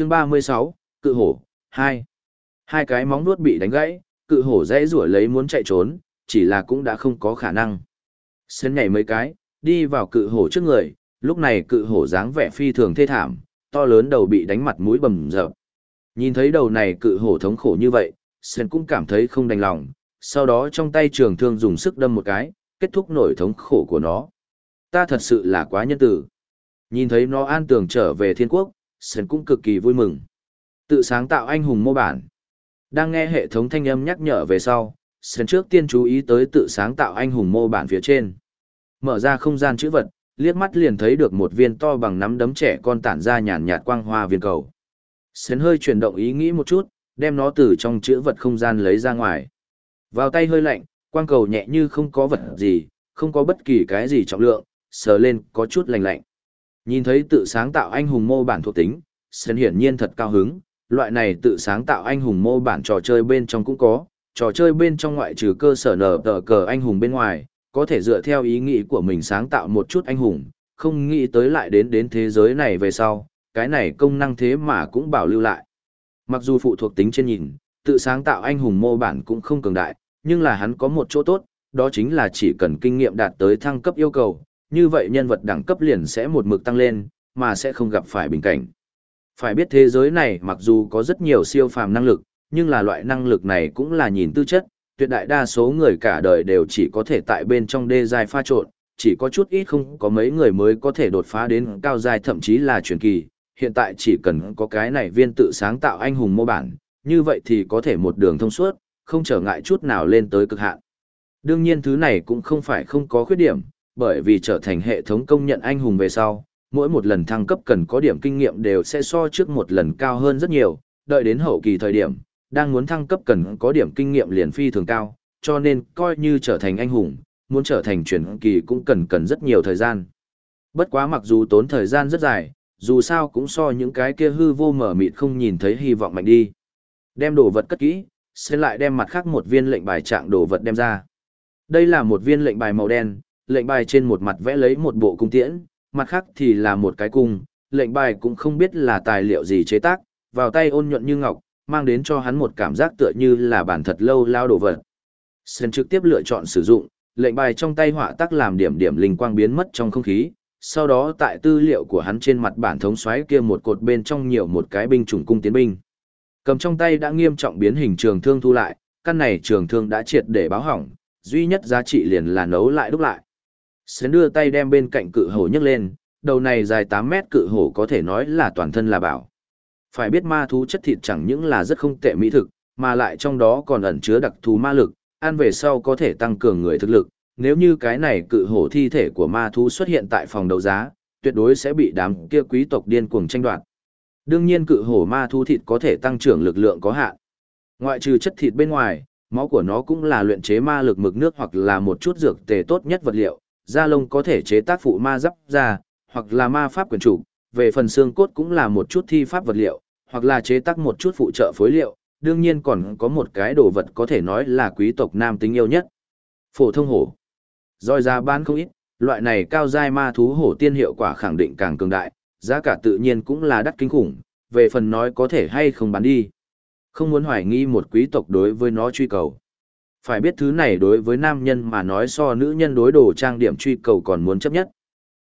chương 36, cự hổ, 2. Hai cái móng nuốt bị đánh gãy, cự hổ dãy rủa lấy muốn chạy trốn, chỉ là cũng đã không có khả năng. sơn nhảy mấy cái, đi vào cự hổ trước người, lúc này cự hổ dáng vẻ phi thường thê thảm, to lớn đầu bị đánh mặt mũi bầm dập. Nhìn thấy đầu này cự hổ thống khổ như vậy, sơn cũng cảm thấy không đành lòng, sau đó trong tay trường thương dùng sức đâm một cái, kết thúc nổi thống khổ của nó. Ta thật sự là quá nhân tử. Nhìn thấy nó an tường trở về thiên quốc, sơn cũng cực kỳ vui mừng. Tự sáng tạo anh hùng mô bản. Đang nghe hệ thống thanh âm nhắc nhở về sau, sơn trước tiên chú ý tới tự sáng tạo anh hùng mô bản phía trên. Mở ra không gian chữ vật, liếc mắt liền thấy được một viên to bằng nắm đấm trẻ con tản ra nhàn nhạt quang hoa viên cầu. sơn hơi chuyển động ý nghĩ một chút, đem nó từ trong chữ vật không gian lấy ra ngoài. Vào tay hơi lạnh, quang cầu nhẹ như không có vật gì, không có bất kỳ cái gì trọng lượng, sờ lên có chút lạnh lạnh. Nhìn thấy tự sáng tạo anh hùng mô bản thuộc tính, Sơn hiển nhiên thật cao hứng, loại này tự sáng tạo anh hùng mô bản trò chơi bên trong cũng có, trò chơi bên trong ngoại trừ cơ sở nở tờ cờ anh hùng bên ngoài, có thể dựa theo ý nghĩ của mình sáng tạo một chút anh hùng, không nghĩ tới lại đến đến thế giới này về sau, cái này công năng thế mà cũng bảo lưu lại. Mặc dù phụ thuộc tính trên nhìn, tự sáng tạo anh hùng mô bản cũng không cường đại, nhưng là hắn có một chỗ tốt, đó chính là chỉ cần kinh nghiệm đạt tới thăng cấp yêu cầu, như vậy nhân vật đẳng cấp liền sẽ một mực tăng lên, mà sẽ không gặp phải bình cảnh. Phải biết thế giới này mặc dù có rất nhiều siêu phàm năng lực, nhưng là loại năng lực này cũng là nhìn tư chất, tuyệt đại đa số người cả đời đều chỉ có thể tại bên trong đê dài pha trộn, chỉ có chút ít không có mấy người mới có thể đột phá đến cao dài thậm chí là truyền kỳ. Hiện tại chỉ cần có cái này viên tự sáng tạo anh hùng mô bản, như vậy thì có thể một đường thông suốt, không trở ngại chút nào lên tới cực hạn. Đương nhiên thứ này cũng không phải không có khuyết điểm, bởi vì trở thành hệ thống công nhận anh hùng về sau, mỗi một lần thăng cấp cần có điểm kinh nghiệm đều sẽ so trước một lần cao hơn rất nhiều, đợi đến hậu kỳ thời điểm, đang muốn thăng cấp cần có điểm kinh nghiệm liền phi thường cao, cho nên coi như trở thành anh hùng, muốn trở thành truyền kỳ cũng cần cần rất nhiều thời gian. Bất quá mặc dù tốn thời gian rất dài, dù sao cũng so những cái kia hư vô mở mịt không nhìn thấy hy vọng mạnh đi. Đem đồ vật cất kỹ, sẽ lại đem mặt khác một viên lệnh bài trạng đồ vật đem ra. Đây là một viên lệnh bài màu đen, lệnh bài trên một mặt vẽ lấy một bộ cung tiễn, mặt khác thì là một cái cung, lệnh bài cũng không biết là tài liệu gì chế tác, vào tay ôn nhuận như ngọc, mang đến cho hắn một cảm giác tựa như là bản thật lâu lao đồ vật. Sơn trực tiếp lựa chọn sử dụng, lệnh bài trong tay họa tác làm điểm điểm linh quang biến mất trong không khí, sau đó tại tư liệu của hắn trên mặt bản thống xoáy kia một cột bên trong nhiều một cái binh chủng cung tiến binh. Cầm trong tay đã nghiêm trọng biến hình trường thương thu lại, căn này trường thương đã triệt để báo hỏng, duy nhất giá trị liền là nấu lại đúc lại. Sến đưa tay đem bên cạnh cự hổ nhấc lên, đầu này dài 8 mét cự hổ có thể nói là toàn thân là bảo. Phải biết ma thú chất thịt chẳng những là rất không tệ mỹ thực, mà lại trong đó còn ẩn chứa đặc thú ma lực, ăn về sau có thể tăng cường người thực lực. Nếu như cái này cự hổ thi thể của ma thú xuất hiện tại phòng đấu giá, tuyệt đối sẽ bị đám kia quý tộc điên cuồng tranh đoạt. Đương nhiên cự hổ ma thú thịt có thể tăng trưởng lực lượng có hạn. Ngoại trừ chất thịt bên ngoài, máu của nó cũng là luyện chế ma lực mực nước hoặc là một chút dược tề tốt nhất vật liệu, da lông có thể chế tác phụ ma giáp da, hoặc là ma pháp quyền chủ, về phần xương cốt cũng là một chút thi pháp vật liệu, hoặc là chế tác một chút phụ trợ phối liệu, đương nhiên còn có một cái đồ vật có thể nói là quý tộc nam tính yêu nhất. Phổ thông hổ. Rồi ra bán không ít, loại này cao giai ma thú hổ tiên hiệu quả khẳng định càng cường đại, giá cả tự nhiên cũng là đắt kinh khủng, về phần nói có thể hay không bán đi. Không muốn hoài nghi một quý tộc đối với nó truy cầu. Phải biết thứ này đối với nam nhân mà nói so nữ nhân đối đồ trang điểm truy cầu còn muốn chấp nhất.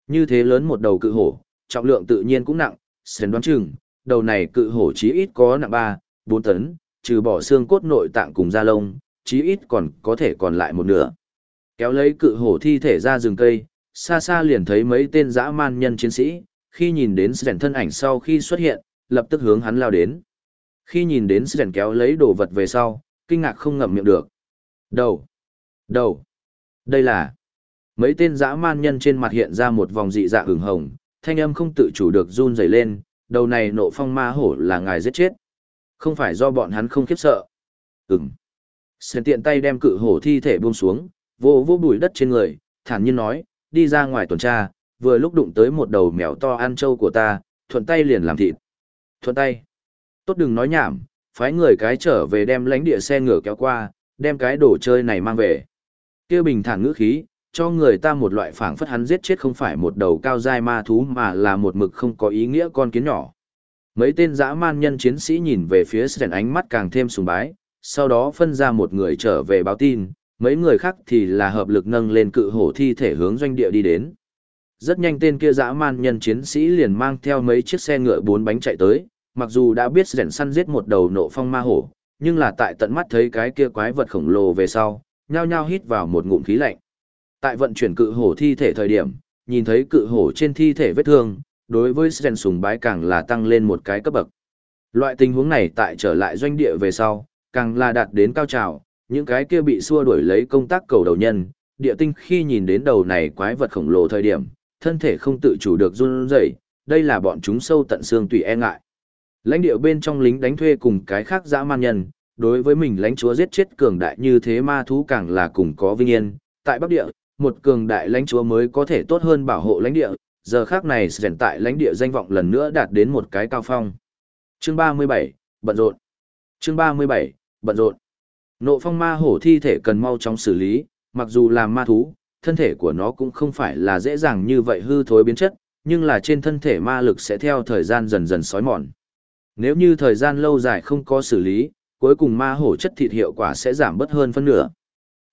Như thế lớn một đầu cự hổ, trọng lượng tự nhiên cũng nặng, sến đoán chừng, đầu này cự hổ chí ít có nặng 3, 4 tấn, trừ bỏ xương cốt nội tạng cùng da lông, chí ít còn có thể còn lại một nửa. Kéo lấy cự hổ thi thể ra rừng cây, xa xa liền thấy mấy tên dã man nhân chiến sĩ, khi nhìn đến Sren thân ảnh sau khi xuất hiện, lập tức hướng hắn lao đến. Khi nhìn đến Sren kéo lấy đồ vật về sau, kinh ngạc không ngậm miệng được. Đầu! Đầu! Đây là... Mấy tên dã man nhân trên mặt hiện ra một vòng dị dạ hửng hồng, thanh âm không tự chủ được run rẩy lên, đầu này nộ phong ma hổ là ngài giết chết. Không phải do bọn hắn không khiếp sợ. Ừm. Sến tiện tay đem cự hổ thi thể buông xuống, vô vô bụi đất trên người, thản nhiên nói, đi ra ngoài tuần tra, vừa lúc đụng tới một đầu mèo to ăn trâu của ta, thuận tay liền làm thịt. Thuận tay. Tốt đừng nói nhảm, phái người cái trở về đem lánh địa xe ngựa kéo qua, đem cái đồ chơi này mang về. kia bình thản ngữ khí, cho người ta một loại phảng phất hắn giết chết không phải một đầu cao dai ma thú mà là một mực không có ý nghĩa con kiến nhỏ. Mấy tên dã man nhân chiến sĩ nhìn về phía Sren ánh mắt càng thêm sùng bái, sau đó phân ra một người trở về báo tin, mấy người khác thì là hợp lực nâng lên cự hổ thi thể hướng doanh địa đi đến. Rất nhanh tên kia dã man nhân chiến sĩ liền mang theo mấy chiếc xe ngựa bốn bánh chạy tới, mặc dù đã biết rèn săn giết một đầu nộ phong ma hổ, nhưng là tại tận mắt thấy cái kia quái vật khổng lồ về sau, nhao nhao hít vào một ngụm khí lạnh. Tại vận chuyển cự hổ thi thể thời điểm, nhìn thấy cự hổ trên thi thể vết thương, đối với Sren sùng bái càng là tăng lên một cái cấp bậc. Loại tình huống này tại trở lại doanh địa về sau, càng là đạt đến cao trào, những cái kia bị xua đuổi lấy công tác cầu đầu nhân, địa tinh khi nhìn đến đầu này quái vật khổng lồ thời điểm, thân thể không tự chủ được run rẩy, đây là bọn chúng sâu tận xương tùy e ngại. Lãnh địa bên trong lính đánh thuê cùng cái khác dã man nhân, đối với mình lãnh chúa giết chết cường đại như thế ma thú càng là cùng có vinh yên. Tại Bắc Địa, một cường đại lãnh chúa mới có thể tốt hơn bảo hộ lãnh địa, giờ khác này rèn tại lãnh địa danh vọng lần nữa đạt đến một cái cao phong. Chương 37, bận rộn. Chương 37, bận rộn. Nộ phong ma hổ thi thể cần mau chóng xử lý, mặc dù làm ma thú, thân thể của nó cũng không phải là dễ dàng như vậy hư thối biến chất, nhưng là trên thân thể ma lực sẽ theo thời gian dần dần sói mòn. Nếu như thời gian lâu dài không có xử lý, cuối cùng ma hổ chất thịt hiệu quả sẽ giảm bớt hơn phân nửa.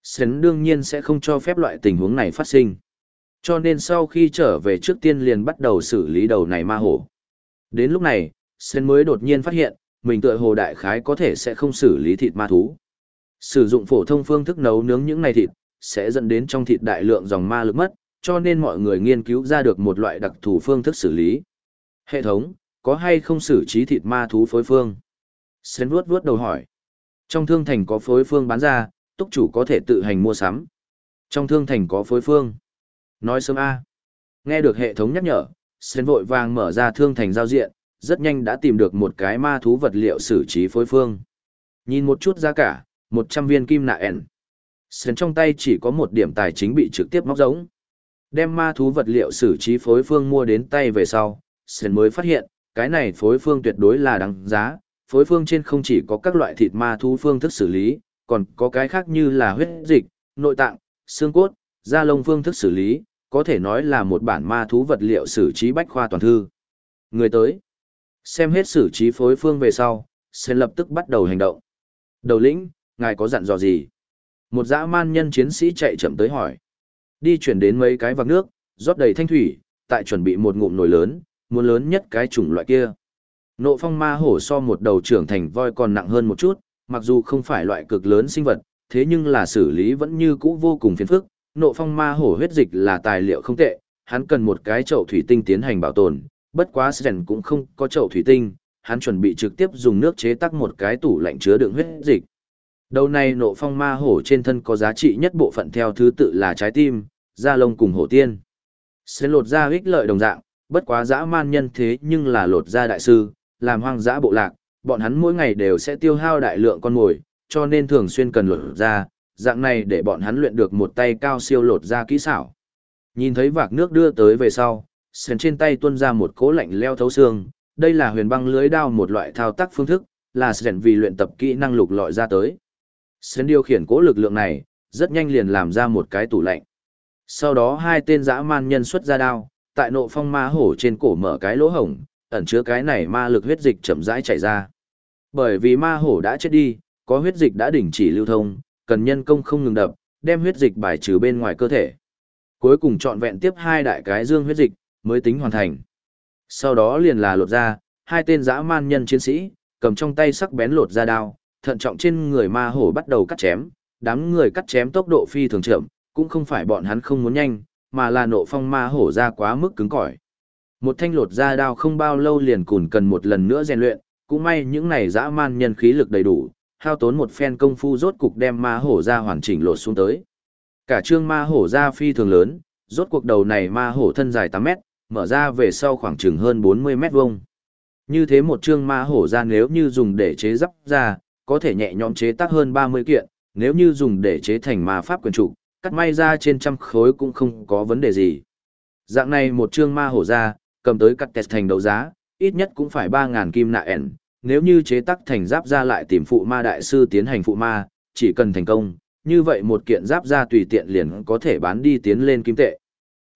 Sến đương nhiên sẽ không cho phép loại tình huống này phát sinh. Cho nên sau khi trở về trước tiên liền bắt đầu xử lý đầu này ma hổ. Đến lúc này, Sến mới đột nhiên phát hiện, mình tựa hồ đại khái có thể sẽ không xử lý thịt ma thú. Sử dụng phổ thông phương thức nấu nướng những này thịt, sẽ dẫn đến trong thịt đại lượng dòng ma lực mất, cho nên mọi người nghiên cứu ra được một loại đặc thù phương thức xử lý. Hệ thống, có hay không xử trí thịt ma thú phối phương? Sến vuốt vuốt đầu hỏi. Trong thương thành có phối phương bán ra, túc chủ có thể tự hành mua sắm. Trong thương thành có phối phương. Nói sớm A. Nghe được hệ thống nhắc nhở, Sến vội vàng mở ra thương thành giao diện, rất nhanh đã tìm được một cái ma thú vật liệu xử trí phối phương. Nhìn một chút giá cả, 100 viên kim nạ ẻn. Sến trong tay chỉ có một điểm tài chính bị trực tiếp móc giống. Đem ma thú vật liệu xử trí phối phương mua đến tay về sau, Sến mới phát hiện, cái này phối phương tuyệt đối là đáng giá, phối phương trên không chỉ có các loại thịt ma thú phương thức xử lý, còn có cái khác như là huyết dịch, nội tạng, xương cốt, da lông phương thức xử lý, có thể nói là một bản ma thú vật liệu xử trí bách khoa toàn thư. Người tới, xem hết xử trí phối phương về sau, sẽ lập tức bắt đầu hành động. Đầu lĩnh, ngài có dặn dò gì? Một dã man nhân chiến sĩ chạy chậm tới hỏi. Đi chuyển đến mấy cái vạc nước, rót đầy thanh thủy, tại chuẩn bị một ngụm nồi lớn, muốn lớn nhất cái chủng loại kia. Nộ phong ma hổ so một đầu trưởng thành voi còn nặng hơn một chút, mặc dù không phải loại cực lớn sinh vật, thế nhưng là xử lý vẫn như cũ vô cùng phiền phức. Nộ phong ma hổ huyết dịch là tài liệu không tệ, hắn cần một cái chậu thủy tinh tiến hành bảo tồn, bất quá Sren cũng không có chậu thủy tinh, hắn chuẩn bị trực tiếp dùng nước chế tắc một cái tủ lạnh chứa đựng huyết dịch. Đầu này nộ phong ma hổ trên thân có giá trị nhất bộ phận theo thứ tự là trái tim, da lông cùng hổ tiên. Sren lột ra ích lợi đồng dạng, bất quá dã man nhân thế nhưng là lột ra đại sư, làm hoang dã bộ lạc, bọn hắn mỗi ngày đều sẽ tiêu hao đại lượng con mồi, cho nên thường xuyên cần lột ra, dạng này để bọn hắn luyện được một tay cao siêu lột ra kỹ xảo. Nhìn thấy vạc nước đưa tới về sau, sền trên tay tuôn ra một cỗ lạnh leo thấu xương, đây là huyền băng lưới đao một loại thao tác phương thức, là sền vì luyện tập kỹ năng lục lọi ra tới. Sền điều khiển cỗ lực lượng này, rất nhanh liền làm ra một cái tủ lạnh. Sau đó hai tên dã man nhân xuất ra đao, tại nộ phong ma hổ trên cổ mở cái lỗ hổng, ẩn chứa cái này ma lực huyết dịch chậm rãi chảy ra. Bởi vì ma hổ đã chết đi, có huyết dịch đã đình chỉ lưu thông, cần nhân công không ngừng đập, đem huyết dịch bài trừ bên ngoài cơ thể. Cuối cùng chọn vẹn tiếp hai đại cái dương huyết dịch, mới tính hoàn thành. Sau đó liền là lột ra, hai tên dã man nhân chiến sĩ, cầm trong tay sắc bén lột ra đao, thận trọng trên người ma hổ bắt đầu cắt chém, đám người cắt chém tốc độ phi thường chậm, cũng không phải bọn hắn không muốn nhanh, mà là nộ phong ma hổ ra quá mức cứng cỏi. Một thanh lột ra đao không bao lâu liền cùn cần một lần nữa rèn luyện, cũng may những này dã man nhân khí lực đầy đủ, hao tốn một phen công phu rốt cục đem ma hổ ra hoàn chỉnh lột xuống tới. Cả trương ma hổ ra phi thường lớn, rốt cuộc đầu này ma hổ thân dài 8 mét, mở ra về sau khoảng chừng hơn 40 mét vuông. Như thế một trương ma hổ ra nếu như dùng để chế giáp ra, có thể nhẹ nhõm chế tác hơn 30 kiện, nếu như dùng để chế thành ma pháp quyền trụ, cắt may ra trên trăm khối cũng không có vấn đề gì. Dạng này một trương ma hổ ra, cầm tới cắt test thành đấu giá, ít nhất cũng phải 3.000 kim nạ ẻn, nếu như chế tác thành giáp ra lại tìm phụ ma đại sư tiến hành phụ ma, chỉ cần thành công, như vậy một kiện giáp ra tùy tiện liền có thể bán đi tiến lên kim tệ.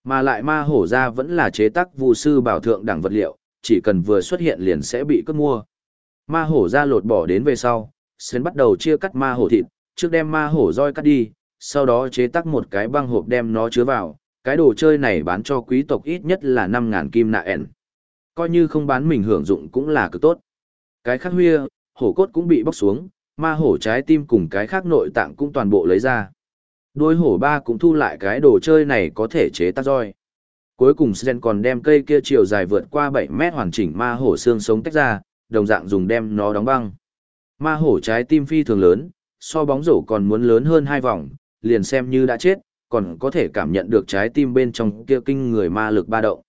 Mà lại ma hổ ra vẫn là chế tác vụ sư bảo thượng đẳng vật liệu, chỉ cần vừa xuất hiện liền sẽ bị cướp mua. Ma hổ ra lột bỏ đến về sau, Sến bắt đầu chia cắt ma hổ thịt, trước đem ma hổ roi cắt đi, sau đó chế tác một cái băng hộp đem nó chứa vào, cái đồ chơi này bán cho quý tộc ít nhất là 5.000 kim nạ ẻn. Coi như không bán mình hưởng dụng cũng là cực tốt. Cái khác huya, hổ cốt cũng bị bóc xuống, ma hổ trái tim cùng cái khác nội tạng cũng toàn bộ lấy ra. Đôi hổ ba cũng thu lại cái đồ chơi này có thể chế tác roi. Cuối cùng Sren còn đem cây kia chiều dài vượt qua 7 mét hoàn chỉnh ma hổ xương sống tách ra, đồng dạng dùng đem nó đóng băng. Ma hổ trái tim phi thường lớn, so bóng rổ còn muốn lớn hơn hai vòng, liền xem như đã chết, còn có thể cảm nhận được trái tim bên trong kia kinh người ma lực ba động.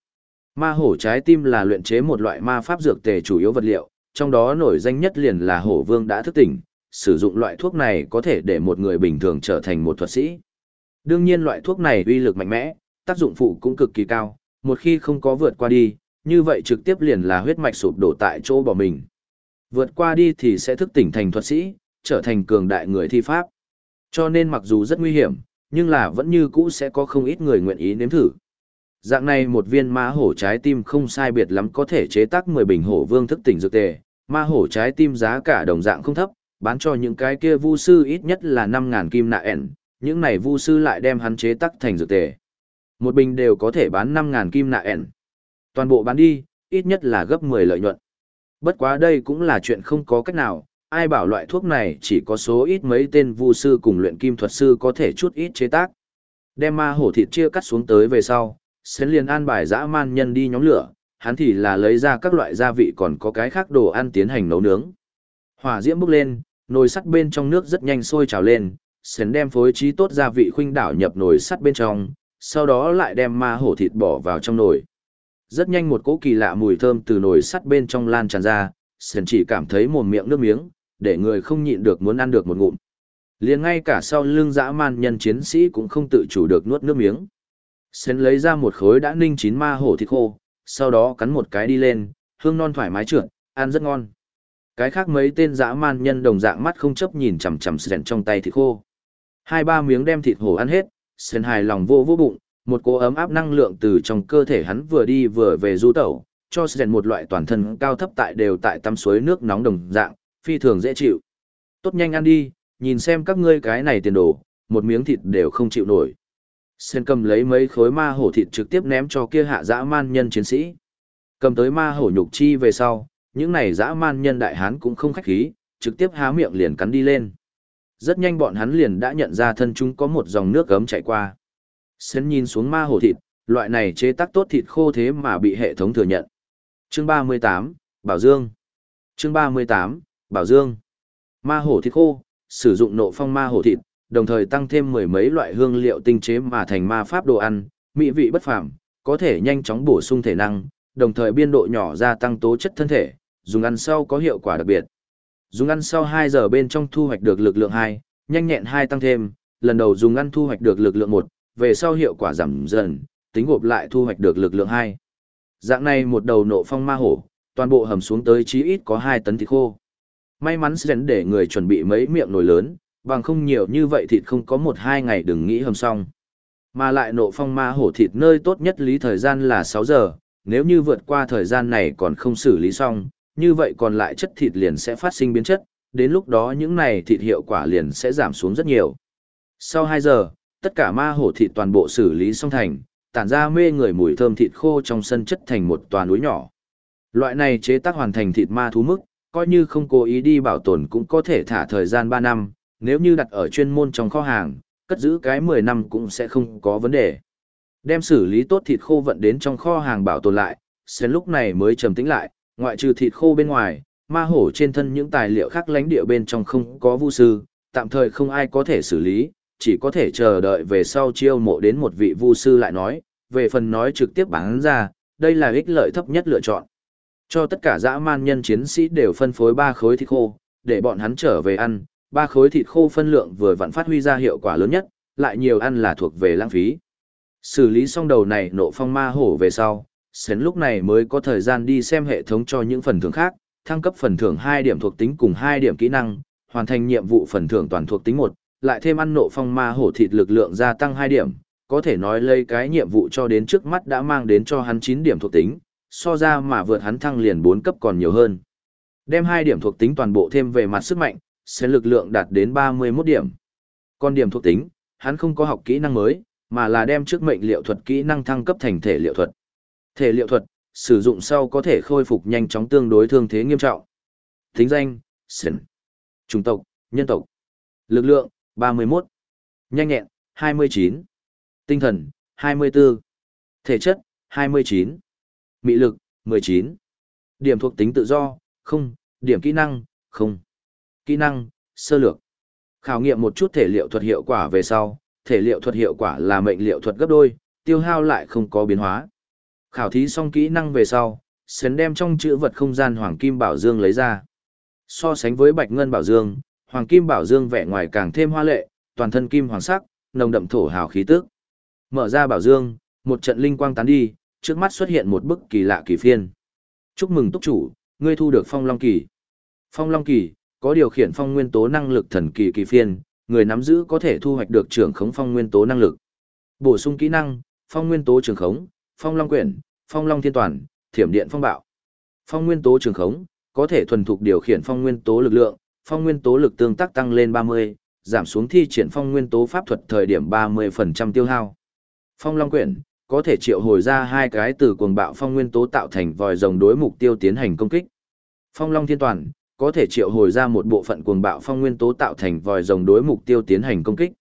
Ma hổ trái tim là luyện chế một loại ma pháp dược tề chủ yếu vật liệu, trong đó nổi danh nhất liền là hổ vương đã thức tỉnh, sử dụng loại thuốc này có thể để một người bình thường trở thành một thuật sĩ. Đương nhiên loại thuốc này uy lực mạnh mẽ, tác dụng phụ cũng cực kỳ cao, một khi không có vượt qua đi, như vậy trực tiếp liền là huyết mạch sụp đổ tại chỗ bỏ mình. Vượt qua đi thì sẽ thức tỉnh thành thuật sĩ, trở thành cường đại người thi pháp. Cho nên mặc dù rất nguy hiểm, nhưng là vẫn như cũ sẽ có không ít người nguyện ý nếm thử. Dạng này một viên ma hổ trái tim không sai biệt lắm có thể chế tác 10 bình hổ vương thức tỉnh dược tề, ma hổ trái tim giá cả đồng dạng không thấp, bán cho những cái kia vu sư ít nhất là 5.000 kim nạ ẻn, những này vu sư lại đem hắn chế tác thành dược tề. Một bình đều có thể bán 5.000 kim nạ ẻn. Toàn bộ bán đi, ít nhất là gấp 10 lợi nhuận. Bất quá đây cũng là chuyện không có cách nào, ai bảo loại thuốc này chỉ có số ít mấy tên vu sư cùng luyện kim thuật sư có thể chút ít chế tác. Đem ma hổ thịt chia cắt xuống tới về sau, Sến liền an bài dã man nhân đi nhóm lửa, hắn thì là lấy ra các loại gia vị còn có cái khác đồ ăn tiến hành nấu nướng. Hỏa diễm bốc lên, nồi sắt bên trong nước rất nhanh sôi trào lên, Sến đem phối trí tốt gia vị khuynh đảo nhập nồi sắt bên trong, sau đó lại đem ma hổ thịt bỏ vào trong nồi. Rất nhanh một cỗ kỳ lạ mùi thơm từ nồi sắt bên trong lan tràn ra, Sến chỉ cảm thấy mồm miệng nước miếng, để người không nhịn được muốn ăn được một ngụm. Liền ngay cả sau lưng dã man nhân chiến sĩ cũng không tự chủ được nuốt nước miếng. Sến lấy ra một khối đã ninh chín ma hổ thịt khô, sau đó cắn một cái đi lên, hương non thoải mái trượt, ăn rất ngon. Cái khác mấy tên dã man nhân đồng dạng mắt không chấp nhìn chằm chằm Sến trong tay thịt khô. Hai ba miếng đem thịt hổ ăn hết, Sến hài lòng vô vô bụng, một cỗ ấm áp năng lượng từ trong cơ thể hắn vừa đi vừa về du tẩu, cho Sến một loại toàn thân cao thấp tại đều tại tắm suối nước nóng đồng dạng, phi thường dễ chịu. Tốt nhanh ăn đi, nhìn xem các ngươi cái này tiền đồ, một miếng thịt đều không chịu nổi. Sen cầm lấy mấy khối ma hổ thịt trực tiếp ném cho kia hạ dã man nhân chiến sĩ. Cầm tới ma hổ nhục chi về sau, những này dã man nhân đại hán cũng không khách khí, trực tiếp há miệng liền cắn đi lên. Rất nhanh bọn hắn liền đã nhận ra thân chúng có một dòng nước gấm chảy qua. Sen nhìn xuống ma hổ thịt, loại này chế tác tốt thịt khô thế mà bị hệ thống thừa nhận. Chương 38, Bảo Dương Chương 38, Bảo Dương Ma hổ thịt khô, sử dụng nộ phong ma hổ thịt, đồng thời tăng thêm mười mấy loại hương liệu tinh chế mà thành ma pháp đồ ăn, mỹ vị bất phàm, có thể nhanh chóng bổ sung thể năng, đồng thời biên độ nhỏ gia tăng tố chất thân thể, dùng ăn sau có hiệu quả đặc biệt. Dùng ăn sau 2 giờ bên trong thu hoạch được lực lượng 2, nhanh nhẹn 2 tăng thêm, lần đầu dùng ăn thu hoạch được lực lượng 1, về sau hiệu quả giảm dần, tính gộp lại thu hoạch được lực lượng 2. Dạng này một đầu nộ phong ma hổ, toàn bộ hầm xuống tới chí ít có 2 tấn thịt khô. May mắn sẽ để người chuẩn bị mấy miệng nồi lớn, bằng không nhiều như vậy thịt không có một hai ngày đừng nghĩ hầm xong. Mà lại nộ phong ma hổ thịt nơi tốt nhất lý thời gian là 6 giờ, nếu như vượt qua thời gian này còn không xử lý xong, như vậy còn lại chất thịt liền sẽ phát sinh biến chất, đến lúc đó những này thịt hiệu quả liền sẽ giảm xuống rất nhiều. Sau 2 giờ, tất cả ma hổ thịt toàn bộ xử lý xong thành, tản ra mê người mùi thơm thịt khô trong sân chất thành một tòa núi nhỏ. Loại này chế tác hoàn thành thịt ma thú mức, coi như không cố ý đi bảo tồn cũng có thể thả thời gian 3 năm, nếu như đặt ở chuyên môn trong kho hàng, cất giữ cái 10 năm cũng sẽ không có vấn đề. Đem xử lý tốt thịt khô vận đến trong kho hàng bảo tồn lại, sen lúc này mới trầm tĩnh lại, ngoại trừ thịt khô bên ngoài, ma hổ trên thân những tài liệu khác lãnh địa bên trong không có vu sư, tạm thời không ai có thể xử lý, chỉ có thể chờ đợi về sau chiêu mộ đến một vị vu sư lại nói, về phần nói trực tiếp bán ra, đây là ích lợi thấp nhất lựa chọn. Cho tất cả dã man nhân chiến sĩ đều phân phối ba khối thịt khô, để bọn hắn trở về ăn, ba khối thịt khô phân lượng vừa vặn phát huy ra hiệu quả lớn nhất, lại nhiều ăn là thuộc về lãng phí. Xử lý xong đầu này nộ phong ma hổ về sau, Sến lúc này mới có thời gian đi xem hệ thống cho những phần thưởng khác, thăng cấp phần thưởng 2 điểm thuộc tính cùng 2 điểm kỹ năng, hoàn thành nhiệm vụ phần thưởng toàn thuộc tính 1, lại thêm ăn nộ phong ma hổ thịt lực lượng gia tăng 2 điểm, có thể nói lấy cái nhiệm vụ cho đến trước mắt đã mang đến cho hắn 9 điểm thuộc tính, so ra mà vượt hắn thăng liền 4 cấp còn nhiều hơn. Đem hai điểm thuộc tính toàn bộ thêm về mặt sức mạnh, sẽ lực lượng đạt đến 31 điểm. Còn điểm thuộc tính, hắn không có học kỹ năng mới, mà là đem trước mệnh liệu thuật kỹ năng thăng cấp thành thể liệu thuật. Thể liệu thuật, sử dụng sau có thể khôi phục nhanh chóng tương đối thương thế nghiêm trọng. Tính danh, Sển. Trung tộc, nhân tộc. Lực lượng, 31. Nhanh nhẹn, 29. Tinh thần, 24. Thể chất, 29. Mị lực, 19. Điểm thuộc tính tự do, không. Điểm kỹ năng, không. Kỹ năng, sơ lược. Khảo nghiệm một chút thể liệu thuật hiệu quả về sau, thể liệu thuật hiệu quả là mệnh liệu thuật gấp đôi, tiêu hao lại không có biến hóa. Khảo thí xong kỹ năng về sau, Sến đem trong chữ vật không gian Hoàng Kim Bảo Dương lấy ra. So sánh với Bạch Ngân Bảo Dương, Hoàng Kim Bảo Dương vẻ ngoài càng thêm hoa lệ, toàn thân kim hoàng sắc, nồng đậm thổ hào khí tức. Mở ra Bảo Dương, một trận linh quang tán đi, trước mắt xuất hiện một bức kỳ lạ kỳ phiên. Chúc mừng túc chủ, ngươi thu được Phong Long Kỳ. Phong Long Kỳ, có điều khiển phong nguyên tố năng lực thần kỳ kỳ phiên, người nắm giữ có thể thu hoạch được trưởng khống phong nguyên tố năng lực. Bổ sung kỹ năng, phong nguyên tố trường khống, phong long quyển, phong long thiên toàn, thiểm điện phong bạo. Phong nguyên tố trường khống, có thể thuần thục điều khiển phong nguyên tố lực lượng, phong nguyên tố lực tương tác tăng lên 30, giảm xuống thi triển phong nguyên tố pháp thuật thời điểm 30% tiêu hao. Phong long quyển, có thể triệu hồi ra hai cái từ cuồng bạo phong nguyên tố tạo thành vòi rồng đối mục tiêu tiến hành công kích. Phong long thiên toàn, có thể triệu hồi ra một bộ phận cuồng bạo phong nguyên tố tạo thành vòi rồng đối mục tiêu tiến hành công kích.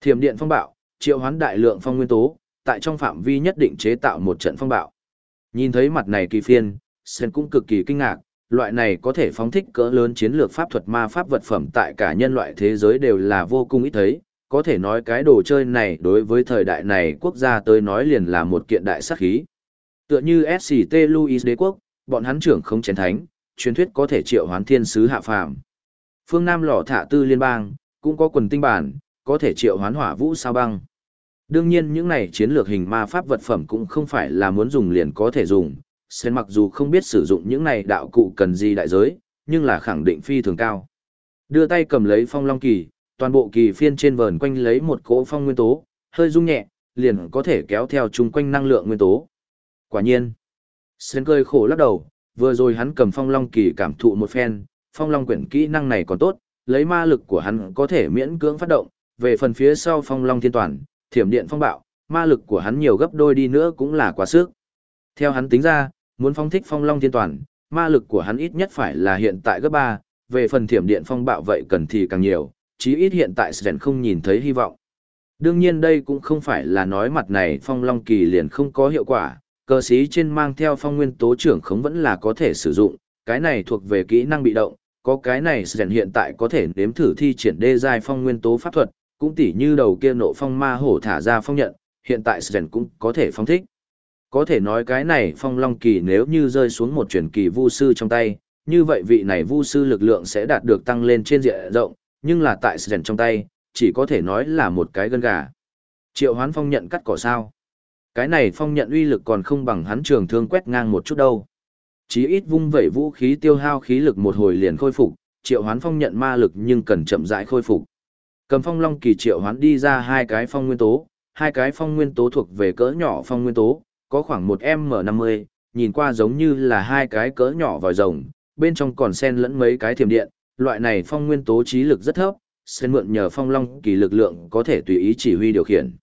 Thiểm điện phong bạo, triệu hoán đại lượng phong nguyên tố, tại trong phạm vi nhất định chế tạo một trận phong bạo. Nhìn thấy mặt này kỳ phiên, Sen cũng cực kỳ kinh ngạc, loại này có thể phóng thích cỡ lớn chiến lược pháp thuật ma pháp vật phẩm tại cả nhân loại thế giới đều là vô cùng ít thấy, có thể nói cái đồ chơi này đối với thời đại này quốc gia tới nói liền là một kiện đại sát khí. Tựa như SCT Louis đế quốc, bọn hắn trưởng không chén thánh, truyền thuyết có thể triệu hoán thiên sứ hạ phàm. Phương Nam lò thả tư liên bang, cũng có quần tinh bản, có thể triệu hoán hỏa vũ sao băng. Đương nhiên những này chiến lược hình ma pháp vật phẩm cũng không phải là muốn dùng liền có thể dùng. Sen mặc dù không biết sử dụng những này đạo cụ cần gì đại giới, nhưng là khẳng định phi thường cao. Đưa tay cầm lấy phong long kỳ, toàn bộ kỳ phiên trên vờn quanh lấy một cỗ phong nguyên tố, hơi rung nhẹ, liền có thể kéo theo chung quanh năng lượng nguyên tố. Quả nhiên, Sến cười khổ lắc đầu, vừa rồi hắn cầm phong long kỳ cảm thụ một phen, phong long quyển kỹ năng này còn tốt, lấy ma lực của hắn có thể miễn cưỡng phát động, về phần phía sau phong long thiên toàn, thiểm điện phong bạo, ma lực của hắn nhiều gấp đôi đi nữa cũng là quá sức. Theo hắn tính ra, muốn phong thích phong long thiên toàn, ma lực của hắn ít nhất phải là hiện tại gấp 3, về phần thiểm điện phong bạo vậy cần thì càng nhiều, chí ít hiện tại Sven không nhìn thấy hy vọng. Đương nhiên đây cũng không phải là nói mặt này phong long kỳ liền không có hiệu quả, cơ sĩ trên mang theo phong nguyên tố trưởng khống vẫn là có thể sử dụng, cái này thuộc về kỹ năng bị động, có cái này Sven hiện tại có thể nếm thử thi triển đê giai phong nguyên tố pháp thuật, cũng tỉ như đầu kia nộ phong ma hổ thả ra phong nhận, hiện tại Sven cũng có thể phong thích. Có thể nói cái này phong long kỳ nếu như rơi xuống một truyền kỳ vu sư trong tay, như vậy vị này vu sư lực lượng sẽ đạt được tăng lên trên diện rộng, nhưng là tại sèn trong tay, chỉ có thể nói là một cái gân gà. Triệu hoán phong nhận cắt cỏ sao. Cái này phong nhận uy lực còn không bằng hắn trường thương quét ngang một chút đâu. Chí ít vung vẩy vũ khí tiêu hao khí lực một hồi liền khôi phục, triệu hoán phong nhận ma lực nhưng cần chậm rãi khôi phục. Cầm phong long kỳ triệu hoán đi ra hai cái phong nguyên tố, hai cái phong nguyên tố thuộc về cỡ nhỏ phong nguyên tố, có khoảng một M50, nhìn qua giống như là hai cái cỡ nhỏ vòi rồng, bên trong còn xen lẫn mấy cái thiềm điện, loại này phong nguyên tố trí lực rất thấp, xen mượn nhờ phong long kỳ lực lượng có thể tùy ý chỉ huy điều khiển.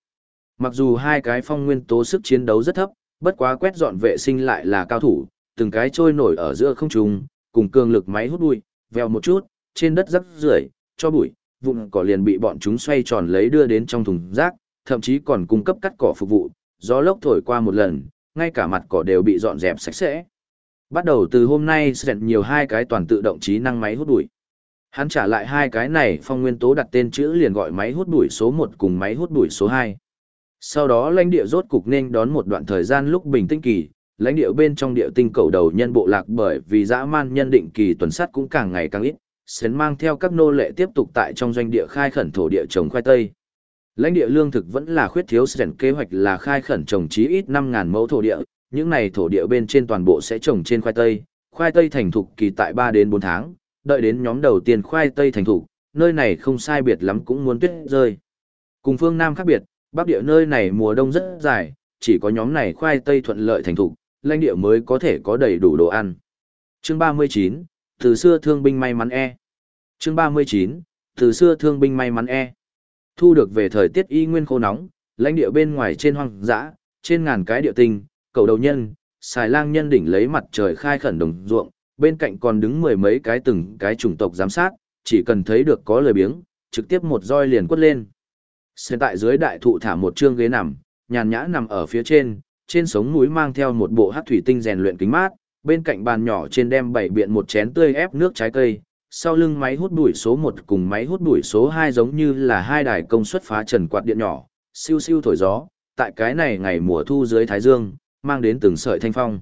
Mặc dù hai cái phong nguyên tố sức chiến đấu rất thấp, bất quá quét dọn vệ sinh lại là cao thủ, từng cái trôi nổi ở giữa không trung, cùng cường lực máy hút bụi, vèo một chút, trên đất rắc rưởi, cho bụi, vụn cỏ liền bị bọn chúng xoay tròn lấy đưa đến trong thùng rác, thậm chí còn cung cấp cắt cỏ phục vụ, gió lốc thổi qua một lần, ngay cả mặt cỏ đều bị dọn dẹp sạch sẽ. Bắt đầu từ hôm nay sẽ nhiều hai cái toàn tự động trí năng máy hút bụi. Hắn trả lại hai cái này phong nguyên tố đặt tên chữ liền gọi máy hút bụi số 1 cùng máy hút bụi số 2. Sau đó lãnh địa rốt cục nên đón một đoạn thời gian lúc bình tĩnh kỳ, lãnh địa bên trong địa tinh cầu đầu nhân bộ lạc bởi vì dã man nhân định kỳ tuần sát cũng càng ngày càng ít, sến mang theo các nô lệ tiếp tục tại trong doanh địa khai khẩn thổ địa trồng khoai tây. Lãnh địa lương thực vẫn là khuyết thiếu sến kế hoạch là khai khẩn trồng chí ít 5.000 mẫu thổ địa, những này thổ địa bên trên toàn bộ sẽ trồng trên khoai tây, khoai tây thành thục kỳ tại 3 đến 4 tháng, đợi đến nhóm đầu tiên khoai tây thành thủ, nơi này không sai biệt lắm cũng muốn tuyết rơi. Cùng phương Nam khác biệt, Bắc địa nơi này mùa đông rất dài, chỉ có nhóm này khoai tây thuận lợi thành thủ, lãnh địa mới có thể có đầy đủ đồ ăn. Chương 39, từ xưa thương binh may mắn e. Chương 39, từ xưa thương binh may mắn e. Thu được về thời tiết y nguyên khô nóng, lãnh địa bên ngoài trên hoang dã, trên ngàn cái địa tinh, cầu đầu nhân, xài lang nhân đỉnh lấy mặt trời khai khẩn đồng ruộng, bên cạnh còn đứng mười mấy cái từng cái chủng tộc giám sát, chỉ cần thấy được có lời biếng, trực tiếp một roi liền quất lên. Xen tại dưới đại thụ thả một trương ghế nằm, nhàn nhã nằm ở phía trên, trên sống núi mang theo một bộ hát thủy tinh rèn luyện kính mát, bên cạnh bàn nhỏ trên đem bảy biện một chén tươi ép nước trái cây, sau lưng máy hút bụi số 1 cùng máy hút bụi số 2 giống như là hai đài công suất phá trần quạt điện nhỏ, siêu siêu thổi gió, tại cái này ngày mùa thu dưới thái dương, mang đến từng sợi thanh phong.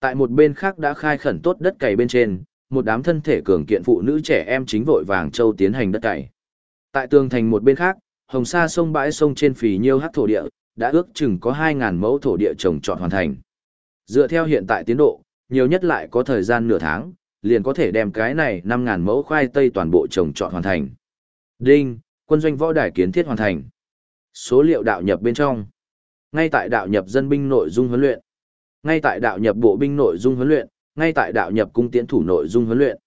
Tại một bên khác đã khai khẩn tốt đất cày bên trên, một đám thân thể cường kiện phụ nữ trẻ em chính vội vàng châu tiến hành đất cày. Tại tường thành một bên khác, hồng sa sông bãi sông trên phì nhiêu hắc thổ địa, đã ước chừng có 2.000 mẫu thổ địa trồng trọt hoàn thành. Dựa theo hiện tại tiến độ, nhiều nhất lại có thời gian nửa tháng, liền có thể đem cái này 5.000 mẫu khoai tây toàn bộ trồng trọt hoàn thành. Đinh, quân doanh võ đài kiến thiết hoàn thành. Số liệu đạo nhập bên trong. Ngay tại đạo nhập dân binh nội dung huấn luyện. Ngay tại đạo nhập bộ binh nội dung huấn luyện, ngay tại đạo nhập cung tiễn thủ nội dung huấn luyện.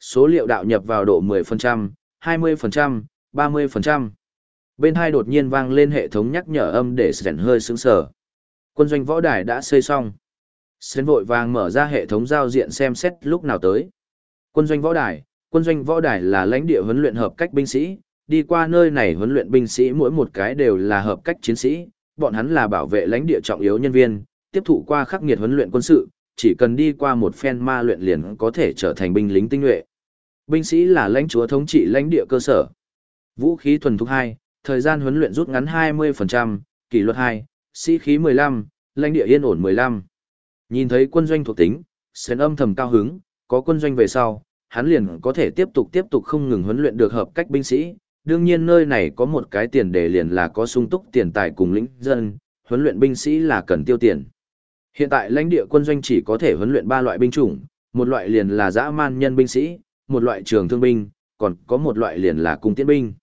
Số liệu đạo nhập vào độ 10%, 20%, 30%. Bên hai đột nhiên vang lên hệ thống nhắc nhở âm để Sren hơi sững sờ. Quân doanh võ đài đã xây xong. Sren vội vàng mở ra hệ thống giao diện xem xét lúc nào tới. Quân doanh võ đài, quân doanh võ đài là lãnh địa huấn luyện hợp cách binh sĩ, đi qua nơi này huấn luyện binh sĩ mỗi một cái đều là hợp cách chiến sĩ, bọn hắn là bảo vệ lãnh địa trọng yếu nhân viên, tiếp thụ qua khắc nghiệt huấn luyện quân sự, chỉ cần đi qua một phen ma luyện liền có thể trở thành binh lính tinh nhuệ. Binh sĩ là lãnh chúa thống trị lãnh địa cơ sở. Vũ khí thuần thục 2, thời gian huấn luyện rút ngắn 20%, kỷ luật 2, sĩ khí 15, lãnh địa yên ổn 15. Nhìn thấy quân doanh thuộc tính, Sến âm thầm cao hứng, có quân doanh về sau, hắn liền có thể tiếp tục tiếp tục không ngừng huấn luyện được hợp cách binh sĩ. Đương nhiên nơi này có một cái tiền đề liền là có sung túc tiền tài cùng lĩnh dân, huấn luyện binh sĩ là cần tiêu tiền. Hiện tại lãnh địa quân doanh chỉ có thể huấn luyện ba loại binh chủng, một loại liền là dã man nhân binh sĩ, một loại trường thương binh, còn có một loại liền là cung tiễn binh.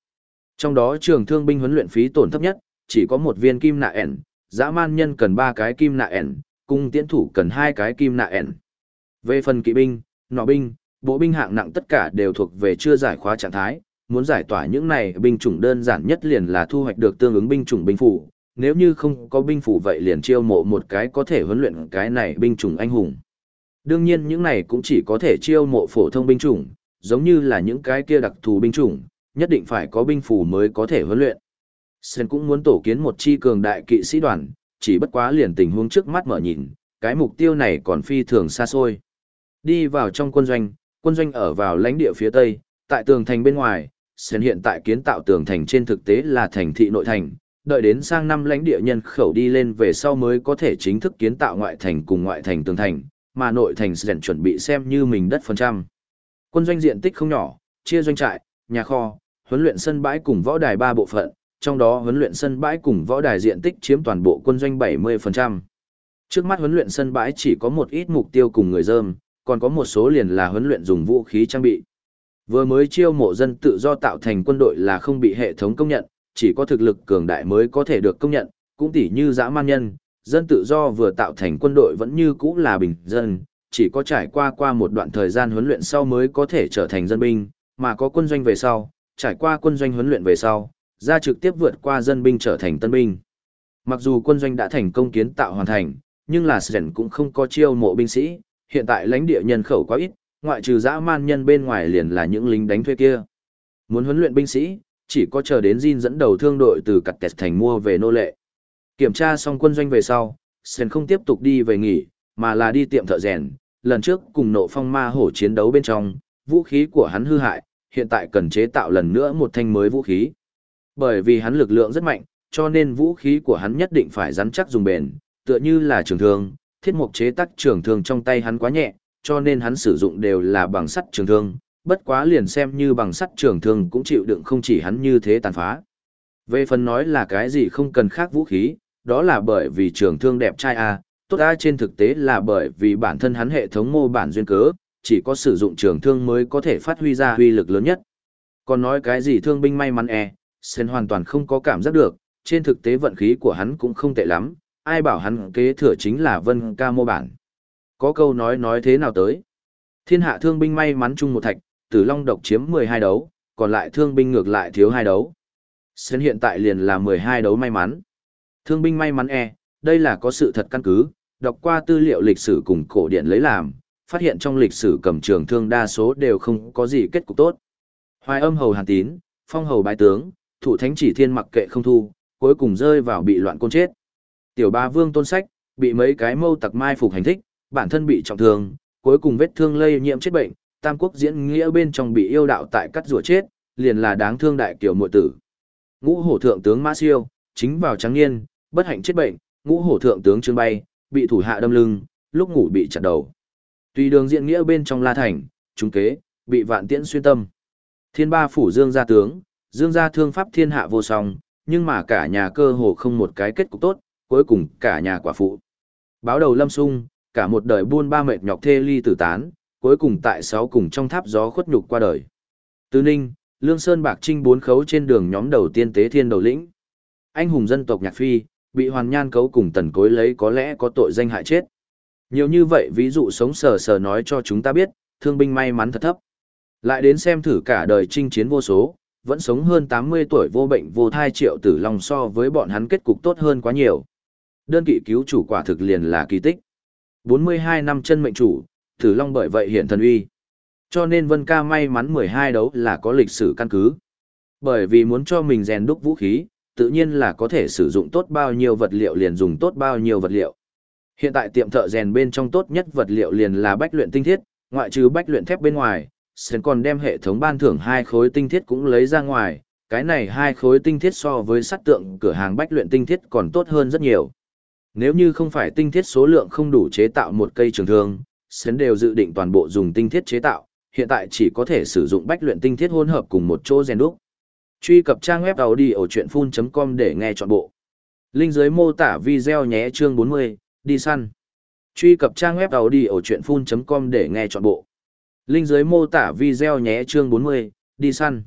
Trong đó trường thương binh huấn luyện phí tổn thấp nhất, chỉ có một viên kim nạ ẻn, dã man nhân cần ba cái kim nạ ẻn, cung tiễn thủ cần hai cái kim nạ ẻn. Về phần kỵ binh, nọ binh, bộ binh hạng nặng tất cả đều thuộc về chưa giải khóa trạng thái, muốn giải tỏa những này binh chủng đơn giản nhất liền là thu hoạch được tương ứng binh chủng binh phủ, nếu như không có binh phủ vậy liền chiêu mộ một cái có thể huấn luyện cái này binh chủng anh hùng. Đương nhiên những này cũng chỉ có thể chiêu mộ phổ thông binh chủng, giống như là những cái kia đặc thù binh chủng, nhất định phải có binh phủ mới có thể huấn luyện. Sen cũng muốn tổ kiến một chi cường đại kỵ sĩ đoàn, chỉ bất quá liền tình huống trước mắt mở nhìn, cái mục tiêu này còn phi thường xa xôi. Đi vào trong quân doanh, quân doanh ở vào lãnh địa phía tây, tại tường thành bên ngoài, Sen hiện tại kiến tạo tường thành trên thực tế là thành thị nội thành, đợi đến sang năm lãnh địa nhân khẩu đi lên về sau mới có thể chính thức kiến tạo ngoại thành cùng ngoại thành tường thành, mà nội thành sẽ chuẩn bị xem như mình đất phần trăm. Quân doanh diện tích không nhỏ, chia doanh trại, nhà kho, huấn luyện sân bãi cùng võ đài ba bộ phận, trong đó huấn luyện sân bãi cùng võ đài diện tích chiếm toàn bộ quân doanh 70%. Trước mắt huấn luyện sân bãi chỉ có một ít mục tiêu cùng người dơm, còn có một số liền là huấn luyện dùng vũ khí trang bị. Vừa mới chiêu mộ dân tự do tạo thành quân đội là không bị hệ thống công nhận, chỉ có thực lực cường đại mới có thể được công nhận, cũng tỉ như dã man nhân, dân tự do vừa tạo thành quân đội vẫn như cũ là bình dân, chỉ có trải qua qua một đoạn thời gian huấn luyện sau mới có thể trở thành dân binh, mà có quân doanh về sau, trải qua quân doanh huấn luyện về sau, ra trực tiếp vượt qua dân binh trở thành tân binh. Mặc dù quân doanh đã thành công kiến tạo hoàn thành, nhưng là Sren cũng không có chiêu mộ binh sĩ, hiện tại lãnh địa nhân khẩu quá ít, ngoại trừ dã man nhân bên ngoài liền là những lính đánh thuê kia. Muốn huấn luyện binh sĩ, chỉ có chờ đến Jin dẫn đầu thương đội từ cặt kẹt thành mua về nô lệ. Kiểm tra xong quân doanh về sau, Sen không tiếp tục đi về nghỉ, mà là đi tiệm thợ rèn. Lần trước cùng nộ phong ma hổ chiến đấu bên trong, vũ khí của hắn hư hại, hiện tại cần chế tạo lần nữa một thanh mới vũ khí. Bởi vì hắn lực lượng rất mạnh, cho nên vũ khí của hắn nhất định phải rắn chắc dùng bền, tựa như là trường thương, thiết mục chế tác trường thương trong tay hắn quá nhẹ, cho nên hắn sử dụng đều là bằng sắt trường thương, bất quá liền xem như bằng sắt trường thương cũng chịu đựng không chỉ hắn như thế tàn phá. Về phần nói là cái gì không cần khác vũ khí, đó là bởi vì trường thương đẹp trai a, à, tốt a trên thực tế là bởi vì bản thân hắn hệ thống mô bản duyên cớ, chỉ có sử dụng trường thương mới có thể phát huy ra huy lực lớn nhất. Còn nói cái gì thương binh may mắn e, Sen hoàn toàn không có cảm giác được, trên thực tế vận khí của hắn cũng không tệ lắm, ai bảo hắn kế thừa chính là vân ca mô bản. Có câu nói nói thế nào tới. Thiên hạ thương binh may mắn chung một thạch, tử long độc chiếm 12 đấu, còn lại thương binh ngược lại thiếu hai đấu. Sến hiện tại liền là 12 đấu may mắn. Thương binh may mắn e, đây là có sự thật căn cứ, đọc qua tư liệu lịch sử cùng cổ điển lấy làm, phát hiện trong lịch sử cầm trường thương đa số đều không có gì kết cục tốt. Hoài âm hầu hàn tín, phong hầu bái tướng, thủ thánh chỉ thiên mặc kệ không thu, cuối cùng rơi vào bị loạn côn chết. Tiểu ba vương tôn sách, bị mấy cái mâu tặc mai phục hành thích, bản thân bị trọng thương, cuối cùng vết thương lây nhiễm chết bệnh, tam quốc diễn nghĩa bên trong bị yêu đạo tại cắt rùa chết, liền là đáng thương đại kiểu muội tử. Ngũ hổ thượng tướng Mã Siêu, chính vào trắng niên, bất hạnh chết bệnh, ngũ hổ thượng tướng Trương Bay, bị thủ hạ đâm lưng, lúc ngủ bị chặt đầu. Tùy đường diễn nghĩa bên trong La Thành, trúng kế, bị vạn tiễn xuyên tâm. Thiên ba phủ Dương gia tướng, Dương gia thương pháp thiên hạ vô song, nhưng mà cả nhà cơ hồ không một cái kết cục tốt, cuối cùng cả nhà quả phụ. Báo đầu lâm sung, cả một đời buôn ba mệt nhọc thê ly tử tán, cuối cùng tại sáu cùng trong tháp gió khuất nhục qua đời. Từ Ninh, Lương Sơn Bạc Trinh bốn khấu trên đường nhóm đầu tiên tế thiên đầu lĩnh. Anh hùng dân tộc Nhạc Phi, bị Hoàn Nhan cấu cùng tần cối lấy có lẽ có tội danh hại chết. Nhiều như vậy ví dụ sống sờ sờ nói cho chúng ta biết, thương binh may mắn thật thấp. Lại đến xem thử cả đời chinh chiến vô số, vẫn sống hơn 80 tuổi vô bệnh vô thai triệu tử long so với bọn hắn kết cục tốt hơn quá nhiều. Đơn kỵ cứu chủ quả thực liền là kỳ tích. 42 năm chân mệnh chủ, thử long bởi vậy hiện thần uy. Cho nên Vân Ca may mắn 12 đấu là có lịch sử căn cứ. Bởi vì muốn cho mình rèn đúc vũ khí, tự nhiên là có thể sử dụng tốt bao nhiêu vật liệu liền dùng tốt bao nhiêu vật liệu. Hiện tại tiệm thợ rèn bên trong tốt nhất vật liệu liền là bách luyện tinh thiết, ngoại trừ bách luyện thép bên ngoài, Sơn còn đem hệ thống ban thưởng hai khối tinh thiết cũng lấy ra ngoài, cái này hai khối tinh thiết so với sắt tượng cửa hàng bách luyện tinh thiết còn tốt hơn rất nhiều. Nếu như không phải tinh thiết số lượng không đủ chế tạo một cây trường thương, sến đều dự định toàn bộ dùng tinh thiết chế tạo, hiện tại chỉ có thể sử dụng bách luyện tinh thiết hỗn hợp cùng một chỗ rèn đúc. Truy cập trang web đầu đi ở chuyện full.com để nghe trọn bộ. Linh dưới mô tả video nhé chương 40, đi săn. Truy cập trang web đầu đi ở chuyện full.com để nghe trọn bộ. Linh dưới mô tả video nhé chương 40, đi săn.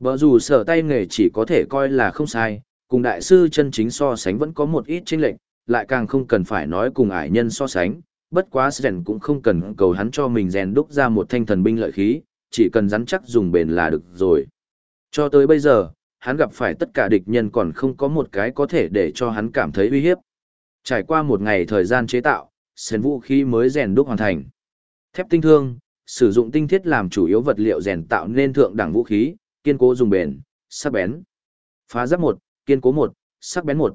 Bở dù sở tay nghề chỉ có thể coi là không sai, cùng đại sư chân chính so sánh vẫn có một ít chênh lệch, lại càng không cần phải nói cùng ải nhân so sánh, bất quá Sren cũng không cần cầu hắn cho mình rèn đúc ra một thanh thần binh lợi khí, chỉ cần rắn chắc dùng bền là được rồi. Cho tới bây giờ, hắn gặp phải tất cả địch nhân còn không có một cái có thể để cho hắn cảm thấy uy hiếp. Trải qua một ngày thời gian chế tạo, Sren vũ khí mới rèn đúc hoàn thành. Thép tinh thương, sử dụng tinh thiết làm chủ yếu vật liệu rèn tạo nên thượng đẳng vũ khí, kiên cố dùng bền, sắc bén. Phá giáp một, kiên cố một, sắc bén một.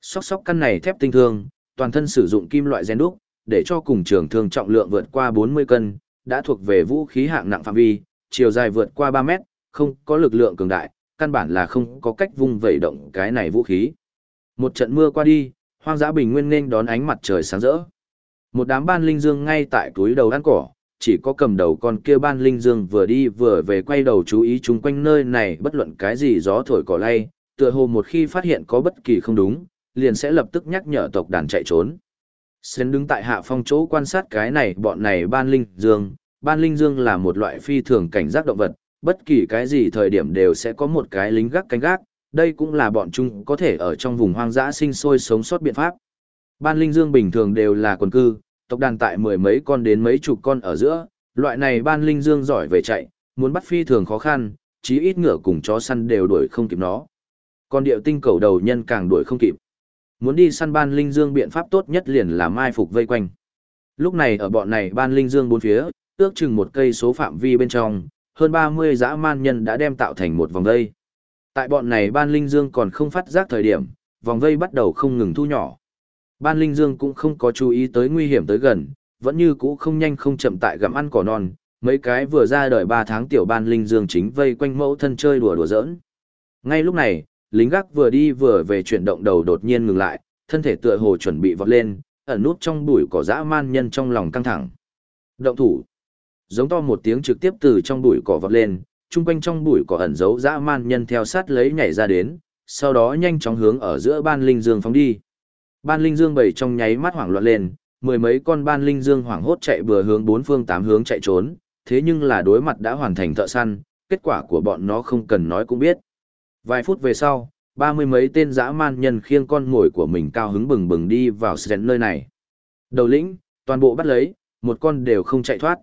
Sóc sóc căn này thép tinh thương, toàn thân sử dụng kim loại rèn đúc, để cho cùng trường thương trọng lượng vượt qua 40 cân, đã thuộc về vũ khí hạng nặng phạm vi, chiều dài vượt qua 3 mét, không có lực lượng cường đại, căn bản là không có cách vung vẩy động cái này vũ khí. Một trận mưa qua đi, hoang dã bình nguyên nên đón ánh mặt trời sáng rỡ. Một đám ban linh dương ngay tại túi đầu ăn cỏ, chỉ có cầm đầu con kia ban linh dương vừa đi vừa về quay đầu chú ý chung quanh nơi này bất luận cái gì gió thổi cỏ lay, tựa hồ một khi phát hiện có bất kỳ không đúng, liền sẽ lập tức nhắc nhở tộc đàn chạy trốn. Sến đứng tại hạ phong chỗ quan sát cái này bọn này ban linh dương. Ban linh dương là một loại phi thường cảnh giác động vật, bất kỳ cái gì thời điểm đều sẽ có một cái lính gác canh gác, đây cũng là bọn chúng có thể ở trong vùng hoang dã sinh sôi sống sót biện pháp. Ban linh dương bình thường đều là quần cư, tộc đàn tại mười mấy con đến mấy chục con ở giữa, loại này ban linh dương giỏi về chạy, muốn bắt phi thường khó khăn, chí ít ngựa cùng chó săn đều đuổi không kịp nó. Còn điệu tinh cầu đầu nhân càng đuổi không kịp. Muốn đi săn ban linh dương biện pháp tốt nhất liền là mai phục vây quanh. Lúc này ở bọn này ban linh dương bốn phía, ước chừng một cây số phạm vi bên trong, hơn 30 dã man nhân đã đem tạo thành một vòng vây. Tại bọn này ban linh dương còn không phát giác thời điểm, vòng vây bắt đầu không ngừng thu nhỏ. Ban linh dương cũng không có chú ý tới nguy hiểm tới gần, vẫn như cũ không nhanh không chậm tại gặm ăn cỏ non, mấy cái vừa ra đời 3 tháng tiểu ban linh dương chính vây quanh mẫu thân chơi đùa đùa giỡn. Ngay lúc này, lính gác vừa đi vừa về chuyển động đầu đột nhiên ngừng lại, thân thể tựa hồ chuẩn bị vọt lên, ẩn nút trong bụi cỏ dã man nhân trong lòng căng thẳng. Động thủ. Giống to một tiếng trực tiếp từ trong bụi cỏ vọt lên, trung quanh trong bụi cỏ ẩn giấu dã man nhân theo sát lấy nhảy ra đến, sau đó nhanh chóng hướng ở giữa ban linh dương phóng đi. Ban linh dương bảy trong nháy mắt hoảng loạn lên, mười mấy con ban linh dương hoảng hốt chạy bừa hướng bốn phương tám hướng chạy trốn, thế nhưng là đối mặt đã hoàn thành thợ săn, kết quả của bọn nó không cần nói cũng biết. Vài phút về sau, ba mươi mấy tên dã man nhân khiêng con ngồi của mình cao hứng bừng bừng đi vào sren nơi này. Đầu lĩnh, toàn bộ bắt lấy, một con đều không chạy thoát.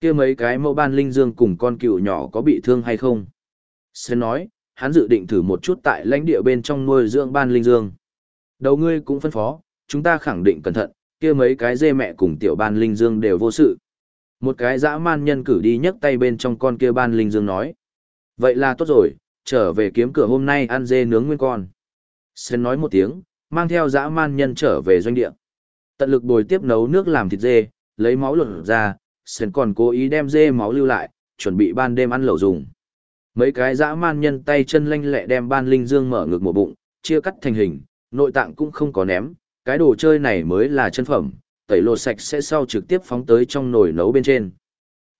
kia mấy cái mẫu ban linh dương cùng con cựu nhỏ có bị thương hay không? Sren nói, hắn dự định thử một chút tại lãnh địa bên trong nuôi dưỡng ban linh dương. Đầu ngươi cũng phân phó, chúng ta khẳng định cẩn thận, kia mấy cái dê mẹ cùng tiểu ban linh dương đều vô sự. Một cái dã man nhân cử đi nhấc tay bên trong con kia ban linh dương nói. Vậy là tốt rồi, trở về kiếm cửa hôm nay ăn dê nướng nguyên con. Sơn nói một tiếng, mang theo dã man nhân trở về doanh địa. Tận lực bồi tiếp nấu nước làm thịt dê, lấy máu lột ra, Sơn còn cố ý đem dê máu lưu lại, chuẩn bị ban đêm ăn lẩu dùng. Mấy cái dã man nhân tay chân lanh lẹ đem ban linh dương mở ngực một bụng, chia cắt thành hình, nội tạng cũng không có ném, cái đồ chơi này mới là chân phẩm, tẩy lột sạch sẽ sau trực tiếp phóng tới trong nồi nấu bên trên.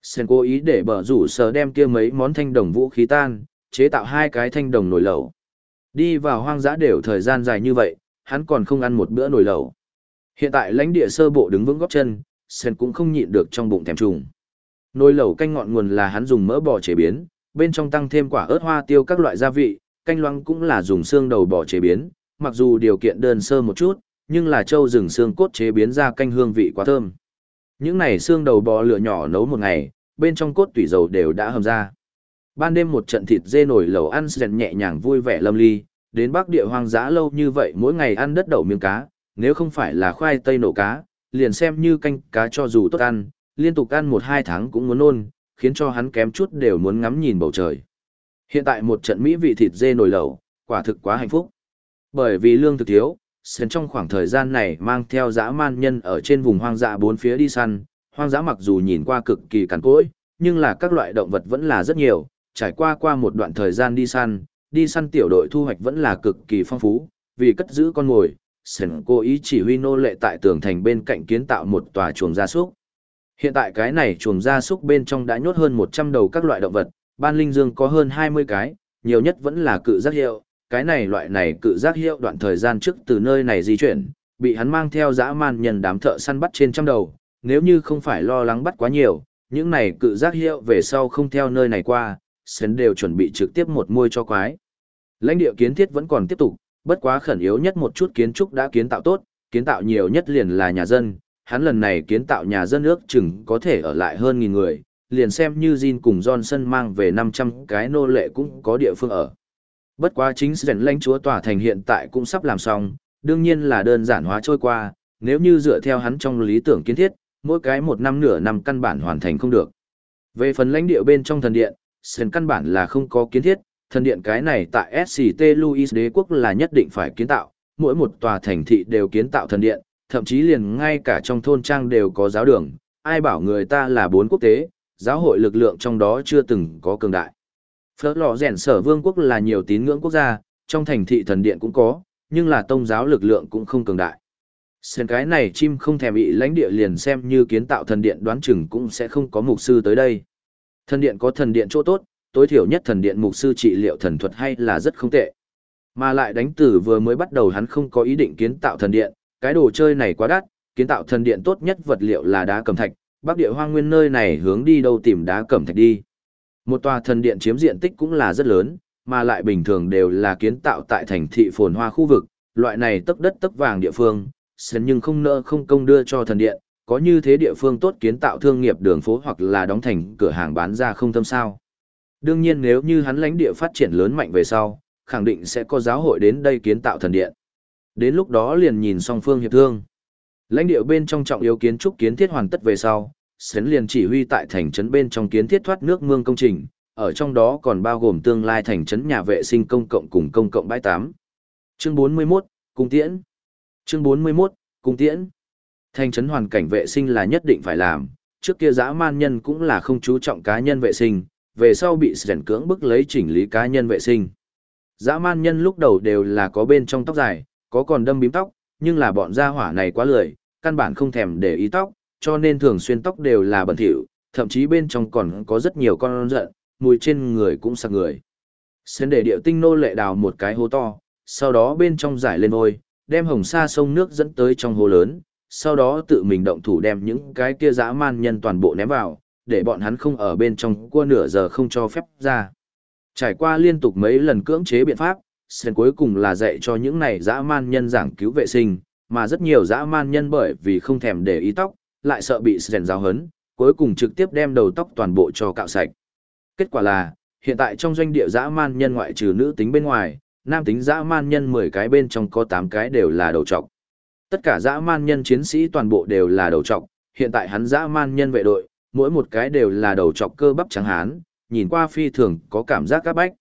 Sen cố ý để bờ rủ sờ đem kia mấy món thanh đồng vũ khí tan, chế tạo hai cái thanh đồng nồi lẩu. Đi vào hoang dã đều thời gian dài như vậy, hắn còn không ăn một bữa nồi lẩu. Hiện tại lãnh địa sơ bộ đứng vững góc chân, Sen cũng không nhịn được trong bụng thèm trùng. Nồi lẩu canh ngọn nguồn là hắn dùng mỡ bò chế biến, bên trong tăng thêm quả ớt hoa tiêu các loại gia vị, canh loãng cũng là dùng xương đầu bò chế biến, mặc dù điều kiện đơn sơ một chút, nhưng là châu rừng xương cốt chế biến ra canh hương vị quá thơm. Những này xương đầu bò lửa nhỏ nấu một ngày, bên trong cốt tủy dầu đều đã hầm ra. Ban đêm một trận thịt dê nổi lẩu ăn sèn nhẹ nhàng vui vẻ lâm ly, đến bắc địa hoang dã lâu như vậy mỗi ngày ăn đất đậu miếng cá, nếu không phải là khoai tây nổ cá, liền xem như canh cá cho dù tốt ăn, liên tục ăn một hai tháng cũng muốn nôn, khiến cho hắn kém chút đều muốn ngắm nhìn bầu trời. Hiện tại một trận mỹ vị thịt dê nồi lẩu, quả thực quá hạnh phúc. Bởi vì lương thực thiếu, Sến trong khoảng thời gian này mang theo dã man nhân ở trên vùng hoang dã bốn phía đi săn, hoang dã mặc dù nhìn qua cực kỳ cằn cỗi, nhưng là các loại động vật vẫn là rất nhiều, trải qua qua một đoạn thời gian đi săn, đi săn tiểu đội thu hoạch vẫn là cực kỳ phong phú, vì cất giữ con mồi, Sến cố ý chỉ huy nô lệ tại tường thành bên cạnh kiến tạo một tòa chuồng gia súc. Hiện tại cái này chuồng gia súc bên trong đã nhốt hơn 100 đầu các loại động vật, ban linh dương có hơn 20 cái, nhiều nhất vẫn là cự giác hiệu, cái này loại này cự giác hiệu đoạn thời gian trước từ nơi này di chuyển, bị hắn mang theo dã man nhân đám thợ săn bắt trên trăm đầu, nếu như không phải lo lắng bắt quá nhiều, những này cự giác hiệu về sau không theo nơi này qua, sến đều chuẩn bị trực tiếp một môi cho quái. Lãnh địa kiến thiết vẫn còn tiếp tục, bất quá khẩn yếu nhất một chút kiến trúc đã kiến tạo tốt, kiến tạo nhiều nhất liền là nhà dân, hắn lần này kiến tạo nhà dân ước chừng có thể ở lại hơn nghìn người, liền xem như Jin cùng Johnson mang về 500 cái nô lệ cũng có địa phương ở. Bất quá chính sến lãnh chúa tòa thành hiện tại cũng sắp làm xong, đương nhiên là đơn giản hóa trôi qua, nếu như dựa theo hắn trong lý tưởng kiến thiết, mỗi cái một năm nửa năm căn bản hoàn thành không được. Về phần lãnh địa bên trong thần điện, Sren căn bản là không có kiến thiết, thần điện cái này tại SCT Louis đế quốc là nhất định phải kiến tạo, mỗi một tòa thành thị đều kiến tạo thần điện, thậm chí liền ngay cả trong thôn trang đều có giáo đường, ai bảo người ta là bốn quốc tế, giáo hội lực lượng trong đó chưa từng có cường đại. Phở lò rèn sở vương quốc là nhiều tín ngưỡng quốc gia, trong thành thị thần điện cũng có, nhưng là tông giáo lực lượng cũng không cường đại. Xem cái này chim không thèm bị lãnh địa liền xem như kiến tạo thần điện đoán chừng cũng sẽ không có mục sư tới đây. Thần điện có thần điện chỗ tốt, tối thiểu nhất thần điện mục sư trị liệu thần thuật hay là rất không tệ. Mà lại đánh tử vừa mới bắt đầu hắn không có ý định kiến tạo thần điện, cái đồ chơi này quá đắt, kiến tạo thần điện tốt nhất vật liệu là đá cẩm thạch, bắc địa hoang nguyên nơi này hướng đi đâu tìm đá cẩm thạch đi. Một tòa thần điện chiếm diện tích cũng là rất lớn, mà lại bình thường đều là kiến tạo tại thành thị phồn hoa khu vực, loại này tấp đất tấp vàng địa phương, sến nhưng không nỡ không công đưa cho thần điện, có như thế địa phương tốt kiến tạo thương nghiệp đường phố hoặc là đóng thành cửa hàng bán ra không tâm sao. Đương nhiên nếu như hắn lãnh địa phát triển lớn mạnh về sau, khẳng định sẽ có giáo hội đến đây kiến tạo thần điện. Đến lúc đó liền nhìn song phương hiệp thương. Lãnh địa bên trong trọng yếu kiến trúc kiến thiết hoàn tất về sau, Sến liền chỉ huy tại thành trấn bên trong kiến thiết thoát nước mương công trình, ở trong đó còn bao gồm tương lai thành trấn nhà vệ sinh công cộng cùng công cộng bãi tám. Chương 41, Cung Tiễn Chương 41, Cung Tiễn Thành trấn hoàn cảnh vệ sinh là nhất định phải làm, trước kia dã man nhân cũng là không chú trọng cá nhân vệ sinh, về sau bị sẻn cưỡng bức lấy chỉnh lý cá nhân vệ sinh. Dã man nhân lúc đầu đều là có bên trong tóc dài, có còn đâm bím tóc, nhưng là bọn gia hỏa này quá lười, căn bản không thèm để ý tóc, cho nên thường xuyên tóc đều là bẩn thỉu, thậm chí bên trong còn có rất nhiều con giận, mùi trên người cũng sặc người. Sến để điệu tinh nô lệ đào một cái hố to, sau đó bên trong giải lên ôi, đem hồng sa sông nước dẫn tới trong hố lớn, sau đó tự mình động thủ đem những cái kia dã man nhân toàn bộ ném vào, để bọn hắn không ở bên trong cua nửa giờ không cho phép ra. Trải qua liên tục mấy lần cưỡng chế biện pháp, Sen cuối cùng là dạy cho những này dã man nhân giảng cứu vệ sinh, mà rất nhiều dã man nhân bởi vì không thèm để ý tóc, lại sợ bị Sen giáo hấn, cuối cùng trực tiếp đem đầu tóc toàn bộ cho cạo sạch. Kết quả là, hiện tại trong doanh địa dã man nhân ngoại trừ nữ tính bên ngoài, nam tính dã man nhân 10 cái bên trong có 8 cái đều là đầu trọc. Tất cả dã man nhân chiến sĩ toàn bộ đều là đầu trọc, hiện tại hắn dã man nhân vệ đội, mỗi một cái đều là đầu trọc cơ bắp trắng hán, nhìn qua phi thường có cảm giác các bách.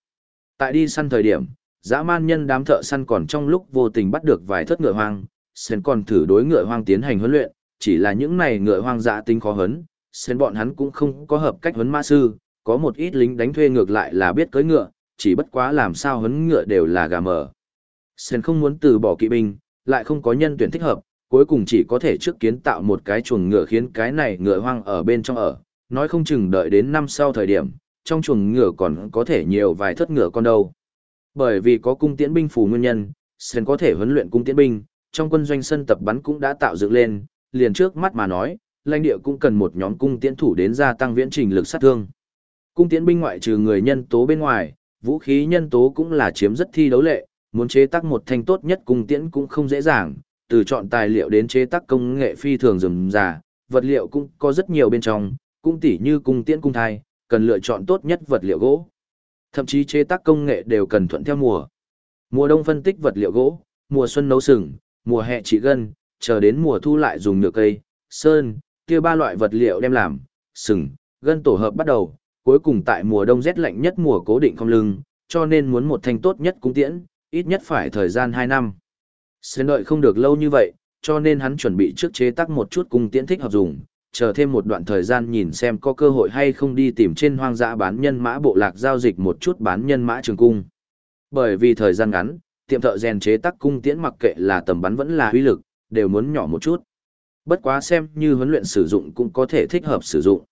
Tại đi săn thời điểm, dã man nhân đám thợ săn còn trong lúc vô tình bắt được vài thất ngựa hoang, sen còn thử đối ngựa hoang tiến hành huấn luyện, chỉ là những này ngựa hoang dã tính khó hấn, sen bọn hắn cũng không có hợp cách huấn mã sư, có một ít lính đánh thuê ngược lại là biết cưỡi ngựa, chỉ bất quá làm sao huấn ngựa đều là gà mờ. Sen không muốn từ bỏ kỵ binh, lại không có nhân tuyển thích hợp, cuối cùng chỉ có thể trước kiến tạo một cái chuồng ngựa khiến cái này ngựa hoang ở bên trong ở, nói không chừng đợi đến năm sau thời điểm, trong chuồng ngựa còn có thể nhiều vài thất ngựa con đâu. Bởi vì có cung tiễn binh phù nguyên nhân, Sen có thể huấn luyện cung tiễn binh, trong quân doanh sân tập bắn cũng đã tạo dựng lên, liền trước mắt mà nói, lãnh địa cũng cần một nhóm cung tiễn thủ đến gia tăng viễn trình lực sát thương. Cung tiễn binh ngoại trừ người nhân tố bên ngoài, vũ khí nhân tố cũng là chiếm rất thi đấu lệ, muốn chế tác một thanh tốt nhất cung tiễn cũng không dễ dàng, từ chọn tài liệu đến chế tác công nghệ phi thường rườm rà, vật liệu cũng có rất nhiều bên trong, cũng tỉ như cung tiễn cung thai, cần lựa chọn tốt nhất vật liệu gỗ. Thậm chí chế tác công nghệ đều cần thuận theo mùa. Mùa đông phân tích vật liệu gỗ, mùa xuân nấu sừng, mùa hè chỉ gân, chờ đến mùa thu lại dùng nhựa cây, sơn, kia ba loại vật liệu đem làm, sừng, gân tổ hợp bắt đầu, cuối cùng tại mùa đông rét lạnh nhất mùa cố định không lưng, cho nên muốn một thanh tốt nhất cung tiễn, ít nhất phải thời gian 2 năm. Sẽ đợi không được lâu như vậy, cho nên hắn chuẩn bị trước chế tác một chút cung tiễn thích hợp dùng, chờ thêm một đoạn thời gian nhìn xem có cơ hội hay không đi tìm trên hoang dã bán nhân mã bộ lạc giao dịch một chút bán nhân mã trường cung. Bởi vì thời gian ngắn, tiệm thợ rèn chế tác cung tiễn mặc kệ là tầm bắn vẫn là uy lực, đều muốn nhỏ một chút. Bất quá xem như huấn luyện sử dụng cũng có thể thích hợp sử dụng.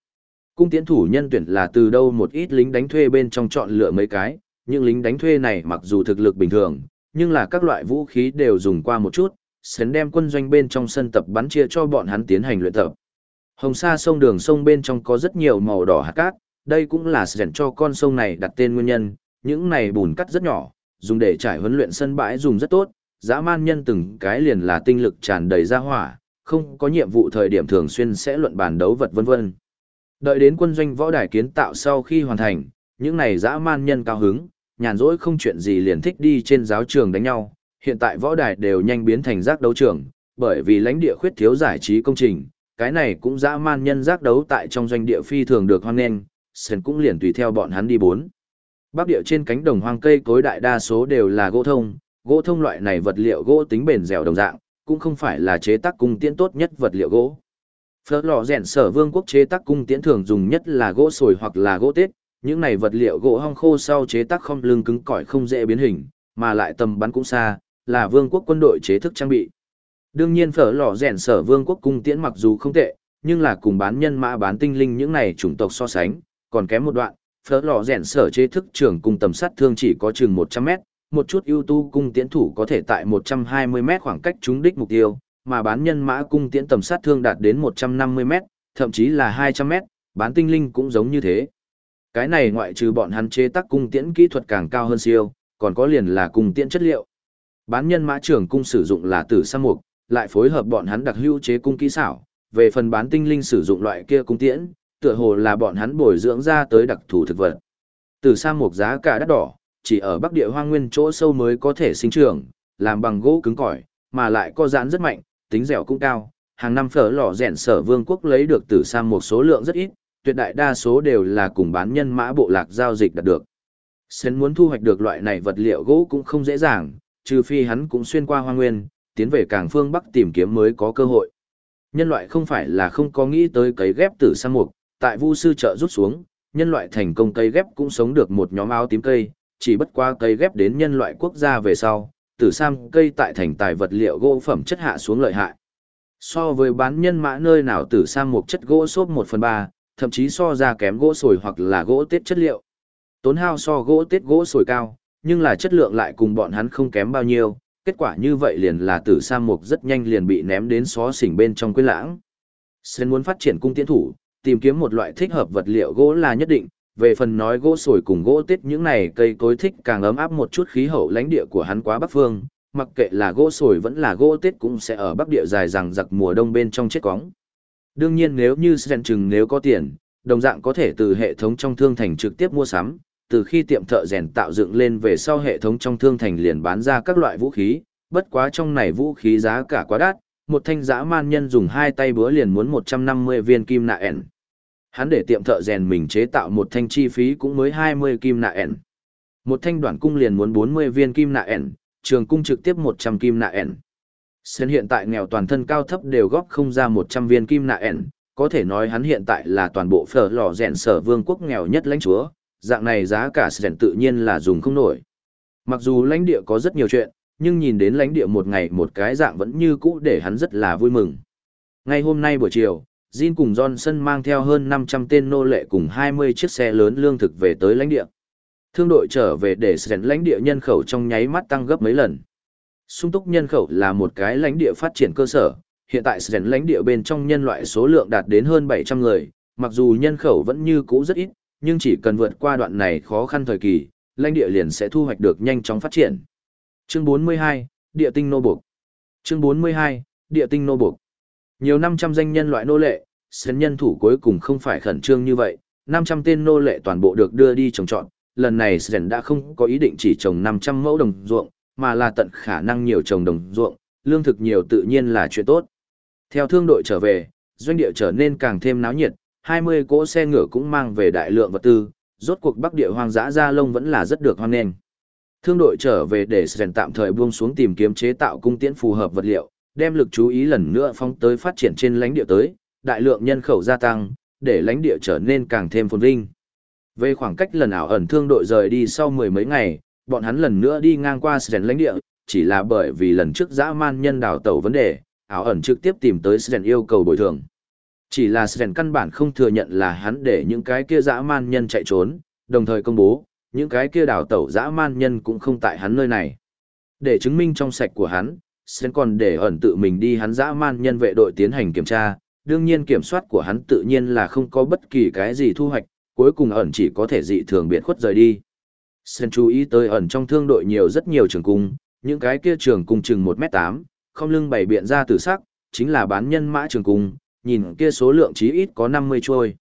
Cung tiễn thủ nhân tuyển là từ đâu một ít lính đánh thuê bên trong chọn lựa mấy cái, những lính đánh thuê này mặc dù thực lực bình thường, nhưng là các loại vũ khí đều dùng qua một chút, sến đem quân doanh bên trong sân tập bắn chia cho bọn hắn tiến hành luyện tập. Hồng sa sông đường sông bên trong có rất nhiều màu đỏ hạt cát, đây cũng là sến cho con sông này đặt tên nguyên nhân, những này bùn cắt rất nhỏ, dùng để trải huấn luyện sân bãi dùng rất tốt, dã man nhân từng cái liền là tinh lực tràn đầy ra hỏa, không có nhiệm vụ thời điểm thường xuyên sẽ luận bàn đấu vật vân vân. Đợi đến quân doanh võ đài kiến tạo sau khi hoàn thành, những này dã man nhân cao hứng, nhàn rỗi không chuyện gì liền thích đi trên giáo trường đánh nhau, hiện tại võ đài đều nhanh biến thành giác đấu trường, bởi vì lãnh địa khuyết thiếu giải trí công trình, cái này cũng dã man nhân giác đấu tại trong doanh địa phi thường được hoan nghênh, Sơn cũng liền tùy theo bọn hắn đi bốn. Bắc địa trên cánh đồng hoang cây cối đại đa số đều là gỗ thông, gỗ thông loại này vật liệu gỗ tính bền dẻo đồng dạng, cũng không phải là chế tác cung tiễn tốt nhất vật liệu gỗ. Phớt lò rèn sở vương quốc chế tác cung tiễn thường dùng nhất là gỗ sồi hoặc là gỗ tết, những này vật liệu gỗ hong khô sau chế tác không lưng cứng cỏi không dễ biến hình, mà lại tầm bắn cũng xa, là vương quốc quân đội chế thức trang bị. Đương nhiên phở lò rèn sở vương quốc cung tiễn mặc dù không tệ, nhưng là cùng bán nhân mã bán tinh linh những này chủng tộc so sánh, còn kém một đoạn, phở lò rèn sở chế thức trưởng cùng tầm sát thương chỉ có chừng 100 mét, một chút ưu tú cung tiễn thủ có thể tại 120 mét khoảng cách trúng đích mục tiêu, mà bán nhân mã cung tiễn tầm sát thương đạt đến 150 mét, thậm chí là 200 mét, bán tinh linh cũng giống như thế. Cái này ngoại trừ bọn hắn chế tác cung tiễn kỹ thuật càng cao hơn siêu, còn có liền là cung tiễn chất liệu. Bán nhân mã trưởng cung sử dụng là tử sa mục, lại phối hợp bọn hắn đặc hữu chế cung kỹ xảo, về phần bán tinh linh sử dụng loại kia cung tiễn, tựa hồ là bọn hắn bồi dưỡng ra tới đặc thù thực vật. Tử sa mục giá cả đắt đỏ, chỉ ở Bắc Địa Hoang Nguyên chỗ sâu mới có thể sinh trưởng, làm bằng gỗ cứng cỏi, mà lại có giãn rất mạnh, tính dẻo cũng cao. Hàng năm phở lò rèn sở vương quốc lấy được tử sa một số lượng rất ít, tuyệt đại đa số đều là cùng bán nhân mã bộ lạc giao dịch đạt được. Sến muốn thu hoạch được loại này vật liệu gỗ cũng không dễ dàng, trừ phi hắn cũng xuyên qua hoang nguyên, tiến về càng phương Bắc tìm kiếm mới có cơ hội. Nhân loại không phải là không có nghĩ tới cấy ghép tử sang mục, tại vu sư trợ rút xuống, nhân loại thành công cấy ghép cũng sống được một nhóm áo tím cây, chỉ bất qua cấy ghép đến nhân loại quốc gia về sau, tử sam cây tại thành tài vật liệu gỗ phẩm chất hạ xuống lợi hại. So với bán nhân mã nơi nào tử sam một chất gỗ xốp 1 phần 3, thậm chí so ra kém gỗ sồi hoặc là gỗ tết chất liệu. Tốn hao so gỗ tết gỗ sồi cao, nhưng là chất lượng lại cùng bọn hắn không kém bao nhiêu, kết quả như vậy liền là tử sa mục rất nhanh liền bị ném đến xó xỉnh bên trong quên lãng. Sơn muốn phát triển cung tiễn thủ, tìm kiếm một loại thích hợp vật liệu gỗ là nhất định, về phần nói gỗ sồi cùng gỗ tết những này cây cối thích càng ấm áp một chút khí hậu lãnh địa của hắn quá bắc phương, mặc kệ là gỗ sồi vẫn là gỗ tết cũng sẽ ở bắc địa dài rằng giặc mùa đông bên trong chết cóng. Đương nhiên nếu như Sren chừng nếu có tiền, đồng dạng có thể từ hệ thống trong thương thành trực tiếp mua sắm, từ khi tiệm thợ rèn tạo dựng lên về sau hệ thống trong thương thành liền bán ra các loại vũ khí, bất quá trong này vũ khí giá cả quá đắt, một thanh dã man nhân dùng hai tay búa liền muốn 150 viên kim nạ ẻn. Hắn để tiệm thợ rèn mình chế tạo một thanh chi phí cũng mới 20 kim nạ ẻn. Một thanh đoạn cung liền muốn 40 viên kim nạ ẻn, trường cung trực tiếp 100 kim nạ ẻn. Sen hiện tại nghèo toàn thân cao thấp đều góp không ra 100 viên kim nạ ẻn, có thể nói hắn hiện tại là toàn bộ phở lò rèn sở vương quốc nghèo nhất lãnh chúa, dạng này giá cả Sen tự nhiên là dùng không nổi. Mặc dù lãnh địa có rất nhiều chuyện, nhưng nhìn đến lãnh địa một ngày một cái dạng vẫn như cũ để hắn rất là vui mừng. Ngay hôm nay buổi chiều, Jin cùng Johnson mang theo hơn 500 tên nô lệ cùng 20 chiếc xe lớn lương thực về tới lãnh địa. Thương đội trở về để sẵn lãnh địa nhân khẩu trong nháy mắt tăng gấp mấy lần. Sung túc nhân khẩu là một cái lãnh địa phát triển cơ sở, hiện tại sẵn lãnh địa bên trong nhân loại số lượng đạt đến hơn 700 người, mặc dù nhân khẩu vẫn như cũ rất ít, nhưng chỉ cần vượt qua đoạn này khó khăn thời kỳ, lãnh địa liền sẽ thu hoạch được nhanh chóng phát triển. Chương 42, Địa tinh nô buộc. Chương 42, Địa tinh nô buộc. Nhiều 500 danh nhân loại nô lệ, sến nhân thủ cuối cùng không phải khẩn trương như vậy, 500 tên nô lệ toàn bộ được đưa đi trồng trọt, lần này sến đã không có ý định chỉ trồng 500 mẫu đồng ruộng, mà là tận khả năng nhiều trồng đồng ruộng, lương thực nhiều tự nhiên là chuyện tốt. Theo thương đội trở về, doanh địa trở nên càng thêm náo nhiệt, 20 cỗ xe ngựa cũng mang về đại lượng vật tư, rốt cuộc bắc địa hoang dã gia lông vẫn là rất được hoan nghênh. Thương đội trở về để rèn tạm thời buông xuống tìm kiếm chế tạo cung tiễn phù hợp vật liệu, đem lực chú ý lần nữa phóng tới phát triển trên lãnh địa tới, đại lượng nhân khẩu gia tăng, để lãnh địa trở nên càng thêm phồn vinh. Về khoảng cách lần ảo ẩn thương đội rời đi sau mười mấy ngày, bọn hắn lần nữa đi ngang qua Sren lãnh địa, chỉ là bởi vì lần trước dã man nhân đào tẩu vấn đề, ảo ẩn trực tiếp tìm tới Sren yêu cầu bồi thường. Chỉ là Sren căn bản không thừa nhận là hắn để những cái kia dã man nhân chạy trốn, đồng thời công bố, những cái kia đào tẩu dã man nhân cũng không tại hắn nơi này. Để chứng minh trong sạch của hắn, sren còn để ẩn tự mình đi hắn dã man nhân vệ đội tiến hành kiểm tra, đương nhiên kiểm soát của hắn tự nhiên là không có bất kỳ cái gì thu hoạch, cuối cùng ẩn chỉ có thể dị thường biệt khuất rời đi. Sơn chú ý tới ẩn trong thương đội nhiều rất nhiều trường cung, những cái kia trường cung chừng 1m8, không lưng bày biện ra từ sắc, chính là bán nhân mã trường cung, nhìn kia số lượng chí ít có 50 trôi.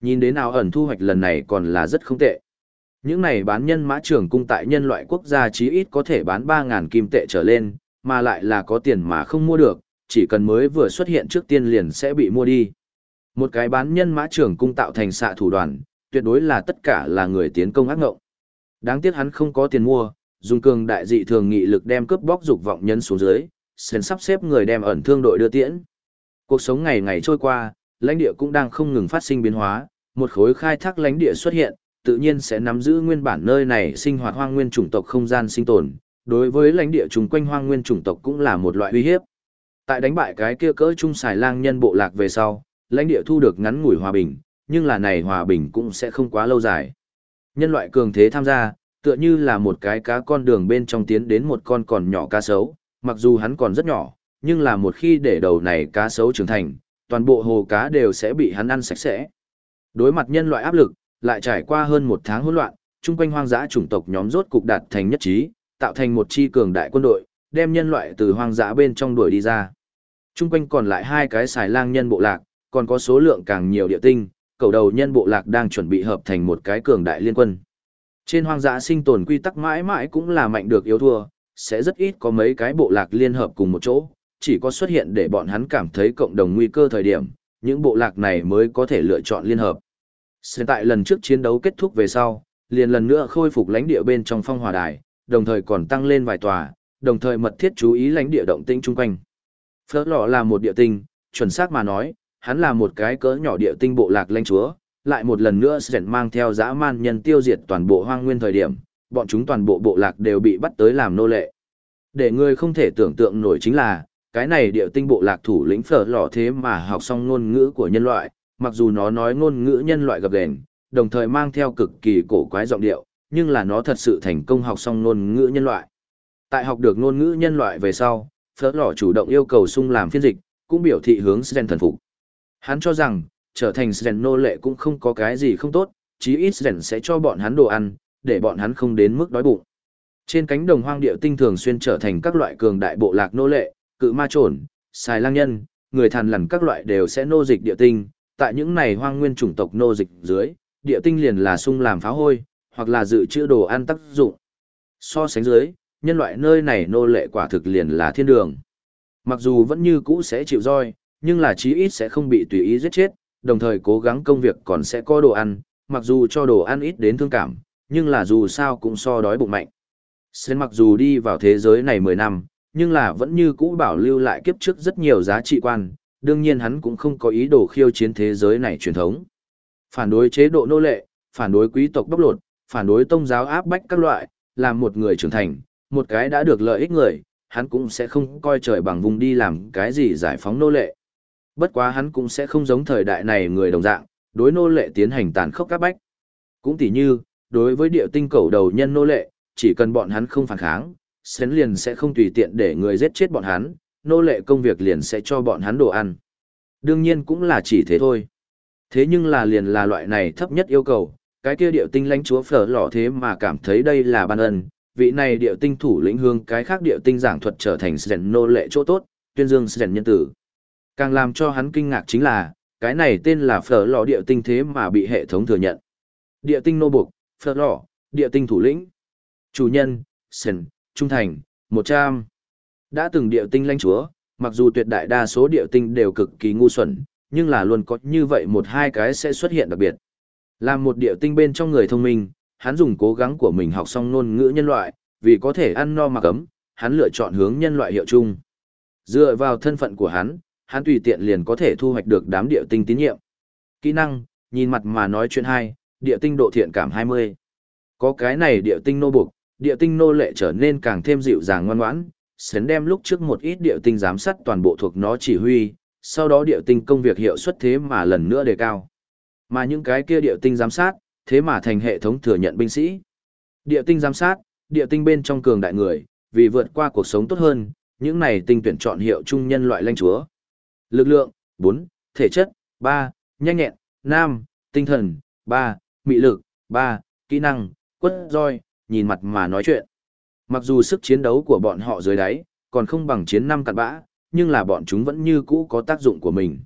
Nhìn đến nào ẩn thu hoạch lần này còn là rất không tệ. Những này bán nhân mã trường cung tại nhân loại quốc gia chí ít có thể bán 3.000 kim tệ trở lên, mà lại là có tiền mà không mua được, chỉ cần mới vừa xuất hiện trước tiên liền sẽ bị mua đi. Một cái bán nhân mã trường cung tạo thành xạ thủ đoàn, tuyệt đối là tất cả là người tiến công ác ngộng. Đáng tiếc hắn không có tiền mua, dùng cường đại dị thường nghị lực đem cướp bóc dục vọng nhân xuống dưới, sen sắp xếp người đem ẩn thương đội đưa tiễn. Cuộc sống ngày ngày trôi qua, lãnh địa cũng đang không ngừng phát sinh biến hóa, một khối khai thác lãnh địa xuất hiện, tự nhiên sẽ nắm giữ nguyên bản nơi này sinh hoạt hoang nguyên chủng tộc không gian sinh tồn, đối với lãnh địa chung quanh hoang nguyên chủng tộc cũng là một loại uy hiếp. Tại đánh bại cái kia cỡ trung xài lang nhân bộ lạc về sau, lãnh địa thu được ngắn ngủi hòa bình, nhưng là này hòa bình cũng sẽ không quá lâu dài. Nhân loại cường thế tham gia, tựa như là một cái cá con đường bên trong tiến đến một con còn nhỏ cá sấu, mặc dù hắn còn rất nhỏ, nhưng là một khi để đầu này cá sấu trưởng thành, toàn bộ hồ cá đều sẽ bị hắn ăn sạch sẽ. Đối mặt nhân loại áp lực, lại trải qua hơn một tháng hỗn loạn, chung quanh hoang dã chủng tộc nhóm rốt cục đạt thành nhất trí, tạo thành một chi cường đại quân đội, đem nhân loại từ hoang dã bên trong đuổi đi ra. Chung quanh còn lại hai cái xài lang nhân bộ lạc, còn có số lượng càng nhiều địa tinh, cầu đầu nhân bộ lạc đang chuẩn bị hợp thành một cái cường đại liên quân. Trên hoang dã sinh tồn quy tắc mãi mãi cũng là mạnh được yếu thua, sẽ rất ít có mấy cái bộ lạc liên hợp cùng một chỗ, chỉ có xuất hiện để bọn hắn cảm thấy cộng đồng nguy cơ thời điểm, những bộ lạc này mới có thể lựa chọn liên hợp. Hiện tại lần trước chiến đấu kết thúc về sau, liền lần nữa khôi phục lãnh địa bên trong phong hòa đài, đồng thời còn tăng lên vài tòa, đồng thời mật thiết chú ý lãnh địa động tĩnh chung quanh. Phớt lọ là một địa tinh, chuẩn xác mà nói, hắn là một cái cỡ nhỏ địa tinh bộ lạc lãnh chúa, lại một lần nữa sẽ mang theo dã man nhân tiêu diệt toàn bộ hoang nguyên thời điểm, bọn chúng toàn bộ bộ lạc đều bị bắt tới làm nô lệ. Để người không thể tưởng tượng nổi chính là, cái này địa tinh bộ lạc thủ lĩnh phở lọ thế mà học xong ngôn ngữ của nhân loại, mặc dù nó nói ngôn ngữ nhân loại gập đền, đồng thời mang theo cực kỳ cổ quái giọng điệu, nhưng là nó thật sự thành công học xong ngôn ngữ nhân loại. Tại học được ngôn ngữ nhân loại về sau, Phớt Lỏ chủ động yêu cầu sung làm phiên dịch, cũng biểu thị hướng Sren thần phục. Hắn cho rằng, trở thành Sren nô lệ cũng không có cái gì không tốt, chí ít rèn sẽ cho bọn hắn đồ ăn, để bọn hắn không đến mức đói bụng. Trên cánh đồng hoang địa tinh thường xuyên trở thành các loại cường đại bộ lạc nô lệ, cự ma trồn, xài lang nhân, người thằn lằn các loại đều sẽ nô dịch địa tinh, tại những này hoang nguyên chủng tộc nô dịch dưới, địa tinh liền là sung làm phá hôi, hoặc là dự trữ đồ ăn tác dụng. So sánh dưới, nhân loại nơi này nô lệ quả thực liền là thiên đường. Mặc dù vẫn như cũ sẽ chịu roi, nhưng là chí ít sẽ không bị tùy ý giết chết, đồng thời cố gắng công việc còn sẽ có đồ ăn, mặc dù cho đồ ăn ít đến thương cảm, nhưng là dù sao cũng so đói bụng mạnh. Sến mặc dù đi vào thế giới này 10 năm, nhưng là vẫn như cũ bảo lưu lại kiếp trước rất nhiều giá trị quan, đương nhiên hắn cũng không có ý đồ khiêu chiến thế giới này truyền thống. Phản đối chế độ nô lệ, phản đối quý tộc bóc lột, phản đối tông giáo áp bách các loại, làm một người trưởng thành, một cái đã được lợi ích người, hắn cũng sẽ không coi trời bằng vùng đi làm cái gì giải phóng nô lệ. Bất quá hắn cũng sẽ không giống thời đại này người đồng dạng, đối nô lệ tiến hành tàn khốc các bách. Cũng tỉ như, đối với địa tinh cầu đầu nhân nô lệ, chỉ cần bọn hắn không phản kháng, Sến liền sẽ không tùy tiện để người giết chết bọn hắn, nô lệ công việc liền sẽ cho bọn hắn đồ ăn. Đương nhiên cũng là chỉ thế thôi. Thế nhưng là liền là loại này thấp nhất yêu cầu, cái kia điệu tinh lãnh chúa phở lỏ thế mà cảm thấy đây là ban ân, vị này điệu tinh thủ lĩnh hương cái khác điệu tinh giảng thuật trở thành Sến nô lệ chỗ tốt, tuyên dương Sến nhân tử. Càng làm cho hắn kinh ngạc chính là, cái này tên là phở lò địa tinh thế mà bị hệ thống thừa nhận. Địa tinh nô buộc, phở lò, địa tinh thủ lĩnh. Chủ nhân, sền trung thành, một trăm Đã từng địa tinh lãnh chúa, mặc dù tuyệt đại đa số địa tinh đều cực kỳ ngu xuẩn, nhưng là luôn có như vậy một hai cái sẽ xuất hiện đặc biệt. Làm một địa tinh bên trong người thông minh, hắn dùng cố gắng của mình học xong ngôn ngữ nhân loại, vì có thể ăn no mặc ấm, hắn lựa chọn hướng nhân loại hiệu chung. Dựa vào thân phận của hắn, hắn tùy tiện liền có thể thu hoạch được đám địa tinh tín nhiệm. Kỹ năng, nhìn mặt mà nói chuyện hai, địa tinh độ thiện cảm 20. Có cái này địa tinh nô buộc, địa tinh nô lệ trở nên càng thêm dịu dàng ngoan ngoãn, sến đem lúc trước một ít địa tinh giám sát toàn bộ thuộc nó chỉ huy, sau đó địa tinh công việc hiệu suất thế mà lần nữa đề cao. Mà những cái kia địa tinh giám sát, thế mà thành hệ thống thừa nhận binh sĩ. Địa tinh giám sát, địa tinh bên trong cường đại người, vì vượt qua cuộc sống tốt hơn, những này tinh tuyển chọn hiệu trung nhân loại lãnh chúa. Lực lượng, 4, thể chất, 3, nhanh nhẹn, 5, tinh thần, 3, mị lực, 3, kỹ năng, quất roi, nhìn mặt mà nói chuyện. Mặc dù sức chiến đấu của bọn họ dưới đáy, còn không bằng chiến năm cặn bã, nhưng là bọn chúng vẫn như cũ có tác dụng của mình.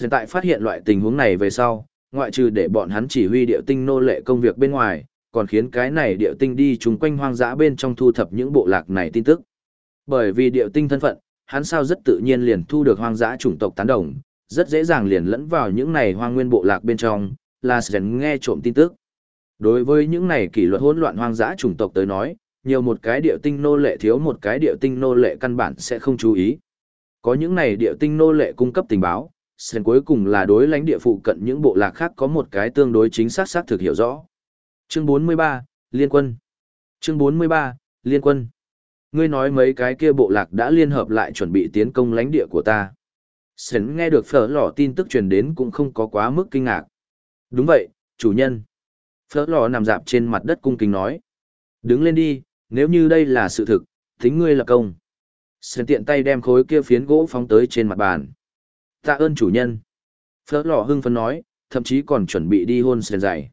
Hiện tại phát hiện loại tình huống này về sau, ngoại trừ để bọn hắn chỉ huy điệu tinh nô lệ công việc bên ngoài, còn khiến cái này điệu tinh đi chung quanh hoang dã bên trong thu thập những bộ lạc này tin tức. Bởi vì điệu tinh thân phận, hắn sao rất tự nhiên liền thu được hoang dã chủng tộc tán đồng, rất dễ dàng liền lẫn vào những này hoang nguyên bộ lạc bên trong, là sẽ nghe trộm tin tức. Đối với những này kỷ luật hỗn loạn hoang dã chủng tộc tới nói, nhiều một cái điệu tinh nô lệ thiếu một cái điệu tinh nô lệ căn bản sẽ không chú ý. Có những này điệu tinh nô lệ cung cấp tình báo, sen cuối cùng là đối lãnh địa phụ cận những bộ lạc khác có một cái tương đối chính xác xác thực hiểu rõ. Chương 43, Liên quân. Chương 43, Liên quân. Ngươi nói mấy cái kia bộ lạc đã liên hợp lại chuẩn bị tiến công lãnh địa của ta. Sến nghe được phở lò tin tức truyền đến cũng không có quá mức kinh ngạc. Đúng vậy, chủ nhân. Phở lò nằm dạp trên mặt đất cung kính nói. Đứng lên đi, nếu như đây là sự thực, tính ngươi là công. Sến tiện tay đem khối kia phiến gỗ phóng tới trên mặt bàn. Tạ ơn chủ nhân. Phở lò hưng phấn nói, thậm chí còn chuẩn bị đi hôn Sến dày.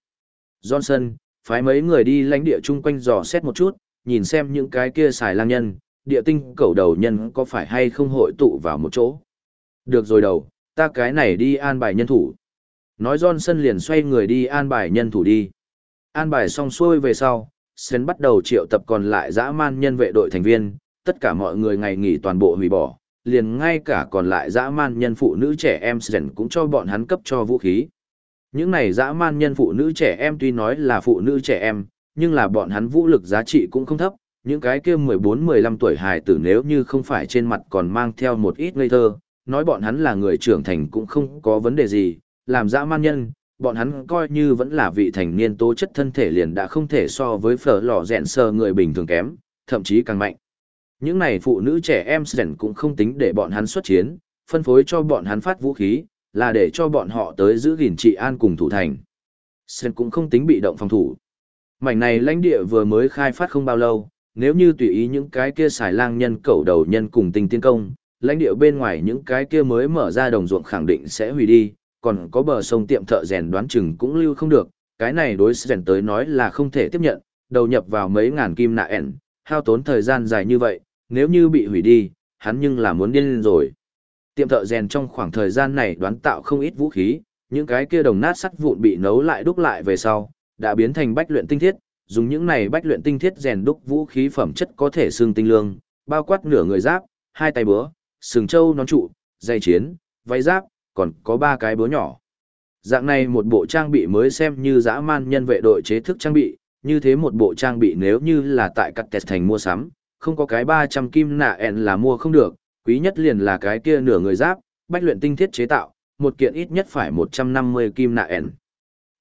Johnson, phái mấy người đi lãnh địa chung quanh dò xét một chút, nhìn xem những cái kia xài lang nhân, địa tinh cầu đầu nhân có phải hay không hội tụ vào một chỗ. Được rồi đầu, ta cái này đi an bài nhân thủ. Nói Johnson liền xoay người đi an bài nhân thủ đi. An bài xong xuôi về sau, Sến bắt đầu triệu tập còn lại dã man nhân vệ đội thành viên, tất cả mọi người ngày nghỉ toàn bộ hủy bỏ, liền ngay cả còn lại dã man nhân phụ nữ trẻ em Sến cũng cho bọn hắn cấp cho vũ khí. Những này dã man nhân phụ nữ trẻ em tuy nói là phụ nữ trẻ em, nhưng là bọn hắn vũ lực giá trị cũng không thấp, những cái kia 14-15 tuổi hài tử nếu như không phải trên mặt còn mang theo một ít ngây thơ, nói bọn hắn là người trưởng thành cũng không có vấn đề gì, làm dã man nhân, bọn hắn coi như vẫn là vị thành niên tố chất thân thể liền đã không thể so với phở lò rẹn sờ người bình thường kém, thậm chí càng mạnh. Những này phụ nữ trẻ em rèn cũng không tính để bọn hắn xuất chiến, phân phối cho bọn hắn phát vũ khí, là để cho bọn họ tới giữ gìn trị an cùng thủ thành. Sen cũng không tính bị động phòng thủ. Mảnh này lãnh địa vừa mới khai phát không bao lâu, nếu như tùy ý những cái kia xài lang nhân cẩu đầu nhân cùng tình tiến công, lãnh địa bên ngoài những cái kia mới mở ra đồng ruộng khẳng định sẽ hủy đi, còn có bờ sông tiệm thợ rèn đoán chừng cũng lưu không được, cái này đối rèn tới nói là không thể tiếp nhận, đầu nhập vào mấy ngàn kim nạ ẻn, hao tốn thời gian dài như vậy, nếu như bị hủy đi, hắn nhưng là muốn điên lên rồi. Tiệm thợ rèn trong khoảng thời gian này đoán tạo không ít vũ khí, những cái kia đồng nát sắt vụn bị nấu lại đúc lại về sau, đã biến thành bách luyện tinh thiết, dùng những này bách luyện tinh thiết rèn đúc vũ khí phẩm chất có thể xương tinh lương, bao quát nửa người giáp, hai tay búa, sừng trâu nón trụ, dây chiến, váy giáp, còn có ba cái búa nhỏ. Dạng này một bộ trang bị mới xem như dã man nhân vệ đội chế thức trang bị, như thế một bộ trang bị nếu như là tại cắt tẹt thành mua sắm, không có cái 300 kim nạ ẹn là mua không được, quý nhất liền là cái kia nửa người giáp, bách luyện tinh thiết chế tạo, một kiện ít nhất phải 150 kim nạ ẹn.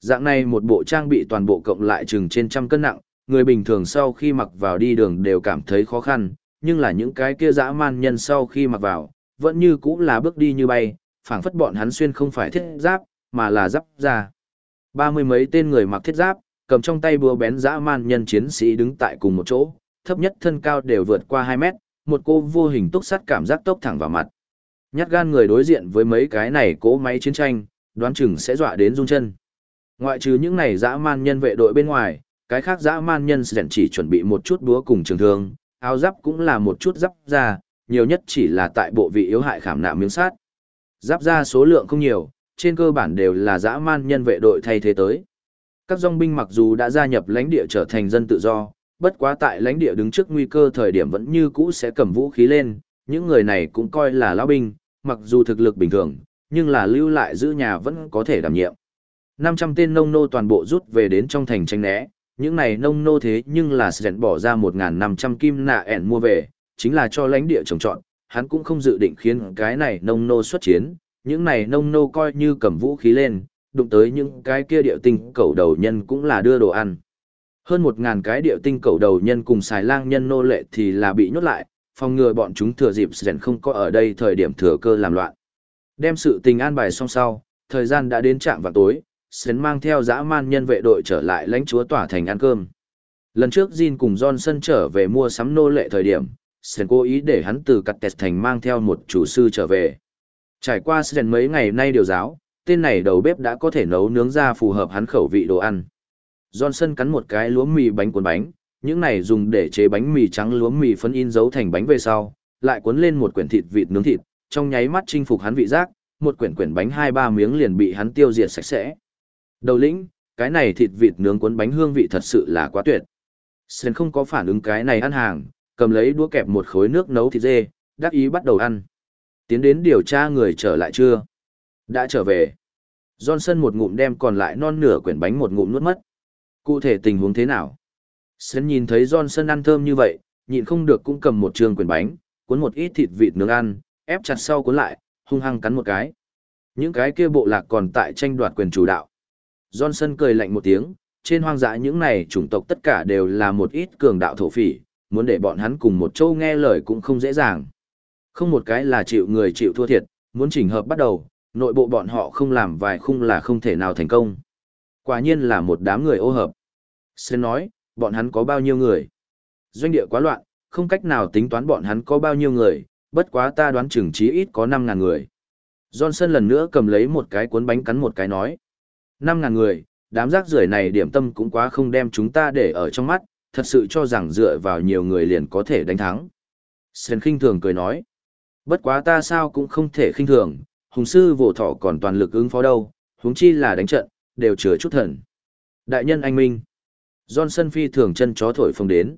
Dạng này một bộ trang bị toàn bộ cộng lại chừng trên trăm cân nặng, người bình thường sau khi mặc vào đi đường đều cảm thấy khó khăn, nhưng là những cái kia dã man nhân sau khi mặc vào, vẫn như cũng là bước đi như bay, phảng phất bọn hắn xuyên không phải thiết giáp, mà là giáp ra. Ba mươi mấy tên người mặc thiết giáp, cầm trong tay búa bén dã man nhân chiến sĩ đứng tại cùng một chỗ, thấp nhất thân cao đều vượt qua 2 mét, một cô vô hình túc sắt cảm giác tốc thẳng vào mặt. Nhát gan người đối diện với mấy cái này cỗ máy chiến tranh, đoán chừng sẽ dọa đến rung chân. Ngoại trừ những này dã man nhân vệ đội bên ngoài, cái khác dã man nhân sẽ chỉ chuẩn bị một chút búa cùng trường thương, áo giáp cũng là một chút giáp da nhiều nhất chỉ là tại bộ vị yếu hại khảm nạm miếng sát. Giáp da số lượng không nhiều, trên cơ bản đều là dã man nhân vệ đội thay thế tới. Các dòng binh mặc dù đã gia nhập lãnh địa trở thành dân tự do, bất quá tại lãnh địa đứng trước nguy cơ thời điểm vẫn như cũ sẽ cầm vũ khí lên, những người này cũng coi là lão binh, mặc dù thực lực bình thường, nhưng là lưu lại giữ nhà vẫn có thể đảm nhiệm. 500 tên nông nô toàn bộ rút về đến trong thành tranh né, những này nông nô thế nhưng là sẽ bỏ ra 1.500 kim nạ ẻn mua về, chính là cho lãnh địa trồng trọn, hắn cũng không dự định khiến cái này nông nô xuất chiến, những này nông nô coi như cầm vũ khí lên, đụng tới những cái kia địa tinh cầu đầu nhân cũng là đưa đồ ăn. Hơn một ngàn cái địa tinh cầu đầu nhân cùng xài lang nhân nô lệ thì là bị nhốt lại, phòng ngừa bọn chúng thừa dịp rèn không có ở đây thời điểm thừa cơ làm loạn. Đem sự tình an bài xong sau, thời gian đã đến trạm vào tối, Sến mang theo dã man nhân vệ đội trở lại lãnh chúa tỏa thành ăn cơm. Lần trước Jin cùng Johnson trở về mua sắm nô lệ thời điểm, Sến cố ý để hắn từ cặt tẹt thành mang theo một chủ sư trở về. Trải qua Sến mấy ngày nay điều giáo, tên này đầu bếp đã có thể nấu nướng ra phù hợp hắn khẩu vị đồ ăn. Johnson cắn một cái lúa mì bánh cuốn bánh, những này dùng để chế bánh mì trắng lúa mì phấn in dấu thành bánh về sau, lại cuốn lên một quyển thịt vịt nướng thịt, trong nháy mắt chinh phục hắn vị giác, một quyển quyển bánh hai ba miếng liền bị hắn tiêu diệt sạch sẽ. Đầu lĩnh, cái này thịt vịt nướng cuốn bánh hương vị thật sự là quá tuyệt. Sến không có phản ứng cái này ăn hàng, cầm lấy đũa kẹp một khối nước nấu thịt dê, đắc ý bắt đầu ăn. Tiến đến điều tra người trở lại chưa? Đã trở về. Johnson một ngụm đem còn lại non nửa quyển bánh một ngụm nuốt mất. Cụ thể tình huống thế nào? Sến nhìn thấy Johnson ăn thơm như vậy, nhịn không được cũng cầm một trường quyển bánh, cuốn một ít thịt vịt nướng ăn, ép chặt sau cuốn lại, hung hăng cắn một cái. Những cái kia bộ lạc còn tại tranh đoạt quyền chủ đạo. Johnson cười lạnh một tiếng, trên hoang dã những này chủng tộc tất cả đều là một ít cường đạo thổ phỉ, muốn để bọn hắn cùng một châu nghe lời cũng không dễ dàng. Không một cái là chịu người chịu thua thiệt, muốn chỉnh hợp bắt đầu, nội bộ bọn họ không làm vài khung là không thể nào thành công. Quả nhiên là một đám người ô hợp. Sơn nói, bọn hắn có bao nhiêu người? Doanh địa quá loạn, không cách nào tính toán bọn hắn có bao nhiêu người, bất quá ta đoán chừng chí ít có 5.000 người. Johnson lần nữa cầm lấy một cái cuốn bánh cắn một cái nói. Năm ngàn người, đám rác rưởi này điểm tâm cũng quá không đem chúng ta để ở trong mắt, thật sự cho rằng dựa vào nhiều người liền có thể đánh thắng. Sơn khinh thường cười nói. Bất quá ta sao cũng không thể khinh thường, hùng sư vỗ thọ còn toàn lực ứng phó đâu, huống chi là đánh trận, đều chứa chút thần. Đại nhân anh Minh. Johnson phi thường chân chó thổi phồng đến.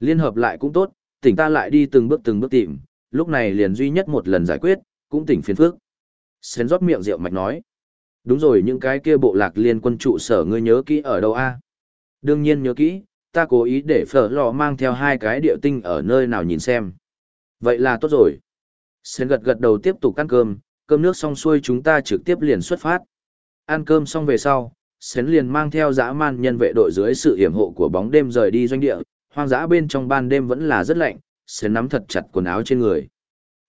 Liên hợp lại cũng tốt, tỉnh ta lại đi từng bước từng bước tìm, lúc này liền duy nhất một lần giải quyết, cũng tỉnh phiền phước. Sến rót miệng rượu mạch nói. Đúng rồi những cái kia bộ lạc liên quân trụ sở ngươi nhớ kỹ ở đâu a? Đương nhiên nhớ kỹ, ta cố ý để phở lò mang theo hai cái địa tinh ở nơi nào nhìn xem. Vậy là tốt rồi. Sến gật gật đầu tiếp tục ăn cơm, cơm nước xong xuôi chúng ta trực tiếp liền xuất phát. Ăn cơm xong về sau, Sến liền mang theo dã man nhân vệ đội dưới sự hiểm hộ của bóng đêm rời đi doanh địa, hoang dã bên trong ban đêm vẫn là rất lạnh, Sến nắm thật chặt quần áo trên người.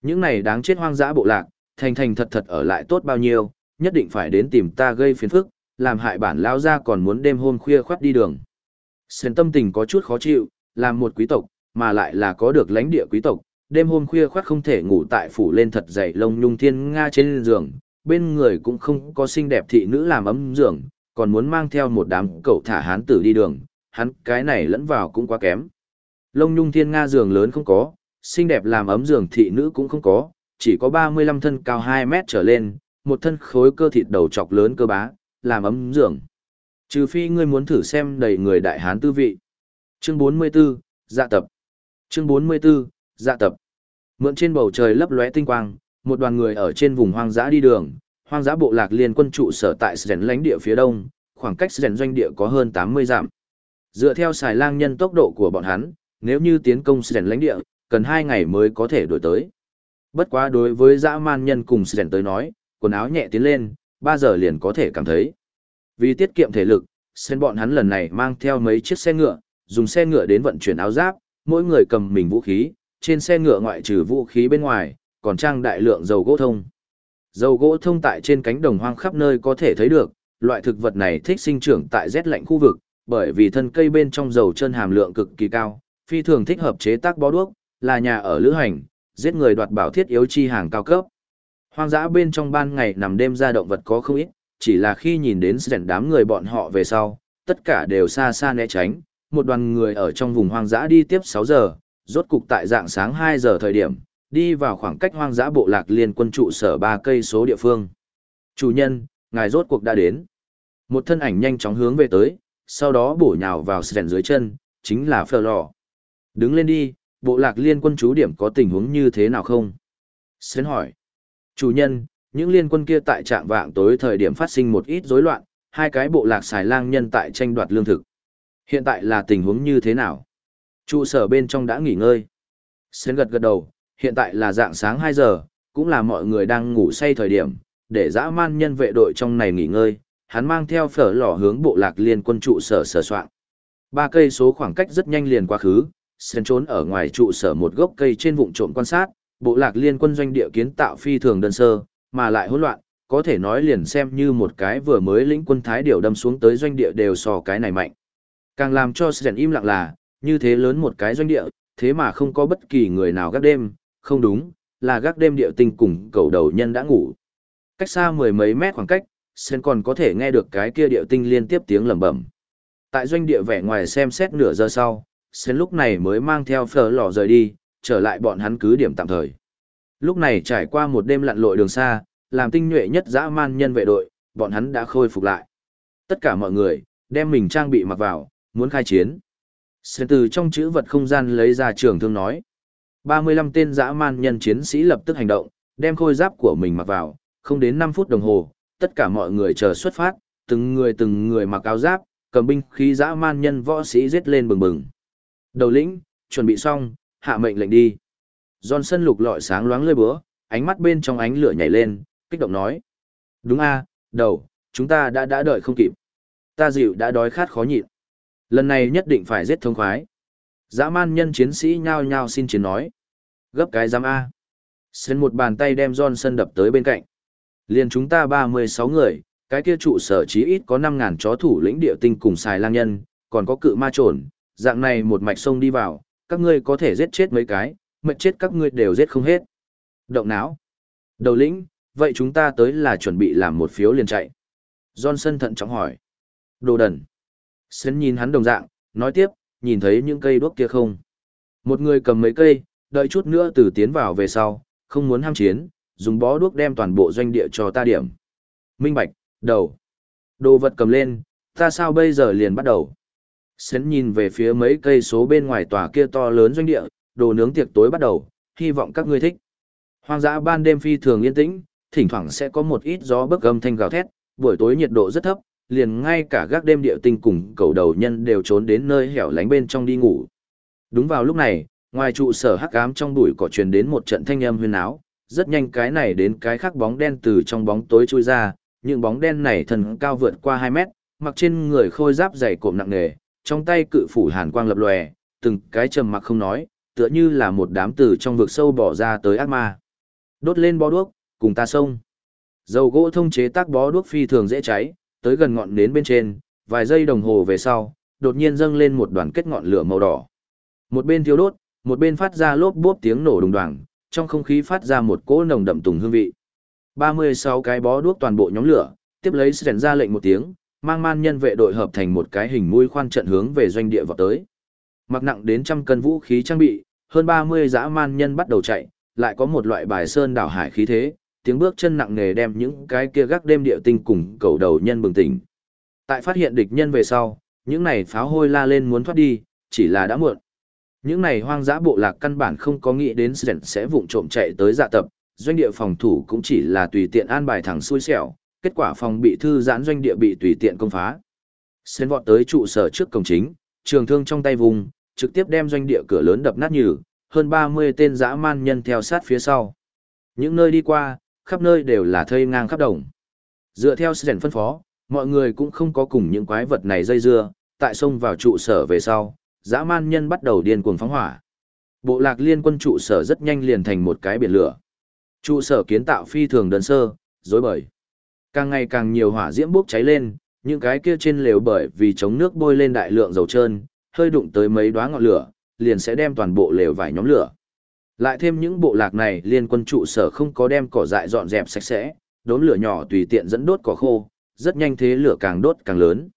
Những này đáng chết hoang dã bộ lạc, thành thành thật thật ở lại tốt bao nhiêu, nhất định phải đến tìm ta gây phiền phức, làm hại bản lao ra còn muốn đêm hôm khuya khoát đi đường. Sến tâm tình có chút khó chịu, làm một quý tộc, mà lại là có được lãnh địa quý tộc, đêm hôm khuya khoát không thể ngủ tại phủ lên thật dày lông nhung thiên nga trên giường, bên người cũng không có xinh đẹp thị nữ làm ấm giường, còn muốn mang theo một đám cậu thả hán tử đi đường, hắn cái này lẫn vào cũng quá kém. Lông nhung thiên nga giường lớn không có, xinh đẹp làm ấm giường thị nữ cũng không có, chỉ có 35 thân cao 2 mét trở lên, một thân khối cơ thịt đầu chọc lớn cơ bá, làm ấm giường. Trừ phi ngươi muốn thử xem đầy người đại hán tư vị. Chương 44, dạ tập. Chương 44, dạ tập. Mượn trên bầu trời lấp lóe tinh quang, một đoàn người ở trên vùng hoang dã đi đường, hoang dã bộ lạc liên quân trụ sở tại Sren lãnh địa phía đông, khoảng cách Sren doanh địa có hơn 80 dặm. Dựa theo xài lang nhân tốc độ của bọn hắn, nếu như tiến công Sren lãnh địa, cần 2 ngày mới có thể đổi tới. Bất quá đối với dã man nhân cùng Sren tới nói, quần áo nhẹ tiến lên, 3 giờ liền có thể cảm thấy. Vì tiết kiệm thể lực, sen bọn hắn lần này mang theo mấy chiếc xe ngựa, dùng xe ngựa đến vận chuyển áo giáp, mỗi người cầm mình vũ khí, trên xe ngựa ngoại trừ vũ khí bên ngoài, còn trang đại lượng dầu gỗ thông. Dầu gỗ thông tại trên cánh đồng hoang khắp nơi có thể thấy được, loại thực vật này thích sinh trưởng tại rét lạnh khu vực, bởi vì thân cây bên trong dầu chân hàm lượng cực kỳ cao, phi thường thích hợp chế tác bó đuốc, là nhà ở lữ hành, giết người đoạt bảo thiết yếu chi hàng cao cấp. Hoang dã bên trong ban ngày nằm đêm ra động vật có không ít, chỉ là khi nhìn đến rèn đám người bọn họ về sau, tất cả đều xa xa né tránh, một đoàn người ở trong vùng hoang dã đi tiếp 6 giờ, rốt cục tại dạng sáng 2 giờ thời điểm, đi vào khoảng cách hoang dã bộ lạc liên quân trụ sở 3 cây số địa phương. Chủ nhân, ngài rốt cuộc đã đến. Một thân ảnh nhanh chóng hướng về tới, sau đó bổ nhào vào sèn dưới chân, chính là Phờ Lò. Đứng lên đi, bộ lạc liên quân chú điểm có tình huống như thế nào không? Sến hỏi. Chủ nhân, những liên quân kia tại trạng vạng tối thời điểm phát sinh một ít rối loạn, hai cái bộ lạc xài lang nhân tại tranh đoạt lương thực. Hiện tại là tình huống như thế nào? Trụ sở bên trong đã nghỉ ngơi. Sến gật gật đầu, hiện tại là dạng sáng 2 giờ, cũng là mọi người đang ngủ say thời điểm, để dã man nhân vệ đội trong này nghỉ ngơi, hắn mang theo phở lò hướng bộ lạc liên quân trụ sở sở soạn. Ba cây số khoảng cách rất nhanh liền quá khứ, Sến trốn ở ngoài trụ sở một gốc cây trên vụn trộm quan sát, bộ lạc liên quân doanh địa kiến tạo phi thường đơn sơ, mà lại hỗn loạn, có thể nói liền xem như một cái vừa mới lĩnh quân thái điều đâm xuống tới doanh địa đều so cái này mạnh. Càng làm cho Sren im lặng là, như thế lớn một cái doanh địa, thế mà không có bất kỳ người nào gác đêm, không đúng, là gác đêm địa tinh cùng cầu đầu nhân đã ngủ. Cách xa mười mấy mét khoảng cách, Sren còn có thể nghe được cái kia địa tinh liên tiếp tiếng lẩm bẩm. Tại doanh địa vẻ ngoài xem xét nửa giờ sau, Sren lúc này mới mang theo phở lò rời đi, trở lại bọn hắn cứ điểm tạm thời. Lúc này trải qua một đêm lặn lội đường xa, làm tinh nhuệ nhất dã man nhân vệ đội, bọn hắn đã khôi phục lại. Tất cả mọi người, đem mình trang bị mặc vào, muốn khai chiến. Sơn từ trong chữ vật không gian lấy ra trường thương nói. 35 tên dã man nhân chiến sĩ lập tức hành động, đem khôi giáp của mình mặc vào, không đến 5 phút đồng hồ, tất cả mọi người chờ xuất phát, từng người từng người mặc áo giáp, cầm binh khí dã man nhân võ sĩ giết lên bừng bừng. Đầu lĩnh, chuẩn bị xong, hạ mệnh lệnh đi. Johnson lục lọi sáng loáng lơi búa, ánh mắt bên trong ánh lửa nhảy lên, kích động nói. Đúng a, đầu, chúng ta đã đã đợi không kịp. Ta dịu đã đói khát khó nhịn. Lần này nhất định phải giết thông khoái. Dã man nhân chiến sĩ nhao nhao xin chiến nói. Gấp cái giám A. Sến một bàn tay đem Johnson đập tới bên cạnh. Liền chúng ta 36 người, cái kia trụ sở chí ít có 5.000 chó thủ lĩnh địa tinh cùng xài lang nhân, còn có cự ma trồn, dạng này một mạch sông đi vào, các ngươi có thể giết chết mấy cái, mệt chết các ngươi đều giết không hết. Động não. Đầu lĩnh, vậy chúng ta tới là chuẩn bị làm một phiếu liền chạy. Johnson thận trọng hỏi. Đồ đần. Sến nhìn hắn đồng dạng, nói tiếp, nhìn thấy những cây đuốc kia không? Một người cầm mấy cây, đợi chút nữa từ tiến vào về sau, không muốn ham chiến, dùng bó đuốc đem toàn bộ doanh địa cho ta điểm. Minh Bạch, đầu. Đồ vật cầm lên, ta sao bây giờ liền bắt đầu? Sến nhìn về phía mấy cây số bên ngoài tòa kia to lớn doanh địa, đồ nướng tiệc tối bắt đầu, hy vọng các ngươi thích. Hoang dã ban đêm phi thường yên tĩnh, thỉnh thoảng sẽ có một ít gió bấc gầm thanh gào thét, buổi tối nhiệt độ rất thấp, liền ngay cả gác đêm địa tinh cùng cầu đầu nhân đều trốn đến nơi hẻo lánh bên trong đi ngủ. Đúng vào lúc này, ngoài trụ sở hắc ám trong bụi cỏ truyền đến một trận thanh âm huyên áo, rất nhanh cái này đến cái khác bóng đen từ trong bóng tối chui ra, những bóng đen này thần cao vượt qua 2 mét, mặc trên người khôi giáp dày cộm nặng nề, trong tay cự phủ hàn quang lập lòe, từng cái trầm mặc không nói, tựa như là một đám từ trong vực sâu bỏ ra tới ác ma. Đốt lên bó đuốc, cùng ta xông. Dầu gỗ thông chế tác bó đuốc phi thường dễ cháy, tới gần ngọn nến bên trên, vài giây đồng hồ về sau, đột nhiên dâng lên một đoàn kết ngọn lửa màu đỏ. Một bên thiêu đốt, một bên phát ra lốp bốp tiếng nổ đùng đoàng, trong không khí phát ra một cỗ nồng đậm tùng hương vị. 36 cái bó đuốc toàn bộ nhóm lửa, tiếp lấy sẽ ra lệnh một tiếng, mang man nhân vệ đội hợp thành một cái hình mũi khoan trận hướng về doanh địa vào tới. Mặc nặng đến trăm cân vũ khí trang bị, hơn 30 dã man nhân bắt đầu chạy, lại có một loại bài sơn đảo hải khí thế, tiếng bước chân nặng nề đem những cái kia gác đêm địa tinh cùng cầu đầu nhân bừng tỉnh. Tại phát hiện địch nhân về sau, những này pháo hôi la lên muốn thoát đi, chỉ là đã muộn. Những này hoang dã bộ lạc căn bản không có nghĩ đến sẽ vụng trộm chạy tới dạ tập, doanh địa phòng thủ cũng chỉ là tùy tiện an bài thẳng xui xẻo, kết quả phòng bị thư giãn doanh địa bị tùy tiện công phá. xen vọt tới trụ sở trước cổng chính, trường thương trong tay vùng, trực tiếp đem doanh địa cửa lớn đập nát nhừ, hơn 30 tên dã man nhân theo sát phía sau. Những nơi đi qua, khắp nơi đều là thây ngang khắp đồng. Dựa theo Sren phân phó, mọi người cũng không có cùng những quái vật này dây dưa, tại sông vào trụ sở về sau, dã man nhân bắt đầu điên cuồng phóng hỏa. Bộ lạc liên quân trụ sở rất nhanh liền thành một cái biển lửa. Trụ sở kiến tạo phi thường đơn sơ, dối bời. Càng ngày càng nhiều hỏa diễm bốc cháy lên, những cái kia trên lều bởi vì chống nước bôi lên đại lượng dầu trơn, hơi đụng tới mấy đóa ngọn lửa, liền sẽ đem toàn bộ lều vải nhóm lửa. Lại thêm những bộ lạc này liên quân trụ sở không có đem cỏ dại dọn dẹp sạch sẽ, đốn lửa nhỏ tùy tiện dẫn đốt cỏ khô, rất nhanh thế lửa càng đốt càng lớn.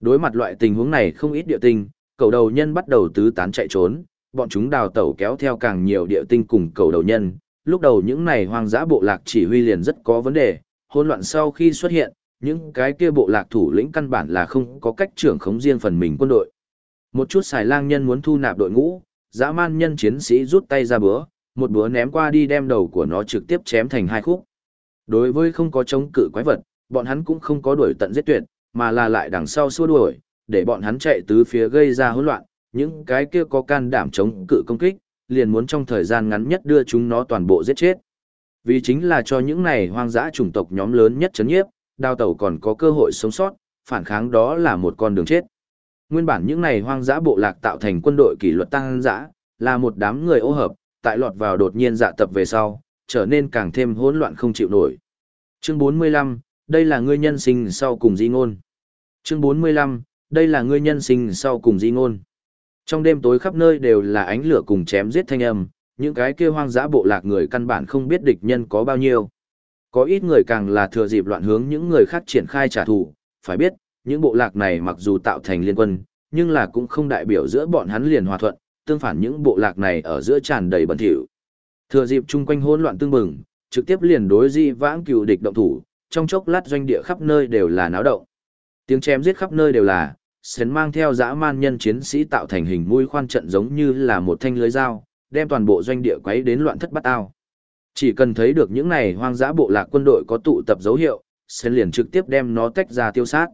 Đối mặt loại tình huống này không ít địa tinh, cầu đầu nhân bắt đầu tứ tán chạy trốn, bọn chúng đào tẩu kéo theo càng nhiều địa tinh cùng cầu đầu nhân. Lúc đầu những này hoang dã bộ lạc chỉ huy liền rất có vấn đề, hỗn loạn sau khi xuất hiện, những cái kia bộ lạc thủ lĩnh căn bản là không có cách trưởng khống riêng phần mình quân đội. Một chút xài lang nhân muốn thu nạp đội ngũ, dã man nhân chiến sĩ rút tay ra bữa, một bữa ném qua đi đem đầu của nó trực tiếp chém thành hai khúc. Đối với không có chống cự quái vật, bọn hắn cũng không có đuổi tận giết tuyệt, mà là lại đằng sau xua đuổi, để bọn hắn chạy tứ phía gây ra hỗn loạn, những cái kia có can đảm chống cự công kích, liền muốn trong thời gian ngắn nhất đưa chúng nó toàn bộ giết chết. Vì chính là cho những này hoang dã chủng tộc nhóm lớn nhất chấn nhiếp, đào tẩu còn có cơ hội sống sót, phản kháng đó là một con đường chết. Nguyên bản những này hoang dã bộ lạc tạo thành quân đội kỷ luật tăng dã, là một đám người ô hợp, tại lọt vào đột nhiên dạ tập về sau, trở nên càng thêm hỗn loạn không chịu nổi. Chương 45, đây là ngươi nhân sinh sau cùng di ngôn. Chương 45, đây là ngươi nhân sinh sau cùng di ngôn. Trong đêm tối khắp nơi đều là ánh lửa cùng chém giết thanh âm, những cái kia hoang dã bộ lạc người căn bản không biết địch nhân có bao nhiêu. Có ít người càng là thừa dịp loạn hướng những người khác triển khai trả thù, phải biết, những bộ lạc này mặc dù tạo thành liên quân, nhưng là cũng không đại biểu giữa bọn hắn liền hòa thuận, tương phản những bộ lạc này ở giữa tràn đầy bẩn thỉu. Thừa dịp chung quanh hỗn loạn tương bừng, trực tiếp liền đối di vãng cựu địch động thủ, trong chốc lát doanh địa khắp nơi đều là náo động. Tiếng chém giết khắp nơi đều là, sến mang theo dã man nhân chiến sĩ tạo thành hình mũi khoan trận giống như là một thanh lưới dao, đem toàn bộ doanh địa quấy đến loạn thất bát ao. Chỉ cần thấy được những này hoang dã bộ lạc quân đội có tụ tập dấu hiệu, sến liền trực tiếp đem nó tách ra tiêu sát.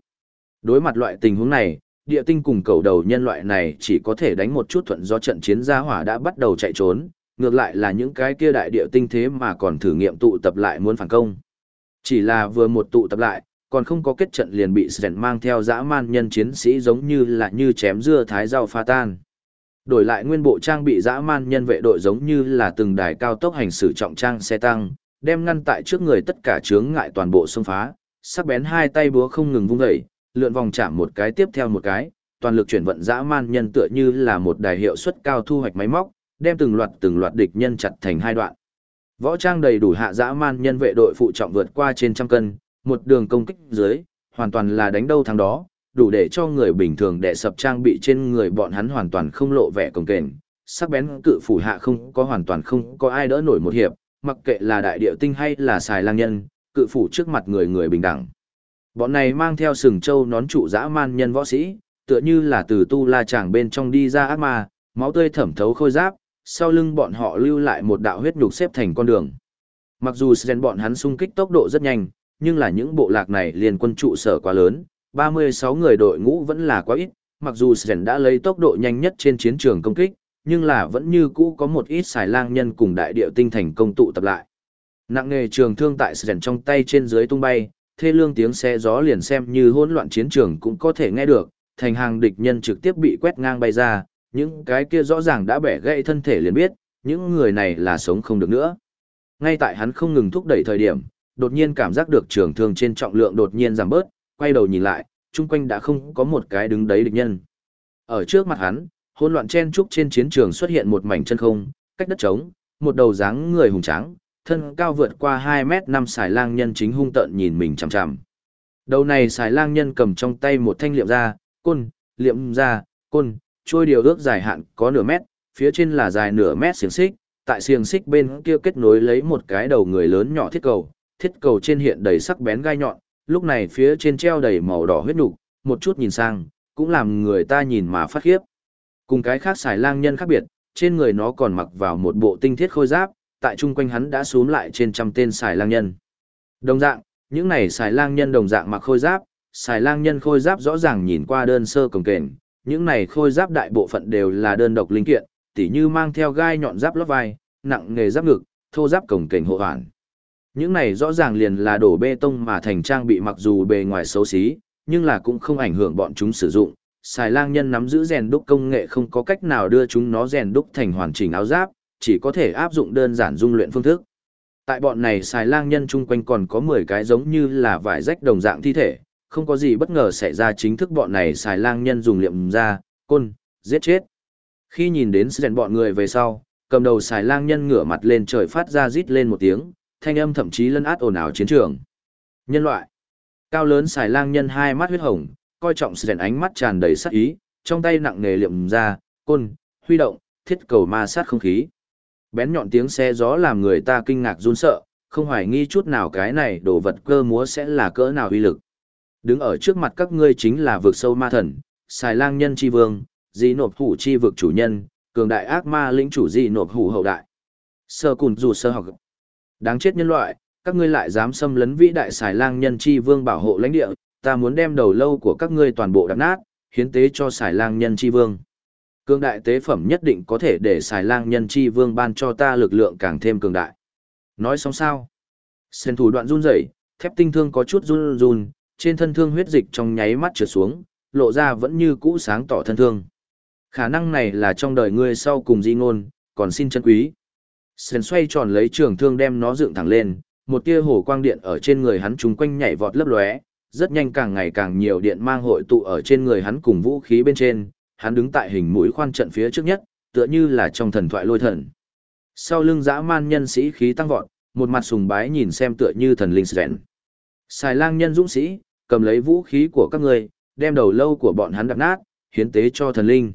Đối mặt loại tình huống này, địa tinh cùng cầu đầu nhân loại này chỉ có thể đánh một chút thuận do trận chiến gia hỏa đã bắt đầu chạy trốn, ngược lại là những cái kia đại địa tinh thế mà còn thử nghiệm tụ tập lại muốn phản công. Chỉ là vừa một tụ tập lại, còn không có kết trận liền bị Sren mang theo dã man nhân chiến sĩ giống như là như chém dưa thái rau pha tan. Đổi lại nguyên bộ trang bị dã man nhân vệ đội giống như là từng đài cao tốc hành xử trọng trang xe tăng, đem ngăn tại trước người tất cả chướng ngại toàn bộ xông phá, sắc bén hai tay búa không ngừng vung dậy, lượn vòng chạm một cái tiếp theo một cái, toàn lực chuyển vận dã man nhân tựa như là một đài hiệu suất cao thu hoạch máy móc, đem từng loạt từng loạt địch nhân chặt thành hai đoạn. Võ trang đầy đủ hạ dã man nhân vệ đội phụ trọng vượt qua trên trăm cân, một đường công kích dưới, hoàn toàn là đánh đâu thắng đó, đủ để cho người bình thường đè sập trang bị trên người bọn hắn hoàn toàn không lộ vẻ công kềnh. Sắc bén cự phủ hạ không có hoàn toàn không có ai đỡ nổi một hiệp, mặc kệ là đại điệu tinh hay là xài lang nhân, cự phủ trước mặt người người bình đẳng. Bọn này mang theo sừng trâu nón trụ dã man nhân võ sĩ, tựa như là từ tu la chàng bên trong đi ra ác ma, máu tươi thẩm thấu khôi giáp, sau lưng bọn họ lưu lại một đạo huyết nhục xếp thành con đường. Mặc dù Sren bọn hắn xung kích tốc độ rất nhanh, nhưng là những bộ lạc này liền quân trụ sở quá lớn, 36 người đội ngũ vẫn là quá ít, mặc dù Sren đã lấy tốc độ nhanh nhất trên chiến trường công kích, nhưng là vẫn như cũ có một ít xài lang nhân cùng đại điệu tinh thành công tụ tập lại. Nặng nghề trường thương tại Sren trong tay trên dưới tung bay, thê lương tiếng xe gió liền xem như hỗn loạn chiến trường cũng có thể nghe được, thành hàng địch nhân trực tiếp bị quét ngang bay ra, những cái kia rõ ràng đã bẻ gãy thân thể liền biết, những người này là sống không được nữa. Ngay tại hắn không ngừng thúc đẩy thời điểm, đột nhiên cảm giác được trường thương trên trọng lượng đột nhiên giảm bớt, quay đầu nhìn lại, chung quanh đã không có một cái đứng đấy địch nhân. Ở trước mặt hắn, hỗn loạn chen trúc trên chiến trường xuất hiện một mảnh chân không, cách đất trống, một đầu dáng người hùng tráng, thân cao vượt qua 2 mét năm xài lang nhân chính hung tợn nhìn mình chằm chằm. Đầu này xài lang nhân cầm trong tay một thanh liệm ra, côn, liệm ra, côn, trôi điều ước dài hạn có nửa mét, phía trên là dài nửa mét xiềng xích, tại xiềng xích bên kia kết nối lấy một cái đầu người lớn nhỏ thiết cầu, thiết cầu trên hiện đầy sắc bén gai nhọn, lúc này phía trên treo đầy màu đỏ huyết nục, một chút nhìn sang, cũng làm người ta nhìn mà phát khiếp. Cùng cái khác xài lang nhân khác biệt, trên người nó còn mặc vào một bộ tinh thiết khôi giáp, tại chung quanh hắn đã xuống lại trên trăm tên xài lang nhân. Đồng dạng, những này xài lang nhân đồng dạng mặc khôi giáp, xài lang nhân khôi giáp rõ ràng nhìn qua đơn sơ cồng kềnh, những này khôi giáp đại bộ phận đều là đơn độc linh kiện, tỉ như mang theo gai nhọn giáp lót vai, nặng nghề giáp ngực, thô giáp cồng kềnh hộ hoàn. Những này rõ ràng liền là đổ bê tông mà thành trang bị mặc dù bề ngoài xấu xí, nhưng là cũng không ảnh hưởng bọn chúng sử dụng. Xài lang nhân nắm giữ rèn đúc công nghệ không có cách nào đưa chúng nó rèn đúc thành hoàn chỉnh áo giáp, chỉ có thể áp dụng đơn giản dung luyện phương thức. Tại bọn này xài lang nhân chung quanh còn có 10 cái giống như là vải rách đồng dạng thi thể, không có gì bất ngờ xảy ra chính thức bọn này xài lang nhân dùng liệm ra, côn, giết chết. Khi nhìn đến rèn bọn người về sau, cầm đầu xài lang nhân ngửa mặt lên trời phát ra rít lên một tiếng, thanh âm thậm chí lân át ồn ào chiến trường. Nhân loại. Cao lớn xài lang nhân hai mắt huyết hồng, coi trọng rèn ánh mắt tràn đầy sát ý, trong tay nặng nghề liệm ra, côn, huy động, thiết cầu ma sát không khí. Bén nhọn tiếng xe gió làm người ta kinh ngạc run sợ, không hoài nghi chút nào cái này đồ vật cơ múa sẽ là cỡ nào uy lực. Đứng ở trước mặt các ngươi chính là vực sâu ma thần, xài lang nhân chi vương, dị nộp hủ chi vực chủ nhân, cường đại ác ma lĩnh chủ dị nộp hủ hậu đại. Sơ cùn dù sơ học. Đáng chết nhân loại, các ngươi lại dám xâm lấn vĩ đại xài lang nhân chi vương bảo hộ lãnh địa, ta muốn đem đầu lâu của các ngươi toàn bộ đập nát, hiến tế cho xài lang nhân chi vương. Cường đại tế phẩm nhất định có thể để xài lang nhân chi vương ban cho ta lực lượng càng thêm cường đại. Nói xong sao? Sen thủ đoạn run rẩy, thép tinh thương có chút run run, trên thân thương huyết dịch trong nháy mắt trượt xuống, lộ ra vẫn như cũ sáng tỏ thân thương. Khả năng này là trong đời ngươi sau cùng di ngôn, còn xin chân quý. Sen xoay tròn lấy trường thương đem nó dựng thẳng lên, một tia hồ quang điện ở trên người hắn chúng quanh nhảy vọt lấp lóe, rất nhanh càng ngày càng nhiều điện mang hội tụ ở trên người hắn cùng vũ khí bên trên, hắn đứng tại hình mũi khoan trận phía trước nhất, tựa như là trong thần thoại lôi thần. Sau lưng dã man nhân sĩ khí tăng vọt, một mặt sùng bái nhìn xem tựa như thần linh Sven. Xài lang nhân dũng sĩ, cầm lấy vũ khí của các người, đem đầu lâu của bọn hắn đập nát, hiến tế cho thần linh.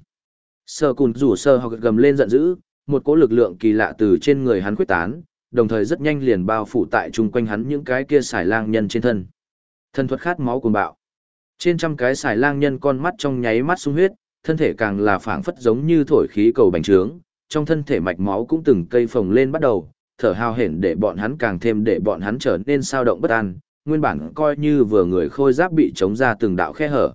Sơ cùn rủ sơ học gầm lên giận dữ, một cỗ lực lượng kỳ lạ từ trên người hắn quyết tán, đồng thời rất nhanh liền bao phủ tại chung quanh hắn những cái kia xài lang nhân trên thân. Thân thuật khát máu cuồng bạo. Trên trăm cái xài lang nhân con mắt trong nháy mắt sung huyết, thân thể càng là phảng phất giống như thổi khí cầu bành trướng, trong thân thể mạch máu cũng từng cây phồng lên bắt đầu, thở hào hển để bọn hắn càng thêm để bọn hắn trở nên sao động bất an, nguyên bản coi như vừa người khôi giáp bị chống ra từng đạo khe hở.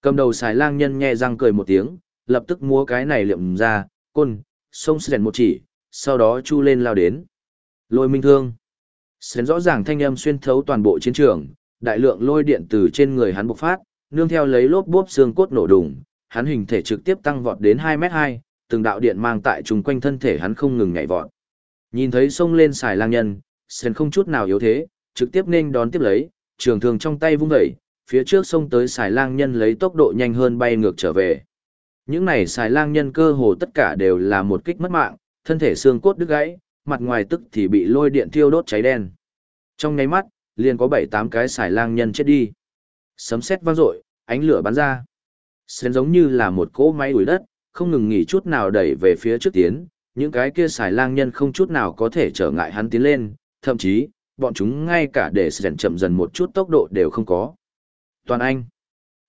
Cầm đầu xài lang nhân nhẹ răng cười một tiếng, lập tức múa cái này liệm ra, côn, sông sền một chỉ, sau đó chu lên lao đến. Lôi minh thương. Sến rõ ràng thanh âm xuyên thấu toàn bộ chiến trường, đại lượng lôi điện từ trên người hắn bộc phát, nương theo lấy lốp bốp xương cốt nổ đùng, hắn hình thể trực tiếp tăng vọt đến hai mét hai, từng đạo điện mang tại chung quanh thân thể hắn không ngừng nhảy vọt. Nhìn thấy sông lên xài lang nhân, Sến không chút nào yếu thế, trực tiếp nên đón tiếp lấy, trường thường trong tay vung vẩy, phía trước sông tới xài lang nhân lấy tốc độ nhanh hơn bay ngược trở về. Những này xài lang nhân cơ hồ tất cả đều là một kích mất mạng, thân thể xương cốt đứt gãy, mặt ngoài tức thì bị lôi điện thiêu đốt cháy đen. Trong nháy mắt, liền có 7-8 cái xài lang nhân chết đi. Sấm sét vang dội, ánh lửa bắn ra. Xén giống như là một cỗ máy đuổi đất, không ngừng nghỉ chút nào đẩy về phía trước tiến, những cái kia xài lang nhân không chút nào có thể trở ngại hắn tiến lên, thậm chí, bọn chúng ngay cả để sẻn chậm dần một chút tốc độ đều không có. Toàn Anh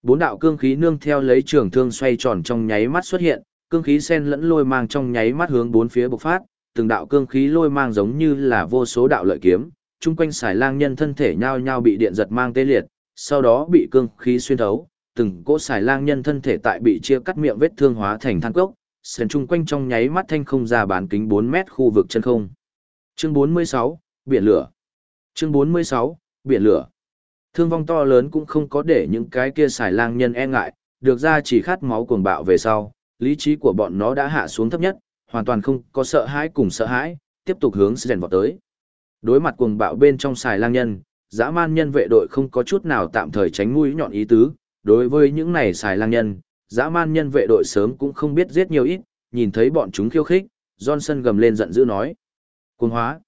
Bốn đạo cương khí nương theo lấy trường thương xoay tròn trong nháy mắt xuất hiện, cương khí sen lẫn lôi mang trong nháy mắt hướng bốn phía bộc phát, từng đạo cương khí lôi mang giống như là vô số đạo lợi kiếm, chung quanh xài lang nhân thân thể nhao nhao bị điện giật mang tê liệt, sau đó bị cương khí xuyên thấu, từng cỗ xài lang nhân thân thể tại bị chia cắt miệng vết thương hóa thành than cốc, sền chung quanh trong nháy mắt thanh không ra bán kính 4 mét khu vực chân không. Chương 46, biển lửa. Chương 46, biển lửa. Thương vong to lớn cũng không có để những cái kia xài lang nhân e ngại, được ra chỉ khát máu cuồng bạo về sau, lý trí của bọn nó đã hạ xuống thấp nhất, hoàn toàn không có sợ hãi cùng sợ hãi, tiếp tục hướng rèn vọt tới. Đối mặt cuồng bạo bên trong xài lang nhân, dã man nhân vệ đội không có chút nào tạm thời tránh mũi nhọn ý tứ, đối với những này xài lang nhân, dã man nhân vệ đội sớm cũng không biết giết nhiều ít, nhìn thấy bọn chúng khiêu khích, Johnson gầm lên giận dữ nói. Cuồng hóa.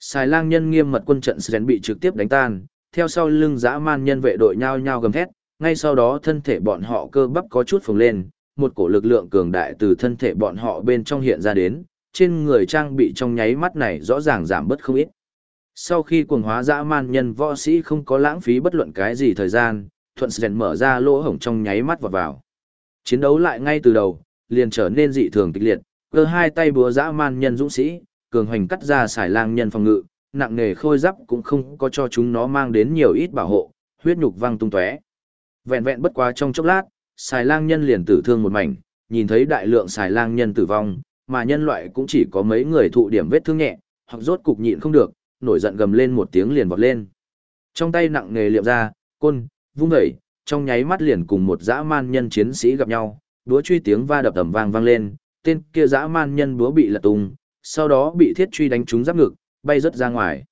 Xài lang nhân nghiêm mật quân trận Sren bị trực tiếp đánh tan, theo sau lưng dã man nhân vệ đội nhao nhao gầm thét, ngay sau đó thân thể bọn họ cơ bắp có chút phồng lên, một cổ lực lượng cường đại từ thân thể bọn họ bên trong hiện ra đến, trên người trang bị trong nháy mắt này rõ ràng giảm bớt không ít. Sau khi cuồng hóa dã man nhân võ sĩ không có lãng phí bất luận cái gì thời gian, thuận sền mở ra lỗ hổng trong nháy mắt vào vào. Chiến đấu lại ngay từ đầu, liền trở nên dị thường kịch liệt, cơ hai tay búa dã man nhân dũng sĩ, cường hoành cắt ra xài lang nhân phòng ngự, nặng nề khôi giáp cũng không có cho chúng nó mang đến nhiều ít bảo hộ, huyết nhục văng tung tóe. Vẹn vẹn bất quá trong chốc lát, xài lang nhân liền tử thương một mảnh, nhìn thấy đại lượng xài lang nhân tử vong, mà nhân loại cũng chỉ có mấy người thụ điểm vết thương nhẹ, hoặc rốt cục nhịn không được, nổi giận gầm lên một tiếng liền vọt lên. Trong tay nặng nề liệm ra, côn, vung dậy, trong nháy mắt liền cùng một dã man nhân chiến sĩ gặp nhau, đúa truy tiếng va đập tầm vang vang lên, tên kia dã man nhân búa bị lật tung, sau đó bị thiết truy đánh trúng giáp ngực, bay rất ra ngoài.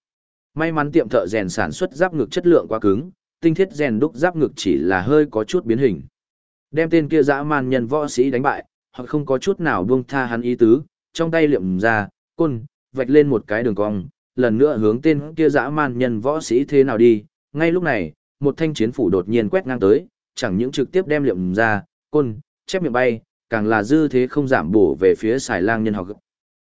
May mắn tiệm thợ rèn sản xuất giáp ngực chất lượng quá cứng, tinh thiết rèn đúc giáp ngực chỉ là hơi có chút biến hình. Đem tên kia dã man nhân võ sĩ đánh bại, hoặc không có chút nào buông tha hắn ý tứ, trong tay liệm ra, côn, vạch lên một cái đường cong, lần nữa hướng tên kia dã man nhân võ sĩ thế nào đi. Ngay lúc này, một thanh chiến phủ đột nhiên quét ngang tới, chẳng những trực tiếp đem liệm ra, côn, chép miệng bay, càng là dư thế không giảm bổ về phía xài lang nhân học.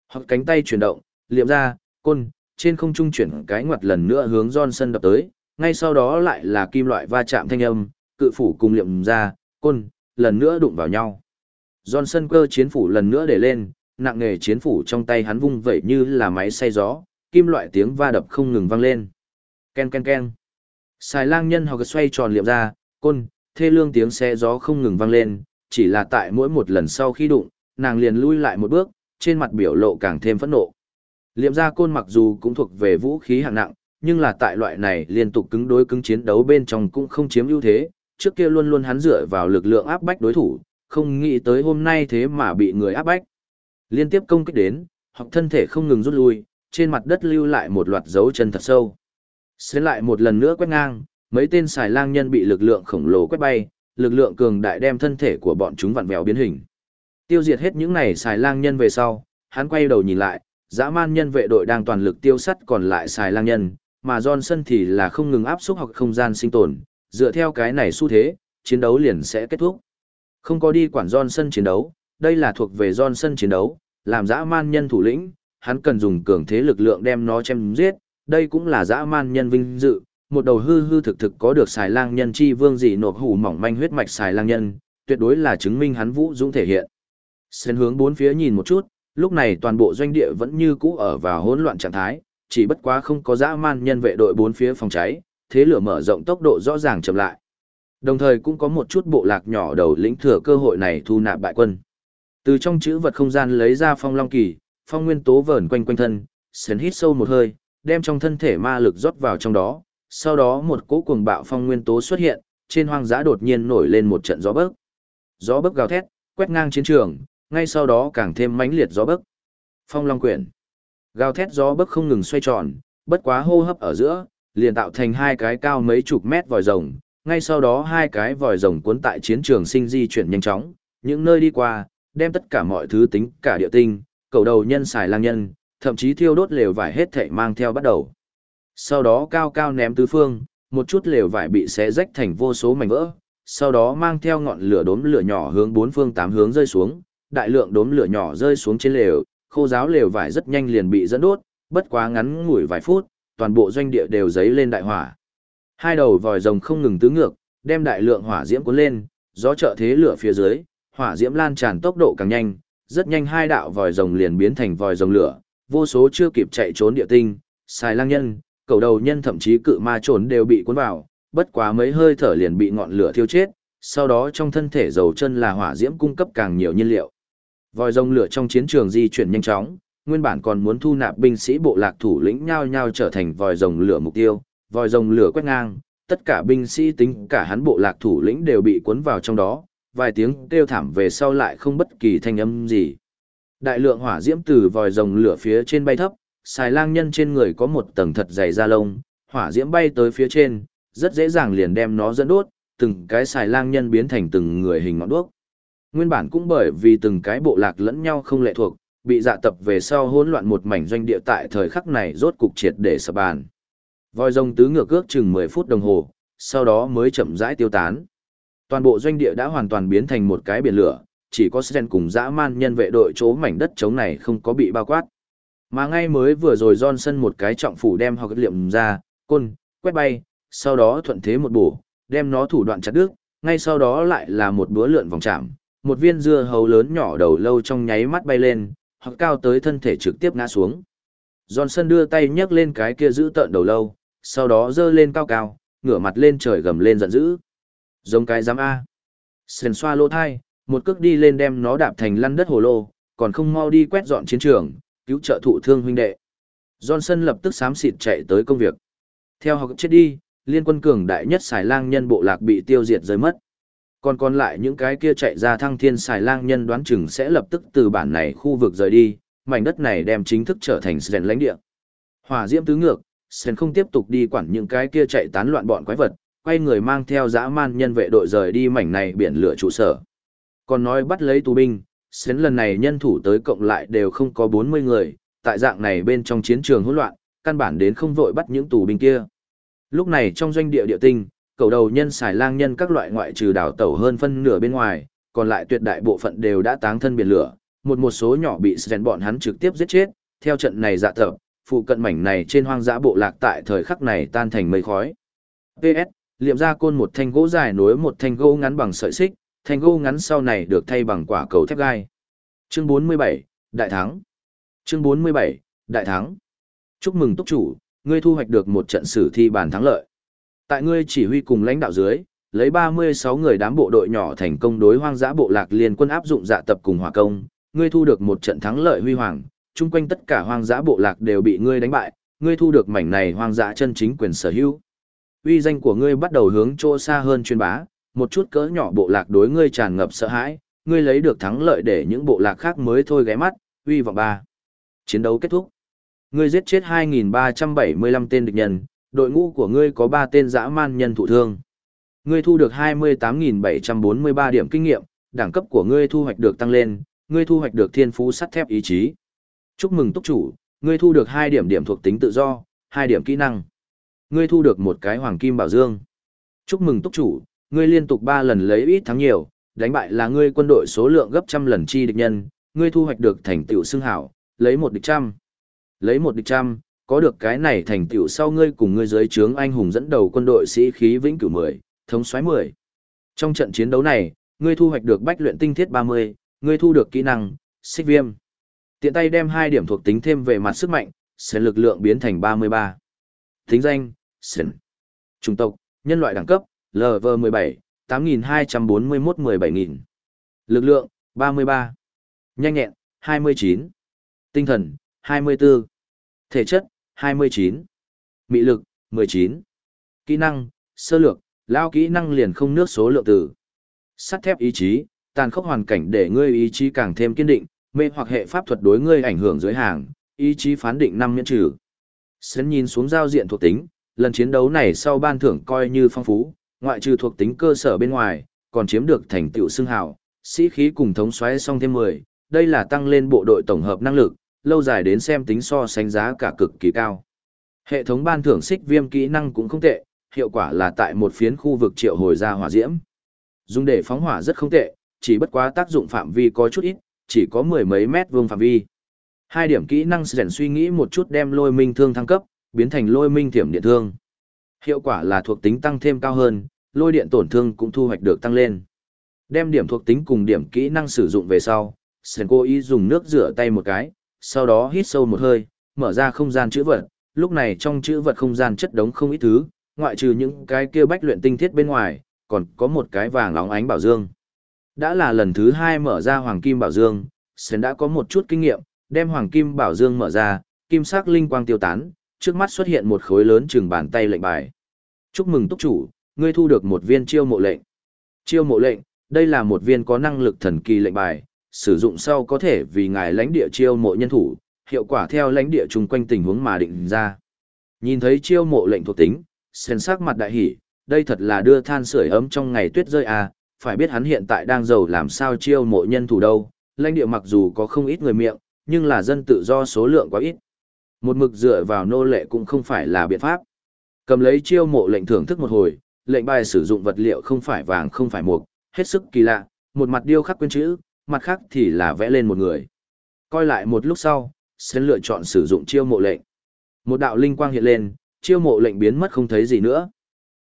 Hoặc cánh tay chuyển động, liệm ra, côn, trên không trung chuyển cái ngoặt lần nữa hướng Johnson đập tới, ngay sau đó lại là kim loại va chạm thanh âm, cự phủ cùng liệm ra, côn, lần nữa đụng vào nhau. Johnson cơ chiến phủ lần nữa để lên, nặng nghề chiến phủ trong tay hắn vung vẩy như là máy xay gió, kim loại tiếng va đập không ngừng vang lên. Ken ken ken. Xài lang nhân học xoay tròn liệm ra, côn, thê lương tiếng xe gió không ngừng vang lên, chỉ là tại mỗi một lần sau khi đụng, nàng liền lui lại một bước, trên mặt biểu lộ càng thêm phẫn nộ. Liệm gia côn mặc dù cũng thuộc về vũ khí hạng nặng, nhưng là tại loại này liên tục cứng đối cứng chiến đấu bên trong cũng không chiếm ưu thế, trước kia luôn luôn hắn dựa vào lực lượng áp bách đối thủ, không nghĩ tới hôm nay thế mà bị người áp bách. Liên tiếp công kích đến, hoặc thân thể không ngừng rút lui, trên mặt đất lưu lại một loạt dấu chân thật sâu. Xế lại một lần nữa quét ngang, mấy tên xài lang nhân bị lực lượng khổng lồ quét bay, lực lượng cường đại đem thân thể của bọn chúng vặn vẹo biến hình. Tiêu diệt hết những này xài lang nhân về sau, hắn quay đầu nhìn lại, dã man nhân vệ đội đang toàn lực tiêu sắt còn lại xài lang nhân, mà Johnson thì là không ngừng áp xúc hoặc không gian sinh tồn, dựa theo cái này xu thế, chiến đấu liền sẽ kết thúc. Không có đi quản Johnson chiến đấu, đây là thuộc về Johnson chiến đấu, làm dã man nhân thủ lĩnh, hắn cần dùng cường thế lực lượng đem nó chém giết, đây cũng là dã man nhân vinh dự, một đầu hư hư thực thực có được xài lang nhân chi vương gì nộp hủ mỏng manh huyết mạch xài lang nhân, tuyệt đối là chứng minh hắn vũ dũng thể hiện. Xen hướng bốn phía nhìn một chút, lúc này toàn bộ doanh địa vẫn như cũ ở vào hỗn loạn trạng thái, chỉ bất quá không có dã man nhân vệ đội bốn phía phòng cháy, thế lửa mở rộng tốc độ rõ ràng chậm lại. Đồng thời cũng có một chút bộ lạc nhỏ đầu lĩnh thừa cơ hội này thu nạp bại quân. Từ trong chữ vật không gian lấy ra phong long kỳ, phong nguyên tố vờn quanh quanh thân, sến hít sâu một hơi, đem trong thân thể ma lực rót vào trong đó, sau đó một cỗ cuồng bạo phong nguyên tố xuất hiện, trên hoang dã đột nhiên nổi lên một trận gió bấc. Gió bấc gào thét, quét ngang chiến trường, ngay sau đó càng thêm mãnh liệt gió bấc. Phong long quyển. Gào thét gió bấc không ngừng xoay tròn, bất quá hô hấp ở giữa, liền tạo thành hai cái cao mấy chục mét vòi rồng, ngay sau đó hai cái vòi rồng cuốn tại chiến trường sinh di chuyển nhanh chóng, những nơi đi qua, đem tất cả mọi thứ tính cả địa tinh, cầu đầu nhân xài lang nhân, thậm chí thiêu đốt lều vải hết thảy mang theo bắt đầu. Sau đó cao cao ném tứ phương, một chút lều vải bị xé rách thành vô số mảnh vỡ, sau đó mang theo ngọn lửa đốm lửa nhỏ hướng bốn phương tám hướng rơi xuống, đại lượng đốm lửa nhỏ rơi xuống trên lều, khô giáo lều vải rất nhanh liền bị dẫn đốt, bất quá ngắn ngủi vài phút, toàn bộ doanh địa đều dấy lên đại hỏa. Hai đầu vòi rồng không ngừng tứ ngược, đem đại lượng hỏa diễm cuốn lên, gió trợ thế lửa phía dưới, hỏa diễm lan tràn tốc độ càng nhanh, rất nhanh hai đạo vòi rồng liền biến thành vòi rồng lửa, vô số chưa kịp chạy trốn địa tinh, xài lang nhân, cầu đầu nhân thậm chí cự ma trốn đều bị cuốn vào, bất quá mấy hơi thở liền bị ngọn lửa thiêu chết, sau đó trong thân thể dầu chân là hỏa diễm cung cấp càng nhiều nhiên liệu. Vòi rồng lửa trong chiến trường di chuyển nhanh chóng, nguyên bản còn muốn thu nạp binh sĩ bộ lạc thủ lĩnh nhao nhao trở thành vòi rồng lửa mục tiêu, vòi rồng lửa quét ngang, tất cả binh sĩ tính cả hắn bộ lạc thủ lĩnh đều bị cuốn vào trong đó, vài tiếng kêu thảm về sau lại không bất kỳ thanh âm gì. Đại lượng hỏa diễm từ vòi rồng lửa phía trên bay thấp, xài lang nhân trên người có một tầng thật dày da lông, hỏa diễm bay tới phía trên, rất dễ dàng liền đem nó dẫn đốt, từng cái xài lang nhân biến thành từng người hình ngọn đuốc. Nguyên bản cũng bởi vì từng cái bộ lạc lẫn nhau không lệ thuộc, bị dạ tập về sau hỗn loạn một mảnh doanh địa tại thời khắc này rốt cục triệt để sập bàn. Voi rồng tứ ngược ước chừng 10 phút đồng hồ, sau đó mới chậm rãi tiêu tán. Toàn bộ doanh địa đã hoàn toàn biến thành một cái biển lửa, chỉ có Sren cùng dã man nhân vệ đội chỗ mảnh đất trống này không có bị bao quát. Mà ngay mới vừa rồi Johnson một cái trọng phủ đem hoặc liệm ra, côn, quét bay, sau đó thuận thế một bổ, đem nó thủ đoạn chặt đứt, ngay sau đó lại là một búa lượn vòng chạm, một viên dưa hấu lớn nhỏ đầu lâu trong nháy mắt bay lên, hoặc cao tới thân thể trực tiếp ngã xuống. Johnson đưa tay nhấc lên cái kia giữ tợn đầu lâu, sau đó giơ lên cao cao, ngửa mặt lên trời gầm lên giận dữ. Giống cái giám A. Sền xoa lỗ thai, một cước đi lên đem nó đạp thành lăn đất hồ lô, còn không mau đi quét dọn chiến trường, cứu trợ thụ thương huynh đệ. Johnson lập tức xám xịt chạy tới công việc. Theo học chết đi, liên quân cường đại nhất xài lang nhân bộ lạc bị tiêu diệt rơi mất. Còn còn lại những cái kia chạy ra thăng thiên xài lang nhân đoán chừng sẽ lập tức từ bản này khu vực rời đi, mảnh đất này đem chính thức trở thành Sren lãnh địa. Hỏa diễm tứ ngược, Sren không tiếp tục đi quản những cái kia chạy tán loạn bọn quái vật, quay người mang theo dã man nhân vệ đội rời đi mảnh này biển lửa trụ sở. Còn nói bắt lấy tù binh, Sren lần này nhân thủ tới cộng lại đều không có 40 người, tại dạng này bên trong chiến trường hỗn loạn, căn bản đến không vội bắt những tù binh kia. Lúc này trong doanh địa địa tinh, cầu đầu nhân xài lang nhân các loại ngoại trừ đảo tàu hơn phân nửa bên ngoài, còn lại tuyệt đại bộ phận đều đã táng thân biển lửa, một một số nhỏ bị Sven bọn hắn trực tiếp giết chết, theo trận này dạ tập, phụ cận mảnh này trên hoang dã bộ lạc tại thời khắc này tan thành mây khói. PS, liệm ra côn một thanh gỗ dài nối một thanh gỗ ngắn bằng sợi xích, thanh gỗ ngắn sau này được thay bằng quả cầu thép gai. Chương 47, Đại thắng. Chương 47, Đại thắng. Chúc mừng túc chủ, ngươi thu hoạch được một trận sử thi bàn thắng lợi. Tại ngươi chỉ huy cùng lãnh đạo dưới, lấy 36 người đám bộ đội nhỏ thành công đối hoang dã bộ lạc liên quân áp dụng dạ tập cùng hỏa công, ngươi thu được một trận thắng lợi huy hoàng, chung quanh tất cả hoang dã bộ lạc đều bị ngươi đánh bại, ngươi thu được mảnh này hoang dã chân chính quyền sở hữu. Uy danh của ngươi bắt đầu hướng chỗ xa hơn truyền bá, một chút cỡ nhỏ bộ lạc đối ngươi tràn ngập sợ hãi, ngươi lấy được thắng lợi để những bộ lạc khác mới thôi ghé mắt, uy vọng ba. Chiến đấu kết thúc. Ngươi giết chết 2.375 tên địch nhân, đội ngũ của ngươi có 3 tên dã man nhân thụ thương. Ngươi thu được 28.743 điểm kinh nghiệm, đẳng cấp của ngươi thu hoạch được tăng lên, ngươi thu hoạch được thiên phú sắt thép ý chí. Chúc mừng túc chủ, ngươi thu được 2 điểm điểm thuộc tính tự do, 2 điểm kỹ năng. Ngươi thu được một cái hoàng kim bảo dương. Chúc mừng túc chủ, ngươi liên tục 3 lần lấy ít thắng nhiều, đánh bại là ngươi quân đội số lượng gấp trăm lần chi địch nhân, ngươi thu hoạch được thành tựu xưng hảo, lấy một địch trăm. Lấy một địch trăm, có được cái này thành tựu sau ngươi cùng ngươi dưới trướng anh hùng dẫn đầu quân đội sĩ khí vĩnh cửu 10, thống soái 10. Trong trận chiến đấu này, ngươi thu hoạch được bách luyện tinh thiết 30, ngươi thu được kỹ năng, xích viêm. Tiện tay đem hai điểm thuộc tính thêm về mặt sức mạnh, sẽ lực lượng biến thành 33. Tính danh, Sển. Trung tộc, nhân loại đẳng cấp, LV17, 8241-17000. Lực lượng, 33. Nhanh nhẹn, 29. Tinh thần, 24. Thể chất, 29. Mị lực, 19. Kỹ năng, sơ lược, lao kỹ năng liền không nước số lượng từ. Sắt thép ý chí, tàn khốc hoàn cảnh để ngươi ý chí càng thêm kiên định, mê hoặc hệ pháp thuật đối ngươi ảnh hưởng dưới hàng, ý chí phán định năm miễn trừ. Sến nhìn xuống giao diện thuộc tính, lần chiến đấu này sau ban thưởng coi như phong phú, ngoại trừ thuộc tính cơ sở bên ngoài, còn chiếm được thành tựu xưng hào, sĩ khí cùng thống xoáy song thêm 10, đây là tăng lên bộ đội tổng hợp năng lực, lâu dài đến xem tính so sánh giá cả cực kỳ cao. Hệ thống ban thưởng xích viêm kỹ năng cũng không tệ, hiệu quả là tại một phiến khu vực triệu hồi ra hỏa diễm. Dùng để phóng hỏa rất không tệ, chỉ bất quá tác dụng phạm vi có chút ít, chỉ có mười mấy mét vuông phạm vi. Hai điểm kỹ năng rèn suy nghĩ một chút đem lôi minh thương thăng cấp, biến thành lôi minh thiểm điện thương. Hiệu quả là thuộc tính tăng thêm cao hơn, lôi điện tổn thương cũng thu hoạch được tăng lên. Đem điểm thuộc tính cùng điểm kỹ năng sử dụng về sau, Sen cố ý dùng nước rửa tay một cái, sau đó hít sâu một hơi, mở ra không gian chữ vật. Lúc này trong chữ vật không gian chất đống không ít thứ, ngoại trừ những cái kia bách luyện tinh thiết bên ngoài, còn có một cái vàng óng ánh bảo dương. Đã là lần thứ hai mở ra Hoàng Kim Bảo Dương, Sến đã có một chút kinh nghiệm, đem Hoàng Kim Bảo Dương mở ra, kim sắc linh quang tiêu tán, trước mắt xuất hiện một khối lớn chừng bàn tay lệnh bài. Chúc mừng túc chủ, ngươi thu được một viên chiêu mộ lệnh. Chiêu mộ lệnh, đây là một viên có năng lực thần kỳ lệnh bài, sử dụng sau có thể vì ngài lãnh địa chiêu mộ nhân thủ, hiệu quả theo lãnh địa chung quanh tình huống mà định ra. Nhìn thấy chiêu mộ lệnh thuộc tính, sen sắc mặt đại hỉ, đây thật là đưa than sưởi ấm trong ngày tuyết rơi à, phải biết hắn hiện tại đang giàu làm sao chiêu mộ nhân thủ đâu, lãnh địa mặc dù có không ít người miệng, nhưng là dân tự do số lượng quá ít. Một mực dựa vào nô lệ cũng không phải là biện pháp. Cầm lấy chiêu mộ lệnh thưởng thức một hồi, lệnh bài sử dụng vật liệu không phải vàng không phải mộc, hết sức kỳ lạ, một mặt điêu khắc quyên chữ, mặt khác thì là vẽ lên một người. Coi lại một lúc sau, sẽ lựa chọn sử dụng chiêu mộ lệnh. Một đạo linh quang hiện lên, chiêu mộ lệnh biến mất không thấy gì nữa.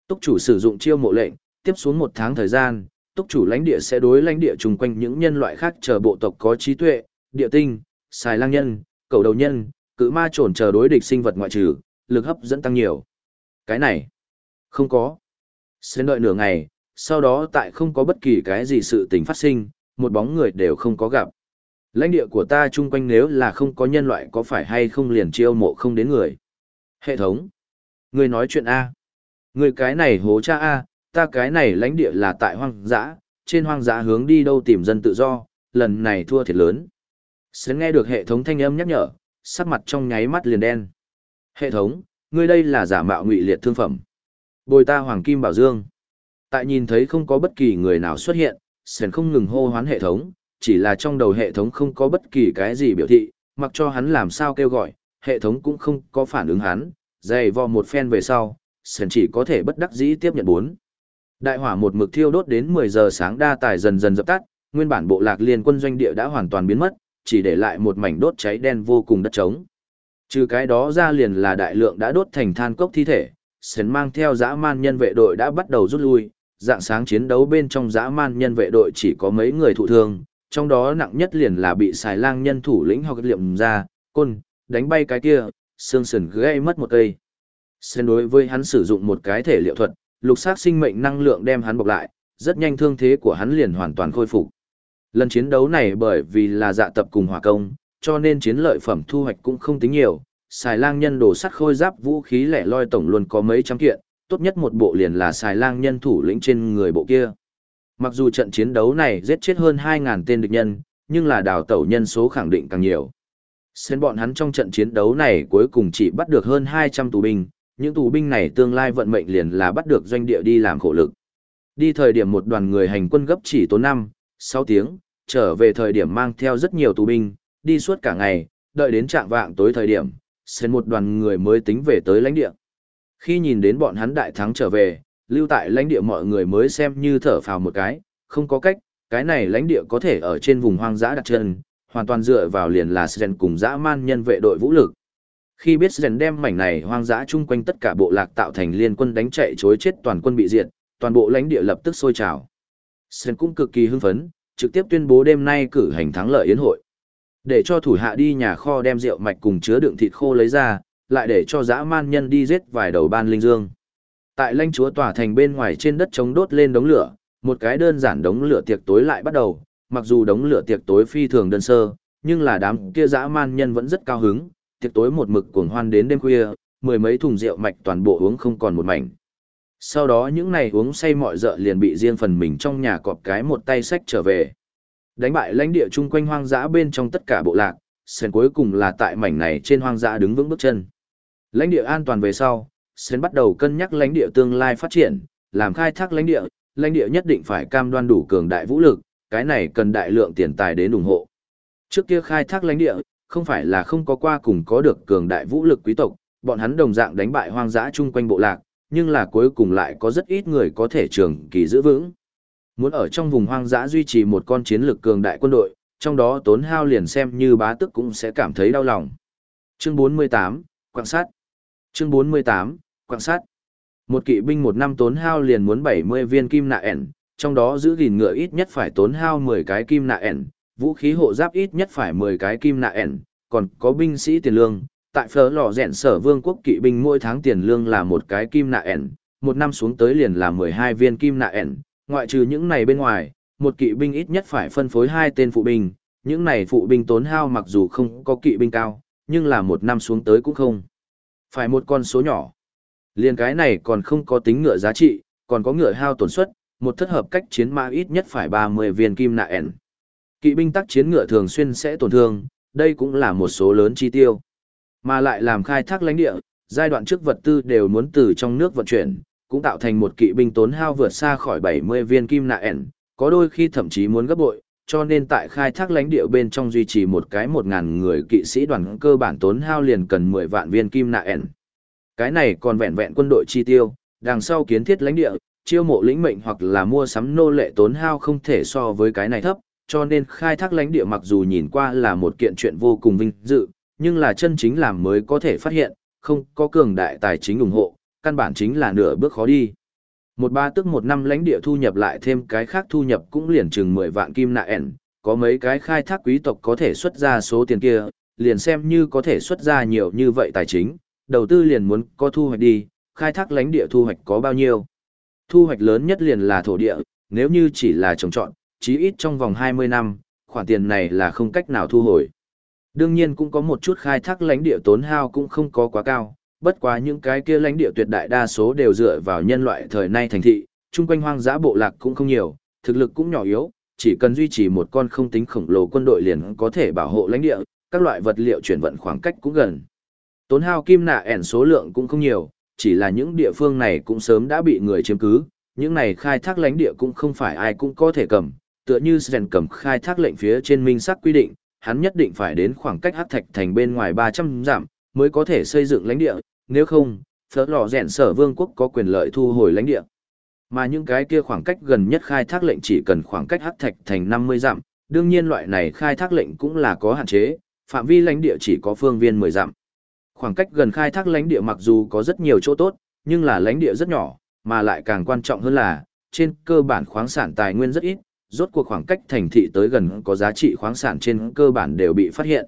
Túc chủ sử dụng chiêu mộ lệnh, tiếp xuống một tháng thời gian, túc chủ lãnh địa sẽ đối lãnh địa chung quanh những nhân loại khác chờ bộ tộc có trí tuệ, địa tinh, xài lang nhân, cầu đầu nhân, cự ma trồn chờ đối địch sinh vật ngoại trừ, lực hấp dẫn tăng nhiều. Cái này, không có. Sẽ đợi nửa ngày, sau đó tại không có bất kỳ cái gì sự tình phát sinh, một bóng người đều không có gặp. Lãnh địa của ta chung quanh nếu là không có nhân loại có phải hay không liền chiêu mộ không đến người. Hệ thống. Người nói chuyện A. Người cái này hố cha A, ta cái này lãnh địa là tại hoang dã, trên hoang dã hướng đi đâu tìm dân tự do, lần này thua thiệt lớn. Sến nghe được hệ thống thanh âm nhắc nhở, sắc mặt trong nháy mắt liền đen. Hệ thống, ngươi đây là giả mạo ngụy liệt thương phẩm. Bồi ta hoàng kim bảo dương. Tại nhìn thấy không có bất kỳ người nào xuất hiện, Sến không ngừng hô hoán hệ thống, chỉ là trong đầu hệ thống không có bất kỳ cái gì biểu thị, mặc cho hắn làm sao kêu gọi, hệ thống cũng không có phản ứng hắn, dày vò một phen về sau, Sến chỉ có thể bất đắc dĩ tiếp nhận bốn. Đại hỏa một mực thiêu đốt đến 10 giờ sáng đa tài dần dần dập tắt, nguyên bản bộ lạc liên quân doanh địa đã hoàn toàn biến mất, chỉ để lại một mảnh đốt cháy đen vô cùng đất trống. Trừ cái đó ra liền là đại lượng đã đốt thành than cốc thi thể, sến mang theo dã man nhân vệ đội đã bắt đầu rút lui, dạng sáng chiến đấu bên trong dã man nhân vệ đội chỉ có mấy người thụ thương, trong đó nặng nhất liền là bị xài lang nhân thủ lĩnh hoặc liệm ra, côn, đánh bay cái kia, xương sườn gây mất một cây. xen đối với hắn sử dụng một cái thể liệu thuật, lục sát sinh mệnh năng lượng đem hắn bọc lại, rất nhanh thương thế của hắn liền hoàn toàn khôi phục. Lần chiến đấu này bởi vì là dạ tập cùng hỏa công, cho nên chiến lợi phẩm thu hoạch cũng không tính nhiều. Xài lang nhân đồ sắt khôi giáp vũ khí lẻ loi tổng luôn có mấy trăm kiện, tốt nhất một bộ liền là xài lang nhân thủ lĩnh trên người bộ kia. Mặc dù trận chiến đấu này giết chết hơn 2.000 tên địch nhân, nhưng là đào tẩu nhân số khẳng định càng nhiều. Xên bọn hắn trong trận chiến đấu này cuối cùng chỉ bắt được hơn 200 tù binh, những tù binh này tương lai vận mệnh liền là bắt được doanh địa đi làm khổ lực. Đi thời điểm một đoàn người hành quân gấp chỉ tốn 5, 6 tiếng, trở về thời điểm mang theo rất nhiều tù binh, đi suốt cả ngày, đợi đến trạng vạng tối thời điểm, xem một đoàn người mới tính về tới lãnh địa. Khi nhìn đến bọn hắn đại thắng trở về, lưu tại lãnh địa mọi người mới xem như thở phào một cái, không có cách, cái này lãnh địa có thể ở trên vùng hoang dã đặt chân, hoàn toàn dựa vào liền là Sren cùng dã man nhân vệ đội vũ lực. Khi biết Sren đem mảnh này hoang dã chung quanh tất cả bộ lạc tạo thành liên quân đánh chạy chối chết toàn quân bị diệt, toàn bộ lãnh địa lập tức sôi trào. Sren cũng cực kỳ hưng phấn, trực tiếp tuyên bố đêm nay cử hành thắng lợi yến hội. Để cho thủ hạ đi nhà kho đem rượu mạch cùng chứa đựng thịt khô lấy ra, lại để cho dã man nhân đi giết vài đầu ban linh dương. Tại lãnh chúa tòa thành bên ngoài trên đất chống đốt lên đống lửa, một cái đơn giản đống lửa tiệc tối lại bắt đầu, mặc dù đống lửa tiệc tối phi thường đơn sơ, nhưng là đám kia dã man nhân vẫn rất cao hứng, tiệc tối một mực cuồng hoan đến đêm khuya, mười mấy thùng rượu mạch toàn bộ uống không còn một mảnh. Sau đó những này uống say mọi dợ liền bị riêng phần mình trong nhà cọp cái một tay sách trở về. Đánh bại lãnh địa chung quanh hoang dã bên trong tất cả bộ lạc, Sen cuối cùng là tại mảnh này trên hoang dã đứng vững bước chân. Lãnh địa an toàn về sau, Sến bắt đầu cân nhắc lãnh địa tương lai phát triển, làm khai thác lãnh địa, lãnh địa nhất định phải cam đoan đủ cường đại vũ lực, cái này cần đại lượng tiền tài đến ủng hộ. Trước kia khai thác lãnh địa, không phải là không có qua cùng có được cường đại vũ lực quý tộc, bọn hắn đồng dạng đánh bại hoang dã chung quanh bộ lạc, nhưng là cuối cùng lại có rất ít người có thể trường kỳ giữ vững. Muốn ở trong vùng hoang dã duy trì một con chiến lực cường đại quân đội, trong đó tốn hao liền xem như bá tức cũng sẽ cảm thấy đau lòng. Chương 48, quan sát. Chương 48, quan sát. Một kỵ binh một năm tốn hao liền muốn 70 viên kim nạ ẻn, trong đó giữ gìn ngựa ít nhất phải tốn hao 10 cái kim nạ ẻn, vũ khí hộ giáp ít nhất phải 10 cái kim nạ ẻn, còn có binh sĩ tiền lương, tại phở lò rèn sở vương quốc kỵ binh mỗi tháng tiền lương là một cái kim nạ ẻn, một năm xuống tới liền là 12 viên kim nạ ẻn, ngoại trừ những này bên ngoài, một kỵ binh ít nhất phải phân phối hai tên phụ binh, những này phụ binh tốn hao mặc dù không có kỵ binh cao, nhưng là một năm xuống tới cũng không. Phải một con số nhỏ. Liên cái này còn không có tính ngựa giá trị, còn có ngựa hao tổn suất, một thất hợp cách chiến mã ít nhất phải 30 viên kim nạ ẻn. Kỵ binh tác chiến ngựa thường xuyên sẽ tổn thương, đây cũng là một số lớn chi tiêu. Mà lại làm khai thác lãnh địa, giai đoạn trước vật tư đều muốn từ trong nước vận chuyển, cũng tạo thành một kỵ binh tốn hao vượt xa khỏi 70 viên kim nạ ẻn, có đôi khi thậm chí muốn gấp bội, cho nên tại khai thác lãnh địa bên trong duy trì một cái 1.000 người kỵ sĩ đoàn cơ bản tốn hao liền cần 10 vạn viên kim nạ ẻn. Cái này còn vẹn vẹn quân đội chi tiêu, đằng sau kiến thiết lãnh địa, chiêu mộ lĩnh mệnh hoặc là mua sắm nô lệ tốn hao không thể so với cái này thấp, cho nên khai thác lãnh địa mặc dù nhìn qua là một kiện chuyện vô cùng vinh dự, nhưng là chân chính làm mới có thể phát hiện, không có cường đại tài chính ủng hộ, căn bản chính là nửa bước khó đi. Một ba tức một năm lãnh địa thu nhập lại thêm cái khác thu nhập cũng liền chừng 10 vạn kim nạ ẻn, có mấy cái khai thác quý tộc có thể xuất ra số tiền kia, liền xem như có thể xuất ra nhiều như vậy tài chính, đầu tư liền muốn có thu hoạch đi, khai thác lãnh địa thu hoạch có bao nhiêu. Thu hoạch lớn nhất liền là thổ địa, nếu như chỉ là trồng trọt, chí ít trong vòng 20 năm, khoản tiền này là không cách nào thu hồi. Đương nhiên cũng có một chút khai thác lãnh địa tốn hao cũng không có quá cao, bất quá những cái kia lãnh địa tuyệt đại đa số đều dựa vào nhân loại thời nay thành thị, chung quanh hoang dã bộ lạc cũng không nhiều, thực lực cũng nhỏ yếu, chỉ cần duy trì một con không tính khổng lồ quân đội liền có thể bảo hộ lãnh địa, các loại vật liệu chuyển vận khoảng cách cũng gần. Tốn hao kim nạ ẻn số lượng cũng không nhiều, chỉ là những địa phương này cũng sớm đã bị người chiếm cứ, những này khai thác lãnh địa cũng không phải ai cũng có thể cầm, tựa như Sren cầm khai thác lệnh phía trên minh sắc quy định, hắn nhất định phải đến khoảng cách hắc thạch thành bên ngoài 300 dặm mới có thể xây dựng lãnh địa, nếu không, phở lò rèn sở vương quốc có quyền lợi thu hồi lãnh địa. Mà những cái kia khoảng cách gần nhất khai thác lệnh chỉ cần khoảng cách hắc thạch thành 50 dặm, đương nhiên loại này khai thác lệnh cũng là có hạn chế, phạm vi lãnh địa chỉ có phương viên 10 dặm. Khoảng cách gần khai thác lãnh địa mặc dù có rất nhiều chỗ tốt, nhưng là lãnh địa rất nhỏ, mà lại càng quan trọng hơn là, trên cơ bản khoáng sản tài nguyên rất ít, rốt cuộc khoảng cách thành thị tới gần có giá trị khoáng sản trên cơ bản đều bị phát hiện.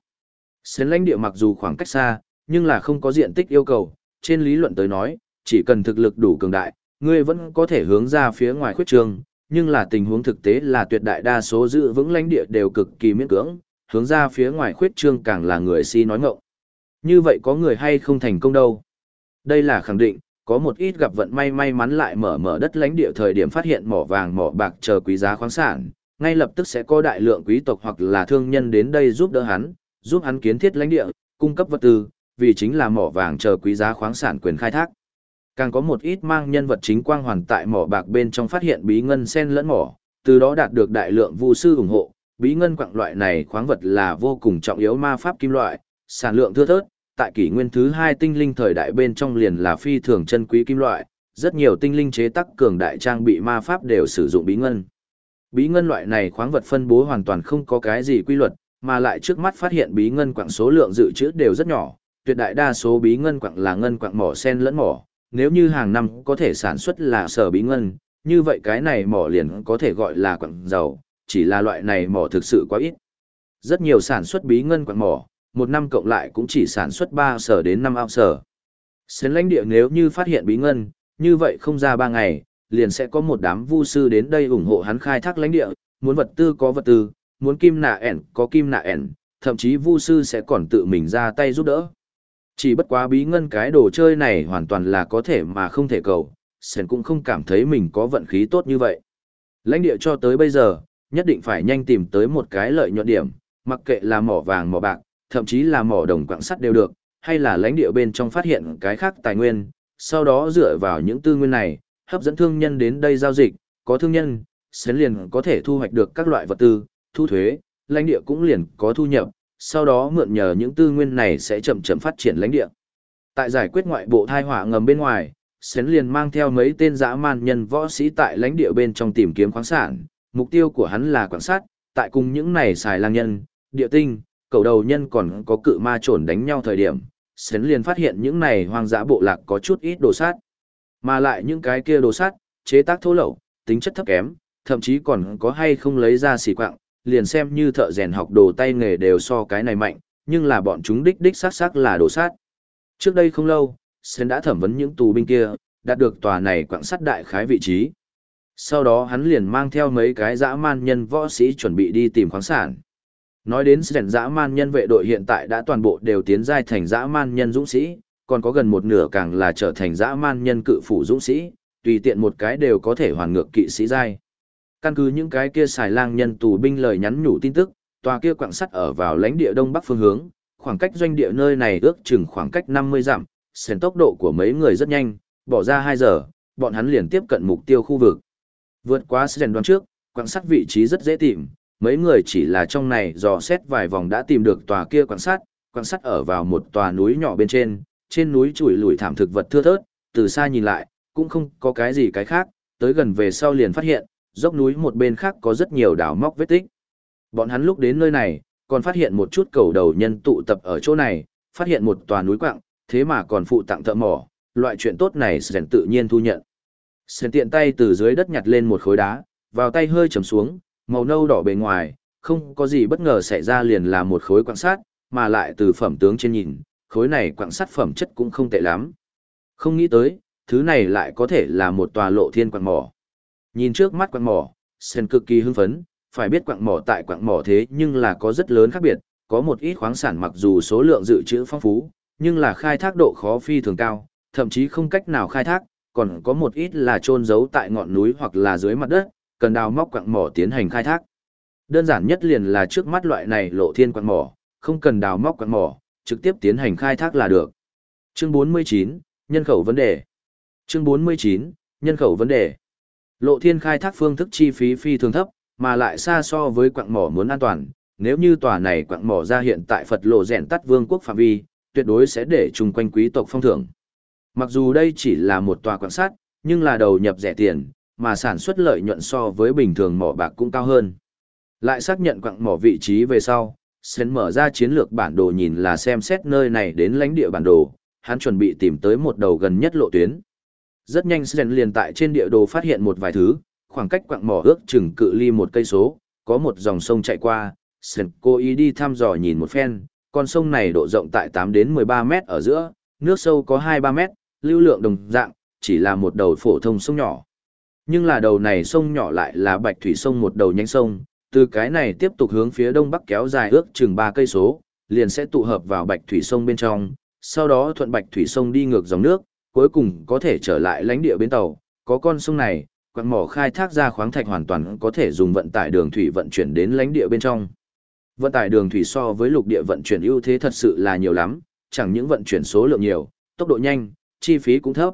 Xến lãnh địa mặc dù khoảng cách xa, nhưng là không có diện tích yêu cầu, trên lý luận tới nói, chỉ cần thực lực đủ cường đại, ngươi vẫn có thể hướng ra phía ngoài khuyết trường, nhưng là tình huống thực tế là tuyệt đại đa số giữ vững lãnh địa đều cực kỳ miễn cưỡng, hướng ra phía ngoài khuyết trương càng là người si nói ngọng. Như vậy có người hay không thành công đâu. Đây là khẳng định, có một ít gặp vận may may mắn lại mở mở đất lãnh địa thời điểm phát hiện mỏ vàng mỏ bạc chờ quý giá khoáng sản, ngay lập tức sẽ có đại lượng quý tộc hoặc là thương nhân đến đây giúp đỡ hắn, giúp hắn kiến thiết lãnh địa, cung cấp vật tư, vì chính là mỏ vàng chờ quý giá khoáng sản quyền khai thác. Càng có một ít mang nhân vật chính quang hoàn tại mỏ bạc bên trong phát hiện bí ngân sen lẫn mỏ, từ đó đạt được đại lượng vu sư ủng hộ. Bí ngân quặng loại này khoáng vật là vô cùng trọng yếu ma pháp kim loại, sản lượng thưa thớt, tại kỷ nguyên thứ hai tinh linh thời đại bên trong liền là phi thường chân quý kim loại, rất nhiều tinh linh chế tác cường đại trang bị ma pháp đều sử dụng bí ngân. Bí ngân loại này khoáng vật phân bố hoàn toàn không có cái gì quy luật, mà lại trước mắt phát hiện bí ngân quặng số lượng dự trữ đều rất nhỏ, tuyệt đại đa số bí ngân quặng là ngân quặng mỏ sen lẫn mỏ, nếu như hàng năm có thể sản xuất là sở bí ngân, như vậy cái này mỏ liền có thể gọi là quặng dầu, chỉ là loại này mỏ thực sự quá ít. Rất nhiều sản xuất bí ngân quặng mỏ, một năm cộng lại cũng chỉ sản xuất 3 sở đến 5 ao sở. Xến lãnh địa nếu như phát hiện bí ngân, như vậy không ra 3 ngày, liền sẽ có một đám vu sư đến đây ủng hộ hắn khai thác lãnh địa, muốn vật tư có vật tư, muốn kim nạ ẻn có kim nạ ẻn, thậm chí vu sư sẽ còn tự mình ra tay giúp đỡ. Chỉ bất quá bí ngân cái đồ chơi này hoàn toàn là có thể mà không thể cầu, Sen cũng không cảm thấy mình có vận khí tốt như vậy. Lãnh địa cho tới bây giờ, nhất định phải nhanh tìm tới một cái lợi nhuận điểm, mặc kệ là mỏ vàng mỏ bạc, thậm chí là mỏ đồng quặng sắt đều được, hay là lãnh địa bên trong phát hiện cái khác tài nguyên, sau đó dựa vào những tư nguyên này, hấp dẫn thương nhân đến đây giao dịch, có thương nhân, Sen liền có thể thu hoạch được các loại vật tư, thu thuế, lãnh địa cũng liền có thu nhập, sau đó mượn nhờ những tư nguyên này sẽ chậm chậm phát triển lãnh địa. Tại giải quyết ngoại bộ thai hỏa ngầm bên ngoài, Sến liền mang theo mấy tên dã man nhân võ sĩ tại lãnh địa bên trong tìm kiếm khoáng sản, mục tiêu của hắn là quan sát, tại cùng những này xài lang nhân, địa tinh, cầu đầu nhân còn có cự ma trồn đánh nhau thời điểm, Sến liền phát hiện những này hoang dã bộ lạc có chút ít đồ sát. Mà lại những cái kia đồ sát, chế tác thô lậu, tính chất thấp kém, thậm chí còn có hay không lấy ra xỉ quạng, liền xem như thợ rèn học đồ tay nghề đều so cái này mạnh, nhưng là bọn chúng đích đích sát sát là đồ sát. Trước đây không lâu, Sen đã thẩm vấn những tù binh kia, đạt được tòa này quảng sát đại khái vị trí. Sau đó hắn liền mang theo mấy cái dã man nhân võ sĩ chuẩn bị đi tìm khoáng sản. Nói đến Sen dã man nhân vệ đội hiện tại đã toàn bộ đều tiến giai thành dã man nhân dũng sĩ, còn có gần một nửa càng là trở thành dã man nhân cự phủ dũng sĩ, tùy tiện một cái đều có thể hoàn ngược kỵ sĩ giai căn cứ những cái kia xài lang nhân tù binh lời nhắn nhủ tin tức, tòa kia quặng sắt ở vào lãnh địa đông bắc phương hướng, khoảng cách doanh địa nơi này ước chừng khoảng cách 50 dặm, sền tốc độ của mấy người rất nhanh, bỏ ra 2 giờ, bọn hắn liền tiếp cận mục tiêu khu vực. Vượt qua sền đoán trước, quặng sắt vị trí rất dễ tìm, mấy người chỉ là trong này dò xét vài vòng đã tìm được tòa kia quặng sắt, quặng sắt ở vào một tòa núi nhỏ bên trên, trên núi chùi lủi thảm thực vật thưa thớt, từ xa nhìn lại, cũng không có cái gì cái khác, tới gần về sau liền phát hiện, dốc núi một bên khác có rất nhiều đảo móc vết tích. Bọn hắn lúc đến nơi này, còn phát hiện một chút cầu đầu nhân tụ tập ở chỗ này, phát hiện một tòa núi quặng, thế mà còn phụ tặng thợ mỏ, loại chuyện tốt này Sren tự nhiên thu nhận. Sren tiện tay từ dưới đất nhặt lên một khối đá, vào tay hơi chầm xuống, màu nâu đỏ bề ngoài, không có gì bất ngờ xảy ra liền là một khối quặng sắt, mà lại từ phẩm tướng trên nhìn, khối này quặng sắt phẩm chất cũng không tệ lắm. Không nghĩ tới, thứ này lại có thể là một tòa lộ thiên quặng mỏ. Nhìn trước mắt quặng mỏ, Sen cực kỳ hưng phấn, phải biết quặng mỏ tại quặng mỏ thế nhưng là có rất lớn khác biệt, có một ít khoáng sản mặc dù số lượng dự trữ phong phú, nhưng là khai thác độ khó phi thường cao, thậm chí không cách nào khai thác, còn có một ít là trôn giấu tại ngọn núi hoặc là dưới mặt đất, cần đào móc quặng mỏ tiến hành khai thác. Đơn giản nhất liền là trước mắt loại này lộ thiên quặng mỏ, không cần đào móc quặng mỏ, trực tiếp tiến hành khai thác là được. Chương 49, nhân khẩu vấn đề. Chương 49, nhân khẩu vấn đề. Lộ thiên khai thác phương thức chi phí phi thường thấp, mà lại xa so với quặng mỏ muốn an toàn, nếu như tòa này quặng mỏ ra hiện tại Phật lộ rèn tắt vương quốc phạm vi, tuyệt đối sẽ để chung quanh quý tộc phong thưởng. Mặc dù đây chỉ là một tòa quặng sắt, nhưng là đầu nhập rẻ tiền, mà sản xuất lợi nhuận so với bình thường mỏ bạc cũng cao hơn. Lại xác nhận quặng mỏ vị trí về sau, Sến mở ra chiến lược bản đồ nhìn là xem xét nơi này đến lãnh địa bản đồ, hắn chuẩn bị tìm tới một đầu gần nhất lộ tuyến. Rất nhanh Sren liền tại trên địa đồ phát hiện một vài thứ, khoảng cách quặng mỏ ước chừng cự ly một cây số, có một dòng sông chạy qua, Sren cố ý đi thăm dò nhìn một phen, con sông này độ rộng tại 8 đến 13 mét ở giữa, nước sâu có 2-3 mét, lưu lượng đồng dạng, chỉ là một đầu phổ thông sông nhỏ. Nhưng là đầu này sông nhỏ lại là Bạch Thủy sông một đầu nhánh sông, từ cái này tiếp tục hướng phía đông bắc kéo dài ước chừng 3 cây số, liền sẽ tụ hợp vào Bạch Thủy sông bên trong, sau đó thuận Bạch Thủy sông đi ngược dòng nước, cuối cùng có thể trở lại lãnh địa bến tàu, có con sông này, quặng mỏ khai thác ra khoáng thạch hoàn toàn có thể dùng vận tải đường thủy vận chuyển đến lãnh địa bên trong. Vận tải đường thủy so với lục địa vận chuyển ưu thế thật sự là nhiều lắm, chẳng những vận chuyển số lượng nhiều, tốc độ nhanh, chi phí cũng thấp.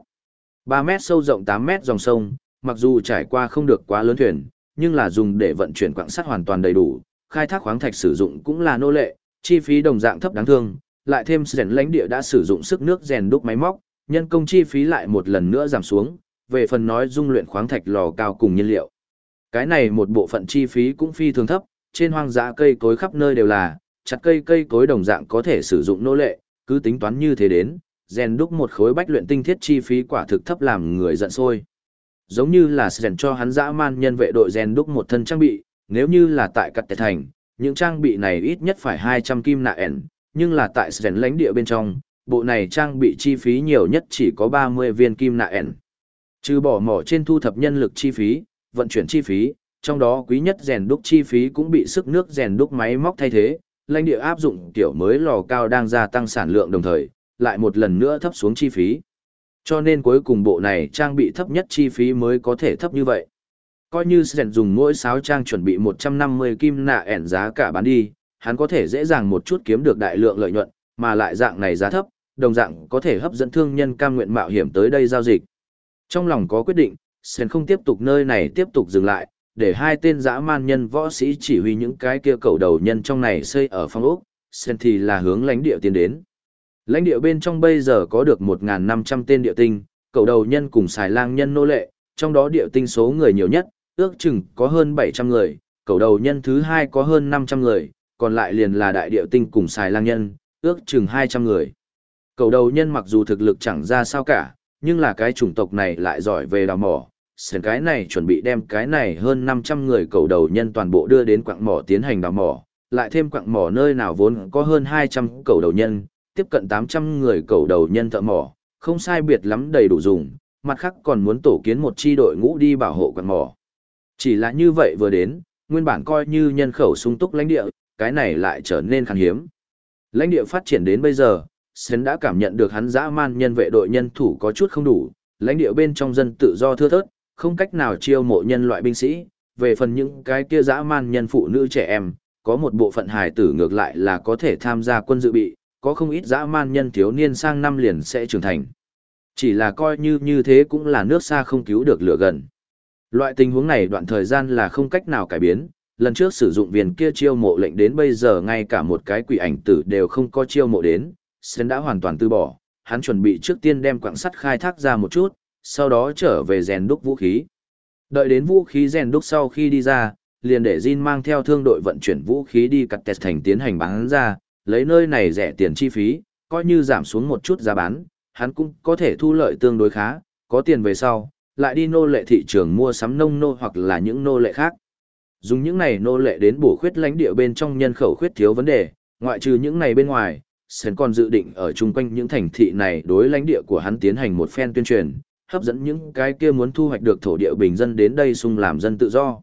3 mét sâu rộng 8 mét dòng sông, mặc dù trải qua không được quá lớn thuyền, nhưng là dùng để vận chuyển quặng sắt hoàn toàn đầy đủ, khai thác khoáng thạch sử dụng cũng là nô lệ, chi phí đồng dạng thấp đáng thương, lại thêm rèn lãnh địa đã sử dụng sức nước rèn đúc máy móc, nhân công chi phí lại một lần nữa giảm xuống, về phần nói dung luyện khoáng thạch lò cao cùng nhiên liệu. Cái này một bộ phận chi phí cũng phi thường thấp, trên hoang dã cây cối khắp nơi đều là, chặt cây cây cối đồng dạng có thể sử dụng nô lệ, cứ tính toán như thế đến, rèn đúc một khối bách luyện tinh thiết chi phí quả thực thấp làm người giận sôi. Giống như là rèn cho hắn dã man nhân vệ đội rèn đúc một thân trang bị, nếu như là tại cắt thành, những trang bị này ít nhất phải 200 kim nạ ẻn, nhưng là tại rèn lãnh địa bên trong, bộ này trang bị chi phí nhiều nhất chỉ có 30 viên kim nạ ẻn. Trừ bỏ mỏ trên thu thập nhân lực chi phí, vận chuyển chi phí, trong đó quý nhất rèn đúc chi phí cũng bị sức nước rèn đúc máy móc thay thế, lãnh địa áp dụng kiểu mới lò cao đang gia tăng sản lượng đồng thời, lại một lần nữa thấp xuống chi phí. Cho nên cuối cùng bộ này trang bị thấp nhất chi phí mới có thể thấp như vậy. Coi như Sren dùng mỗi sáo trang chuẩn bị 150 kim nạ ẻn giá cả bán đi, hắn có thể dễ dàng một chút kiếm được đại lượng lợi nhuận, mà lại dạng này giá thấp, đồng dạng có thể hấp dẫn thương nhân cam nguyện mạo hiểm tới đây giao dịch. Trong lòng có quyết định, Sen không tiếp tục nơi này tiếp tục dừng lại, để hai tên dã man nhân võ sĩ chỉ huy những cái kia cầu đầu nhân trong này xây ở phong ốc, Sen thì là hướng lãnh địa tiến đến. Lãnh địa bên trong bây giờ có được 1.500 tên địa tinh, cầu đầu nhân cùng xài lang nhân nô lệ, trong đó địa tinh số người nhiều nhất, ước chừng có hơn 700 người, cầu đầu nhân thứ hai có hơn 500 người, còn lại liền là đại địa tinh cùng xài lang nhân, ước chừng 200 người. Cầu đầu nhân mặc dù thực lực chẳng ra sao cả, nhưng là cái chủng tộc này lại giỏi về đào mỏ, sền cái này chuẩn bị đem cái này hơn 500 người cầu đầu nhân toàn bộ đưa đến quặng mỏ tiến hành đào mỏ, lại thêm quặng mỏ nơi nào vốn có hơn 200 cầu đầu nhân, tiếp cận 800 người cầu đầu nhân thợ mỏ, không sai biệt lắm đầy đủ dùng, mặt khác còn muốn tổ kiến một chi đội ngũ đi bảo hộ quặng mỏ. Chỉ là như vậy vừa đến, nguyên bản coi như nhân khẩu sung túc lãnh địa, cái này lại trở nên khan hiếm. Lãnh địa phát triển đến bây giờ, Sến đã cảm nhận được hắn dã man nhân vệ đội nhân thủ có chút không đủ, lãnh địa bên trong dân tự do thưa thớt, không cách nào chiêu mộ nhân loại binh sĩ, về phần những cái kia dã man nhân phụ nữ trẻ em, có một bộ phận hài tử ngược lại là có thể tham gia quân dự bị, có không ít dã man nhân thiếu niên sang năm liền sẽ trưởng thành. Chỉ là coi như như thế cũng là nước xa không cứu được lửa gần. Loại tình huống này đoạn thời gian là không cách nào cải biến, lần trước sử dụng viên kia chiêu mộ lệnh đến bây giờ ngay cả một cái quỷ ảnh tử đều không có chiêu mộ đến, Sơn đã hoàn toàn từ bỏ, hắn chuẩn bị trước tiên đem quặng sắt khai thác ra một chút, sau đó trở về rèn đúc vũ khí. Đợi đến vũ khí rèn đúc sau khi đi ra, liền để Jin mang theo thương đội vận chuyển vũ khí đi cắt tẹt thành tiến hành bán ra, lấy nơi này rẻ tiền chi phí, coi như giảm xuống một chút giá bán, hắn cũng có thể thu lợi tương đối khá, có tiền về sau, lại đi nô lệ thị trường mua sắm nông nô hoặc là những nô lệ khác. Dùng những này nô lệ đến bổ khuyết lãnh địa bên trong nhân khẩu khuyết thiếu vấn đề, ngoại trừ những này bên ngoài, Sen còn dự định ở chung quanh những thành thị này đối lãnh địa của hắn tiến hành một phen tuyên truyền, hấp dẫn những cái kia muốn thu hoạch được thổ địa bình dân đến đây xung làm dân tự do.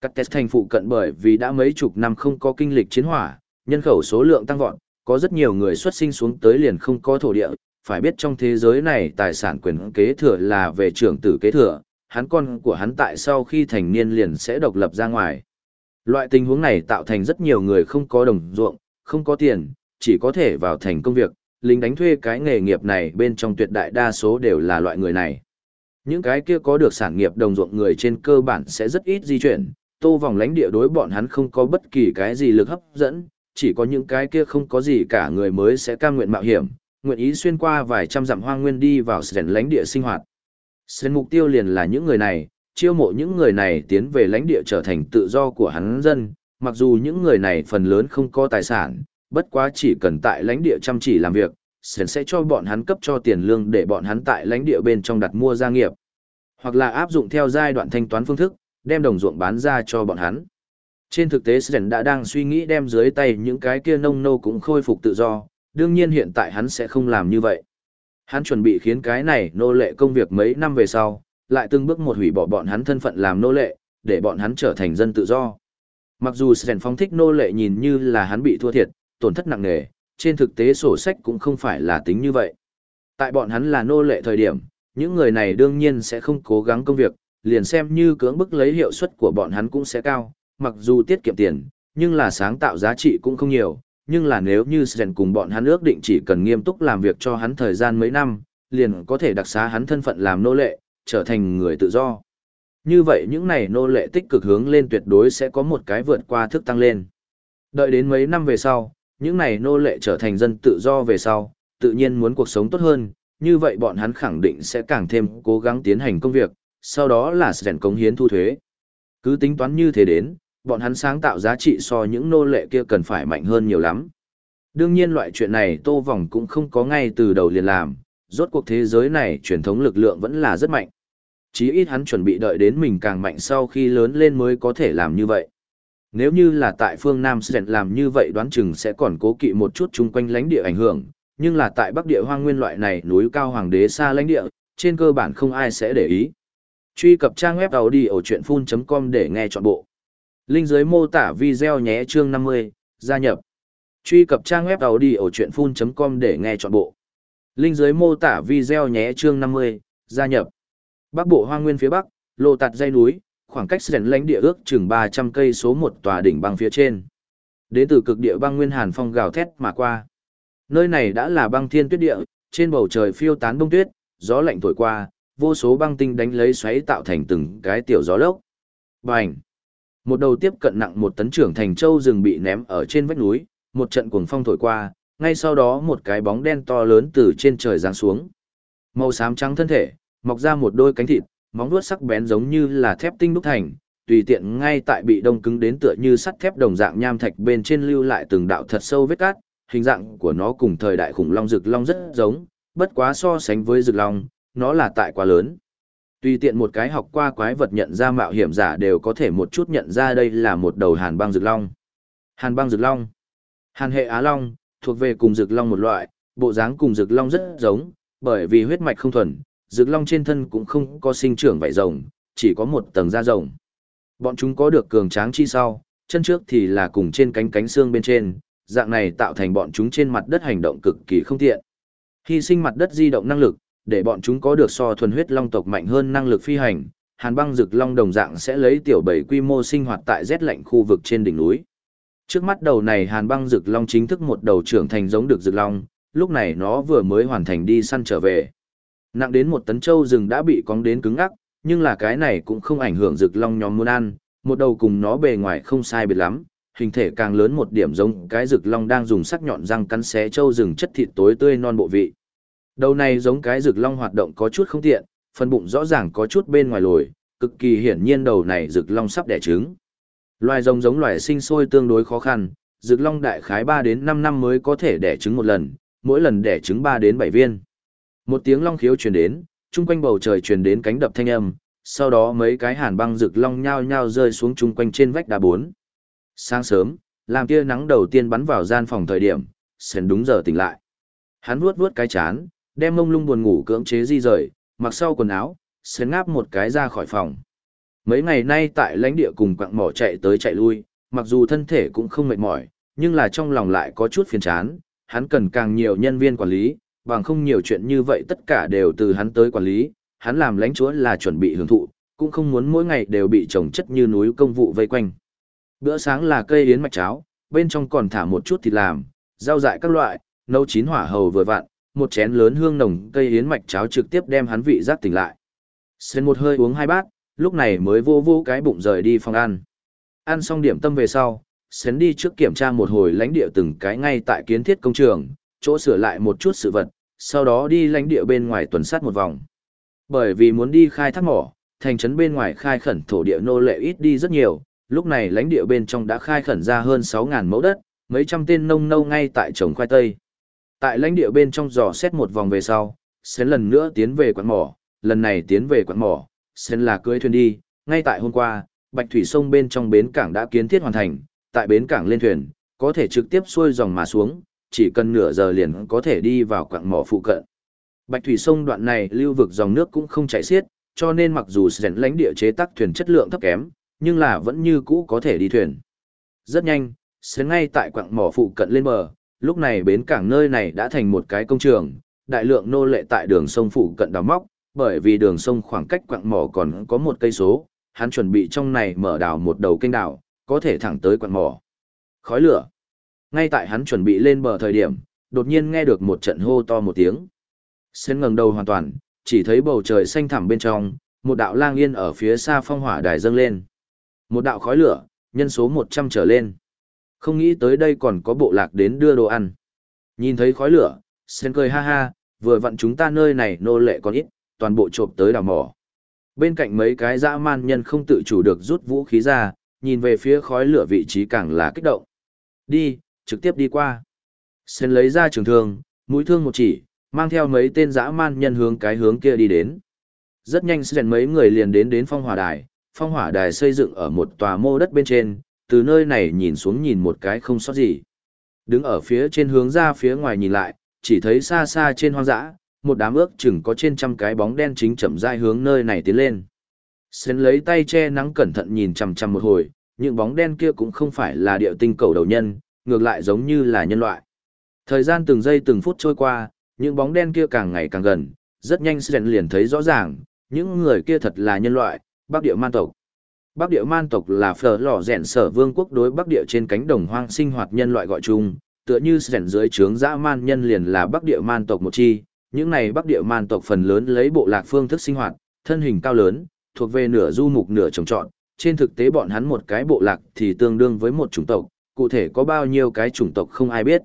Các test thành phụ cận bởi vì đã mấy chục năm không có kinh lịch chiến hỏa, nhân khẩu số lượng tăng vọt, có rất nhiều người xuất sinh xuống tới liền không có thổ địa, phải biết trong thế giới này tài sản quyền kế thừa là về trưởng tử kế thừa, hắn con của hắn tại sau khi thành niên liền sẽ độc lập ra ngoài. Loại tình huống này tạo thành rất nhiều người không có đồng ruộng, không có tiền, chỉ có thể vào thành công việc, lính đánh thuê cái nghề nghiệp này bên trong tuyệt đại đa số đều là loại người này. Những cái kia có được sản nghiệp đồng ruộng người trên cơ bản sẽ rất ít di chuyển, tô vòng lãnh địa đối bọn hắn không có bất kỳ cái gì lực hấp dẫn, chỉ có những cái kia không có gì cả người mới sẽ cam nguyện mạo hiểm, nguyện ý xuyên qua vài trăm dặm hoang nguyên đi vào sren lãnh địa sinh hoạt. Sren mục tiêu liền là những người này, chiêu mộ những người này tiến về lãnh địa trở thành tự do của hắn dân, mặc dù những người này phần lớn không có tài sản, bất quá chỉ cần tại lãnh địa chăm chỉ làm việc, Sren sẽ cho bọn hắn cấp cho tiền lương để bọn hắn tại lãnh địa bên trong đặt mua gia nghiệp. Hoặc là áp dụng theo giai đoạn thanh toán phương thức, đem đồng ruộng bán ra cho bọn hắn. Trên thực tế Sren đã đang suy nghĩ đem dưới tay những cái kia nông nô cũng khôi phục tự do, đương nhiên hiện tại hắn sẽ không làm như vậy. Hắn chuẩn bị khiến cái này nô lệ công việc mấy năm về sau, lại từng bước một hủy bỏ bọn hắn thân phận làm nô lệ, để bọn hắn trở thành dân tự do. Mặc dù Sren phong thích nô lệ nhìn như là hắn bị thua thiệt, tổn thất nặng nề, trên thực tế sổ sách cũng không phải là tính như vậy. Tại bọn hắn là nô lệ thời điểm, những người này đương nhiên sẽ không cố gắng công việc, liền xem như cưỡng bức lấy hiệu suất của bọn hắn cũng sẽ cao, mặc dù tiết kiệm tiền, nhưng là sáng tạo giá trị cũng không nhiều, nhưng là nếu như Sren cùng bọn hắn ước định chỉ cần nghiêm túc làm việc cho hắn thời gian mấy năm, liền có thể đặc xá hắn thân phận làm nô lệ, trở thành người tự do. Như vậy những này nô lệ tích cực hướng lên tuyệt đối sẽ có một cái vượt qua thức tăng lên. Đợi đến mấy năm về sau, những này nô lệ trở thành dân tự do về sau, tự nhiên muốn cuộc sống tốt hơn, như vậy bọn hắn khẳng định sẽ càng thêm cố gắng tiến hành công việc, sau đó là rèn cống hiến thu thuế. Cứ tính toán như thế đến, bọn hắn sáng tạo giá trị so những nô lệ kia cần phải mạnh hơn nhiều lắm. Đương nhiên loại chuyện này Tô Vòng cũng không có ngay từ đầu liền làm, rốt cuộc thế giới này truyền thống lực lượng vẫn là rất mạnh. Chí ít hắn chuẩn bị đợi đến mình càng mạnh sau khi lớn lên mới có thể làm như vậy. Nếu như là tại phương Nam Sren làm như vậy đoán chừng sẽ còn cố kỵ một chút chung quanh lãnh địa ảnh hưởng, nhưng là tại Bắc địa hoang nguyên loại này núi cao hoàng đế xa lãnh địa, trên cơ bản không ai sẽ để ý. Truy cập trang web đầu đi ở chuyện full.com để nghe trọn bộ. Linh dưới mô tả video nhé chương 50, gia nhập. Truy cập trang web đầu đi ở chuyện full.com để nghe trọn bộ. Linh dưới mô tả video nhé chương 50, gia nhập. Bắc bộ hoang nguyên phía bắc, lộ tạt dây núi, khoảng cách sren lãnh địa ước chừng 300 cây số một tòa đỉnh băng phía trên. Đến từ cực địa băng nguyên hàn phong gào thét mà qua. Nơi này đã là băng thiên tuyết địa, trên bầu trời phiêu tán bông tuyết, gió lạnh thổi qua, vô số băng tinh đánh lấy xoáy tạo thành từng cái tiểu gió lốc. Bành! Một đầu tiếp cận nặng một tấn trưởng thành châu rừng bị ném ở trên vách núi, một trận cuồng phong thổi qua, ngay sau đó một cái bóng đen to lớn từ trên trời giáng xuống. Màu xám trắng thân thể, mọc ra một đôi cánh thịt, móng vuốt sắc bén giống như là thép tinh đúc thành, tùy tiện ngay tại bị đông cứng đến tựa như sắt thép đồng dạng nham thạch bên trên lưu lại từng đạo thật sâu vết cát, hình dạng của nó cùng thời đại khủng long rực long rất giống, bất quá so sánh với rực long, nó là tại quá lớn. Tùy tiện một cái học qua quái vật nhận ra mạo hiểm giả đều có thể một chút nhận ra đây là một đầu hàn băng rực long. Hàn băng rực long. Hàn hệ Á Long, thuộc về cùng rực long một loại, bộ dáng cùng rực long rất giống, bởi vì huyết mạch không thuần, rực long trên thân cũng không có sinh trưởng vảy rồng, chỉ có một tầng da rồng. Bọn chúng có được cường tráng chi sau, chân trước thì là cùng trên cánh cánh xương bên trên, dạng này tạo thành bọn chúng trên mặt đất hành động cực kỳ không tiện. Hy sinh mặt đất di động năng lực, để bọn chúng có được so thuần huyết long tộc mạnh hơn năng lực phi hành, hàn băng rực long đồng dạng sẽ lấy tiểu bảy quy mô sinh hoạt tại rét lạnh khu vực trên đỉnh núi. Trước mắt đầu này hàn băng rực long chính thức một đầu trưởng thành giống được rực long, lúc này nó vừa mới hoàn thành đi săn trở về. Nặng đến một tấn trâu rừng đã bị cóng đến cứng ngắc, nhưng là cái này cũng không ảnh hưởng rực long nhóm muốn ăn, một đầu cùng nó bề ngoài không sai biệt lắm, hình thể càng lớn một điểm giống cái rực long đang dùng sắc nhọn răng cắn xé trâu rừng chất thịt tối tươi non bộ vị. Đầu này giống cái rực long hoạt động có chút không tiện, phần bụng rõ ràng có chút bên ngoài lồi, cực kỳ hiển nhiên đầu này rực long sắp đẻ trứng. Loài rồng giống loài sinh sôi tương đối khó khăn, rực long đại khái 3 đến 5 năm mới có thể đẻ trứng một lần, mỗi lần đẻ trứng 3 đến 7 viên. Một tiếng long khiếu truyền đến, chung quanh bầu trời truyền đến cánh đập thanh âm, sau đó mấy cái hàn băng rực long nhao nhao rơi xuống chung quanh trên vách đá bốn. Sáng sớm, làm tia nắng đầu tiên bắn vào gian phòng thời điểm, Sến đúng giờ tỉnh lại. Hắn vuốt vuốt cái chán, đem mông lung buồn ngủ cưỡng chế di rời, mặc sau quần áo, Sến ngáp một cái ra khỏi phòng. Mấy ngày nay tại lãnh địa cùng quặng mỏ chạy tới chạy lui, mặc dù thân thể cũng không mệt mỏi, nhưng là trong lòng lại có chút phiền chán, hắn cần càng nhiều nhân viên quản lý, bằng không nhiều chuyện như vậy tất cả đều từ hắn tới quản lý, hắn làm lãnh chúa là chuẩn bị hưởng thụ, cũng không muốn mỗi ngày đều bị trồng chất như núi công vụ vây quanh. Bữa sáng là cây yến mạch cháo, bên trong còn thả một chút thịt làm, rau dại các loại, nấu chín hỏa hầu vừa vặn, một chén lớn hương nồng cây yến mạch cháo trực tiếp đem hắn vị giác tỉnh lại. Xuyên một hơi uống hai bát, lúc này mới vô vô cái bụng rời đi phòng ăn. Ăn xong điểm tâm về sau, Sến đi trước kiểm tra một hồi lãnh địa từng cái ngay tại kiến thiết công trường, chỗ sửa lại một chút sự vật, sau đó đi lãnh địa bên ngoài tuần sát một vòng. Bởi vì muốn đi khai thác mỏ, thành trấn bên ngoài khai khẩn thổ địa nô lệ ít đi rất nhiều, lúc này lãnh địa bên trong đã khai khẩn ra hơn 6.000 mẫu đất, mấy trăm tên nông nâu ngay tại trồng khoai tây. Tại lãnh địa bên trong dò xét một vòng về sau, sẽ lần nữa tiến về quán mỏ, lần này tiến về quán mỏ, sẽ là cưới thuyền đi, ngay tại hôm qua, Bạch Thủy sông bên trong bến cảng đã kiến thiết hoàn thành, tại bến cảng lên thuyền, có thể trực tiếp xuôi dòng mà xuống, chỉ cần nửa giờ liền có thể đi vào quặng mỏ phụ cận. Bạch Thủy sông đoạn này lưu vực dòng nước cũng không chảy xiết, cho nên mặc dù sẻn lãnh địa chế tác thuyền chất lượng thấp kém, nhưng là vẫn như cũ có thể đi thuyền. Rất nhanh, sẻn ngay tại quặng mỏ phụ cận lên bờ, lúc này bến cảng nơi này đã thành một cái công trường, đại lượng nô lệ tại đường sông phụ cận đào móc, bởi vì đường sông khoảng cách quặng mỏ còn có một cây số, hắn chuẩn bị trong này mở đào một đầu kênh đào, có thể thẳng tới quặng mỏ. Khói lửa. Ngay tại hắn chuẩn bị lên bờ thời điểm, đột nhiên nghe được một trận hô to một tiếng. Sen ngẩng đầu hoàn toàn, chỉ thấy bầu trời xanh thẳm bên trong, một đạo lang yên ở phía xa phong hỏa đài dâng lên. Một đạo khói lửa, nhân số 100 trở lên. Không nghĩ tới đây còn có bộ lạc đến đưa đồ ăn. Nhìn thấy khói lửa, Sen cười ha ha, vừa vặn chúng ta nơi này nô lệ còn ít, toàn bộ trộm tới đào mỏ. Bên cạnh mấy cái dã man nhân không tự chủ được rút vũ khí ra, nhìn về phía khói lửa vị trí càng là kích động. Đi, trực tiếp đi qua. Sơn lấy ra trường thương, mũi thương một chỉ, mang theo mấy tên dã man nhân hướng cái hướng kia đi đến. Rất nhanh Sơn mấy người liền đến đến phong hỏa đài, phong hỏa đài xây dựng ở một tòa mô đất bên trên, từ nơi này nhìn xuống nhìn một cái không sót gì. Đứng ở phía trên hướng ra phía ngoài nhìn lại, chỉ thấy xa xa trên hoang dã, một đám ước chừng có trên trăm cái bóng đen chính chậm rãi hướng nơi này tiến lên. Sến lấy tay che nắng cẩn thận nhìn chằm chằm một hồi, những bóng đen kia cũng không phải là địa tinh cầu đầu nhân, ngược lại giống như là nhân loại. Thời gian từng giây từng phút trôi qua, những bóng đen kia càng ngày càng gần, rất nhanh Sren liền thấy rõ ràng, những người kia thật là nhân loại, Bắc Địa Man tộc. Bắc Địa Man tộc là phở lò rèn sở vương quốc đối Bắc Địa trên cánh đồng hoang sinh hoạt nhân loại gọi chung, tựa như Sren dưới trướng dã man nhân liền là Bắc Địa Man tộc một chi, những này Bắc Địa Man tộc phần lớn lấy bộ lạc phương thức sinh hoạt, thân hình cao lớn, thuộc về nửa du mục nửa trồng trọt, trên thực tế bọn hắn một cái bộ lạc thì tương đương với một chủng tộc, cụ thể có bao nhiêu cái chủng tộc không ai biết.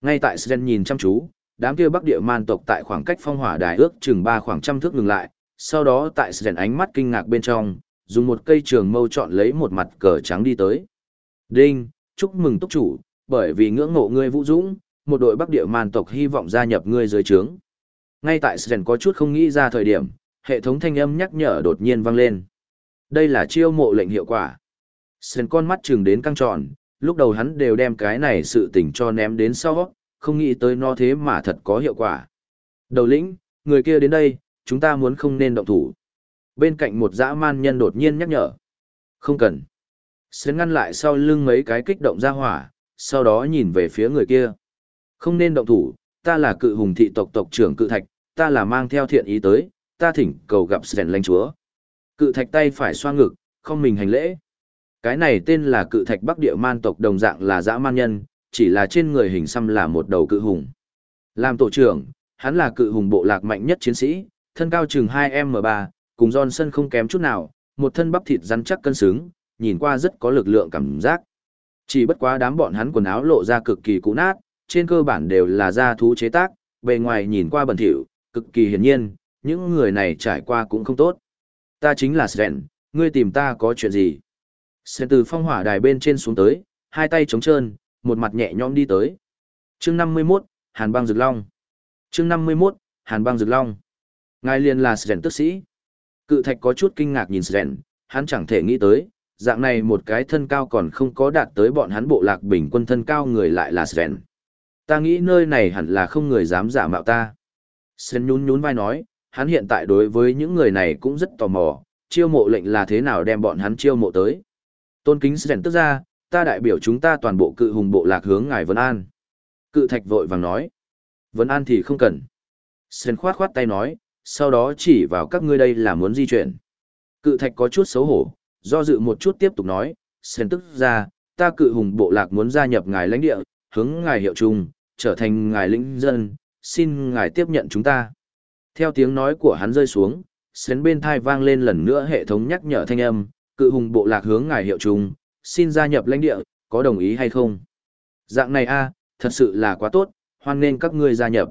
Ngay tại Sren nhìn chăm chú, đám kia Bắc Địa Man tộc tại khoảng cách phong hỏa đài ước chừng ba khoảng trăm thước ngừng lại, sau đó tại Sren ánh mắt kinh ngạc bên trong, dùng một cây trường mâu chọn lấy một mặt cờ trắng đi tới. Đinh, chúc mừng túc chủ, bởi vì ngưỡng mộ ngươi vũ dũng, một đội Bắc Địa Man tộc hy vọng gia nhập ngươi dưới trướng. Ngay tại Sren có chút không nghĩ ra thời điểm, hệ thống thanh âm nhắc nhở đột nhiên vang lên. Đây là chiêu mộ lệnh hiệu quả. Sren con mắt trừng đến căng tròn, lúc đầu hắn đều đem cái này sự tình cho ném đến sau, không nghĩ tới nó thế mà thật có hiệu quả. Đầu lĩnh, người kia đến đây, chúng ta muốn không nên động thủ. Bên cạnh một dã man nhân đột nhiên nhắc nhở. Không cần. Sến ngăn lại sau lưng mấy cái kích động ra hỏa, sau đó nhìn về phía người kia. Không nên động thủ, ta là cự hùng thị tộc tộc trưởng cự thạch, ta là mang theo thiện ý tới, ta thỉnh cầu gặp Sren lãnh chúa. Cự thạch tay phải xoa ngực, không mình hành lễ. Cái này tên là cự thạch bắc địa man tộc đồng dạng là dã man nhân, chỉ là trên người hình xăm là một đầu cự hùng. Làm tổ trưởng, hắn là cự hùng bộ lạc mạnh nhất chiến sĩ, thân cao chừng 2M3, cùng Johnson không kém chút nào, một thân bắp thịt rắn chắc cân xứng, nhìn qua rất có lực lượng cảm giác. Chỉ bất quá đám bọn hắn quần áo lộ ra cực kỳ cũ nát, trên cơ bản đều là da thú chế tác, bề ngoài nhìn qua bẩn thỉu, cực kỳ hiển nhiên, những người này trải qua cũng không tốt. Ta chính là Sven, ngươi tìm ta có chuyện gì? Sven từ phong hỏa đài bên trên xuống tới, hai tay trống trơn, một mặt nhẹ nhõm đi tới. Chương 51, Hàn băng rực long. Chương 51, Hàn băng rực long. Ngài liền là Sren tức sĩ. Cự thạch có chút kinh ngạc nhìn Sren, hắn chẳng thể nghĩ tới, dạng này một cái thân cao còn không có đạt tới bọn hắn bộ lạc bình quân thân cao người lại là Sren. Ta nghĩ nơi này hẳn là không người dám giả mạo ta. Sren nhún nhún vai nói, hắn hiện tại đối với những người này cũng rất tò mò, chiêu mộ lệnh là thế nào đem bọn hắn chiêu mộ tới. Tôn kính rèn tức ra, ta đại biểu chúng ta toàn bộ cự hùng bộ lạc hướng ngài Vân An. Cự thạch vội vàng nói. Vân An thì không cần. sen khoát khoát tay nói, sau đó chỉ vào các ngươi đây là muốn di chuyển. Cự thạch có chút xấu hổ, do dự một chút tiếp tục nói, sen tức ra, ta cự hùng bộ lạc muốn gia nhập ngài lãnh địa, hướng ngài hiệu trung, trở thành ngài lĩnh dân, xin ngài tiếp nhận chúng ta. Theo tiếng nói của hắn rơi xuống, Sven bên thai vang lên lần nữa hệ thống nhắc nhở thanh âm, cự hùng bộ lạc hướng ngài hiệu trùng, xin gia nhập lãnh địa, có đồng ý hay không? Dạng này a, thật sự là quá tốt, hoan nên các ngươi gia nhập.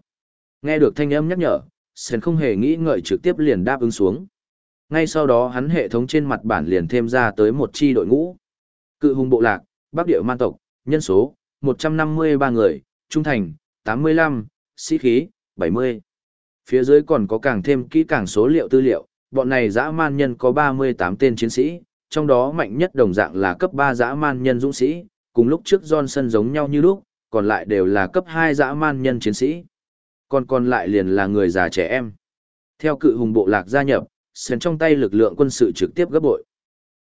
Nghe được thanh âm nhắc nhở, Sven không hề nghĩ ngợi trực tiếp liền đáp ứng xuống. Ngay sau đó hắn hệ thống trên mặt bản liền thêm ra tới một chi đội ngũ. Cự hùng bộ lạc, Bắc địa man tộc, nhân số, 153 người, trung thành, 85, sĩ khí, 70. Phía dưới còn có càng thêm kỹ càng số liệu tư liệu, bọn này dã man nhân có 38 tên chiến sĩ, trong đó mạnh nhất đồng dạng là cấp 3 dã man nhân dũng sĩ, cùng lúc trước Johnson giống nhau như lúc, còn lại đều là cấp 2 dã man nhân chiến sĩ. Còn còn lại liền là người già trẻ em. Theo cự hùng bộ lạc gia nhập, sến trong tay lực lượng quân sự trực tiếp gấp bội.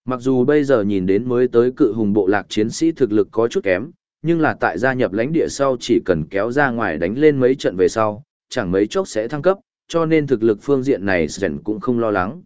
Mặc dù bây giờ nhìn đến mới tới cự hùng bộ lạc chiến sĩ thực lực có chút kém, nhưng là tại gia nhập lãnh địa sau chỉ cần kéo ra ngoài đánh lên mấy trận về sau, chẳng mấy chốc sẽ thăng cấp, cho nên thực lực phương diện này Sren cũng không lo lắng.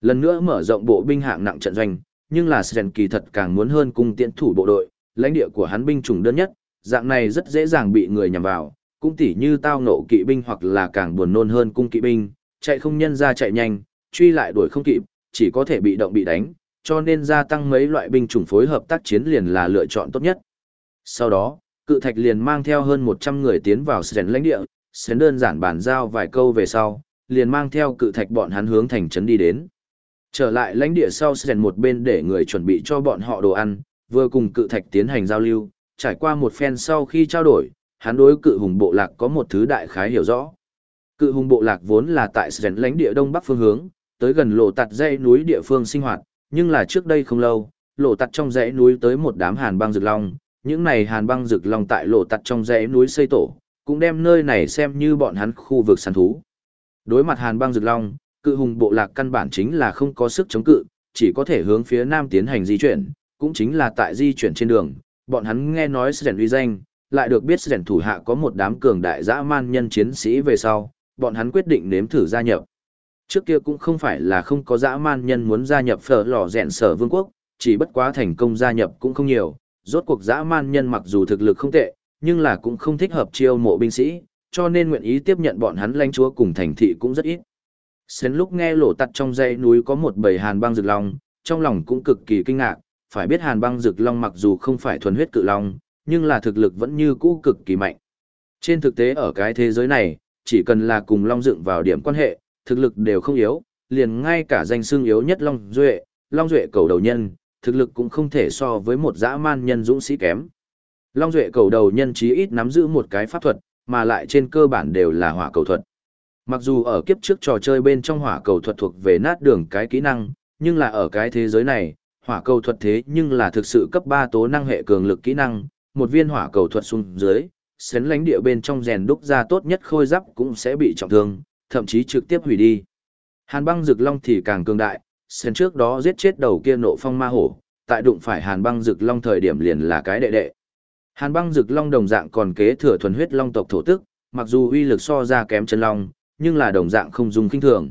Lần nữa mở rộng bộ binh hạng nặng trận doanh, nhưng là Sren kỳ thật càng muốn hơn cung tiễn thủ bộ đội, lãnh địa của hắn binh chủng đơn nhất, dạng này rất dễ dàng bị người nhằm vào, cũng tỉ như tao ngộ kỵ binh hoặc là càng buồn nôn hơn cung kỵ binh, chạy không nhân ra chạy nhanh, truy lại đuổi không kịp, chỉ có thể bị động bị đánh, cho nên gia tăng mấy loại binh chủng phối hợp tác chiến liền là lựa chọn tốt nhất. Sau đó, cự thạch liền mang theo hơn 100 người tiến vào Sren lãnh địa, Sren đơn giản bàn giao vài câu về sau, liền mang theo cự thạch bọn hắn hướng thành trấn đi đến. Trở lại lãnh địa sau sèn một bên để người chuẩn bị cho bọn họ đồ ăn, vừa cùng cự thạch tiến hành giao lưu, trải qua một phen sau khi trao đổi, hắn đối cự hùng bộ lạc có một thứ đại khái hiểu rõ. Cự hùng bộ lạc vốn là tại sèn lãnh địa đông bắc phương hướng, tới gần lộ tạt dãy núi địa phương sinh hoạt, nhưng là trước đây không lâu, lộ tạt trong dãy núi tới một đám hàn băng rực long, những này hàn băng rực long tại lộ tạt trong dãy núi xây tổ, cũng đem nơi này xem như bọn hắn khu vực săn thú. Đối mặt hàn băng rực long, cự hùng bộ lạc căn bản chính là không có sức chống cự, chỉ có thể hướng phía nam tiến hành di chuyển, cũng chính là tại di chuyển trên đường, bọn hắn nghe nói Sren uy danh, lại được biết Sren thủ hạ có một đám cường đại dã man nhân chiến sĩ về sau, bọn hắn quyết định nếm thử gia nhập. Trước kia cũng không phải là không có dã man nhân muốn gia nhập phở lò rèn sở vương quốc, chỉ bất quá thành công gia nhập cũng không nhiều, rốt cuộc dã man nhân mặc dù thực lực không tệ, nhưng là cũng không thích hợp chiêu mộ binh sĩ, cho nên nguyện ý tiếp nhận bọn hắn lãnh chúa cùng thành thị cũng rất ít. Xến lúc nghe lỗ tặt trong dãy núi có một bầy hàn băng rực long, trong lòng cũng cực kỳ kinh ngạc, phải biết hàn băng rực long mặc dù không phải thuần huyết cự long, nhưng là thực lực vẫn như cũ cực kỳ mạnh. Trên thực tế ở cái thế giới này, chỉ cần là cùng long dựng vào điểm quan hệ, thực lực đều không yếu, liền ngay cả danh xương yếu nhất long duệ, long duệ cầu đầu nhân, thực lực cũng không thể so với một dã man nhân dũng sĩ kém. Long duệ cầu đầu nhân chí ít nắm giữ một cái pháp thuật, mà lại trên cơ bản đều là hỏa cầu thuật. Mặc dù ở kiếp trước trò chơi bên trong hỏa cầu thuật thuộc về nát đường cái kỹ năng, nhưng là ở cái thế giới này, hỏa cầu thuật thế nhưng là thực sự cấp 3 tố năng hệ cường lực kỹ năng, một viên hỏa cầu thuật xuống dưới, xén lánh địa bên trong rèn đúc ra tốt nhất khôi giáp cũng sẽ bị trọng thương, thậm chí trực tiếp hủy đi. Hàn băng rực long thì càng cường đại, xén trước đó giết chết đầu kia nộ phong ma hổ, tại đụng phải hàn băng rực long thời điểm liền là cái đệ đệ. Hàn băng rực long đồng dạng còn kế thừa thuần huyết long tộc thổ tức, mặc dù uy lực so ra kém chân long, nhưng là đồng dạng không dùng kinh thường.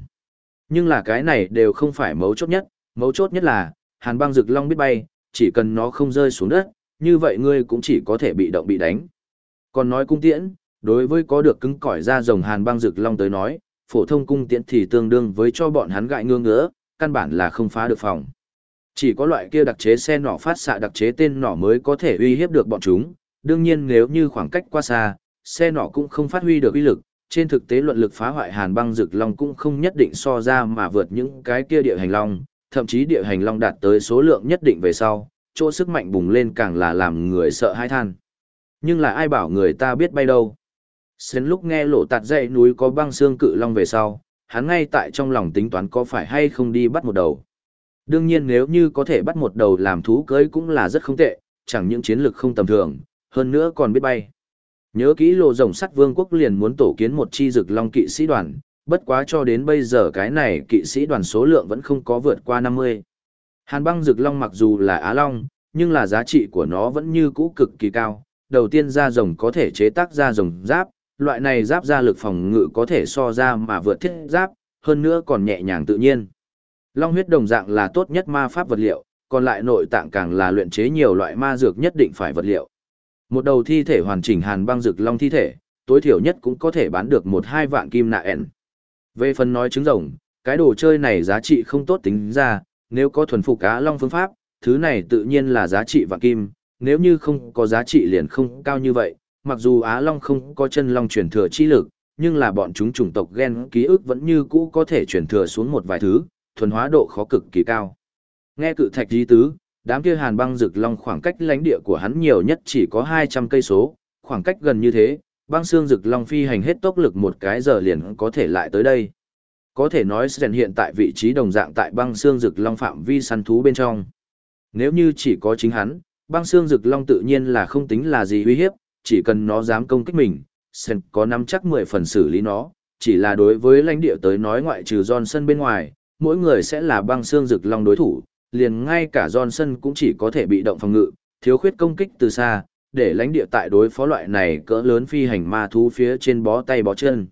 Nhưng là cái này đều không phải mấu chốt nhất, mấu chốt nhất là, hàn băng rực long biết bay, chỉ cần nó không rơi xuống đất, như vậy ngươi cũng chỉ có thể bị động bị đánh. Còn nói cung tiễn, đối với có được cứng cỏi ra rồng hàn băng rực long tới nói, phổ thông cung tiễn thì tương đương với cho bọn hắn gại ngương ngỡ, căn bản là không phá được phòng. Chỉ có loại kia đặc chế xe nỏ phát xạ đặc chế tên nỏ mới có thể uy hiếp được bọn chúng, đương nhiên nếu như khoảng cách quá xa, xe nỏ cũng không phát huy được uy lực, trên thực tế luận lực phá hoại hàn băng rực long cũng không nhất định so ra mà vượt những cái kia địa hành long, thậm chí địa hành long đạt tới số lượng nhất định về sau, chỗ sức mạnh bùng lên càng là làm người sợ hãi than. Nhưng là ai bảo người ta biết bay đâu. Sến lúc nghe lộ tạt dậy núi có băng xương cự long về sau, hắn ngay tại trong lòng tính toán có phải hay không đi bắt một đầu. Đương nhiên nếu như có thể bắt một đầu làm thú cưới cũng là rất không tệ, chẳng những chiến lược không tầm thường, hơn nữa còn biết bay. Nhớ kỹ lộ rồng sắt vương quốc liền muốn tổ kiến một chi dực long kỵ sĩ đoàn, bất quá cho đến bây giờ cái này kỵ sĩ đoàn số lượng vẫn không có vượt qua 50. Hàn băng dực long mặc dù là Á Long, nhưng là giá trị của nó vẫn như cũ cực kỳ cao. Đầu tiên da rồng có thể chế tác da rồng giáp, loại này giáp ra lực phòng ngự có thể so ra mà vượt thiết giáp, hơn nữa còn nhẹ nhàng tự nhiên. Long huyết đồng dạng là tốt nhất ma pháp vật liệu, còn lại nội tạng càng là luyện chế nhiều loại ma dược nhất định phải vật liệu. Một đầu thi thể hoàn chỉnh hàn băng dược long thi thể, tối thiểu nhất cũng có thể bán được một hai vạn kim nạ ẻn. Về phần nói trứng rồng, cái đồ chơi này giá trị không tốt tính ra, nếu có thuần phục cá long phương pháp, thứ này tự nhiên là giá trị vạn kim, nếu như không có giá trị liền không cao như vậy, mặc dù Á Long không có chân long truyền thừa chi lực, nhưng là bọn chúng chủng tộc gen ký ức vẫn như cũ có thể truyền thừa xuống một vài thứ, thuần hóa độ khó cực kỳ cao. Nghe cự thạch di tứ, đám kia hàn băng rực long khoảng cách lãnh địa của hắn nhiều nhất chỉ có 200 cây số, khoảng cách gần như thế, băng xương rực long phi hành hết tốc lực một cái giờ liền có thể lại tới đây. Có thể nói Sren hiện tại vị trí đồng dạng tại băng xương rực long phạm vi săn thú bên trong. Nếu như chỉ có chính hắn, băng xương rực long tự nhiên là không tính là gì uy hiếp, chỉ cần nó dám công kích mình, Sren có nắm chắc 10 phần xử lý nó, chỉ là đối với lãnh địa tới nói ngoại trừ Johnson bên ngoài, mỗi người sẽ là băng xương rực long đối thủ, liền ngay cả Johnson cũng chỉ có thể bị động phòng ngự, thiếu khuyết công kích từ xa, để lãnh địa tại đối phó loại này cỡ lớn phi hành ma thú phía trên bó tay bó chân.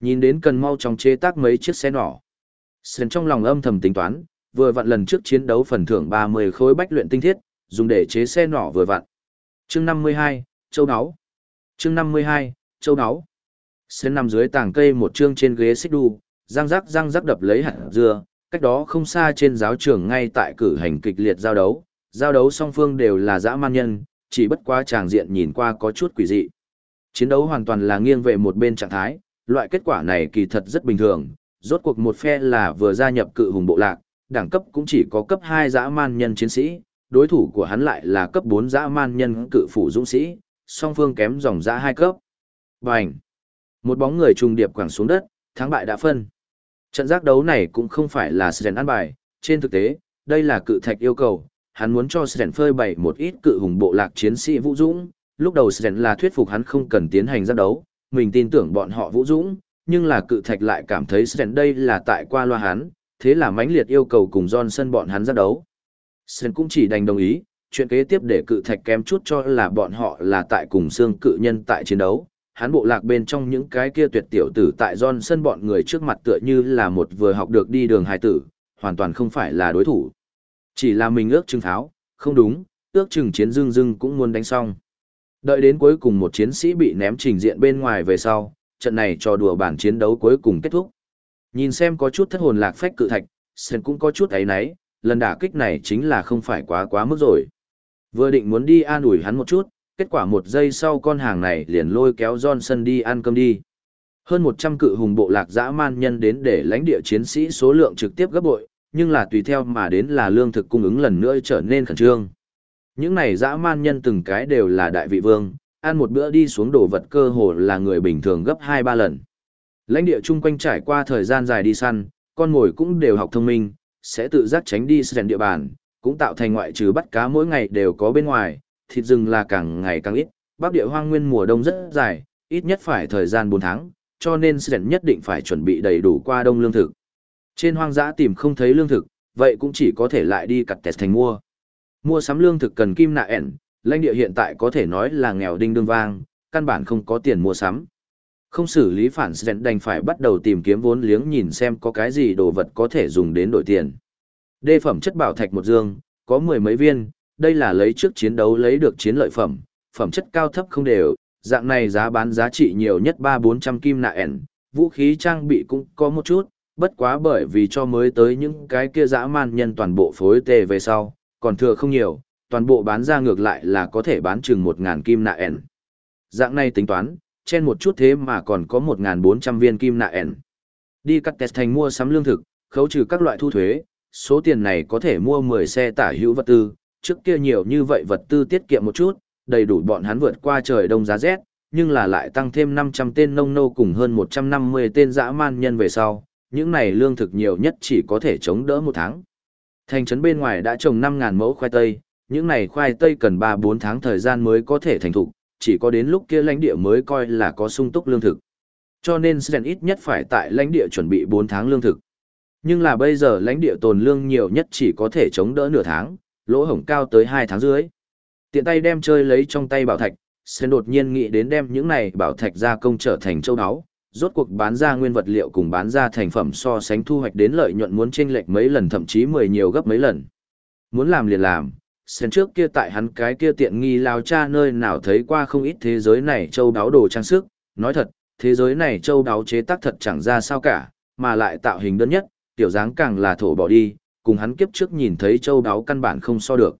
Nhìn đến cần mau chóng chế tác mấy chiếc xe nỏ. Sơn trong lòng âm thầm tính toán, vừa vặn lần trước chiến đấu phần thưởng 30 khối bách luyện tinh thiết, dùng để chế xe nỏ vừa vặn. Chương 52, Châu Đáo. Chương 52, Châu Đáo. Sơn nằm dưới tảng cây một chương trên ghế xích đu, răng rắc răng rắc đập lấy hạt dưa, cách đó không xa trên giáo trường ngay tại cử hành kịch liệt giao đấu. Giao đấu song phương đều là dã man nhân, chỉ bất quá tràng diện nhìn qua có chút quỷ dị. Chiến đấu hoàn toàn là nghiêng về một bên trạng thái, loại kết quả này kỳ thật rất bình thường, rốt cuộc một phe là vừa gia nhập cự hùng bộ lạc, đẳng cấp cũng chỉ có cấp 2 dã man nhân chiến sĩ, đối thủ của hắn lại là cấp 4 dã man nhân cự phủ dũng sĩ, song phương kém dòng dã hai cấp. Bành! Một bóng người trùng điệp quẳng xuống đất, thắng bại đã phân. Trận giác đấu này cũng không phải là Sren ăn bài, trên thực tế, đây là cự thạch yêu cầu, hắn muốn cho Sren phơi bày một ít cự hùng bộ lạc chiến sĩ vũ dũng, lúc đầu Sren là thuyết phục hắn không cần tiến hành giác đấu, mình tin tưởng bọn họ vũ dũng, nhưng là cự thạch lại cảm thấy Sren đây là tại qua loa hắn, thế là mãnh liệt yêu cầu cùng Johnson bọn hắn giác đấu. Sren cũng chỉ đành đồng ý, chuyện kế tiếp để cự thạch kém chút cho là bọn họ là tại cùng xương cự nhân tại chiến đấu. Hắn bộ lạc bên trong những cái kia tuyệt tiểu tử tại Johnson bọn người trước mặt tựa như là một vừa học được đi đường hài tử, hoàn toàn không phải là đối thủ. Chỉ là mình ước chừng tháo, không đúng, ước chừng chiến dương dương cũng muốn đánh xong. Đợi đến cuối cùng một chiến sĩ bị ném trình diện bên ngoài về sau, trận này cho đùa bản chiến đấu cuối cùng kết thúc. Nhìn xem có chút thất hồn lạc phách cự thạch, Sen cũng có chút ấy náy, lần đả kích này chính là không phải quá quá mức rồi. Vừa định muốn đi an ủi hắn một chút, kết quả một giây sau con hàng này liền lôi kéo Johnson đi ăn cơm đi. Hơn 100 cự hùng bộ lạc dã man nhân đến để lãnh địa chiến sĩ số lượng trực tiếp gấp bội, nhưng là tùy theo mà đến là lương thực cung ứng lần nữa trở nên khẩn trương. Những này dã man nhân từng cái đều là đại vị vương, ăn một bữa đi xuống đồ vật cơ hồ là người bình thường gấp 2-3 lần. Lãnh địa chung quanh trải qua thời gian dài đi săn, con ngồi cũng đều học thông minh, sẽ tự giác tránh đi sren địa bàn, cũng tạo thành ngoại trừ bắt cá mỗi ngày đều có bên ngoài, thịt rừng là càng ngày càng ít, bắc địa hoang nguyên mùa đông rất dài, ít nhất phải thời gian 4 tháng, cho nên sren nhất định phải chuẩn bị đầy đủ qua đông lương thực. Trên hoang dã tìm không thấy lương thực, vậy cũng chỉ có thể lại đi cặt tẹt thành mua. Mua sắm lương thực cần kim nạ ẻn, lãnh địa hiện tại có thể nói là nghèo đinh đương vang, căn bản không có tiền mua sắm. Không xử lý phản Sren đành phải bắt đầu tìm kiếm vốn liếng nhìn xem có cái gì đồ vật có thể dùng đến đổi tiền. Đê phẩm chất bảo thạch một dương, có mười mấy viên, đây là lấy trước chiến đấu lấy được chiến lợi phẩm, phẩm chất cao thấp không đều, dạng này giá bán giá trị nhiều nhất ba bốn trăm kim nạ ẻn, vũ khí trang bị cũng có một chút, bất quá bởi vì cho mới tới những cái kia dã man nhân toàn bộ phối tề về sau, còn thừa không nhiều, toàn bộ bán ra ngược lại là có thể bán chừng một ngàn kim nạ ẻn. Dạng này tính toán, trên một chút thế mà còn có 1.400 viên kim nạ ẻn. Đi cắt test thành mua sắm lương thực, khấu trừ các loại thu thuế, số tiền này có thể mua 10 xe tả hữu vật tư, trước kia nhiều như vậy vật tư tiết kiệm một chút, đầy đủ bọn hắn vượt qua trời đông giá rét, nhưng là lại tăng thêm 500 tên nông nô cùng hơn 150 tên dã man nhân về sau, những này lương thực nhiều nhất chỉ có thể chống đỡ một tháng. Thành trấn bên ngoài đã trồng 5.000 mẫu khoai tây, những này khoai tây cần 3-4 tháng thời gian mới có thể thành thục, chỉ có đến lúc kia lãnh địa mới coi là có sung túc lương thực. Cho nên Sren ít nhất phải tại lãnh địa chuẩn bị 4 tháng lương thực. Nhưng là bây giờ lãnh địa tồn lương nhiều nhất chỉ có thể chống đỡ nửa tháng, lỗ hổng cao tới hai tháng dưới. Tiện tay đem chơi lấy trong tay bảo thạch, Sen đột nhiên nghĩ đến đem những này bảo thạch gia công trở thành châu áo, rốt cuộc bán ra nguyên vật liệu cùng bán ra thành phẩm so sánh thu hoạch đến lợi nhuận muốn chênh lệch mấy lần thậm chí 10 nhiều gấp mấy lần. Muốn làm liền làm, Sen trước kia tại hắn cái kia tiện nghi lao cha nơi nào thấy qua không ít thế giới này châu đáo đồ trang sức, nói thật, thế giới này châu đáo chế tác thật chẳng ra sao cả, mà lại tạo hình đơn nhất, tiểu dáng càng là thổ bỏ đi, cùng hắn kiếp trước nhìn thấy châu đáo căn bản không so được.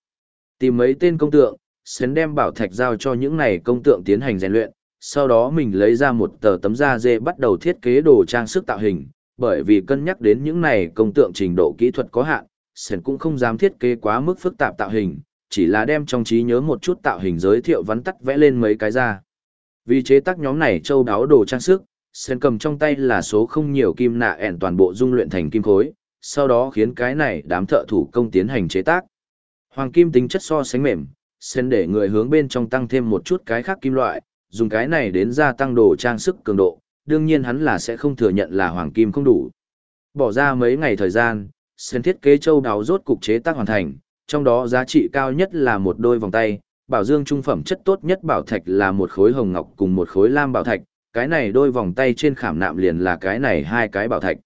Tìm mấy tên công tượng, Sến đem bảo thạch giao cho những này công tượng tiến hành rèn luyện, sau đó mình lấy ra một tờ tấm da dê bắt đầu thiết kế đồ trang sức tạo hình, bởi vì cân nhắc đến những này công tượng trình độ kỹ thuật có hạn, Sến cũng không dám thiết kế quá mức phức tạp tạo hình, chỉ là đem trong trí nhớ một chút tạo hình giới thiệu vắn tắt vẽ lên mấy cái ra. Vì chế tác nhóm này châu đáo đồ trang sức, sến cầm trong tay là số không nhiều kim nạ ẻn toàn bộ dung luyện thành kim khối, sau đó khiến cái này đám thợ thủ công tiến hành chế tác. Hoàng kim tính chất so sánh mềm, Sen để người hướng bên trong tăng thêm một chút cái khác kim loại, dùng cái này đến gia tăng đồ trang sức cường độ, đương nhiên hắn là sẽ không thừa nhận là hoàng kim không đủ. Bỏ ra mấy ngày thời gian, Sen thiết kế châu đáo rốt cục chế tác hoàn thành, trong đó giá trị cao nhất là một đôi vòng tay, bảo dương trung phẩm chất tốt nhất bảo thạch là một khối hồng ngọc cùng một khối lam bảo thạch, cái này đôi vòng tay trên khảm nạm liền là cái này hai cái bảo thạch.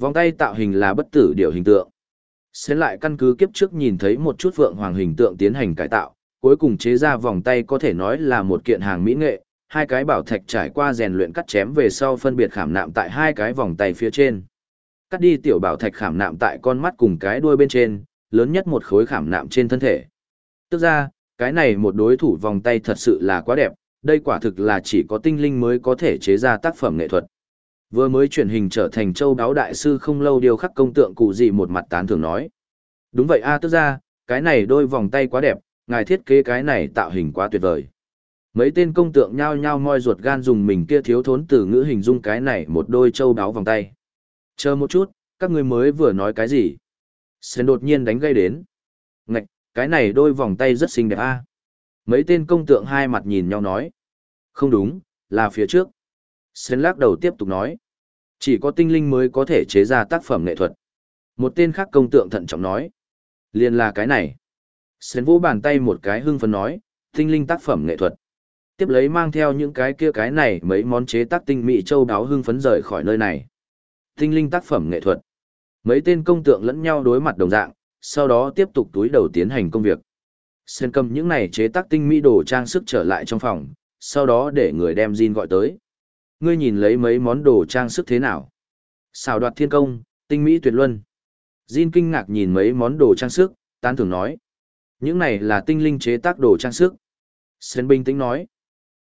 Vòng tay tạo hình là bất tử điều hình tượng. Xến lại căn cứ kiếp trước nhìn thấy một chút vượng hoàng hình tượng tiến hành cải tạo, cuối cùng chế ra vòng tay có thể nói là một kiện hàng mỹ nghệ, hai cái bảo thạch trải qua rèn luyện cắt chém về sau phân biệt khảm nạm tại hai cái vòng tay phía trên. Cắt đi tiểu bảo thạch khảm nạm tại con mắt cùng cái đuôi bên trên, lớn nhất một khối khảm nạm trên thân thể. Tức ra, cái này một đối thủ vòng tay thật sự là quá đẹp, đây quả thực là chỉ có tinh linh mới có thể chế ra tác phẩm nghệ thuật. Vừa mới chuyển hình trở thành châu đáo đại sư không lâu điều khắc công tượng cụ gì một mặt tán thường nói. Đúng vậy a tức ra, cái này đôi vòng tay quá đẹp, ngài thiết kế cái này tạo hình quá tuyệt vời. Mấy tên công tượng nhao nhao moi ruột gan dùng mình kia thiếu thốn từ ngữ hình dung cái này một đôi châu đáo vòng tay. Chờ một chút, các người mới vừa nói cái gì? Sến đột nhiên đánh gây đến. Ngạch, cái này đôi vòng tay rất xinh đẹp a. Mấy tên công tượng hai mặt nhìn nhau nói. Không đúng, là phía trước. Sến lắc đầu tiếp tục nói. Chỉ có tinh linh mới có thể chế ra tác phẩm nghệ thuật. Một tên khác công tượng thận trọng nói. Liền là cái này. Sến vỗ bàn tay một cái hưng phấn nói, tinh linh tác phẩm nghệ thuật. Tiếp lấy mang theo những cái kia cái này mấy món chế tác tinh mỹ châu đáo hưng phấn rời khỏi nơi này. Tinh linh tác phẩm nghệ thuật. Mấy tên công tượng lẫn nhau đối mặt đồng dạng, sau đó tiếp tục túi đầu tiến hành công việc. Sen cầm những này chế tác tinh mỹ đồ trang sức trở lại trong phòng, sau đó để người đem Jin gọi tới. Ngươi nhìn lấy mấy món đồ trang sức thế nào? Xào đoạt thiên công, tinh mỹ tuyệt luân. Jin kinh ngạc nhìn mấy món đồ trang sức, tán thưởng nói. Những này là tinh linh chế tác đồ trang sức. Sen bình tĩnh nói.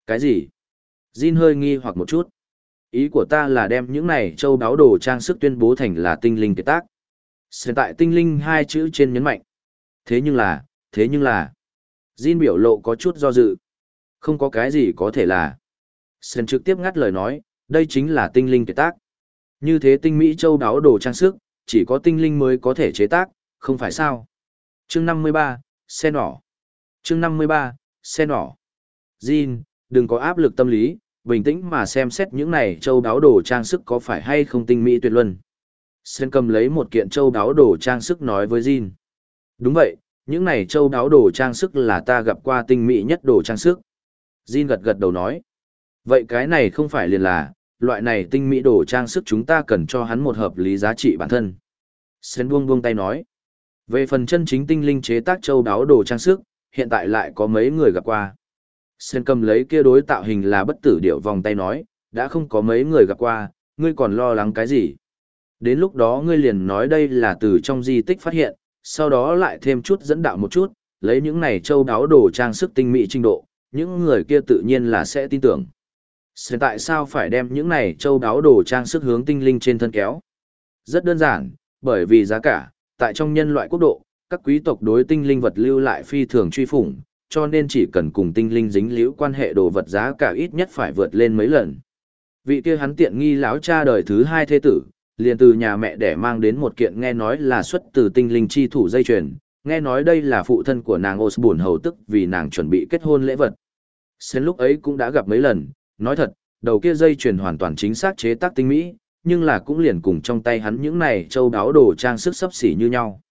Cái gì? Jin hơi nghi hoặc một chút. Ý của ta là đem những này châu đáo đồ trang sức tuyên bố thành là tinh linh chế tác. Hiện tại tinh linh hai chữ trên nhấn mạnh. Thế nhưng là, thế nhưng là. Jin biểu lộ có chút do dự. Không có cái gì có thể là. Sơn trực tiếp ngắt lời nói, đây chính là tinh linh kiệt tác. Như thế tinh mỹ châu đáo đồ trang sức, chỉ có tinh linh mới có thể chế tác, không phải sao. Chương 53, xe nỏ. Chương 53, xe nỏ. Jin, đừng có áp lực tâm lý, bình tĩnh mà xem xét những này châu đáo đồ trang sức có phải hay không tinh mỹ tuyệt luân. Sơn cầm lấy một kiện châu đáo đồ trang sức nói với Jin. Đúng vậy, những này châu đáo đồ trang sức là ta gặp qua tinh mỹ nhất đồ trang sức. Jin gật gật đầu nói. Vậy cái này không phải liền là, loại này tinh mỹ đồ trang sức chúng ta cần cho hắn một hợp lý giá trị bản thân. Sen buông buông tay nói. Về phần chân chính tinh linh chế tác châu đáo đồ trang sức, hiện tại lại có mấy người gặp qua. Sen cầm lấy kia đối tạo hình là bất tử điệu vòng tay nói, đã không có mấy người gặp qua, ngươi còn lo lắng cái gì? Đến lúc đó ngươi liền nói đây là từ trong di tích phát hiện, sau đó lại thêm chút dẫn đạo một chút, lấy những này châu đáo đồ trang sức tinh mỹ trình độ, những người kia tự nhiên là sẽ tin tưởng. Sẽ tại sao phải đem những này châu đáo đồ trang sức hướng tinh linh trên thân kéo? Rất đơn giản, bởi vì giá cả, tại trong nhân loại quốc độ, các quý tộc đối tinh linh vật lưu lại phi thường truy phủng, cho nên chỉ cần cùng tinh linh dính liễu quan hệ đồ vật giá cả ít nhất phải vượt lên mấy lần. Vị kia hắn tiện nghi lão cha đời thứ hai thế tử, liền từ nhà mẹ để mang đến một kiện nghe nói là xuất từ tinh linh chi thủ dây chuyền, nghe nói đây là phụ thân của nàng Osborne hầu tức vì nàng chuẩn bị kết hôn lễ vật. Sến lúc ấy cũng đã gặp mấy lần, nói thật, đầu kia dây chuyền hoàn toàn chính xác chế tác tinh mỹ, nhưng là cũng liền cùng trong tay hắn những này châu đáo đồ trang sức sấp xỉ như nhau.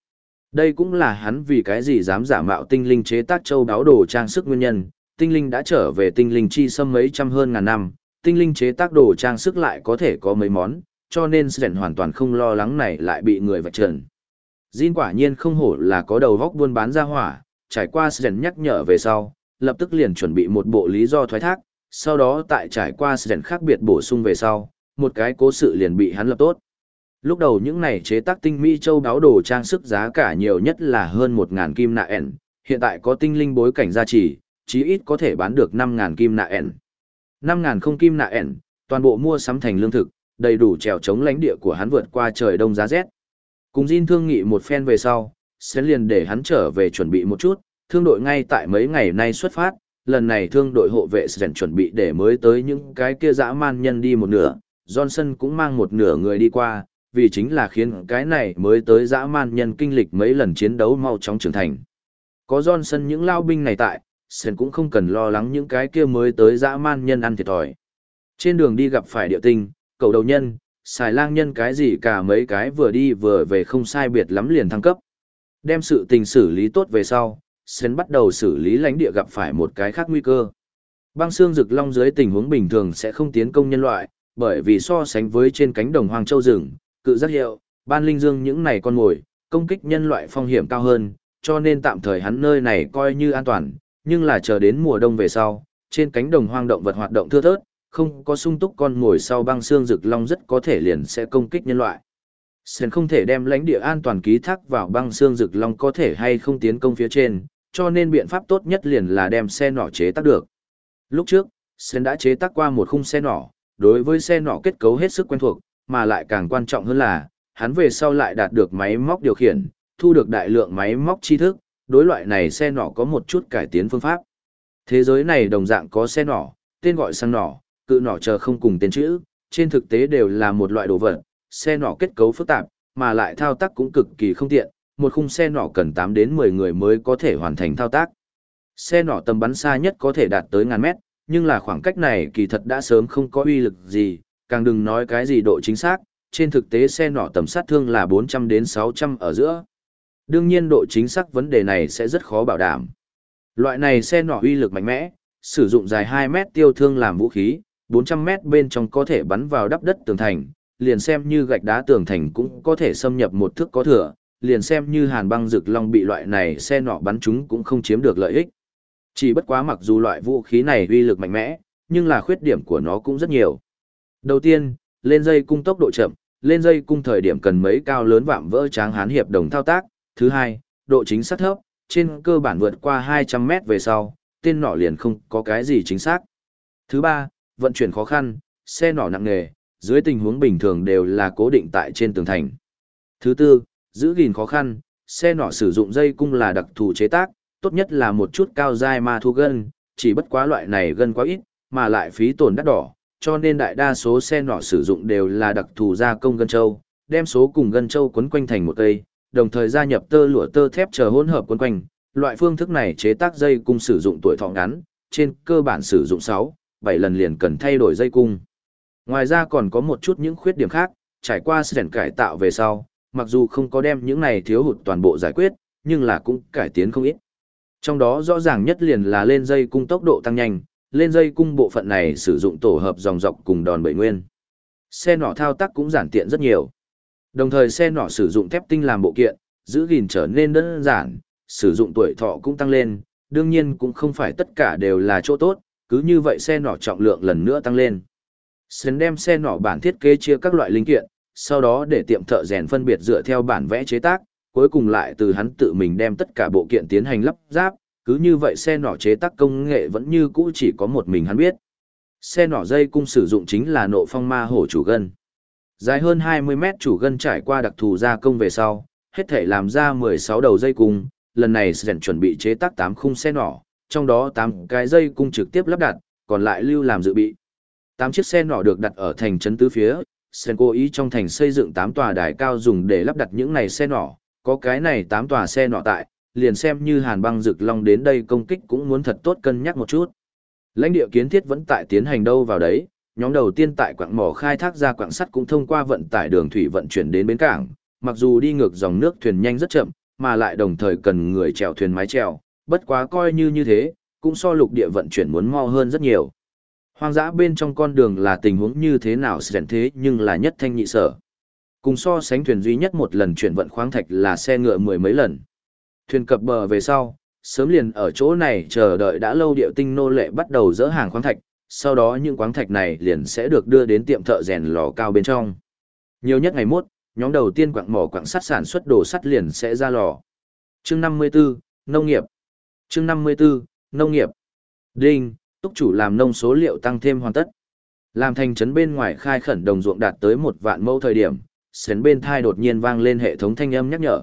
Đây cũng là hắn vì cái gì dám giả mạo tinh linh chế tác châu đáo đồ trang sức nguyên nhân, tinh linh đã trở về tinh linh chi xâm mấy trăm hơn ngàn năm, tinh linh chế tác đồ trang sức lại có thể có mấy món, cho nên Sren hoàn toàn không lo lắng này lại bị người vạch trần. Jin quả nhiên không hổ là có đầu góc buôn bán ra hỏa, trải qua Sren nhắc nhở về sau, lập tức liền chuẩn bị một bộ lý do thoái thác, sau đó tại trải qua Sren khác biệt bổ sung về sau, một cái cố sự liền bị hắn lập tốt. Lúc đầu những này chế tác tinh mỹ châu đáo đồ trang sức giá cả nhiều nhất là hơn 1.000 kim nạ ẻn, hiện tại có tinh linh bối cảnh gia trì, chí ít có thể bán được 5.000 kim nạ ẻn. 5.000 không kim nạ ẻn, toàn bộ mua sắm thành lương thực, đầy đủ trèo chống lãnh địa của hắn vượt qua trời đông giá rét. Cùng Jin thương nghị một phen về sau, sẽ liền để hắn trở về chuẩn bị một chút, thương đội ngay tại mấy ngày nay xuất phát, lần này thương đội hộ vệ sèn chuẩn bị để mới tới những cái kia dã man nhân đi một nửa, Johnson cũng mang một nửa người đi qua, vì chính là khiến cái này mới tới dã man nhân kinh lịch mấy lần chiến đấu mau chóng trưởng thành. Có Johnson những lao binh này tại, sèn cũng không cần lo lắng những cái kia mới tới dã man nhân ăn thiệt thòi. Trên đường đi gặp phải địa tinh, cầu đầu nhân, xài lang nhân cái gì cả mấy cái vừa đi vừa về không sai biệt lắm liền thăng cấp. Đem sự tình xử lý tốt về sau, Sến bắt đầu xử lý lãnh địa gặp phải một cái khác nguy cơ. Băng xương rực long dưới tình huống bình thường sẽ không tiến công nhân loại, bởi vì so sánh với trên cánh đồng hoang châu rừng, cự giác hiệu, ban linh dương những này con mồi, công kích nhân loại phong hiểm cao hơn, cho nên tạm thời hắn nơi này coi như an toàn, nhưng là chờ đến mùa đông về sau, trên cánh đồng hoang động vật hoạt động thưa thớt, không có sung túc con mồi sau băng xương rực long rất có thể liền sẽ công kích nhân loại. Sơn không thể đem lãnh địa an toàn ký thác vào băng xương rực long có thể hay không tiến công phía trên, cho nên biện pháp tốt nhất liền là đem xe nỏ chế tác được. Lúc trước, Sen đã chế tác qua một khung xe nỏ, đối với xe nỏ kết cấu hết sức quen thuộc, mà lại càng quan trọng hơn là, hắn về sau lại đạt được máy móc điều khiển, thu được đại lượng máy móc tri thức, đối loại này xe nỏ có một chút cải tiến phương pháp. Thế giới này đồng dạng có xe nỏ, tên gọi sang nỏ, cự nỏ chờ không cùng tên chữ, trên thực tế đều là một loại đồ vật, xe nỏ kết cấu phức tạp, mà lại thao tác cũng cực kỳ không tiện, một khung xe nỏ cần 8 đến 10 người mới có thể hoàn thành thao tác. Xe nỏ tầm bắn xa nhất có thể đạt tới ngàn mét, nhưng là khoảng cách này kỳ thật đã sớm không có uy lực gì, càng đừng nói cái gì độ chính xác, trên thực tế xe nỏ tầm sát thương là 400 đến 600 ở giữa. Đương nhiên độ chính xác vấn đề này sẽ rất khó bảo đảm. Loại này xe nỏ uy lực mạnh mẽ, sử dụng dài 2 mét tiêu thương làm vũ khí, 400 mét bên trong có thể bắn vào đắp đất tường thành, liền xem như gạch đá tường thành cũng có thể xâm nhập một thước có thừa, liền xem như hàn băng rực long bị loại này xe nỏ bắn chúng cũng không chiếm được lợi ích. Chỉ bất quá mặc dù loại vũ khí này uy lực mạnh mẽ, nhưng là khuyết điểm của nó cũng rất nhiều. Đầu tiên, lên dây cung tốc độ chậm, lên dây cung thời điểm cần mấy cao lớn vạm vỡ tráng hán hiệp đồng thao tác. Thứ hai, độ chính xác thấp, trên cơ bản vượt qua 200 mét về sau, tên nỏ liền không có cái gì chính xác. Thứ ba, vận chuyển khó khăn, xe nỏ nặng nề, dưới tình huống bình thường đều là cố định tại trên tường thành. Thứ tư, giữ gìn khó khăn, xe nỏ sử dụng dây cung là đặc thù chế tác, tốt nhất là một chút cao dai ma thu gân, chỉ bất quá loại này gân quá ít, mà lại phí tổn đắt đỏ, cho nên đại đa số xe nỏ sử dụng đều là đặc thù gia công gân châu, đem số cùng gân châu quấn quanh thành một cây, đồng thời gia nhập tơ lụa tơ thép chờ hỗn hợp quấn quanh. Loại phương thức này chế tác dây cung sử dụng tuổi thọ ngắn, trên cơ bản sử dụng 6, 7 lần liền cần thay đổi dây cung. Ngoài ra còn có một chút những khuyết điểm khác, trải qua sự cải tạo về sau, mặc dù không có đem những này thiếu hụt toàn bộ giải quyết, nhưng là cũng cải tiến không ít. Trong đó rõ ràng nhất liền là lên dây cung tốc độ tăng nhanh, lên dây cung bộ phận này sử dụng tổ hợp dòng dọc cùng đòn bẩy nguyên. Xe nỏ thao tác cũng giản tiện rất nhiều. Đồng thời xe nỏ sử dụng thép tinh làm bộ kiện, giữ gìn trở nên đơn giản, sử dụng tuổi thọ cũng tăng lên, đương nhiên cũng không phải tất cả đều là chỗ tốt, cứ như vậy xe nỏ trọng lượng lần nữa tăng lên. Sến đem xe nỏ bản thiết kế chia các loại linh kiện, sau đó để tiệm thợ rèn phân biệt dựa theo bản vẽ chế tác, cuối cùng lại từ hắn tự mình đem tất cả bộ kiện tiến hành lắp ráp, cứ như vậy xe nỏ chế tác công nghệ vẫn như cũ chỉ có một mình hắn biết. Xe nỏ dây cung sử dụng chính là nộ phong ma hổ chủ gân. Dài hơn 20 mét chủ gân trải qua đặc thù gia công về sau, hết thể làm ra 16 đầu dây cung, lần này sẽ chuẩn bị chế tác 8 khung xe nỏ, trong đó 8 cái dây cung trực tiếp lắp đặt, còn lại lưu làm dự bị. 8 chiếc xe nỏ được đặt ở thành trấn tứ phía, Sen cố ý trong thành xây dựng 8 tòa đài cao dùng để lắp đặt những này xe nỏ, có cái này 8 tòa xe nỏ tại, liền xem như Hàn Băng Dực Long đến đây công kích cũng muốn thật tốt cân nhắc một chút. Lãnh địa kiến thiết vẫn tại tiến hành đâu vào đấy, nhóm đầu tiên tại quặng mỏ khai thác ra quặng sắt cũng thông qua vận tải đường thủy vận chuyển đến bến cảng, mặc dù đi ngược dòng nước thuyền nhanh rất chậm, mà lại đồng thời cần người chèo thuyền mái chèo, bất quá coi như như thế, cũng so lục địa vận chuyển muốn mau hơn rất nhiều. Hoang dã bên trong con đường là tình huống như thế nào sẽ thế nhưng là nhất thanh nhị sở. Cùng so sánh thuyền duy nhất một lần chuyển vận khoáng thạch là xe ngựa mười mấy lần. Thuyền cập bờ về sau, sớm liền ở chỗ này chờ đợi đã lâu điệu tinh nô lệ bắt đầu dỡ hàng khoáng thạch, sau đó những khoáng thạch này liền sẽ được đưa đến tiệm thợ rèn lò cao bên trong. Nhiều nhất ngày mốt, nhóm đầu tiên quặng mỏ quặng sắt sản xuất đồ sắt liền sẽ ra lò. Chương 54, nông nghiệp. Chương 54, nông nghiệp. Đinh, túc chủ làm nông số liệu tăng thêm hoàn tất. Làm thành trấn bên ngoài khai khẩn đồng ruộng đạt tới một vạn mẫu thời điểm, sến bên thai đột nhiên vang lên hệ thống thanh âm nhắc nhở.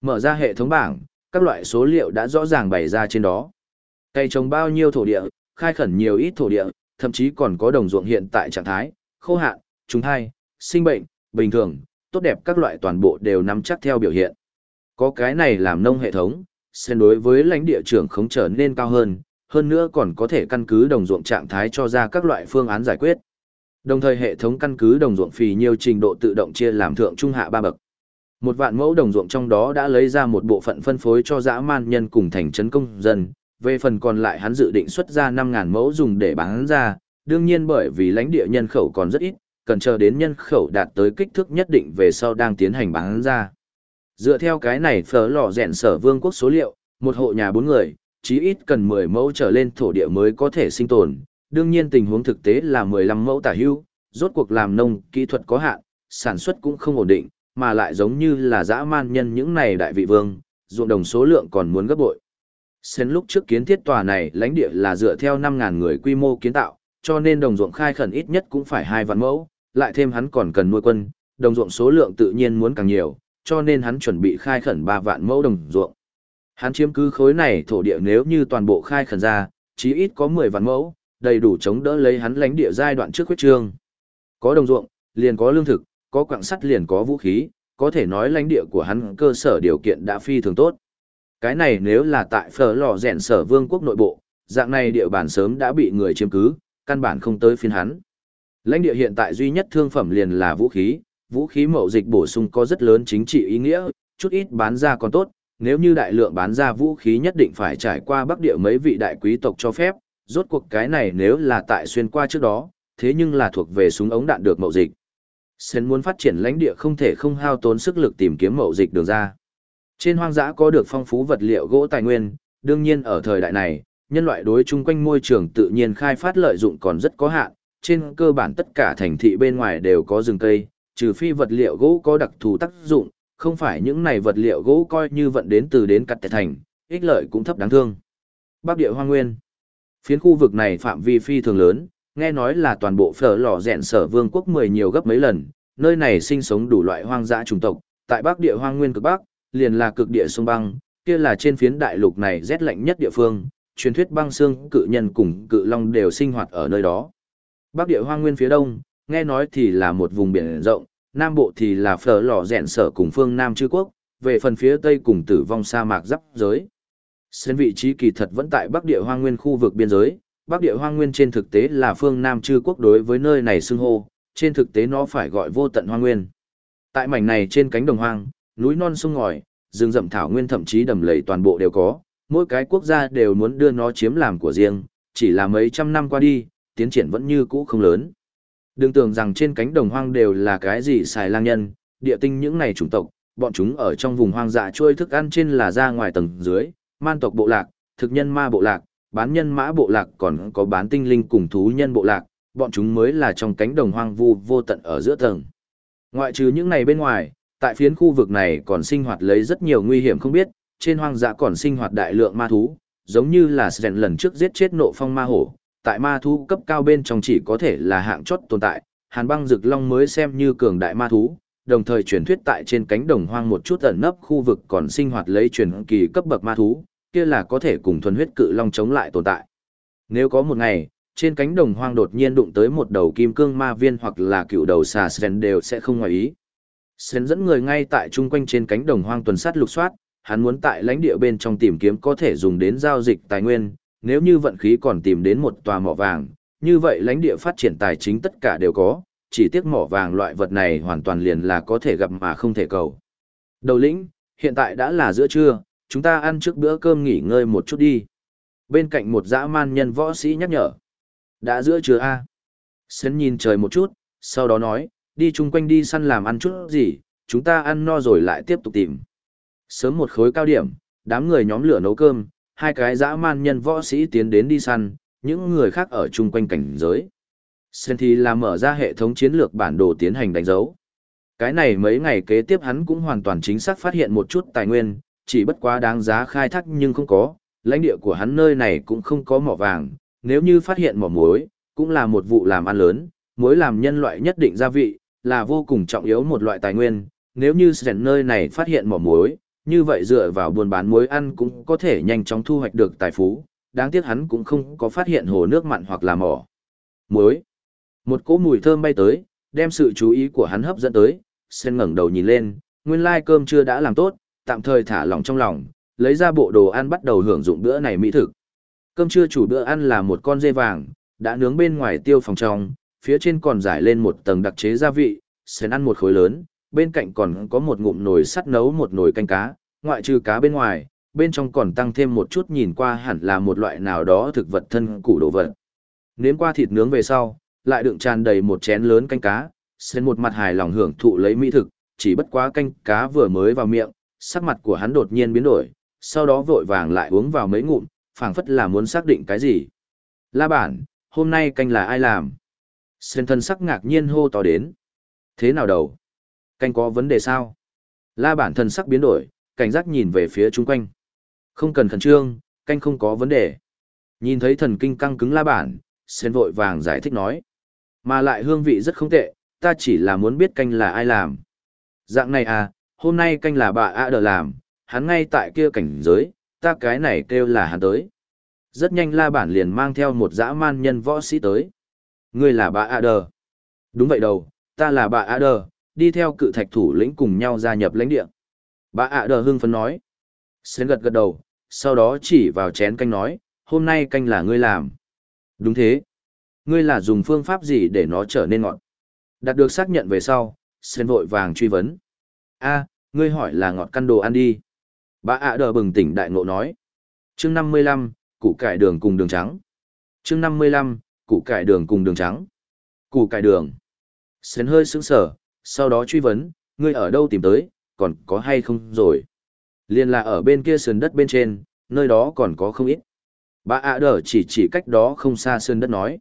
Mở ra hệ thống bảng, các loại số liệu đã rõ ràng bày ra trên đó. Cây trồng bao nhiêu thổ địa, khai khẩn nhiều ít thổ địa, thậm chí còn có đồng ruộng hiện tại trạng thái, khô hạn, trùng thai, sinh bệnh, bình thường, tốt đẹp các loại toàn bộ đều nắm chắc theo biểu hiện. Có cái này làm nông hệ thống, sen đối với lãnh địa trưởng không trở nên cao hơn, hơn nữa còn có thể căn cứ đồng ruộng trạng thái cho ra các loại phương án giải quyết. Đồng thời hệ thống căn cứ đồng ruộng phì nhiều trình độ tự động chia làm thượng trung hạ ba bậc. Một vạn mẫu đồng ruộng trong đó đã lấy ra một bộ phận phân phối cho dã man nhân cùng thành trấn công dân, về phần còn lại hắn dự định xuất ra 5.000 mẫu dùng để bán ra, đương nhiên bởi vì lãnh địa nhân khẩu còn rất ít, cần chờ đến nhân khẩu đạt tới kích thước nhất định về sau đang tiến hành bán ra. Dựa theo cái này phở lò rèn sở vương quốc số liệu, một hộ nhà bốn người, chí ít cần 10 mẫu trở lên thổ địa mới có thể sinh tồn, đương nhiên tình huống thực tế là 15 mẫu tả hưu, rốt cuộc làm nông, kỹ thuật có hạn, sản xuất cũng không ổn định, mà lại giống như là dã man nhân những này đại vị vương, ruộng đồng số lượng còn muốn gấp bội. Xen lúc trước kiến thiết tòa này lãnh địa là dựa theo 5.000 người quy mô kiến tạo, cho nên đồng ruộng khai khẩn ít nhất cũng phải hai vạn mẫu, lại thêm hắn còn cần nuôi quân, đồng ruộng số lượng tự nhiên muốn càng nhiều, cho nên hắn chuẩn bị khai khẩn 3 vạn mẫu đồng ruộng. Hắn chiếm cứ khối này thổ địa nếu như toàn bộ khai khẩn ra, chí ít có 10 vạn mẫu, đầy đủ chống đỡ lấy hắn lãnh địa giai đoạn trước huyết trương. Có đồng ruộng, liền có lương thực, có quặng sắt liền có vũ khí, có thể nói lãnh địa của hắn cơ sở điều kiện đã phi thường tốt. Cái này nếu là tại phở lò rèn sở vương quốc nội bộ, dạng này địa bàn sớm đã bị người chiếm cứ, căn bản không tới phiên hắn. Lãnh địa hiện tại duy nhất thương phẩm liền là vũ khí, vũ khí mậu dịch bổ sung có rất lớn chính trị ý nghĩa, chút ít bán ra còn tốt, nếu như đại lượng bán ra vũ khí nhất định phải trải qua bắc địa mấy vị đại quý tộc cho phép, rốt cuộc cái này nếu là tại xuyên qua trước đó, thế nhưng là thuộc về súng ống đạn được mậu dịch. Sến muốn phát triển lãnh địa không thể không hao tốn sức lực tìm kiếm mậu dịch đường ra. Trên hoang dã có được phong phú vật liệu gỗ tài nguyên, đương nhiên ở thời đại này, nhân loại đối chung quanh môi trường tự nhiên khai phát lợi dụng còn rất có hạn, trên cơ bản tất cả thành thị bên ngoài đều có rừng cây, trừ phi vật liệu gỗ có đặc thù tác dụng, không phải những này vật liệu gỗ coi như vận đến từ đến cắt thành, ích lợi cũng thấp đáng thương. Bắc địa hoang nguyên. Phiến khu vực này phạm vi phi thường lớn, nghe nói là toàn bộ phở lò rèn sở vương quốc mười nhiều gấp mấy lần, nơi này sinh sống đủ loại hoang dã chủng tộc, tại Bắc địa hoang nguyên cực Bắc, liền là cực địa sông băng, kia là trên phiến đại lục này rét lạnh nhất địa phương, truyền thuyết băng xương cự nhân cùng cự long đều sinh hoạt ở nơi đó. Bắc địa hoang nguyên phía đông, nghe nói thì là một vùng biển rộng, nam bộ thì là phở lò rèn sở cùng phương Nam chư quốc, về phần phía tây cùng tử vong sa mạc giáp giới. Xen vị trí kỳ thật vẫn tại Bắc địa hoang nguyên khu vực biên giới, Bắc địa hoang nguyên trên thực tế là phương Nam chư quốc đối với nơi này xưng hô, trên thực tế nó phải gọi vô tận hoang nguyên. Tại mảnh này trên cánh đồng hoang, núi non sông ngòi, rừng rậm thảo nguyên thậm chí đầm lầy toàn bộ đều có, mỗi cái quốc gia đều muốn đưa nó chiếm làm của riêng, chỉ là mấy trăm năm qua đi, tiến triển vẫn như cũ không lớn. Đừng tưởng rằng trên cánh đồng hoang đều là cái gì xài lang nhân, địa tinh những này chủng tộc, bọn chúng ở trong vùng hoang dã trôi thức ăn trên là ra ngoài tầng dưới, man tộc bộ lạc, thực nhân ma bộ lạc, bán nhân mã bộ lạc còn có bán tinh linh cùng thú nhân bộ lạc, bọn chúng mới là trong cánh đồng hoang vu vô tận ở giữa tầng. Ngoại trừ những này bên ngoài, tại phiến khu vực này còn sinh hoạt lấy rất nhiều nguy hiểm không biết, trên hoang dã còn sinh hoạt đại lượng ma thú, giống như là Sren lần trước giết chết nộ phong ma hổ, tại ma thú cấp cao bên trong chỉ có thể là hạng chót tồn tại, hàn băng rực long mới xem như cường đại ma thú, đồng thời truyền thuyết tại trên cánh đồng hoang một chút ẩn nấp khu vực còn sinh hoạt lấy truyền kỳ cấp bậc ma thú, kia là có thể cùng thuần huyết cự long chống lại tồn tại. Nếu có một ngày, trên cánh đồng hoang đột nhiên đụng tới một đầu kim cương ma viên hoặc là cựu đầu xà Sren đều sẽ không ngoài ý. Sren dẫn người ngay tại chung quanh trên cánh đồng hoang tuần sát lục soát, hắn muốn tại lãnh địa bên trong tìm kiếm có thể dùng đến giao dịch tài nguyên, nếu như vận khí còn tìm đến một tòa mỏ vàng, như vậy lãnh địa phát triển tài chính tất cả đều có, chỉ tiếc mỏ vàng loại vật này hoàn toàn liền là có thể gặp mà không thể cầu. Đầu lĩnh, hiện tại đã là giữa trưa, chúng ta ăn trước bữa cơm nghỉ ngơi một chút đi. Bên cạnh một dã man nhân võ sĩ nhắc nhở. Đã giữa trưa a à? Sến nhìn trời một chút, sau đó nói, đi chung quanh đi săn làm ăn chút gì, chúng ta ăn no rồi lại tiếp tục tìm. Sớm một khối cao điểm, đám người nhóm lửa nấu cơm, hai cái dã man nhân võ sĩ tiến đến đi săn, những người khác ở chung quanh cảnh giới. Sen thì là mở ra hệ thống chiến lược bản đồ tiến hành đánh dấu. Cái này mấy ngày kế tiếp hắn cũng hoàn toàn chính xác phát hiện một chút tài nguyên, chỉ bất quá đáng giá khai thác nhưng không có, lãnh địa của hắn nơi này cũng không có mỏ vàng, nếu như phát hiện mỏ muối, cũng là một vụ làm ăn lớn, muối làm nhân loại nhất định gia vị, là vô cùng trọng yếu một loại tài nguyên, nếu như Sen nơi này phát hiện mỏ muối, như vậy dựa vào buôn bán muối ăn cũng có thể nhanh chóng thu hoạch được tài phú, đáng tiếc hắn cũng không có phát hiện hồ nước mặn hoặc là mỏ. Muối. Một cỗ mùi thơm bay tới, đem sự chú ý của hắn hấp dẫn tới, sen ngẩng đầu nhìn lên, nguyên lai cơm chưa đã làm tốt, tạm thời thả lỏng trong lòng, lấy ra bộ đồ ăn bắt đầu hưởng dụng bữa này mỹ thực. Cơm trưa chủ bữa ăn là một con dê vàng, đã nướng bên ngoài tiêu phòng trong, phía trên còn rải lên một tầng đặc chế gia vị, sen ăn một khối lớn, bên cạnh còn có một ngụm nồi sắt nấu một nồi canh cá, ngoại trừ cá bên ngoài, bên trong còn tăng thêm một chút nhìn qua hẳn là một loại nào đó thực vật thân củ đồ vật. Nếm qua thịt nướng về sau, lại đựng tràn đầy một chén lớn canh cá, sen một mặt hài lòng hưởng thụ lấy mỹ thực, chỉ bất quá canh cá vừa mới vào miệng, sắc mặt của hắn đột nhiên biến đổi, sau đó vội vàng lại uống vào mấy ngụm, phảng phất là muốn xác định cái gì. La bản, hôm nay canh là ai làm? Sen thân sắc ngạc nhiên hô to đến. Thế nào đầu? Canh có vấn đề sao? La bản thân sắc biến đổi, cảnh giác nhìn về phía chung quanh. Không cần khẩn trương, canh không có vấn đề. Nhìn thấy thần kinh căng cứng la bản, sen vội vàng giải thích nói. Mà lại hương vị rất không tệ, ta chỉ là muốn biết canh là ai làm. Dạng này à, hôm nay canh là bà A đờ làm, hắn ngay tại kia cảnh giới, ta cái này kêu là hắn tới. Rất nhanh la bản liền mang theo một dã man nhân võ sĩ tới. Ngươi là bà A đờ. Đúng vậy đâu, ta là bà A đờ, đi theo cự thạch thủ lĩnh cùng nhau gia nhập lãnh địa. Bà ạ đờ hưng phấn nói. Sến gật gật đầu, sau đó chỉ vào chén canh nói, hôm nay canh là ngươi làm. Đúng thế. Ngươi là dùng phương pháp gì để nó trở nên ngọt? Đạt được xác nhận về sau, Sến vội vàng truy vấn. a ngươi hỏi là ngọt căn đồ ăn đi. Bà ạ đờ bừng tỉnh đại ngộ nói. chương năm mươi lăm, củ cải đường cùng đường trắng. chương năm mươi lăm, củ cải đường cùng đường trắng. Củ cải đường. Sến hơi sững sờ, sau đó truy vấn, ngươi ở đâu tìm tới, còn có hay không rồi. Liên là ở bên kia sườn đất bên trên, nơi đó còn có không ít. Bà ạ đờ chỉ chỉ cách đó không xa sườn đất nói.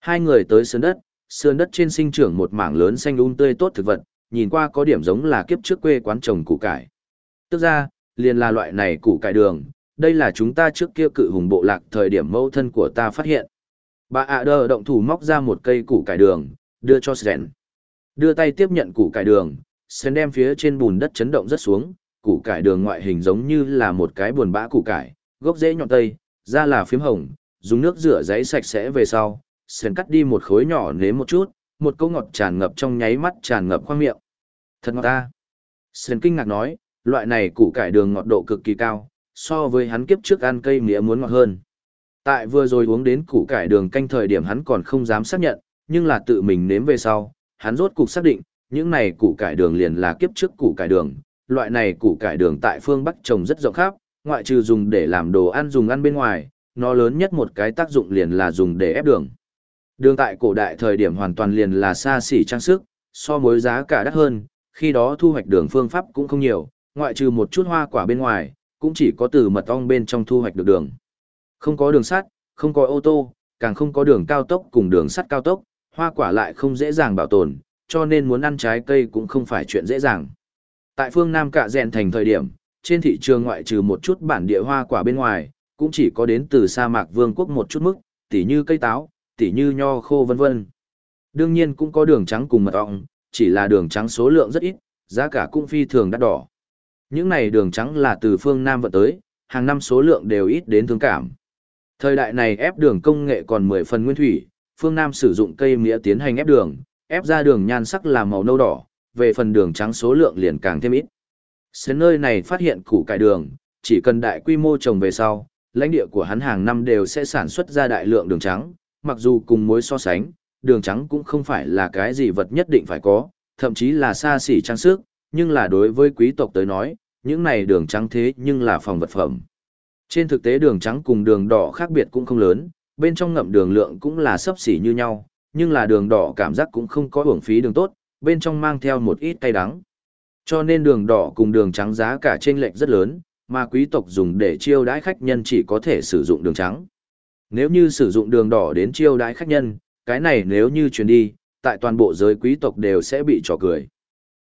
Hai người tới sườn đất, sườn đất trên sinh trưởng một mảng lớn xanh um tươi tốt thực vật, nhìn qua có điểm giống là kiếp trước quê quán trồng củ cải. Tức ra, liền là loại này củ cải đường, đây là chúng ta trước kia cự hùng bộ lạc thời điểm mâu thân của ta phát hiện. Bà ạ đờ động thủ móc ra một cây củ cải đường, đưa cho Sren. Đưa tay tiếp nhận củ cải đường, sen đem phía trên bùn đất chấn động rất xuống, củ cải đường ngoại hình giống như là một cái buồn bã củ cải, gốc rễ nhọn tây, da là phím hồng, dùng nước rửa giấy sạch sẽ về sau, sen cắt đi một khối nhỏ nếm một chút, một câu ngọt tràn ngập trong nháy mắt tràn ngập khoang miệng. Thật ngọt ta. Sen kinh ngạc nói, loại này củ cải đường ngọt độ cực kỳ cao, so với hắn kiếp trước ăn cây mía muốn ngọt hơn. Tại vừa rồi uống đến củ cải đường canh thời điểm hắn còn không dám xác nhận, nhưng là tự mình nếm về sau, hắn rốt cục xác định, những này củ cải đường liền là kiếp trước củ cải đường, loại này củ cải đường tại phương Bắc trồng rất rộng khắp, ngoại trừ dùng để làm đồ ăn dùng ăn bên ngoài, nó lớn nhất một cái tác dụng liền là dùng để ép đường. Đường tại cổ đại thời điểm hoàn toàn liền là xa xỉ trang sức, so mối giá cả đắt hơn, khi đó thu hoạch đường phương pháp cũng không nhiều, ngoại trừ một chút hoa quả bên ngoài, cũng chỉ có từ mật ong bên trong thu hoạch được đường. Không có đường sắt, không có ô tô, càng không có đường cao tốc cùng đường sắt cao tốc, hoa quả lại không dễ dàng bảo tồn, cho nên muốn ăn trái cây cũng không phải chuyện dễ dàng. Tại phương Nam Cạ Rèn thành thời điểm, trên thị trường ngoại trừ một chút bản địa hoa quả bên ngoài, cũng chỉ có đến từ sa mạc vương quốc một chút mức, tỉ như cây táo, tỉ như nho khô vân vân. Đương nhiên cũng có đường trắng cùng mật ong, chỉ là đường trắng số lượng rất ít, giá cả cũng phi thường đắt đỏ. Những này đường trắng là từ phương Nam vận tới, hàng năm số lượng đều ít đến thương cảm. Thời đại này ép đường công nghệ còn 10 phần nguyên thủy, phương Nam sử dụng cây mía tiến hành ép đường, ép ra đường nhan sắc là màu nâu đỏ, về phần đường trắng số lượng liền càng thêm ít. Sến nơi này phát hiện củ cải đường, chỉ cần đại quy mô trồng về sau, lãnh địa của hắn hàng năm đều sẽ sản xuất ra đại lượng đường trắng, mặc dù cùng mối so sánh, đường trắng cũng không phải là cái gì vật nhất định phải có, thậm chí là xa xỉ trang sức, nhưng là đối với quý tộc tới nói, những này đường trắng thế nhưng là phòng vật phẩm. Trên thực tế đường trắng cùng đường đỏ khác biệt cũng không lớn, bên trong ngậm đường lượng cũng là sấp xỉ như nhau, nhưng là đường đỏ cảm giác cũng không có uổng phí đường tốt, bên trong mang theo một ít cay đắng. Cho nên đường đỏ cùng đường trắng giá cả trên lệch rất lớn, mà quý tộc dùng để chiêu đãi khách nhân chỉ có thể sử dụng đường trắng. Nếu như sử dụng đường đỏ đến chiêu đãi khách nhân, cái này nếu như truyền đi, tại toàn bộ giới quý tộc đều sẽ bị trò cười.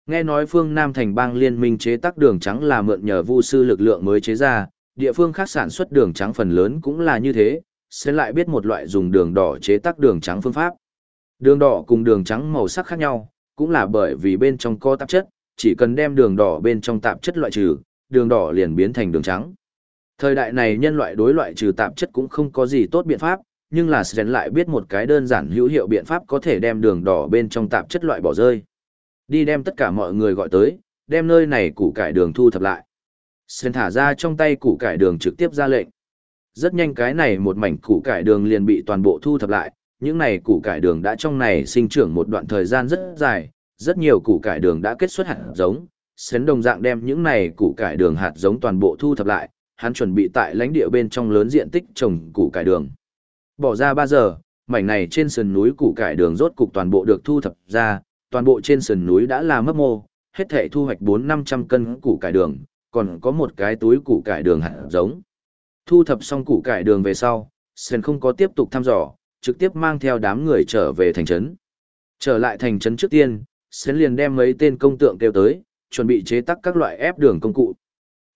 Nghe nói phương Nam thành bang liên minh chế tác đường trắng là mượn nhờ vu sư lực lượng mới chế ra, địa phương khác sản xuất đường trắng phần lớn cũng là như thế, sẽ lại biết một loại dùng đường đỏ chế tác đường trắng phương pháp. Đường đỏ cùng đường trắng màu sắc khác nhau, cũng là bởi vì bên trong có tạp chất, chỉ cần đem đường đỏ bên trong tạp chất loại trừ, đường đỏ liền biến thành đường trắng. Thời đại này nhân loại đối loại trừ tạp chất cũng không có gì tốt biện pháp, nhưng là Sren lại biết một cái đơn giản hữu hiệu biện pháp có thể đem đường đỏ bên trong tạp chất loại bỏ rơi. Đi đem tất cả mọi người gọi tới, đem nơi này củ cải đường thu thập lại. Sren thả ra trong tay củ cải đường trực tiếp ra lệnh. Rất nhanh cái này một mảnh củ cải đường liền bị toàn bộ thu thập lại, những này củ cải đường đã trong này sinh trưởng một đoạn thời gian rất dài, rất nhiều củ cải đường đã kết xuất hạt giống, Sến đồng dạng đem những này củ cải đường hạt giống toàn bộ thu thập lại, hắn chuẩn bị tại lãnh địa bên trong lớn diện tích trồng củ cải đường. Bỏ ra 3 giờ, mảnh này trên sườn núi củ cải đường rốt cục toàn bộ được thu thập ra, toàn bộ trên sườn núi đã là mấp mô, hết thể thu hoạch 4-500 cân củ cải đường, còn có một cái túi củ cải đường hạt giống. Thu thập xong củ cải đường về sau, Sơn không có tiếp tục thăm dò, trực tiếp mang theo đám người trở về thành trấn. Trở lại thành trấn trước tiên, Sơn liền đem mấy tên công tượng kêu tới, chuẩn bị chế tác các loại ép đường công cụ.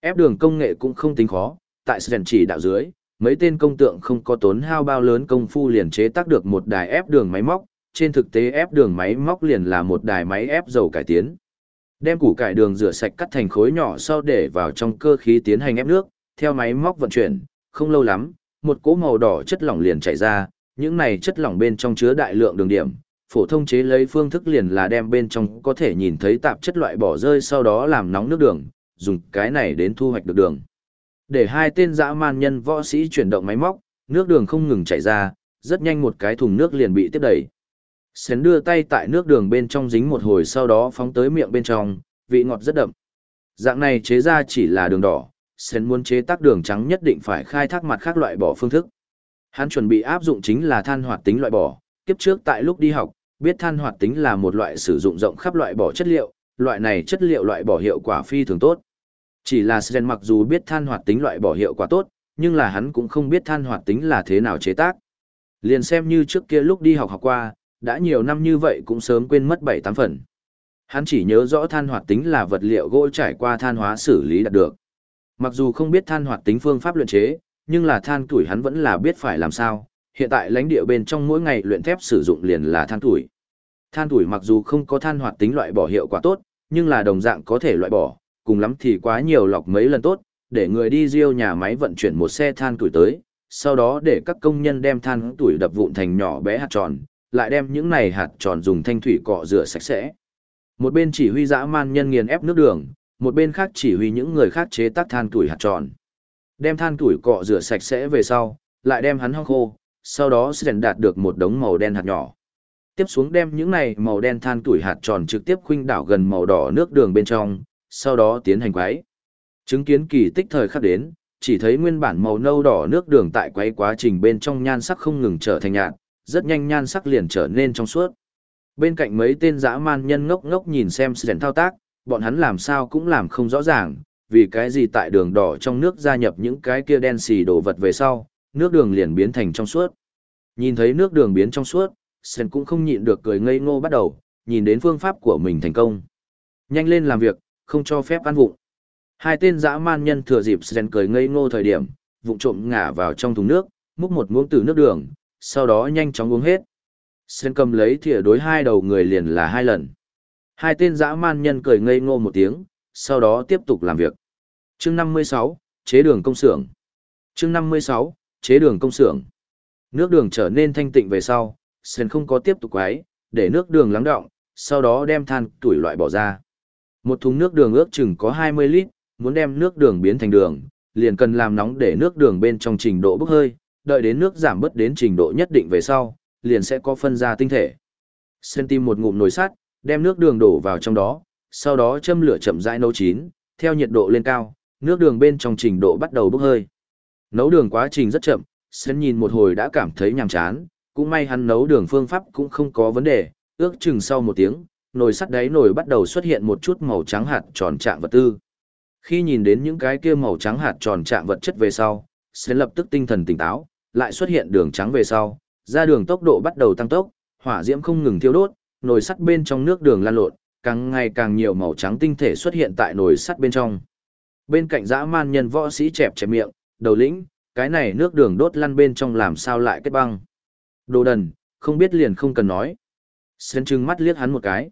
Ép đường công nghệ cũng không tính khó, tại Sơn chỉ đạo dưới, mấy tên công tượng không có tốn hao bao lớn công phu liền chế tác được một đài ép đường máy móc, trên thực tế ép đường máy móc liền là một đài máy ép dầu cải tiến. Đem củ cải đường rửa sạch cắt thành khối nhỏ sau để vào trong cơ khí tiến hành ép nước, theo máy móc vận chuyển, không lâu lắm, một cỗ màu đỏ chất lỏng liền chảy ra, những này chất lỏng bên trong chứa đại lượng đường điểm, phổ thông chế lấy phương thức liền là đem bên trong có thể nhìn thấy tạp chất loại bỏ rơi sau đó làm nóng nước đường, dùng cái này đến thu hoạch được đường. Để hai tên dã man nhân võ sĩ chuyển động máy móc, nước đường không ngừng chảy ra, rất nhanh một cái thùng nước liền bị tiếp đẩy. Sến đưa tay tại nước đường bên trong dính một hồi sau đó phóng tới miệng bên trong, vị ngọt rất đậm. Dạng này chế ra chỉ là đường đỏ, Sến muốn chế tác đường trắng nhất định phải khai thác mặt khác loại bỏ phương thức. Hắn chuẩn bị áp dụng chính là than hoạt tính loại bỏ, kiếp trước tại lúc đi học, biết than hoạt tính là một loại sử dụng rộng khắp loại bỏ chất liệu, loại này chất liệu loại bỏ hiệu quả phi thường tốt. Chỉ là Sren mặc dù biết than hoạt tính loại bỏ hiệu quả tốt, nhưng là hắn cũng không biết than hoạt tính là thế nào chế tác. Liền xem như trước kia lúc đi học học qua, đã nhiều năm như vậy cũng sớm quên mất 7-8 phần. Hắn chỉ nhớ rõ than hoạt tính là vật liệu gỗ trải qua than hóa xử lý đạt được. Mặc dù không biết than hoạt tính phương pháp luyện chế, nhưng là than tuổi hắn vẫn là biết phải làm sao. Hiện tại lãnh địa bên trong mỗi ngày luyện thép sử dụng liền là than tuổi. Than tuổi mặc dù không có than hoạt tính loại bỏ hiệu quả tốt, nhưng là đồng dạng có thể loại bỏ, cùng lắm thì quá nhiều lọc mấy lần tốt, để người đi riêu nhà máy vận chuyển một xe than tuổi tới, sau đó để các công nhân đem than tuổi đập vụn thành nhỏ bé hạt tròn, lại đem những này hạt tròn dùng thanh thủy cọ rửa sạch sẽ. Một bên chỉ huy dã man nhân nghiền ép nước đường, một bên khác chỉ huy những người khác chế tác than tuổi hạt tròn. Đem than tuổi cọ rửa sạch sẽ về sau, lại đem hắn hong khô, sau đó sẽ đạt được một đống màu đen hạt nhỏ. Tiếp xuống đem những này màu đen than tuổi hạt tròn trực tiếp khuynh đảo gần màu đỏ nước đường bên trong, sau đó tiến hành quấy. Chứng kiến kỳ tích thời khắc đến, chỉ thấy nguyên bản màu nâu đỏ nước đường tại quấy quá trình bên trong nhan sắc không ngừng trở thành nhạt, rất nhanh nhan sắc liền trở nên trong suốt. Bên cạnh mấy tên dã man nhân ngốc ngốc nhìn xem sự thao tác, bọn hắn làm sao cũng làm không rõ ràng, vì cái gì tại đường đỏ trong nước gia nhập những cái kia đen xì đồ vật về sau, nước đường liền biến thành trong suốt. Nhìn thấy nước đường biến trong suốt, Sen cũng không nhịn được cười ngây ngô bắt đầu, nhìn đến phương pháp của mình thành công. Nhanh lên làm việc, không cho phép ăn vụng. Hai tên dã man nhân thừa dịp Sen cười ngây ngô thời điểm, vụng trộm ngả vào trong thùng nước, múc một muỗng từ nước đường, sau đó nhanh chóng uống hết. Sen cầm lấy thìa đối hai đầu người liền là hai lần. Hai tên dã man nhân cười ngây ngô một tiếng, sau đó tiếp tục làm việc. Chương 56, chế đường công xưởng. Chương 56, chế đường công xưởng. Nước đường trở nên thanh tịnh về sau, Sen không có tiếp tục quấy, để nước đường lắng động, sau đó đem than tuổi loại bỏ ra. Một thùng nước đường ước chừng có 20 lít, muốn đem nước đường biến thành đường, liền cần làm nóng để nước đường bên trong trình độ bốc hơi, đợi đến nước giảm bớt đến trình độ nhất định về sau, liền sẽ có phân ra tinh thể. Sen tim một ngụm nồi sắt, đem nước đường đổ vào trong đó, sau đó châm lửa chậm rãi nấu chín, theo nhiệt độ lên cao, nước đường bên trong trình độ bắt đầu bốc hơi. Nấu đường quá trình rất chậm, sến nhìn một hồi đã cảm thấy nhàm chán, cũng may hắn nấu đường phương pháp cũng không có vấn đề, ước chừng sau một tiếng, nồi sắt đáy nồi bắt đầu xuất hiện một chút màu trắng hạt tròn trạng vật tư. Khi nhìn đến những cái kia màu trắng hạt tròn trạng vật chất về sau, sến lập tức tinh thần tỉnh táo, lại xuất hiện đường trắng về sau, ra đường tốc độ bắt đầu tăng tốc, hỏa diễm không ngừng thiêu đốt, nồi sắt bên trong nước đường lan lộn, càng ngày càng nhiều màu trắng tinh thể xuất hiện tại nồi sắt bên trong. Bên cạnh dã man nhân võ sĩ chẹp chẹp miệng, đầu lĩnh, cái này nước đường đốt lăn bên trong làm sao lại kết băng. Đồ đần, không biết liền không cần nói. Sến trừng mắt liếc hắn một cái.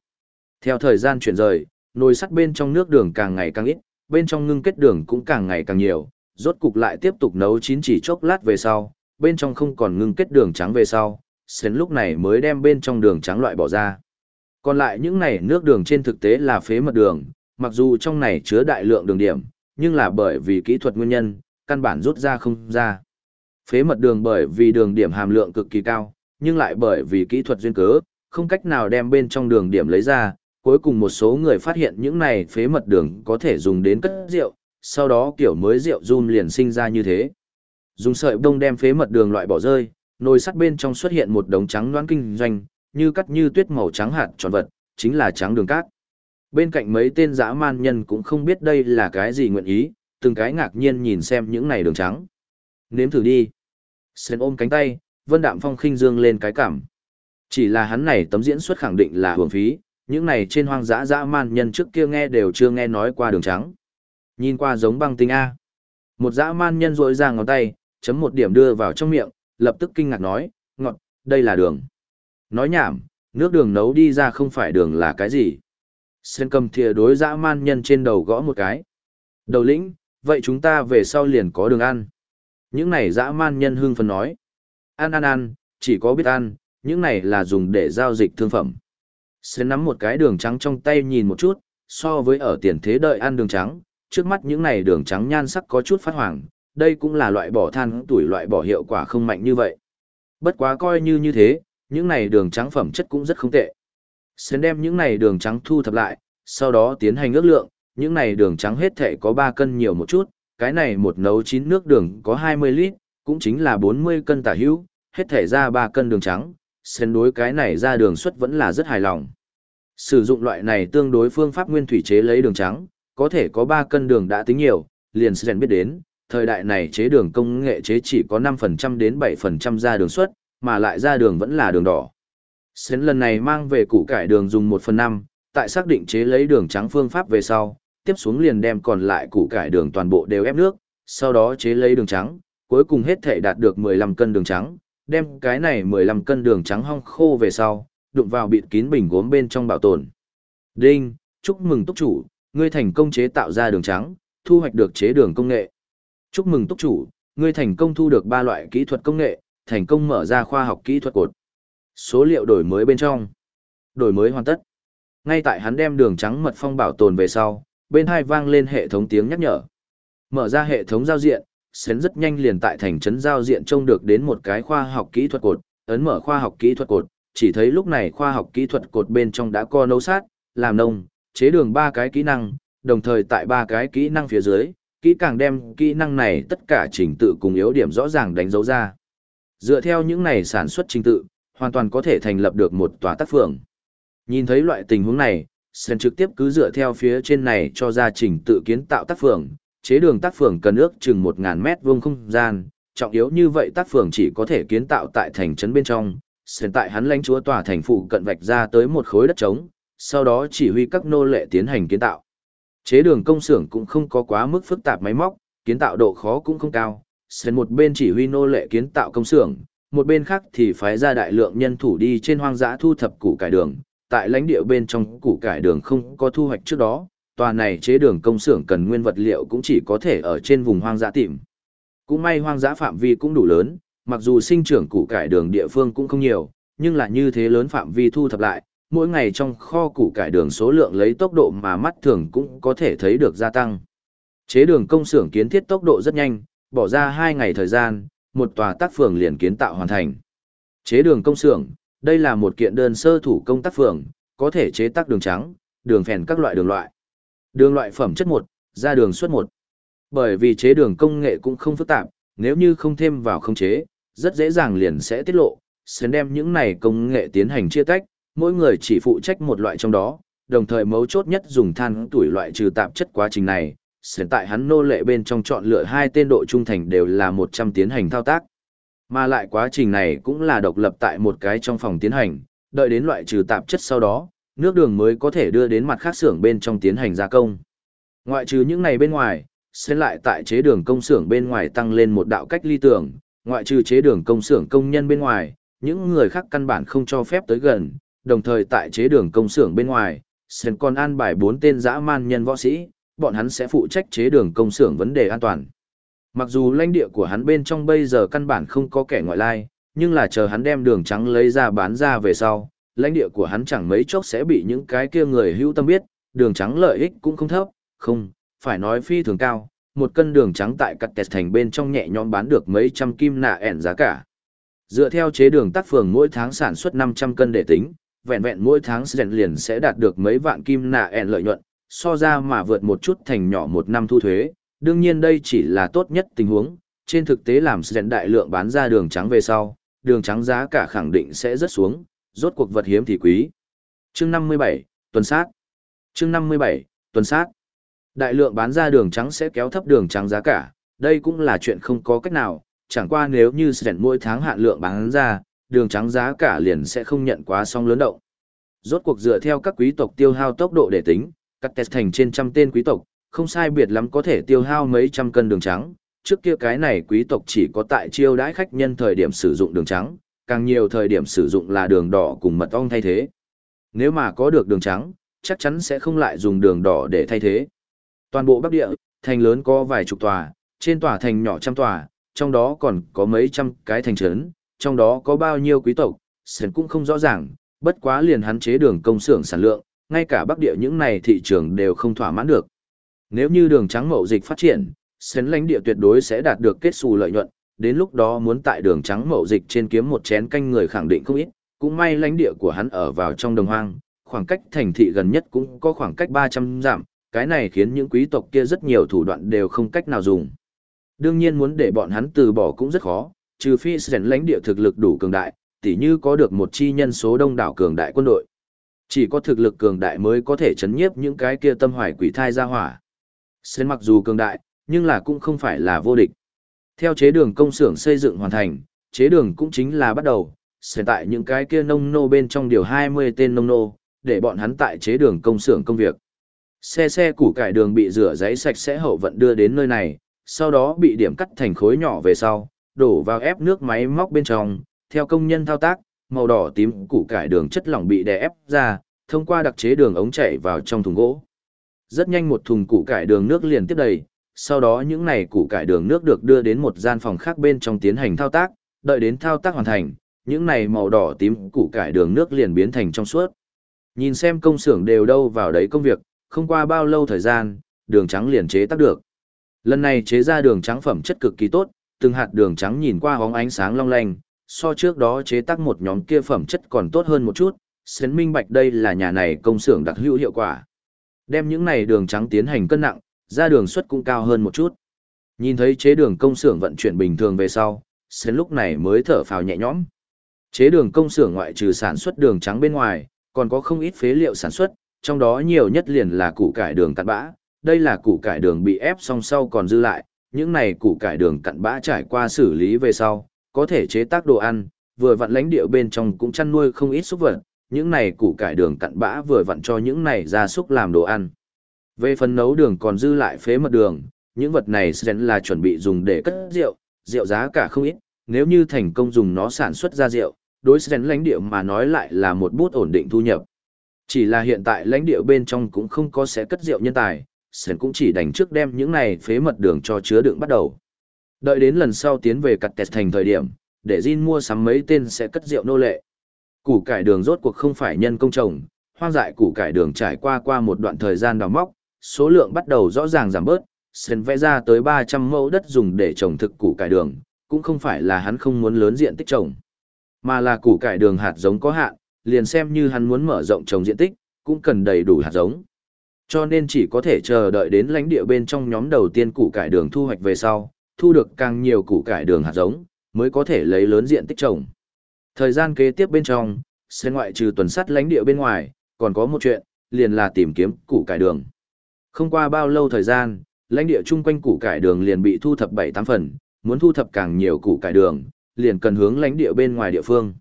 Theo thời gian chuyển rời, nồi sắt bên trong nước đường càng ngày càng ít, bên trong ngưng kết đường cũng càng ngày càng nhiều, rốt cục lại tiếp tục nấu chín chỉ chốc lát về sau, bên trong không còn ngưng kết đường trắng về sau, Sến lúc này mới đem bên trong đường trắng loại bỏ ra. Còn lại những này nước đường trên thực tế là phế mật đường, mặc dù trong này chứa đại lượng đường điểm, nhưng là bởi vì kỹ thuật nguyên nhân, căn bản rút ra không ra. Phế mật đường bởi vì đường điểm hàm lượng cực kỳ cao, nhưng lại bởi vì kỹ thuật duyên cớ, không cách nào đem bên trong đường điểm lấy ra. Cuối cùng một số người phát hiện những này phế mật đường có thể dùng đến cất rượu, sau đó kiểu mới rượu run liền sinh ra như thế. Dùng sợi bông đem phế mật đường loại bỏ rơi, nồi sắt bên trong xuất hiện một đống trắng loãng kinh doanh, như cắt như tuyết màu trắng hạt tròn vật, chính là trắng đường cát. Bên cạnh mấy tên dã man nhân cũng không biết đây là cái gì nguyện ý, từng cái ngạc nhiên nhìn xem những này đường trắng. Nếm thử đi. Sơn ôm cánh tay, Vân Đạm Phong khinh dương lên cái cảm. Chỉ là hắn này tấm diễn xuất khẳng định là hưởng phí, những này trên hoang dã dã man nhân trước kia nghe đều chưa nghe nói qua đường trắng. Nhìn qua giống băng tinh A. Một dã man nhân rội ra ngón tay, chấm một điểm đưa vào trong miệng, lập tức kinh ngạc nói, ngọt, đây là đường. Nói nhảm, nước đường nấu đi ra không phải đường là cái gì. Sơn cầm thìa đối dã man nhân trên đầu gõ một cái. Đầu lĩnh, vậy chúng ta về sau liền có đường ăn. Những này dã man nhân hưng phấn nói. Ăn ăn ăn, chỉ có biết ăn, những này là dùng để giao dịch thương phẩm. Sơn nắm một cái đường trắng trong tay nhìn một chút, so với ở tiền thế đợi ăn đường trắng, trước mắt những này đường trắng nhan sắc có chút phát hoàng, đây cũng là loại bỏ than tuổi loại bỏ hiệu quả không mạnh như vậy. Bất quá coi như như thế, những này đường trắng phẩm chất cũng rất không tệ. Sến đem những này đường trắng thu thập lại, sau đó tiến hành ước lượng, những này đường trắng hết thể có 3 cân nhiều một chút, cái này một nấu chín nước đường có 20 lít, cũng chính là 40 cân tả hữu, hết thể ra 3 cân đường trắng, Sến đối cái này ra đường suất vẫn là rất hài lòng. Sử dụng loại này tương đối phương pháp nguyên thủy chế lấy đường trắng, có thể có 3 cân đường đã tính nhiều, liền Sến biết đến, thời đại này chế đường công nghệ chế chỉ có 5% đến 7% ra đường suất, mà lại ra đường vẫn là đường đỏ. Xến lần này mang về củ cải đường dùng 1 phần 5, tại xác định chế lấy đường trắng phương pháp về sau, tiếp xuống liền đem còn lại củ cải đường toàn bộ đều ép nước, sau đó chế lấy đường trắng, cuối cùng hết thể đạt được 15 cân đường trắng, đem cái này 15 cân đường trắng hong khô về sau, đụng vào bịt kín bình gốm bên trong bảo tồn. Đinh, chúc mừng túc chủ, ngươi thành công chế tạo ra đường trắng, thu hoạch được chế đường công nghệ. Chúc mừng túc chủ, ngươi thành công thu được ba loại kỹ thuật công nghệ, thành công mở ra khoa học kỹ thuật cột. Số liệu đổi mới bên trong. Đổi mới hoàn tất. Ngay tại hắn đem đường trắng mật phong bảo tồn về sau, bên hai vang lên hệ thống tiếng nhắc nhở. Mở ra hệ thống giao diện, Sến rất nhanh liền tại thành trấn giao diện trông được đến một cái khoa học kỹ thuật cột, ấn mở khoa học kỹ thuật cột, chỉ thấy lúc này khoa học kỹ thuật cột bên trong đã co nấu sát, làm nông, chế đường ba cái kỹ năng, đồng thời tại ba cái kỹ năng phía dưới, kỹ càng đem kỹ năng này tất cả trình tự cùng yếu điểm rõ ràng đánh dấu ra. Dựa theo những này sản xuất trình tự, hoàn toàn có thể thành lập được một tòa tác phường. Nhìn thấy loại tình huống này, Sen trực tiếp cứ dựa theo phía trên này cho ra trình tự kiến tạo tác phường, chế đường tác phường cần ước chừng 1.000 mét vuông không gian, trọng yếu như vậy tác phường chỉ có thể kiến tạo tại thành trấn bên trong. Sen tại hắn lãnh chúa tòa thành phụ cận vạch ra tới một khối đất trống, sau đó chỉ huy các nô lệ tiến hành kiến tạo. Chế đường công xưởng cũng không có quá mức phức tạp máy móc, kiến tạo độ khó cũng không cao. Sơn một bên chỉ huy nô lệ kiến tạo công xưởng, một bên khác thì phái ra đại lượng nhân thủ đi trên hoang dã thu thập củ cải đường, tại lãnh địa bên trong củ cải đường không có thu hoạch trước đó, tòa này chế đường công xưởng cần nguyên vật liệu cũng chỉ có thể ở trên vùng hoang dã tìm. Cũng may hoang dã phạm vi cũng đủ lớn, mặc dù sinh trưởng củ cải đường địa phương cũng không nhiều, nhưng là như thế lớn phạm vi thu thập lại, mỗi ngày trong kho củ cải đường số lượng lấy tốc độ mà mắt thường cũng có thể thấy được gia tăng. Chế đường công xưởng kiến thiết tốc độ rất nhanh, bỏ ra 2 ngày thời gian, một tòa tác phường liền kiến tạo hoàn thành. Chế đường công xưởng, đây là một kiện đơn sơ thủ công tác phường, có thể chế tác đường trắng, đường phèn các loại đường loại. Đường loại phẩm chất 1, ra đường suất 1. Bởi vì chế đường công nghệ cũng không phức tạp, nếu như không thêm vào không chế, rất dễ dàng liền sẽ tiết lộ, sẽ đem những này công nghệ tiến hành chia tách, mỗi người chỉ phụ trách một loại trong đó, đồng thời mấu chốt nhất dùng than tuổi loại trừ tạp chất quá trình này, hiện tại hắn nô lệ bên trong chọn lựa hai tên độ trung thành đều là 100 tiến hành thao tác. Mà lại quá trình này cũng là độc lập tại một cái trong phòng tiến hành, đợi đến loại trừ tạp chất sau đó, nước đường mới có thể đưa đến mặt khác xưởng bên trong tiến hành gia công. Ngoại trừ những này bên ngoài, sẽ lại tại chế đường công xưởng bên ngoài tăng lên một đạo cách ly tưởng, ngoại trừ chế đường công xưởng công nhân bên ngoài, những người khác căn bản không cho phép tới gần, đồng thời tại chế đường công xưởng bên ngoài, sơn còn an bài bốn tên dã man nhân võ sĩ, bọn hắn sẽ phụ trách chế đường công xưởng vấn đề an toàn. Mặc dù lãnh địa của hắn bên trong bây giờ căn bản không có kẻ ngoại lai, nhưng là chờ hắn đem đường trắng lấy ra bán ra về sau, lãnh địa của hắn chẳng mấy chốc sẽ bị những cái kia người hữu tâm biết, đường trắng lợi ích cũng không thấp, không, phải nói phi thường cao, một cân đường trắng tại cắt tẹt thành bên trong nhẹ nhõm bán được mấy trăm kim nạ ẻn giá cả. Dựa theo chế đường tác phường mỗi tháng sản xuất 500 cân để tính, vẹn vẹn mỗi tháng rèn liền sẽ đạt được mấy vạn kim nạ ẻn lợi nhuận, so ra mà vượt một chút thành nhỏ một năm thu thuế, đương nhiên đây chỉ là tốt nhất tình huống, trên thực tế làm rèn đại lượng bán ra đường trắng về sau, đường trắng giá cả khẳng định sẽ rất xuống, rốt cuộc vật hiếm thì quý. Chương 57, tuần sát. Chương 57, tuần sát. Đại lượng bán ra đường trắng sẽ kéo thấp đường trắng giá cả, đây cũng là chuyện không có cách nào, chẳng qua nếu như rèn mỗi tháng hạn lượng bán ra, đường trắng giá cả liền sẽ không nhận quá song lớn động. Rốt cuộc dựa theo các quý tộc tiêu hao tốc độ để tính, cắt test thành trên trăm tên quý tộc, không sai biệt lắm có thể tiêu hao mấy trăm cân đường trắng. Trước kia cái này quý tộc chỉ có tại chiêu đãi khách nhân thời điểm sử dụng đường trắng, càng nhiều thời điểm sử dụng là đường đỏ cùng mật ong thay thế. Nếu mà có được đường trắng, chắc chắn sẽ không lại dùng đường đỏ để thay thế. Toàn bộ Bắc Địa, thành lớn có vài chục tòa, trên tòa thành nhỏ trăm tòa, trong đó còn có mấy trăm cái thành trấn, trong đó có bao nhiêu quý tộc, Sến cũng không rõ ràng, bất quá liền hắn chế đường công xưởng sản lượng, ngay cả Bắc Địa những này thị trường đều không thỏa mãn được. Nếu như đường trắng mậu dịch phát triển, Sến lãnh địa tuyệt đối sẽ đạt được kết xù lợi nhuận, đến lúc đó muốn tại đường trắng mậu dịch trên kiếm một chén canh người khẳng định không ít, cũng may lãnh địa của hắn ở vào trong đồng hoang, khoảng cách thành thị gần nhất cũng có khoảng cách 300 dặm, cái này khiến những quý tộc kia rất nhiều thủ đoạn đều không cách nào dùng. Đương nhiên muốn để bọn hắn từ bỏ cũng rất khó, trừ phi sẻn lãnh địa thực lực đủ cường đại, tỉ như có được một chi nhân số đông đảo cường đại quân đội. Chỉ có thực lực cường đại mới có thể chấn nhiếp những cái kia tâm hoài quỷ thai ra hỏa. Sến mặc dù cường đại, nhưng là cũng không phải là vô địch. Theo chế đường công xưởng xây dựng hoàn thành, chế đường cũng chính là bắt đầu, sẽ tại những cái kia nông nô bên trong điều 20 tên nông nô, để bọn hắn tại chế đường công xưởng công việc. Xe xe củ cải đường bị rửa giấy sạch sẽ hậu vận đưa đến nơi này, sau đó bị điểm cắt thành khối nhỏ về sau, đổ vào ép nước máy móc bên trong, theo công nhân thao tác, màu đỏ tím củ cải đường chất lỏng bị đè ép ra, thông qua đặc chế đường ống chảy vào trong thùng gỗ. Rất nhanh một thùng củ cải đường nước liền tiếp đầy, sau đó những này củ cải đường nước được đưa đến một gian phòng khác bên trong tiến hành thao tác, đợi đến thao tác hoàn thành, những này màu đỏ tím củ cải đường nước liền biến thành trong suốt. Nhìn xem công xưởng đều đâu vào đấy công việc, không qua bao lâu thời gian, đường trắng liền chế tác được. Lần này chế ra đường trắng phẩm chất cực kỳ tốt, từng hạt đường trắng nhìn qua hóng ánh sáng long lanh, so trước đó chế tác một nhóm kia phẩm chất còn tốt hơn một chút, sến minh bạch đây là nhà này công xưởng đặc hữu hiệu quả. Đem những này đường trắng tiến hành cân nặng, ra đường suất cũng cao hơn một chút. Nhìn thấy chế đường công xưởng vận chuyển bình thường về sau, sến lúc này mới thở phào nhẹ nhõm. Chế đường công xưởng ngoại trừ sản xuất đường trắng bên ngoài, còn có không ít phế liệu sản xuất, trong đó nhiều nhất liền là củ cải đường cắt bã. Đây là củ cải đường bị ép xong sau còn dư lại, những này củ cải đường cặn bã trải qua xử lý về sau, có thể chế tác đồ ăn, vừa vặn lãnh địa bên trong cũng chăn nuôi không ít súc vật, những này củ cải đường cặn bã vừa vặn cho những này gia súc làm đồ ăn. Về phần nấu đường còn dư lại phế mật đường, những vật này sẽ là chuẩn bị dùng để cất rượu, rượu giá cả không ít, nếu như thành công dùng nó sản xuất ra rượu, đối Sren lãnh địa mà nói lại là một bút ổn định thu nhập. Chỉ là hiện tại lãnh địa bên trong cũng không có sẽ cất rượu nhân tài, Sren cũng chỉ đành trước đem những này phế mật đường cho chứa đựng bắt đầu. Đợi đến lần sau tiến về cặt tẹt thành thời điểm, để Jin mua sắm mấy tên sẽ cất rượu nô lệ. Củ cải đường rốt cuộc không phải nhân công trồng, hoang dại củ cải đường trải qua qua một đoạn thời gian đào móc, số lượng bắt đầu rõ ràng giảm bớt, Sren vẽ ra tới 300 mẫu đất dùng để trồng thực củ cải đường, cũng không phải là hắn không muốn lớn diện tích trồng, mà là củ cải đường hạt giống có hạn, liền xem như hắn muốn mở rộng trồng diện tích, cũng cần đầy đủ hạt giống. Cho nên chỉ có thể chờ đợi đến lãnh địa bên trong nhóm đầu tiên củ cải đường thu hoạch về sau, thu được càng nhiều củ cải đường hạt giống, mới có thể lấy lớn diện tích trồng. Thời gian kế tiếp bên trong, sẽ ngoại trừ tuần sắt lãnh địa bên ngoài, còn có một chuyện, liền là tìm kiếm củ cải đường. Không qua bao lâu thời gian, lãnh địa chung quanh củ cải đường liền bị thu thập 7-8 phần, muốn thu thập càng nhiều củ cải đường, liền cần hướng lãnh địa bên ngoài địa phương.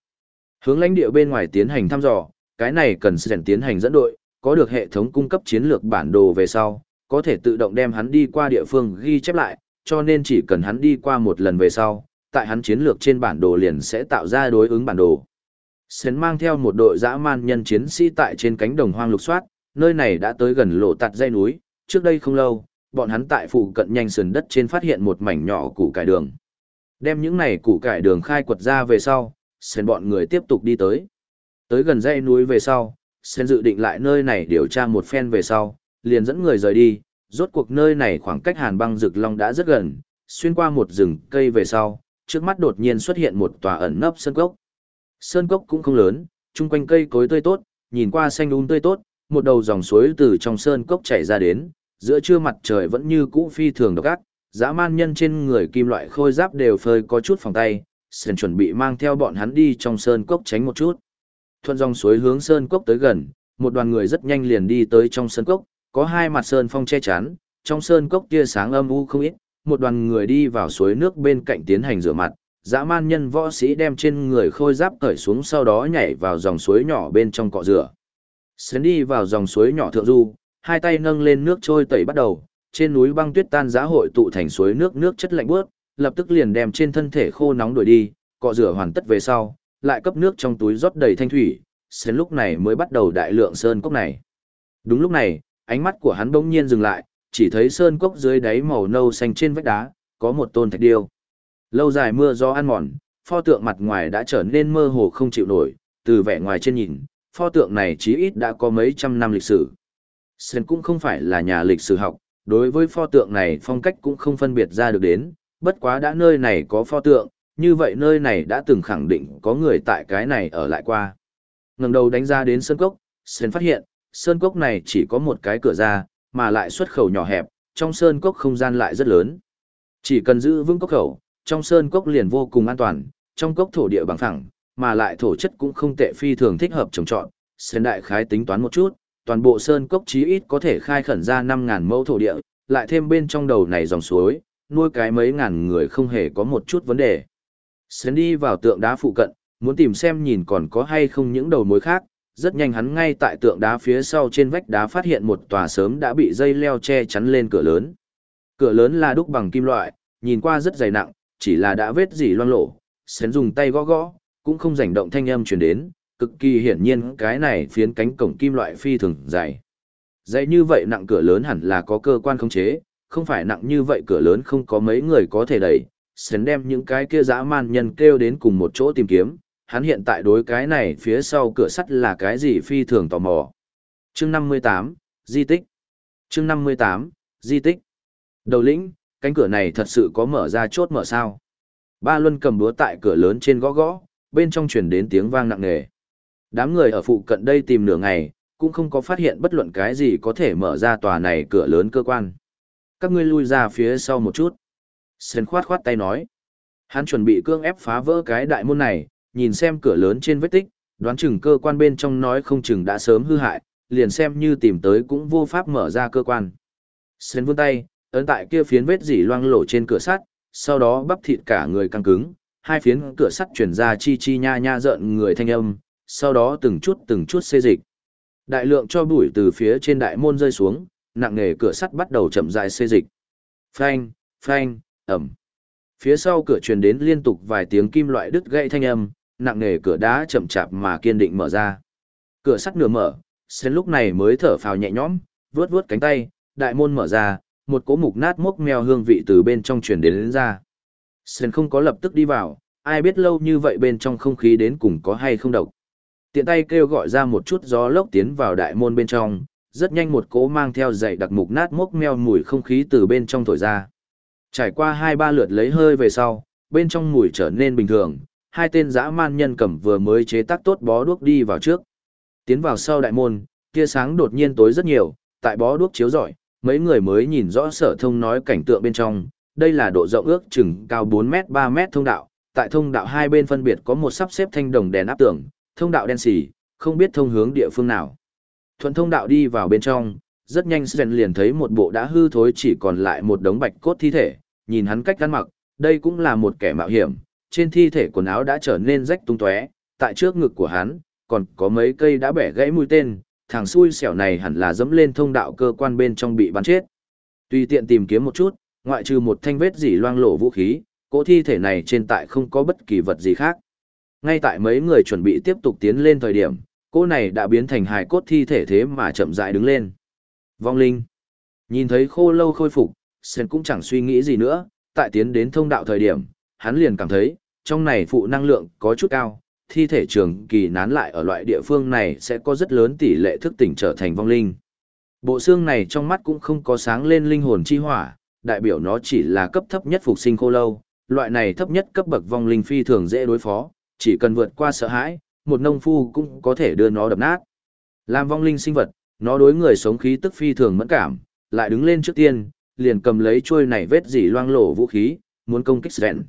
Hướng lãnh địa bên ngoài tiến hành thăm dò, cái này cần sẽ tiến hành dẫn đội, có được hệ thống cung cấp chiến lược bản đồ về sau, có thể tự động đem hắn đi qua địa phương ghi chép lại, cho nên chỉ cần hắn đi qua một lần về sau, tại hắn chiến lược trên bản đồ liền sẽ tạo ra đối ứng bản đồ. Sến mang theo một đội dã man nhân chiến sĩ tại trên cánh đồng hoang lục soát, nơi này đã tới gần lộ tạt dây núi, trước đây không lâu, bọn hắn tại phụ cận nhanh sườn đất trên phát hiện một mảnh nhỏ củ cải đường. Đem những này củ cải đường khai quật ra về sau, Sến bọn người tiếp tục đi tới. Tới gần dây núi về sau, Sen dự định lại nơi này điều tra một phen về sau, liền dẫn người rời đi, rốt cuộc nơi này khoảng cách hàn băng rực long đã rất gần, xuyên qua một rừng cây về sau, trước mắt đột nhiên xuất hiện một tòa ẩn nấp sơn cốc. Sơn cốc cũng không lớn, chung quanh cây cối tươi tốt, nhìn qua xanh um tươi tốt, một đầu dòng suối từ trong sơn cốc chảy ra đến, giữa trưa mặt trời vẫn như cũ phi thường độc ác, dã man nhân trên người kim loại khôi giáp đều phơi có chút phòng tay, sền chuẩn bị mang theo bọn hắn đi trong sơn cốc tránh một chút. Thuận dòng suối hướng sơn cốc tới gần, một đoàn người rất nhanh liền đi tới trong sơn cốc, có hai mặt sơn phong che chắn, trong sơn cốc tia sáng âm u không ít, một đoàn người đi vào suối nước bên cạnh tiến hành rửa mặt, dã man nhân võ sĩ đem trên người khôi giáp cởi xuống sau đó nhảy vào dòng suối nhỏ bên trong cọ rửa. Sến đi vào dòng suối nhỏ thượng du, hai tay nâng lên nước trôi tẩy bắt đầu, trên núi băng tuyết tan giá hội tụ thành suối nước nước chất lạnh bước, lập tức liền đem trên thân thể khô nóng đuổi đi, cọ rửa hoàn tất về sau, lại cấp nước trong túi rót đầy thanh thủy, Sến lúc này mới bắt đầu đại lượng sơn cốc này. Đúng lúc này, ánh mắt của hắn bỗng nhiên dừng lại, chỉ thấy sơn cốc dưới đáy màu nâu xanh trên vách đá, có một tôn thạch điêu. Lâu dài mưa gió ăn mòn, pho tượng mặt ngoài đã trở nên mơ hồ không chịu nổi, từ vẻ ngoài trên nhìn, pho tượng này chí ít đã có mấy trăm năm lịch sử. sơn cũng không phải là nhà lịch sử học, đối với pho tượng này phong cách cũng không phân biệt ra được đến, bất quá đã nơi này có pho tượng, như vậy nơi này đã từng khẳng định có người tại cái này ở lại qua. Ngẩng đầu đánh ra đến sơn cốc, Sơn phát hiện, sơn cốc này chỉ có một cái cửa ra, mà lại xuất khẩu nhỏ hẹp, trong sơn cốc không gian lại rất lớn. Chỉ cần giữ vững cốc khẩu, trong sơn cốc liền vô cùng an toàn, trong cốc thổ địa bằng phẳng, mà lại thổ chất cũng không tệ phi thường thích hợp trồng trọt. Sơn đại khái tính toán một chút, toàn bộ sơn cốc chí ít có thể khai khẩn ra 5.000 mẫu thổ địa, lại thêm bên trong đầu này dòng suối, nuôi cái mấy ngàn người không hề có một chút vấn đề. Sến đi vào tượng đá phụ cận, muốn tìm xem nhìn còn có hay không những đầu mối khác, rất nhanh hắn ngay tại tượng đá phía sau trên vách đá phát hiện một tòa sớm đã bị dây leo che chắn lên cửa lớn. Cửa lớn là đúc bằng kim loại, nhìn qua rất dày nặng, chỉ là đã vết gì loang lổ. sến dùng tay gõ gõ, cũng không rảnh động thanh âm truyền đến, cực kỳ hiển nhiên cái này phiến cánh cổng kim loại phi thường dày. Dày như vậy nặng cửa lớn hẳn là có cơ quan khống chế, không phải nặng như vậy cửa lớn không có mấy người có thể đẩy, sến đem những cái kia dã man nhân kêu đến cùng một chỗ tìm kiếm, hắn hiện tại đối cái này phía sau cửa sắt là cái gì phi thường tò mò. Chương 58, Di tích. Chương 58, Di tích. Đầu lĩnh, cánh cửa này thật sự có mở ra chốt mở sao. Ba Luân cầm đúa tại cửa lớn trên gõ gõ, bên trong truyền đến tiếng vang nặng nề. Đám người ở phụ cận đây tìm nửa ngày, cũng không có phát hiện bất luận cái gì có thể mở ra tòa này cửa lớn cơ quan. Các ngươi lui ra phía sau một chút. Sơn khoát khoát tay nói. Hắn chuẩn bị cương ép phá vỡ cái đại môn này, nhìn xem cửa lớn trên vết tích, đoán chừng cơ quan bên trong nói không chừng đã sớm hư hại, liền xem như tìm tới cũng vô pháp mở ra cơ quan. Sơn vươn tay, ấn tại kia phiến vết dỉ loang lổ trên cửa sắt, sau đó bắp thịt cả người căng cứng, hai phiến cửa sắt chuyển ra chi chi nha nha rợn người thanh âm, sau đó từng chút từng chút xê dịch. Đại lượng cho bụi từ phía trên đại môn rơi xuống, nặng nề cửa sắt bắt đầu chậm rãi xê dịch. Phanh, phanh, ẩm. Phía sau cửa truyền đến liên tục vài tiếng kim loại đứt gãy thanh âm, nặng nề cửa đá chậm chạp mà kiên định mở ra. Cửa sắt nửa mở, Sen lúc này mới thở phào nhẹ nhõm, vớt vớt cánh tay, đại môn mở ra, một cỗ mục nát mốc meo hương vị từ bên trong truyền đến, đến ra. Sen không có lập tức đi vào, ai biết lâu như vậy bên trong không khí đến cùng có hay không độc. Tiện tay kêu gọi ra một chút gió lốc tiến vào đại môn bên trong, rất nhanh một cỗ mang theo dậy đặc mục nát mốc meo mùi không khí từ bên trong thổi ra. Trải qua hai ba lượt lấy hơi về sau, bên trong mùi trở nên bình thường, hai tên dã man nhân cầm vừa mới chế tác tốt bó đuốc đi vào trước. Tiến vào sau đại môn, tia sáng đột nhiên tối rất nhiều, tại bó đuốc chiếu rọi, mấy người mới nhìn rõ sở thông nói cảnh tượng bên trong, đây là độ rộng ước chừng cao 4 mét 3 mét thông đạo, tại thông đạo hai bên phân biệt có một sắp xếp thanh đồng đèn áp tường, thông đạo đen xì, không biết thông hướng địa phương nào. Thuận thông đạo đi vào bên trong, rất nhanh Sven liền thấy một bộ đã hư thối chỉ còn lại một đống bạch cốt thi thể, nhìn hắn cách ăn mặc, đây cũng là một kẻ mạo hiểm, trên thi thể quần áo đã trở nên rách tung tóe, tại trước ngực của hắn, còn có mấy cây đã bẻ gãy mũi tên, thằng xui xẻo này hẳn là dẫm lên thông đạo cơ quan bên trong bị bắn chết. Tùy tiện tìm kiếm một chút, ngoại trừ một thanh vết dỉ loang lổ vũ khí, cỗ thi thể này trên tại không có bất kỳ vật gì khác. Ngay tại mấy người chuẩn bị tiếp tục tiến lên thời điểm, cô này đã biến thành hài cốt thi thể thế mà chậm rãi đứng lên. Vong linh. Nhìn thấy khô lâu khôi phục, Sen cũng chẳng suy nghĩ gì nữa, tại tiến đến thông đạo thời điểm, hắn liền cảm thấy, trong này phụ năng lượng có chút cao, thi thể trường kỳ nán lại ở loại địa phương này sẽ có rất lớn tỷ lệ thức tỉnh trở thành vong linh. Bộ xương này trong mắt cũng không có sáng lên linh hồn chi hỏa, đại biểu nó chỉ là cấp thấp nhất phục sinh khô lâu, loại này thấp nhất cấp bậc vong linh phi thường dễ đối phó, chỉ cần vượt qua sợ hãi, một nông phu cũng có thể đưa nó đập nát. Làm vong linh sinh vật, nó đối người sống khí tức phi thường mẫn cảm, lại đứng lên trước tiên, liền cầm lấy chuôi này vết dỉ loang lổ vũ khí, muốn công kích Sren.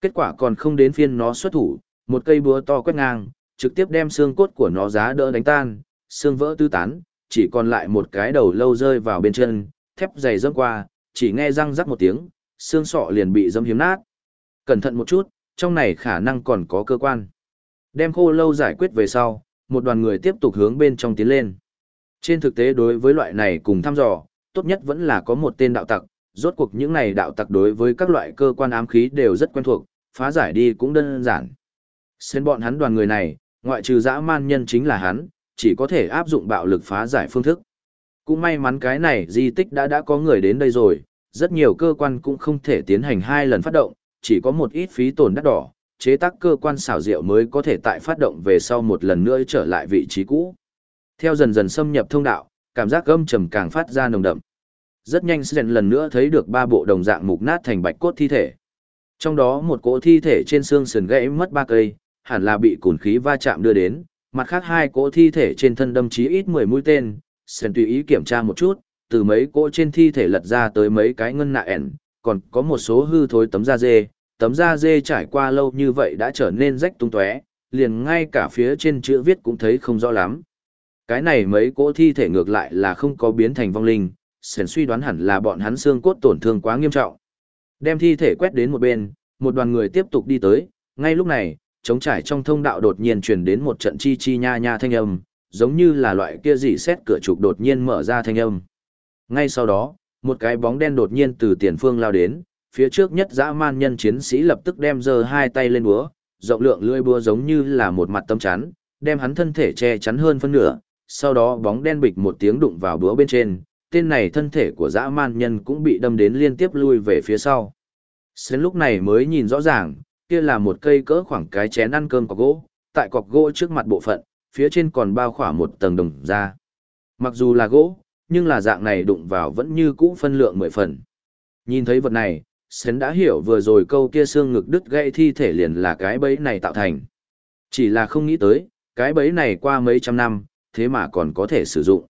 Kết quả còn không đến phiên nó xuất thủ, một cây búa to quét ngang, trực tiếp đem xương cốt của nó giá đỡ đánh tan, xương vỡ tứ tán, chỉ còn lại một cái đầu lâu rơi vào bên chân, thép dày dẫm qua, chỉ nghe răng rắc một tiếng, xương sọ liền bị dẫm hiếm nát. Cẩn thận một chút, trong này khả năng còn có cơ quan. Đem khô lâu giải quyết về sau, một đoàn người tiếp tục hướng bên trong tiến lên. Trên thực tế đối với loại này cùng thăm dò, tốt nhất vẫn là có một tên đạo tặc, rốt cuộc những này đạo tặc đối với các loại cơ quan ám khí đều rất quen thuộc, phá giải đi cũng đơn giản. Xen bọn hắn đoàn người này, ngoại trừ dã man nhân chính là hắn, chỉ có thể áp dụng bạo lực phá giải phương thức. Cũng may mắn cái này di tích đã đã có người đến đây rồi, rất nhiều cơ quan cũng không thể tiến hành hai lần phát động, chỉ có một ít phí tổn đắt đỏ, chế tác cơ quan xảo diệu mới có thể tại phát động về sau một lần nữa trở lại vị trí cũ. Theo dần dần xâm nhập thông đạo, cảm giác gâm trầm càng phát ra nồng đậm. Rất nhanh Sren lần nữa thấy được ba bộ đồng dạng mục nát thành bạch cốt thi thể. Trong đó một cỗ thi thể trên xương sườn gãy mất ba cây, hẳn là bị cồn khí va chạm đưa đến, mặt khác hai cỗ thi thể trên thân đâm chí ít 10 mũi tên, Sren tùy ý kiểm tra một chút, từ mấy cỗ trên thi thể lật ra tới mấy cái ngân nạ ẻn, còn có một số hư thối tấm da dê, tấm da dê trải qua lâu như vậy đã trở nên rách tung tóe, liền ngay cả phía trên chữ viết cũng thấy không rõ lắm. Cái này mấy cỗ thi thể ngược lại là không có biến thành vong linh, sển suy đoán hẳn là bọn hắn xương cốt tổn thương quá nghiêm trọng. Đem thi thể quét đến một bên, một đoàn người tiếp tục đi tới, ngay lúc này, trống trải trong thông đạo đột nhiên truyền đến một trận chi chi nha nha thanh âm, giống như là loại kia gì xét cửa trục đột nhiên mở ra thanh âm. Ngay sau đó, một cái bóng đen đột nhiên từ tiền phương lao đến, phía trước nhất dã man nhân chiến sĩ lập tức đem giơ hai tay lên búa, rộng lượng lưỡi búa giống như là một mặt tấm chắn, đem hắn thân thể che chắn hơn phân nửa, sau đó bóng đen bịch một tiếng đụng vào búa bên trên, tên này thân thể của dã man nhân cũng bị đâm đến liên tiếp lui về phía sau. Sến lúc này mới nhìn rõ ràng, kia là một cây cỡ khoảng cái chén ăn cơm cọc gỗ, tại cọc gỗ trước mặt bộ phận, phía trên còn bao khỏa một tầng đồng da. Mặc dù là gỗ, nhưng là dạng này đụng vào vẫn như cũ phân lượng mười phần. Nhìn thấy vật này, Sến đã hiểu vừa rồi câu kia xương ngực đứt gãy thi thể liền là cái bẫy này tạo thành. Chỉ là không nghĩ tới, cái bẫy này qua mấy trăm năm, thế mà còn có thể sử dụng.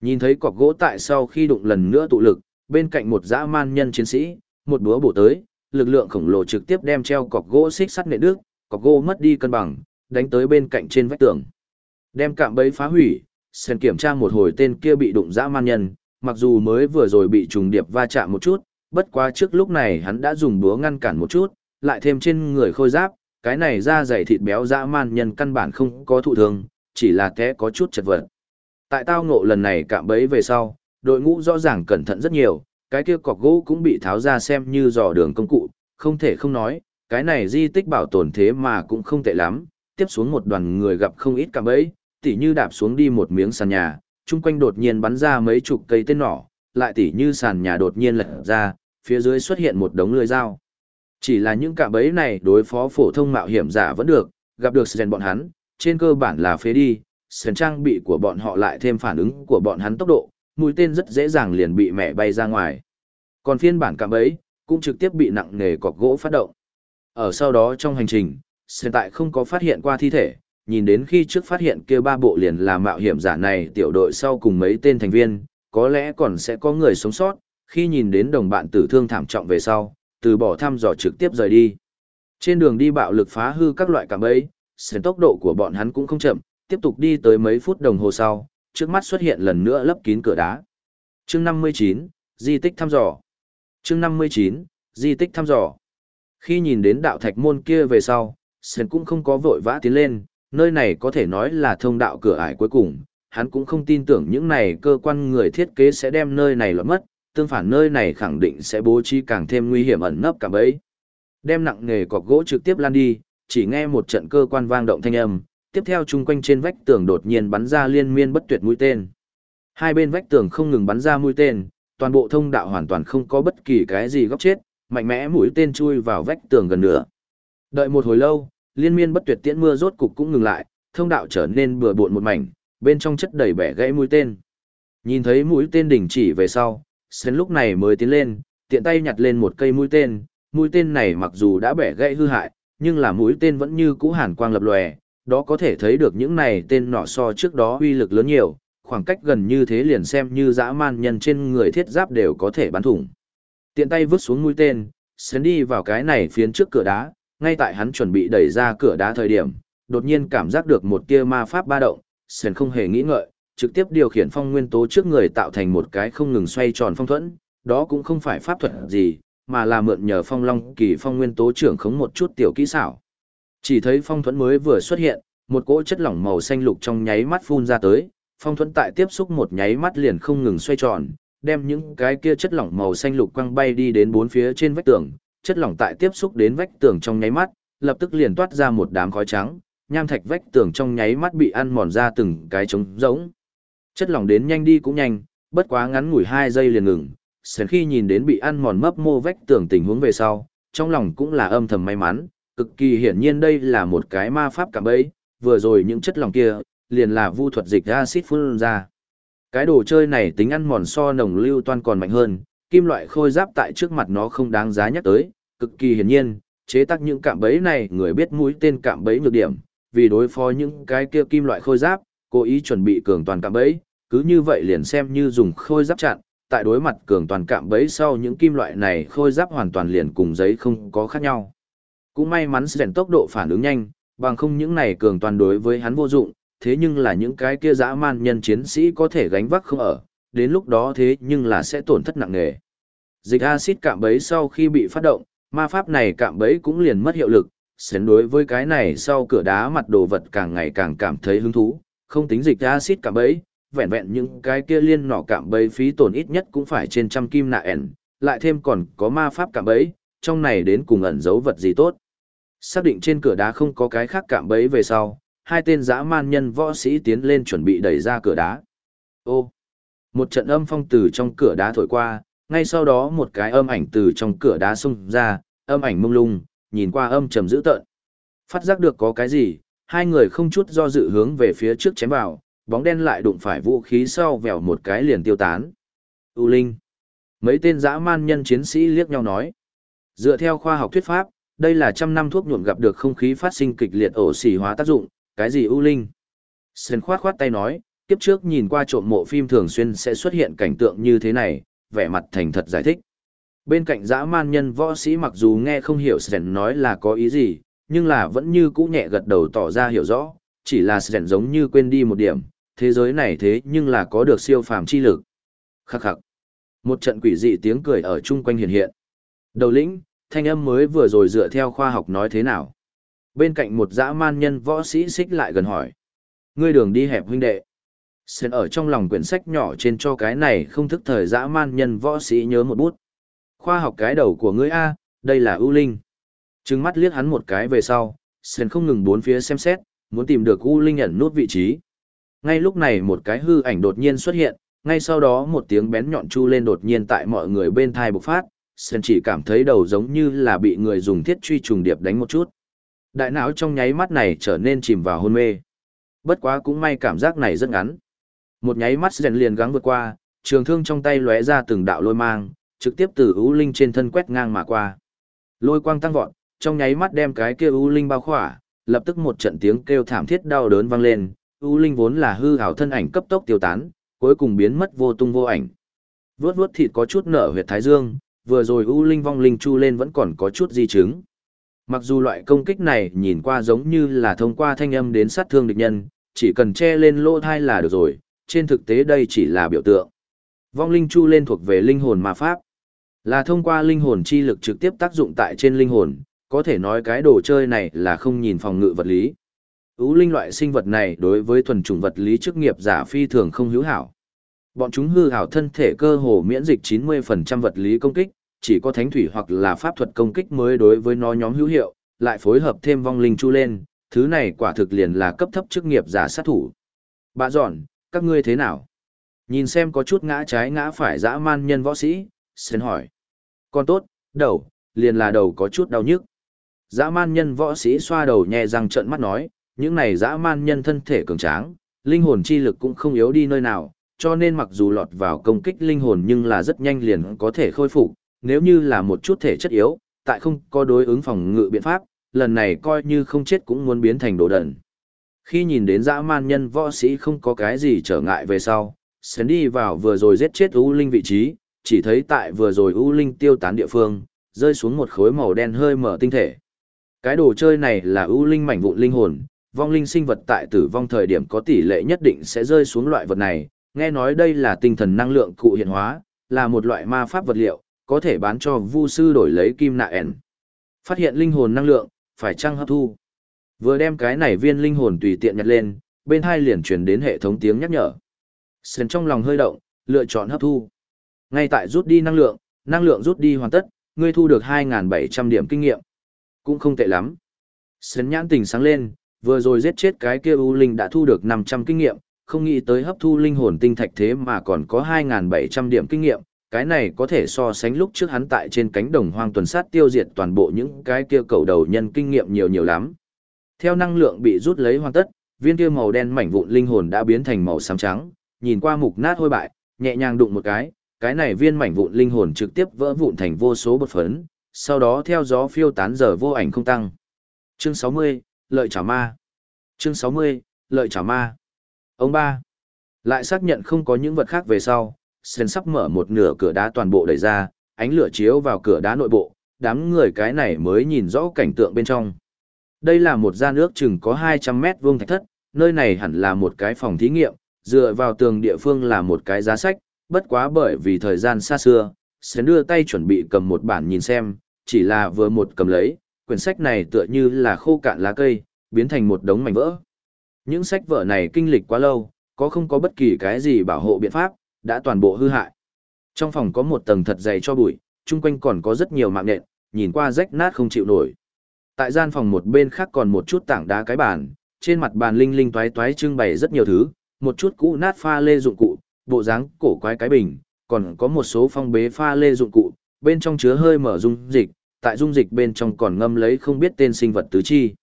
Nhìn thấy cọc gỗ tại sau khi đụng lần nữa tụ lực, bên cạnh một dã man nhân chiến sĩ, một búa bổ tới, lực lượng khổng lồ trực tiếp đem treo cọc gỗ xích sắt nệ đứt, cọc gỗ mất đi cân bằng, đánh tới bên cạnh trên vách tường. Đem cạm bẫy phá hủy, sen kiểm tra một hồi tên kia bị đụng dã man nhân, mặc dù mới vừa rồi bị trùng điệp va chạm một chút, bất quá trước lúc này hắn đã dùng búa ngăn cản một chút, lại thêm trên người khôi giáp, cái này da dày thịt béo dã man nhân căn bản không có thụ thương, chỉ là té có chút chật vật. Tại tao ngộ lần này cạm bẫy về sau, đội ngũ rõ ràng cẩn thận rất nhiều, cái kia cọc gỗ cũng bị tháo ra xem như dò đường công cụ, không thể không nói, cái này di tích bảo tồn thế mà cũng không tệ lắm, tiếp xuống một đoàn người gặp không ít cạm bẫy, tỉ như đạp xuống đi một miếng sàn nhà, chung quanh đột nhiên bắn ra mấy chục cây tên nỏ, lại tỉ như sàn nhà đột nhiên lật ra, phía dưới xuất hiện một đống lưới dao. Chỉ là những cạm bẫy này đối phó phổ thông mạo hiểm giả vẫn được, gặp được Sren bọn hắn, trên cơ bản là phế đi, sườn trang bị của bọn họ lại thêm phản ứng của bọn hắn tốc độ, mũi tên rất dễ dàng liền bị mẹ bay ra ngoài. Còn phiên bản cạm bẫy, cũng trực tiếp bị nặng nề cọc gỗ phát động. Ở sau đó trong hành trình, Sren tại không có phát hiện qua thi thể, nhìn đến khi trước phát hiện kia ba bộ liền là mạo hiểm giả này tiểu đội sau cùng mấy tên thành viên, có lẽ còn sẽ có người sống sót, khi nhìn đến đồng bạn tử thương thảm trọng về sau, từ bỏ thăm dò trực tiếp rời đi. Trên đường đi bạo lực phá hư các loại cạm bẫy, sến tốc độ của bọn hắn cũng không chậm, tiếp tục đi tới mấy phút đồng hồ sau, trước mắt xuất hiện lần nữa lấp kín cửa đá. Chương 59, di tích thăm dò. Chương 59, di tích thăm dò. Khi nhìn đến đạo thạch môn kia về sau, Sến cũng không có vội vã tiến lên, nơi này có thể nói là thông đạo cửa ải cuối cùng, hắn cũng không tin tưởng những này cơ quan người thiết kế sẽ đem nơi này lọt mất, tương phản nơi này khẳng định sẽ bố trí càng thêm nguy hiểm ẩn nấp cả bấy. Đem nặng nghề cọc gỗ trực tiếp lan đi, chỉ nghe một trận cơ quan vang động thanh âm, tiếp theo chung quanh trên vách tường đột nhiên bắn ra liên miên bất tuyệt mũi tên. Hai bên vách tường không ngừng bắn ra mũi tên, toàn bộ thông đạo hoàn toàn không có bất kỳ cái gì góc chết, mạnh mẽ mũi tên chui vào vách tường gần nửa. Đợi một hồi lâu, liên miên bất tuyệt tiễn mưa rốt cục cũng ngừng lại, thông đạo trở nên bừa bộn một mảnh, bên trong chất đầy bẻ gãy mũi tên. Nhìn thấy mũi tên đỉnh chỉ về sau, Sến lúc này mới tiến lên, tiện tay nhặt lên một cây mũi tên, mũi tên này mặc dù đã bẻ gãy hư hại, nhưng là mũi tên vẫn như cũ hàn quang lập lòe, đó có thể thấy được những này tên nọ so trước đó uy lực lớn nhiều, khoảng cách gần như thế liền xem như dã man nhân trên người thiết giáp đều có thể bắn thủng. Tiện tay vứt xuống mũi tên, Sến đi vào cái này phiến trước cửa đá, ngay tại hắn chuẩn bị đẩy ra cửa đá thời điểm, đột nhiên cảm giác được một tia ma pháp ba động, Sến không hề nghĩ ngợi, trực tiếp điều khiển phong nguyên tố trước người tạo thành một cái không ngừng xoay tròn phong thuẫn, đó cũng không phải pháp thuật gì, mà là mượn nhờ phong long kỳ phong nguyên tố trưởng khống một chút tiểu kỹ xảo. Chỉ thấy phong thuẫn mới vừa xuất hiện, một cỗ chất lỏng màu xanh lục trong nháy mắt phun ra tới, phong thuẫn tại tiếp xúc một nháy mắt liền không ngừng xoay tròn, đem những cái kia chất lỏng màu xanh lục quăng bay đi đến bốn phía trên vách tường, chất lỏng tại tiếp xúc đến vách tường trong nháy mắt, lập tức liền toát ra một đám khói trắng, nham thạch vách tường trong nháy mắt bị ăn mòn ra từng cái trống rỗng. Chất lỏng đến nhanh đi cũng nhanh, bất quá ngắn ngủi hai giây liền ngừng. Sến khi nhìn đến bị ăn mòn mấp mô vách tường tình huống về sau, trong lòng cũng là âm thầm may mắn, cực kỳ hiển nhiên đây là một cái ma pháp cảm bấy, vừa rồi những chất lỏng kia, liền là vu thuật dịch acid phun ra. Cái đồ chơi này tính ăn mòn so nồng lưu toan còn mạnh hơn, kim loại khôi giáp tại trước mặt nó không đáng giá nhắc tới, cực kỳ hiển nhiên, chế tác những cạm bẫy này người biết mũi tên cạm bẫy nhược điểm, vì đối phó những cái kia kim loại khôi giáp, cố ý chuẩn bị cường toàn cạm bẫy, cứ như vậy liền xem như dùng khôi giáp chặn, tại đối mặt cường toàn cạm bẫy sau những kim loại này khôi giáp hoàn toàn liền cùng giấy không có khác nhau. Cũng may mắn rèn tốc độ phản ứng nhanh, bằng không những này cường toàn đối với hắn vô dụng, thế nhưng là những cái kia dã man nhân chiến sĩ có thể gánh vác không ở, đến lúc đó thế nhưng là sẽ tổn thất nặng nề. Dịch axit cạm bẫy sau khi bị phát động, ma pháp này cạm bẫy cũng liền mất hiệu lực, xén đối với cái này sau cửa đá mặt đồ vật càng ngày càng cảm thấy hứng thú, không tính dịch axit cạm bẫy, vẹn vẹn những cái kia liên nỏ cạm bẫy phí tổn ít nhất cũng phải trên trăm kim nạ ẻn, lại thêm còn có ma pháp cạm bẫy, trong này đến cùng ẩn giấu vật gì tốt. Xác định trên cửa đá không có cái khác cạm bẫy về sau, hai tên dã man nhân võ sĩ tiến lên chuẩn bị đẩy ra cửa đá. Ô! Một trận âm phong từ trong cửa đá thổi qua, ngay sau đó một cái âm ảnh từ trong cửa đá xung ra, âm ảnh mông lung, nhìn qua âm trầm dữ tợn. Phát giác được có cái gì, hai người không chút do dự hướng về phía trước chém vào, bóng đen lại đụng phải vũ khí sau vèo một cái liền tiêu tán. U Linh. Mấy tên dã man nhân chiến sĩ liếc nhau nói. Dựa theo khoa học thuyết pháp, đây là trăm năm thuốc nhuộm gặp được không khí phát sinh kịch liệt ổ xỉ hóa tác dụng, cái gì U Linh? Sơn khoát khoát tay nói, kiếp trước nhìn qua trộm mộ phim thường xuyên sẽ xuất hiện cảnh tượng như thế này, vẻ mặt thành thật giải thích. Bên cạnh dã man nhân võ sĩ mặc dù nghe không hiểu Sơn nói là có ý gì, nhưng là vẫn như cũ nhẹ gật đầu tỏ ra hiểu rõ, chỉ là Sơn giống như quên đi một điểm, thế giới này thế nhưng là có được siêu phàm chi lực. Khắc khắc. Một trận quỷ dị tiếng cười ở chung quanh hiện hiện. Đầu lĩnh, thanh âm mới vừa rồi dựa theo khoa học nói thế nào. Bên cạnh một dã man nhân võ sĩ xích lại gần hỏi. Ngươi đường đi hẹp huynh đệ. Sơn ở trong lòng quyển sách nhỏ trên cho cái này không thức thời dã man nhân võ sĩ nhớ một bút. Khoa học cái đầu của ngươi A, đây là ưu Linh. Trừng mắt liếc hắn một cái về sau, sơn không ngừng bốn phía xem xét, muốn tìm được U Linh ẩn nút vị trí. Ngay lúc này một cái hư ảnh đột nhiên xuất hiện, ngay sau đó một tiếng bén nhọn chu lên đột nhiên tại mọi người bên thai bộc phát, Sen chỉ cảm thấy đầu giống như là bị người dùng thiết truy trùng điệp đánh một chút. Đại não trong nháy mắt này trở nên chìm vào hôn mê. Bất quá cũng may cảm giác này rất ngắn. Một nháy mắt Sen liền gắng vượt qua, trường thương trong tay lóe ra từng đạo lôi mang, trực tiếp từ U Linh trên thân quét ngang mà qua. Lôi quang tăng vọt, trong nháy mắt đem cái kia U Linh bao khỏa, lập tức một trận tiếng kêu thảm thiết đau đớn vang lên, U Linh vốn là hư hảo thân ảnh cấp tốc tiêu tán, cuối cùng biến mất vô tung vô ảnh. Vướt vướt thịt có chút nở huyệt thái dương, vừa rồi U Linh vong linh chu lên vẫn còn có chút di chứng. Mặc dù loại công kích này nhìn qua giống như là thông qua thanh âm đến sát thương địch nhân, chỉ cần che lên lỗ thai là được rồi, trên thực tế đây chỉ là biểu tượng. Vong linh chu lên thuộc về linh hồn ma pháp. Là thông qua linh hồn chi lực trực tiếp tác dụng tại trên linh hồn, có thể nói cái đồ chơi này là không nhìn phòng ngự vật lý. Ú linh loại sinh vật này đối với thuần chủng vật lý chức nghiệp giả phi thường không hữu hảo. Bọn chúng hư hảo thân thể cơ hồ miễn dịch 90% vật lý công kích, chỉ có thánh thủy hoặc là pháp thuật công kích mới đối với nó nhóm hữu hiệu, lại phối hợp thêm vong linh chu lên, thứ này quả thực liền là cấp thấp chức nghiệp giả sát thủ. Bà dọn, các ngươi thế nào? Nhìn xem có chút ngã trái ngã phải dã man nhân võ sĩ, xin hỏi. Con tốt, đầu, liền là đầu có chút đau nhức. Dã man nhân võ sĩ xoa đầu nhẹ răng trợn mắt nói, những này dã man nhân thân thể cường tráng, linh hồn chi lực cũng không yếu đi nơi nào, cho nên mặc dù lọt vào công kích linh hồn nhưng là rất nhanh liền có thể khôi phục, nếu như là một chút thể chất yếu, tại không có đối ứng phòng ngự biện pháp, lần này coi như không chết cũng muốn biến thành đồ đần. Khi nhìn đến dã man nhân võ sĩ không có cái gì trở ngại về sau, Sến đi vào vừa rồi giết chết U Linh vị trí, chỉ thấy tại vừa rồi U Linh tiêu tán địa phương, rơi xuống một khối màu đen hơi mở tinh thể. Cái đồ chơi này là U Linh mảnh vụn linh hồn, vong linh sinh vật tại tử vong thời điểm có tỷ lệ nhất định sẽ rơi xuống loại vật này, nghe nói đây là tinh thần năng lượng cụ hiện hóa, là một loại ma pháp vật liệu, có thể bán cho vu sư đổi lấy kim nạ ẻn. Phát hiện linh hồn năng lượng, phải chăng hấp thu. Vừa đem cái này viên linh hồn tùy tiện nhặt lên, bên hai liền truyền đến hệ thống tiếng nhắc nhở. Sền trong lòng hơi động, lựa chọn hấp thu. Ngay tại rút đi năng lượng, năng lượng rút đi hoàn tất, ngươi thu được 2.700 điểm kinh nghiệm. Cũng không tệ lắm. Sến nhãn tình sáng lên, vừa rồi giết chết cái kia U Linh đã thu được 500 kinh nghiệm, không nghĩ tới hấp thu linh hồn tinh thạch thế mà còn có 2.700 điểm kinh nghiệm, cái này có thể so sánh lúc trước hắn tại trên cánh đồng hoang tuần sát tiêu diệt toàn bộ những cái kia cầu đầu nhân kinh nghiệm nhiều nhiều lắm. Theo năng lượng bị rút lấy hoàn tất, viên kia màu đen mảnh vụn linh hồn đã biến thành màu xám trắng, nhìn qua mục nát hôi bại, nhẹ nhàng đụng một cái, cái này viên mảnh vụn linh hồn trực tiếp vỡ vụn thành vô số bột phấn, sau đó theo gió phiêu tán giờ vô ảnh không tăng. Chương 60, lợi chảo ma. Chương 60, lợi chảo ma. Ông ba. Lại xác nhận không có những vật khác về sau, Sen sắp mở một nửa cửa đá toàn bộ đẩy ra, ánh lửa chiếu vào cửa đá nội bộ, đám người cái này mới nhìn rõ cảnh tượng bên trong. Đây là một gian nước chừng có 200 mét vuông thạch thất, nơi này hẳn là một cái phòng thí nghiệm, dựa vào tường địa phương là một cái giá sách, bất quá bởi vì thời gian xa xưa, Sến đưa tay chuẩn bị cầm một bản nhìn xem, chỉ là vừa một cầm lấy, quyển sách này tựa như là khô cạn lá cây, biến thành một đống mảnh vỡ. Những sách vở này kinh lịch quá lâu, có không có bất kỳ cái gì bảo hộ biện pháp, đã toàn bộ hư hại. Trong phòng có một tầng thật dày cho bụi, chung quanh còn có rất nhiều mạng nện, nhìn qua rách nát không chịu nổi. Tại gian phòng một bên khác còn một chút tảng đá cái bàn, trên mặt bàn linh linh toái toái trưng bày rất nhiều thứ, một chút cũ nát pha lê dụng cụ, bộ dáng cổ quái cái bình, còn có một số phong bế pha lê dụng cụ, bên trong chứa hơi mở dung dịch, tại dung dịch bên trong còn ngâm lấy không biết tên sinh vật tứ chi.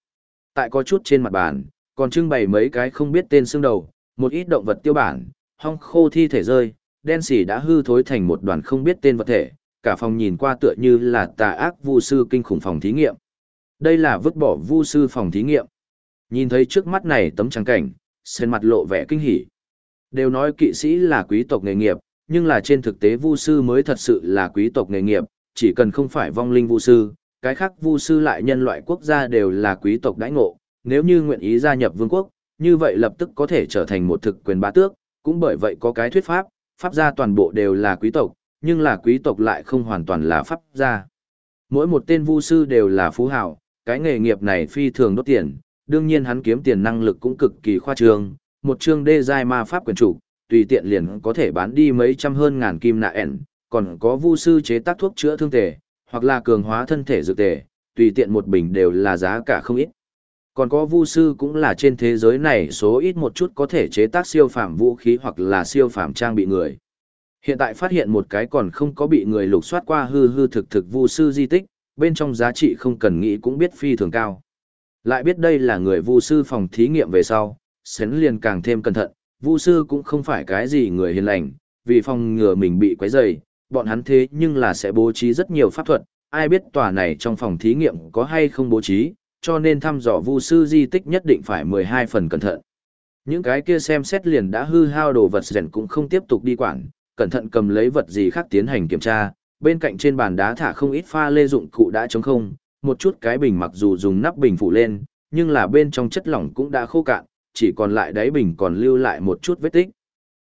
Tại có chút trên mặt bàn, còn trưng bày mấy cái không biết tên xương đầu, một ít động vật tiêu bản, hong khô thi thể rơi, đen xỉ đã hư thối thành một đoàn không biết tên vật thể, cả phòng nhìn qua tựa như là tà ác vu sư kinh khủng phòng thí nghiệm. Đây là vứt bỏ vu sư phòng thí nghiệm. Nhìn thấy trước mắt này tấm trắng cảnh, sen mặt lộ vẻ kinh hỉ. Đều nói kỵ sĩ là quý tộc nghề nghiệp, nhưng là trên thực tế vu sư mới thật sự là quý tộc nghề nghiệp, chỉ cần không phải vong linh vu sư, cái khác vu sư lại nhân loại quốc gia đều là quý tộc đãi ngộ, nếu như nguyện ý gia nhập vương quốc, như vậy lập tức có thể trở thành một thực quyền bá tước, cũng bởi vậy có cái thuyết pháp, pháp gia toàn bộ đều là quý tộc, nhưng là quý tộc lại không hoàn toàn là pháp gia. Mỗi một tên vu sư đều là phú hào, cái nghề nghiệp này phi thường đốt tiền, đương nhiên hắn kiếm tiền năng lực cũng cực kỳ khoa trương, một chương đê giai ma pháp quyền chủ, tùy tiện liền có thể bán đi mấy trăm hơn ngàn kim nạ ẻn, còn có vu sư chế tác thuốc chữa thương tề, hoặc là cường hóa thân thể dược tề, tùy tiện một bình đều là giá cả không ít. Còn có vu sư cũng là trên thế giới này số ít một chút có thể chế tác siêu phàm vũ khí hoặc là siêu phàm trang bị người. Hiện tại phát hiện một cái còn không có bị người lục soát qua hư hư thực thực vu sư di tích, bên trong giá trị không cần nghĩ cũng biết phi thường cao. Lại biết đây là người vu sư phòng thí nghiệm về sau, Sến liền càng thêm cẩn thận, vu sư cũng không phải cái gì người hiền lành, vì phòng ngừa mình bị quấy rầy, bọn hắn thế nhưng là sẽ bố trí rất nhiều pháp thuật, ai biết tòa này trong phòng thí nghiệm có hay không bố trí, cho nên thăm dò vu sư di tích nhất định phải 12 phần cẩn thận. Những cái kia xem xét liền đã hư hao đồ vật rèn cũng không tiếp tục đi quản, cẩn thận cầm lấy vật gì khác tiến hành kiểm tra, bên cạnh trên bàn đá thả không ít pha lê dụng cụ đã trống không, một chút cái bình mặc dù dùng nắp bình phủ lên, nhưng là bên trong chất lỏng cũng đã khô cạn, chỉ còn lại đáy bình còn lưu lại một chút vết tích.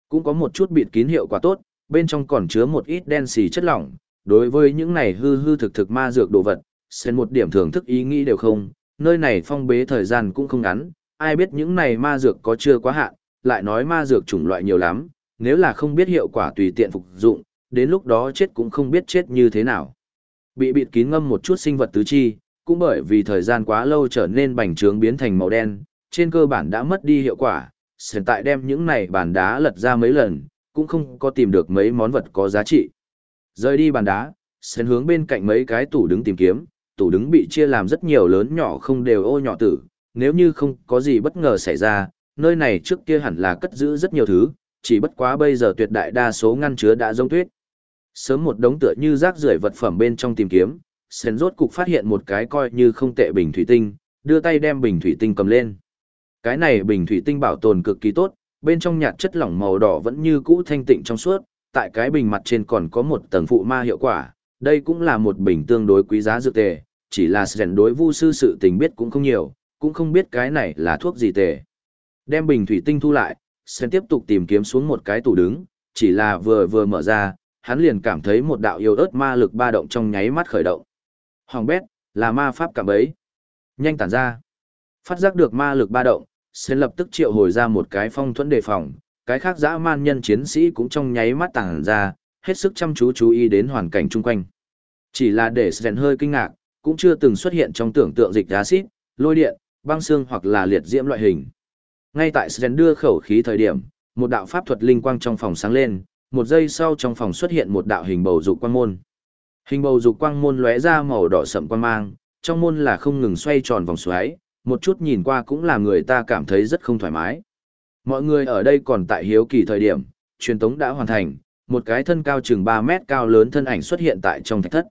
Cũng có một chút bịt kín hiệu quả tốt, bên trong còn chứa một ít đen xì chất lỏng, đối với những này hư hư thực thực ma dược đồ vật, xen một điểm thưởng thức ý nghĩ đều không, nơi này phong bế thời gian cũng không ngắn, ai biết những này ma dược có chưa quá hạn, lại nói ma dược chủng loại nhiều lắm, nếu là không biết hiệu quả tùy tiện phục dụng, đến lúc đó chết cũng không biết chết như thế nào. Bị bịt kín ngâm một chút sinh vật tứ chi, cũng bởi vì thời gian quá lâu trở nên bành trướng biến thành màu đen, trên cơ bản đã mất đi hiệu quả, hiện tại đem những này bàn đá lật ra mấy lần, cũng không có tìm được mấy món vật có giá trị. Rời đi bàn đá, Sến hướng bên cạnh mấy cái tủ đứng tìm kiếm, tủ đứng bị chia làm rất nhiều lớn nhỏ không đều ô nhỏ tử, nếu như không có gì bất ngờ xảy ra, nơi này trước kia hẳn là cất giữ rất nhiều thứ, chỉ bất quá bây giờ tuyệt đại đa số ngăn chứa đã rông tuyết. Sớm một đống tựa như rác rưởi vật phẩm bên trong tìm kiếm, Sến rốt cục phát hiện một cái coi như không tệ bình thủy tinh, đưa tay đem bình thủy tinh cầm lên. Cái này bình thủy tinh bảo tồn cực kỳ tốt, bên trong nhạt chất lỏng màu đỏ vẫn như cũ thanh tịnh trong suốt, tại cái bình mặt trên còn có một tầng phụ ma hiệu quả, đây cũng là một bình tương đối quý giá dược tề, chỉ là rèn đối vu sư sự tình biết cũng không nhiều, cũng không biết cái này là thuốc gì tề. Đem bình thủy tinh thu lại, sen tiếp tục tìm kiếm xuống một cái tủ đứng, chỉ là vừa vừa mở ra, hắn liền cảm thấy một đạo yêu ớt ma lực ba động trong nháy mắt khởi động. Hoàng bét, là ma pháp cảm ấy. Nhanh tản ra. Phát giác được ma lực ba động, sẽ lập tức triệu hồi ra một cái phong thuẫn đề phòng, cái khác dã man nhân chiến sĩ cũng trong nháy mắt tản ra, hết sức chăm chú chú ý đến hoàn cảnh chung quanh. Chỉ là để Sren hơi kinh ngạc, cũng chưa từng xuất hiện trong tưởng tượng dịch acid, lôi điện, băng xương hoặc là liệt diễm loại hình. Ngay tại Sren đưa khẩu khí thời điểm, một đạo pháp thuật linh quang trong phòng sáng lên, một giây sau trong phòng xuất hiện một đạo hình bầu dục quang môn. Hình bầu dục quang môn lóe ra màu đỏ sậm quang mang, trong môn là không ngừng xoay tròn vòng xoáy, một chút nhìn qua cũng làm người ta cảm thấy rất không thoải mái. Mọi người ở đây còn tại hiếu kỳ thời điểm, truyền tống đã hoàn thành, một cái thân cao chừng 3 mét cao lớn thân ảnh xuất hiện tại trong thạch thất.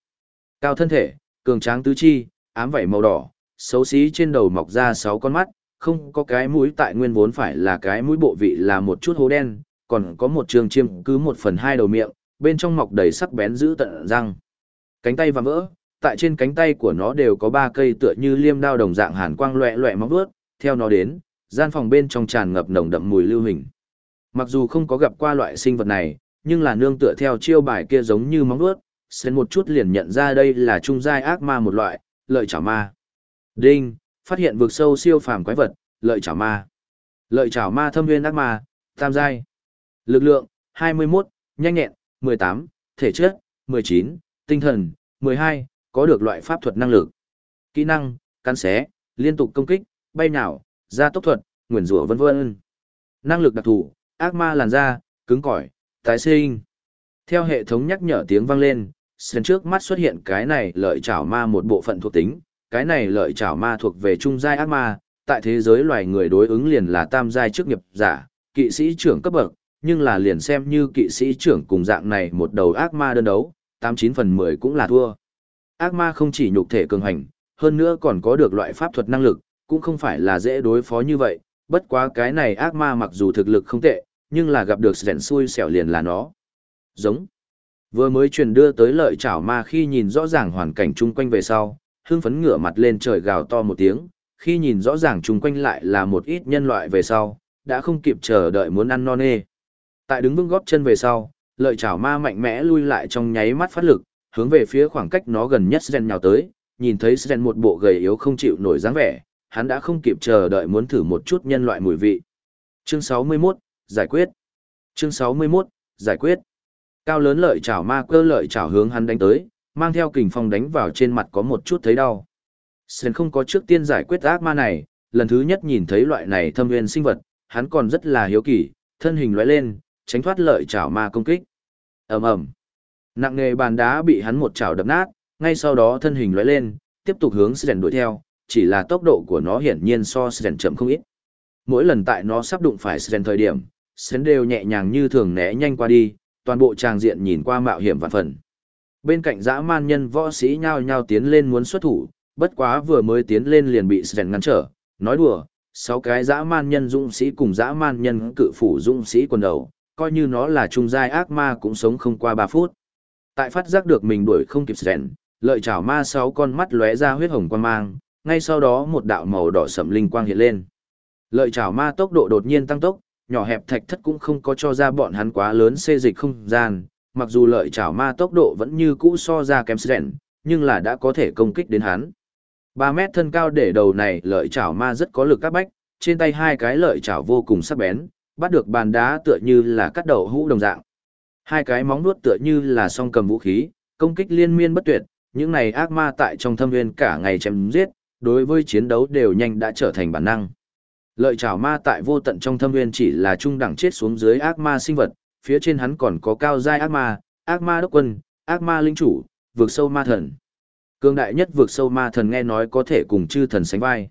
Cao thân thể, cường tráng tứ chi, ám vảy màu đỏ, xấu xí trên đầu mọc ra 6 con mắt, không có cái mũi tại nguyên vốn phải là cái mũi bộ vị là một chút hố đen, còn có một trường chiêm cứ một phần hai đầu miệng, bên trong mọc đầy sắc bén giữ tận răng. Cánh tay và vỡ, tại trên cánh tay của nó đều có ba cây tựa như liêm đao đồng dạng hàn quang loẹ loẹ móng vuốt, theo nó đến, gian phòng bên trong tràn ngập nồng đậm mùi lưu hình. Mặc dù không có gặp qua loại sinh vật này, nhưng là nương tựa theo chiêu bài kia giống như móng vuốt, sen một chút liền nhận ra đây là trung giai ác ma một loại, lợi chảo ma. Đinh, phát hiện vực sâu siêu phàm quái vật, lợi chảo ma. Lợi chảo ma thâm nguyên ác ma, tam giai. Lực lượng, 21, nhanh nhẹn, 18, thể chất, 19, tinh thần, 12, có được loại pháp thuật năng lực. Kỹ năng, cắn xé, liên tục công kích, bay nào, gia tốc thuật, nguyền rủa vân vân. Năng lực đặc thù, ác ma làn da, cứng cỏi, tái sinh. Theo hệ thống nhắc nhở tiếng vang lên, sân trước mắt xuất hiện cái này lợi chảo ma một bộ phận thuộc tính, cái này lợi chảo ma thuộc về trung giai ác ma, tại thế giới loài người đối ứng liền là tam giai chức nghiệp giả, kỵ sĩ trưởng cấp bậc, nhưng là liền xem như kỵ sĩ trưởng cùng dạng này một đầu ác ma đơn đấu, 89 phần 10 cũng là thua. Ác ma không chỉ nhục thể cường hành, hơn nữa còn có được loại pháp thuật năng lực, cũng không phải là dễ đối phó như vậy, bất quá cái này ác ma mặc dù thực lực không tệ, nhưng là gặp được sẻn xui xẻo liền là nó. Giống. Vừa mới truyền đưa tới lợi chảo ma khi nhìn rõ ràng hoàn cảnh chung quanh về sau, hưng phấn ngửa mặt lên trời gào to một tiếng, khi nhìn rõ ràng chung quanh lại là một ít nhân loại về sau, đã không kịp chờ đợi muốn ăn non nê. Tại đứng vững góp chân về sau, lợi chảo ma mạnh mẽ lui lại trong nháy mắt phát lực, hướng về phía khoảng cách nó gần nhất Sren nhào tới, nhìn thấy Sren một bộ gầy yếu không chịu nổi dáng vẻ, hắn đã không kịp chờ đợi muốn thử một chút nhân loại mùi vị. Chương 61, giải quyết. Chương 61, giải quyết. Cao lớn lợi chảo ma cơ lợi chảo hướng hắn đánh tới, mang theo kình phong đánh vào trên mặt có một chút thấy đau. Sren không có trước tiên giải quyết ác ma này, lần thứ nhất nhìn thấy loại này thâm nguyên sinh vật, hắn còn rất là hiếu kỳ, thân hình lóe lên, tránh thoát lợi chảo ma công kích. ầm ầm, nặng nghề bàn đá bị hắn một chảo đập nát, ngay sau đó thân hình lóe lên, tiếp tục hướng Sren đuổi theo, chỉ là tốc độ của nó hiển nhiên so Sren chậm không ít. Mỗi lần tại nó sắp đụng phải Sren thời điểm, Sren đều nhẹ nhàng như thường né nhanh qua đi, toàn bộ tràng diện nhìn qua mạo hiểm vạn phần. Bên cạnh dã man nhân võ sĩ nhao nhao tiến lên muốn xuất thủ, bất quá vừa mới tiến lên liền bị Sren ngăn trở, nói đùa, sáu cái dã man nhân dũng sĩ cùng dã man nhân cự phủ dũng sĩ quần đầu, coi như nó là trung giai ác ma cũng sống không qua 3 phút. Tại phát giác được mình đuổi không kịp rèn, lợi chảo ma sáu con mắt lóe ra huyết hồng quan mang, ngay sau đó một đạo màu đỏ sẫm linh quang hiện lên. Lợi chảo ma tốc độ đột nhiên tăng tốc, nhỏ hẹp thạch thất cũng không có cho ra bọn hắn quá lớn xê dịch không gian, mặc dù lợi chảo ma tốc độ vẫn như cũ so ra kém rèn, nhưng là đã có thể công kích đến hắn. 3 mét thân cao để đầu này lợi chảo ma rất có lực các bách, trên tay hai cái lợi chảo vô cùng sắc bén, bắt được bàn đá tựa như là cắt đầu hũ đồng dạng. Hai cái móng nuốt tựa như là song cầm vũ khí, công kích liên miên bất tuyệt, những này ác ma tại trong thâm nguyên cả ngày chém giết, đối với chiến đấu đều nhanh đã trở thành bản năng. Lợi chảo ma tại vô tận trong thâm nguyên chỉ là trung đẳng chết xuống dưới ác ma sinh vật, phía trên hắn còn có cao giai ác ma, ác ma đốc quân, ác ma linh chủ, vượt sâu ma thần. Cương đại nhất vượt sâu ma thần nghe nói có thể cùng chư thần sánh vai.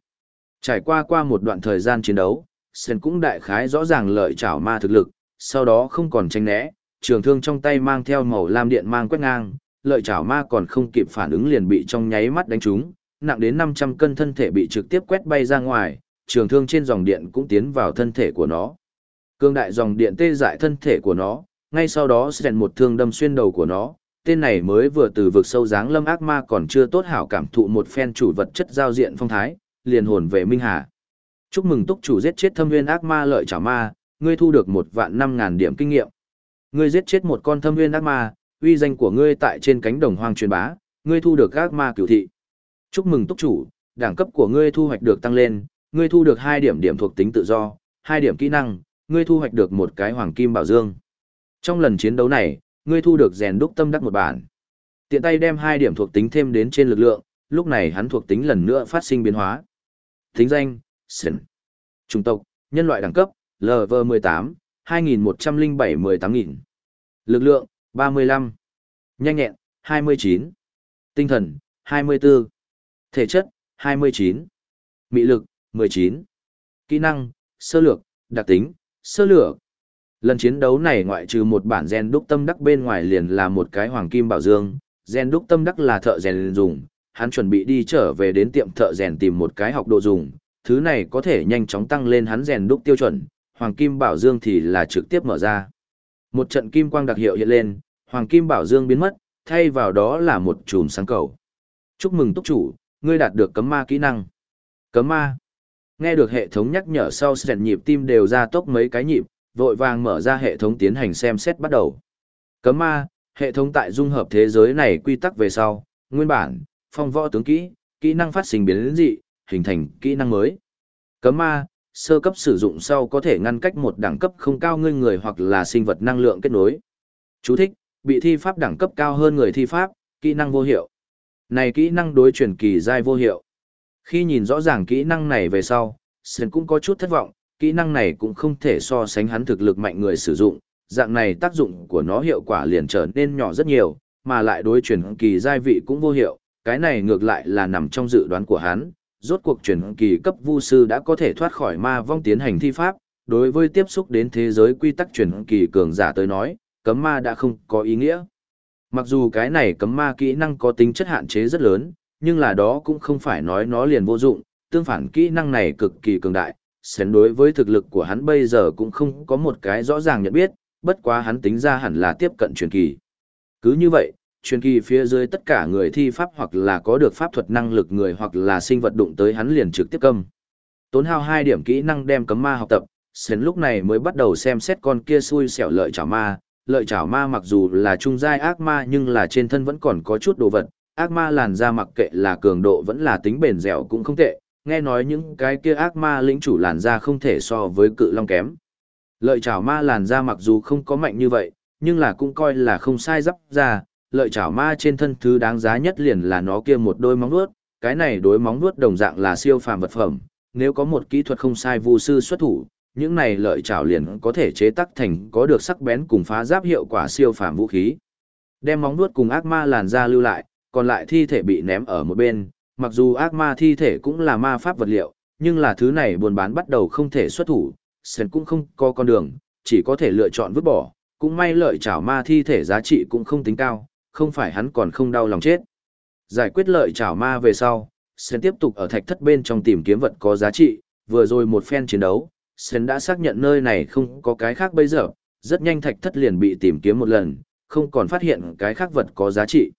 Trải qua qua một đoạn thời gian chiến đấu, Sen cũng đại khái rõ ràng lợi chảo ma thực lực, sau đó không còn tranh né, trường thương trong tay mang theo màu lam điện mang quét ngang, lợi chảo ma còn không kịp phản ứng liền bị trong nháy mắt đánh trúng, nặng đến 500 cân thân thể bị trực tiếp quét bay ra ngoài, trường thương trên dòng điện cũng tiến vào thân thể của nó. Cương đại dòng điện tê dại thân thể của nó, ngay sau đó Sen một thương đâm xuyên đầu của nó, tên này mới vừa từ vực sâu dáng lâm ác ma còn chưa tốt hảo cảm thụ một phen chủ vật chất giao diện phong thái, liền hồn về Minh Hà. Chúc mừng túc chủ giết chết thâm viên ác ma lợi trả ma, ngươi thu được một vạn năm ngàn điểm kinh nghiệm. Ngươi giết chết một con thâm Nguyên ác ma, uy danh của ngươi tại trên cánh đồng hoang truyền bá, ngươi thu được ác ma cửu thị. Chúc mừng túc chủ, đẳng cấp của ngươi thu hoạch được tăng lên, ngươi thu được hai điểm điểm thuộc tính tự do, hai điểm kỹ năng, ngươi thu hoạch được một cái hoàng kim bảo dương. Trong lần chiến đấu này, ngươi thu được rèn đúc tâm đắc một bản. Tiện tay đem hai điểm thuộc tính thêm đến trên lực lượng, lúc này hắn thuộc tính lần nữa phát sinh biến hóa. Tính danh, Sển. Trung tộc, nhân loại đẳng cấp, LV18, 2107-18000. Lực lượng, 35. Nhanh nhẹn, 29. Tinh thần, 24. Thể chất, 29. Mị lực, 19. Kỹ năng, sơ lược, đặc tính, sơ lược. Lần chiến đấu này ngoại trừ một bản gen đúc tâm đắc bên ngoài liền là một cái hoàng kim bảo dương, gen đúc tâm đắc là thợ rèn dùng, hắn chuẩn bị đi trở về đến tiệm thợ rèn tìm một cái học đồ dùng, thứ này có thể nhanh chóng tăng lên hắn rèn đúc tiêu chuẩn, hoàng kim bảo dương thì là trực tiếp mở ra. Một trận kim quang đặc hiệu hiện lên, hoàng kim bảo dương biến mất, thay vào đó là một chùm sáng cầu. Chúc mừng túc chủ, ngươi đạt được cấm ma kỹ năng. Cấm ma. Nghe được hệ thống nhắc nhở sau sẹn nhịp tim đều ra tốc mấy cái nhịp, vội vàng mở ra hệ thống tiến hành xem xét bắt đầu. Cấm ma, hệ thống tại dung hợp thế giới này quy tắc về sau, nguyên bản, phong võ tướng kỹ, kỹ năng phát sinh biến dị, hình thành kỹ năng mới. Cấm ma, sơ cấp sử dụng sau có thể ngăn cách một đẳng cấp không cao ngươi người hoặc là sinh vật năng lượng kết nối. Chú thích, bị thi pháp đẳng cấp cao hơn người thi pháp, kỹ năng vô hiệu. Này kỹ năng đối chuyển kỳ giai vô hiệu. Khi nhìn rõ ràng kỹ năng này về sau, Sơn cũng có chút thất vọng, kỹ năng này cũng không thể so sánh hắn thực lực mạnh người sử dụng, dạng này tác dụng của nó hiệu quả liền trở nên nhỏ rất nhiều, mà lại đối chuyển kỳ giai vị cũng vô hiệu, cái này ngược lại là nằm trong dự đoán của hắn, rốt cuộc chuyển kỳ cấp vu sư đã có thể thoát khỏi ma vong tiến hành thi pháp, đối với tiếp xúc đến thế giới quy tắc chuyển kỳ cường giả tới nói, cấm ma đã không có ý nghĩa. Mặc dù cái này cấm ma kỹ năng có tính chất hạn chế rất lớn, nhưng là đó cũng không phải nói nó liền vô dụng, tương phản kỹ năng này cực kỳ cường đại, xén đối với thực lực của hắn bây giờ cũng không có một cái rõ ràng nhận biết, bất quá hắn tính ra hẳn là tiếp cận truyền kỳ. Cứ như vậy, truyền kỳ phía dưới tất cả người thi pháp hoặc là có được pháp thuật năng lực người hoặc là sinh vật đụng tới hắn liền trực tiếp câm. Tốn hao hai điểm kỹ năng đem cấm ma học tập, Sến lúc này mới bắt đầu xem xét con kia xui xẻo lợi chảo ma. Lợi chảo ma mặc dù là trung giai ác ma nhưng là trên thân vẫn còn có chút đồ vật, ác ma làn da mặc kệ là cường độ vẫn là tính bền dẻo cũng không tệ, nghe nói những cái kia ác ma lĩnh chủ làn da không thể so với cự long kém. Lợi chảo ma làn da mặc dù không có mạnh như vậy, nhưng là cũng coi là không sai dắp ra, lợi chảo ma trên thân thứ đáng giá nhất liền là nó kia một đôi móng vuốt, cái này đối móng vuốt đồng dạng là siêu phàm vật phẩm, nếu có một kỹ thuật không sai vu sư xuất thủ, những này lợi chảo liền có thể chế tác thành có được sắc bén cùng phá giáp hiệu quả siêu phàm vũ khí. Đem móng vuốt cùng ác ma làn ra lưu lại, còn lại thi thể bị ném ở một bên, mặc dù ác ma thi thể cũng là ma pháp vật liệu, nhưng là thứ này buôn bán bắt đầu không thể xuất thủ, sền cũng không có con đường, chỉ có thể lựa chọn vứt bỏ, cũng may lợi chảo ma thi thể giá trị cũng không tính cao, không phải hắn còn không đau lòng chết. Giải quyết lợi chảo ma về sau, Sen tiếp tục ở thạch thất bên trong tìm kiếm vật có giá trị, vừa rồi một phen chiến đấu, Sen đã xác nhận nơi này không có cái khác bây giờ, rất nhanh thạch thất liền bị tìm kiếm một lần, không còn phát hiện cái khác vật có giá trị.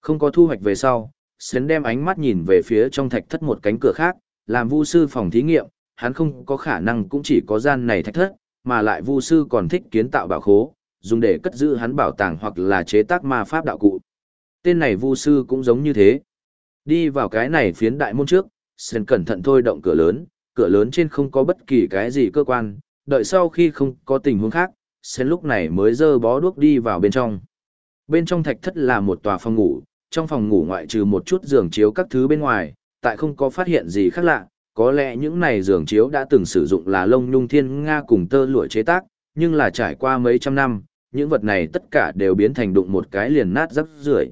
Không có thu hoạch về sau, Sen đem ánh mắt nhìn về phía trong thạch thất một cánh cửa khác, làm vu sư phòng thí nghiệm, hắn không có khả năng cũng chỉ có gian này thạch thất, mà lại vu sư còn thích kiến tạo bảo khố, dùng để cất giữ hắn bảo tàng hoặc là chế tác ma pháp đạo cụ. Tên này vu sư cũng giống như thế. Đi vào cái này phiến đại môn trước, Sen cẩn thận thôi động cửa lớn, cửa lớn trên không có bất kỳ cái gì cơ quan, đợi sau khi không có tình huống khác, Sen lúc này mới dơ bó đuốc đi vào bên trong. Bên trong thạch thất là một tòa phòng ngủ, trong phòng ngủ ngoại trừ một chút giường chiếu các thứ bên ngoài, tại không có phát hiện gì khác lạ, có lẽ những này giường chiếu đã từng sử dụng là lông nhung thiên nga cùng tơ lụa chế tác, nhưng là trải qua mấy trăm năm, những vật này tất cả đều biến thành đụng một cái liền nát rắc rưởi.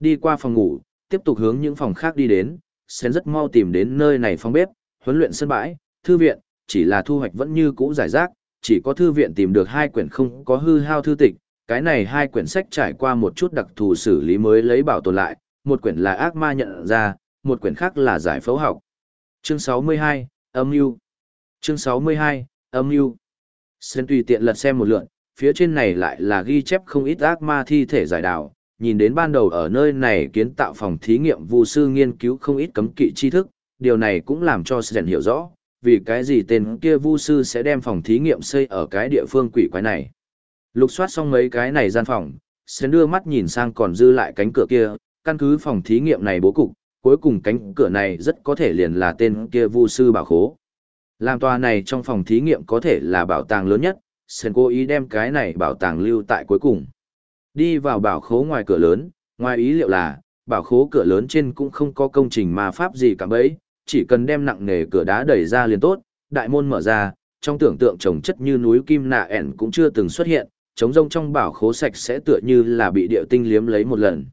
Đi qua phòng ngủ, tiếp tục hướng những phòng khác đi đến, Sen rất mau tìm đến nơi này phòng bếp, huấn luyện sân bãi, thư viện, chỉ là thu hoạch vẫn như cũ giải rác, chỉ có thư viện tìm được hai quyển không có hư hao thư tịch, cái này hai quyển sách trải qua một chút đặc thù xử lý mới lấy bảo tồn lại, một quyển là ác ma nhận ra, một quyển khác là giải phẫu học. Chương 62, âm mưu Chương 62, âm mưu Sen tùy tiện lật xem một lượt phía trên này lại là ghi chép không ít ác ma thi thể giải đào, nhìn đến ban đầu ở nơi này kiến tạo phòng thí nghiệm vu sư nghiên cứu không ít cấm kỵ tri thức, điều này cũng làm cho Sen hiểu rõ, vì cái gì tên kia vu sư sẽ đem phòng thí nghiệm xây ở cái địa phương quỷ quái này. Lục soát xong mấy cái này gian phòng, Sen đưa mắt nhìn sang còn dư lại cánh cửa kia, căn cứ phòng thí nghiệm này bố cục, cuối cùng cánh cửa này rất có thể liền là tên kia vu sư bảo khố. Làm tòa này trong phòng thí nghiệm có thể là bảo tàng lớn nhất, Sen cố ý đem cái này bảo tàng lưu tại cuối cùng. Đi vào bảo khố ngoài cửa lớn, ngoài ý liệu là, bảo khố cửa lớn trên cũng không có công trình ma pháp gì cả bấy, chỉ cần đem nặng nề cửa đá đẩy ra liền tốt, đại môn mở ra, trong tưởng tượng trồng chất như núi kim nạ ẻn cũng chưa từng xuất hiện, trống rông trong bảo khố sạch sẽ tựa như là bị điệu tinh liếm lấy một lần.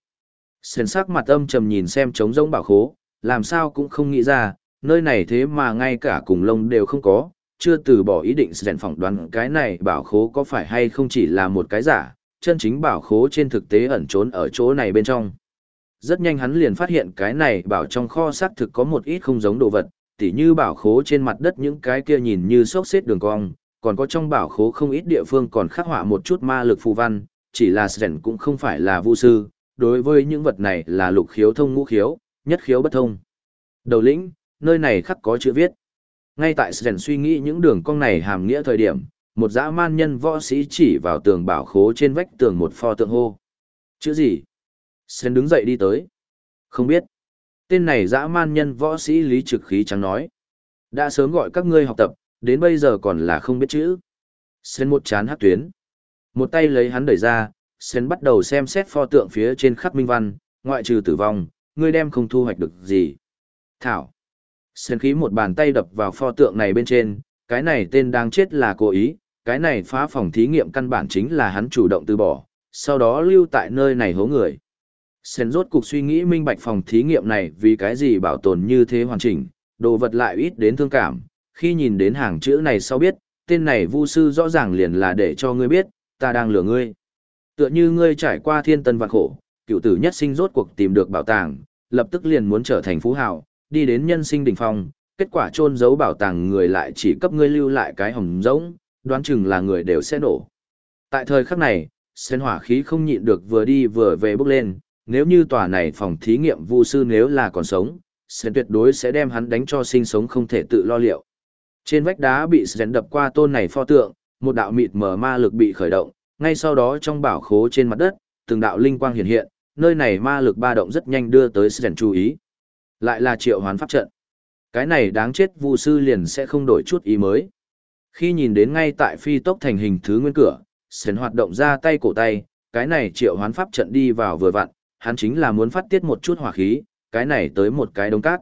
Sền sắc mặt âm trầm nhìn xem trống rông bảo khố, làm sao cũng không nghĩ ra, nơi này thế mà ngay cả cùng lông đều không có, chưa từ bỏ ý định rèn phỏng đoán cái này bảo khố có phải hay không chỉ là một cái giả, chân chính bảo khố trên thực tế ẩn trốn ở chỗ này bên trong. Rất nhanh hắn liền phát hiện cái này bảo trong kho xác thực có một ít không giống đồ vật, tỉ như bảo khố trên mặt đất những cái kia nhìn như xốc xếp đường cong, còn có trong bảo khố không ít địa phương còn khắc họa một chút ma lực phù văn, chỉ là Sren cũng không phải là vu sư, đối với những vật này là lục khiếu thông ngũ khiếu, nhất khiếu bất thông. Đầu lĩnh, nơi này khắc có chữ viết. Ngay tại Sren suy nghĩ những đường cong này hàm nghĩa thời điểm, một dã man nhân võ sĩ chỉ vào tường bảo khố trên vách tường một pho tượng hô. Chữ gì? Sren đứng dậy đi tới. Không biết. Tên này dã man nhân võ sĩ lý trực khí trắng nói. Đã sớm gọi các ngươi học tập, đến bây giờ còn là không biết chữ. Sren một chán hát tuyến. Một tay lấy hắn đẩy ra, Sren bắt đầu xem xét pho tượng phía trên khắc minh văn, ngoại trừ tử vong, ngươi đem không thu hoạch được gì. Thảo. Sơn khí một bàn tay đập vào pho tượng này bên trên, cái này tên đang chết là cố ý, cái này phá phòng thí nghiệm căn bản chính là hắn chủ động từ bỏ, sau đó lưu tại nơi này hố người. Sơn rốt cục suy nghĩ minh bạch phòng thí nghiệm này vì cái gì bảo tồn như thế hoàn chỉnh, đồ vật lại ít đến thương cảm, khi nhìn đến hàng chữ này sau biết, tên này vu sư rõ ràng liền là để cho ngươi biết, ta đang lừa ngươi. Tựa như ngươi trải qua thiên tân vạn khổ, cựu tử nhất sinh rốt cuộc tìm được bảo tàng, lập tức liền muốn trở thành phú hào, đi đến nhân sinh đỉnh phong, kết quả chôn giấu bảo tàng người lại chỉ cấp ngươi lưu lại cái hồng rỗng, đoán chừng là người đều sẽ nổ. Tại thời khắc này, sen hỏa khí không nhịn được vừa đi vừa về bước lên, nếu như tòa này phòng thí nghiệm vu sư nếu là còn sống, sen tuyệt đối sẽ đem hắn đánh cho sinh sống không thể tự lo liệu. Trên vách đá bị sen đập qua tôn này pho tượng, một đạo mịt mờ ma lực bị khởi động, ngay sau đó trong bảo khố trên mặt đất, từng đạo linh quang hiện hiện, nơi này ma lực ba động rất nhanh đưa tới sen chú ý. Lại là triệu hoán pháp trận. Cái này đáng chết vu sư liền sẽ không đổi chút ý mới. Khi nhìn đến ngay tại phi tốc thành hình thứ nguyên cửa, sến hoạt động ra tay cổ tay, cái này triệu hoán pháp trận đi vào vừa vặn, hắn chính là muốn phát tiết một chút hỏa khí, cái này tới một cái đống cát.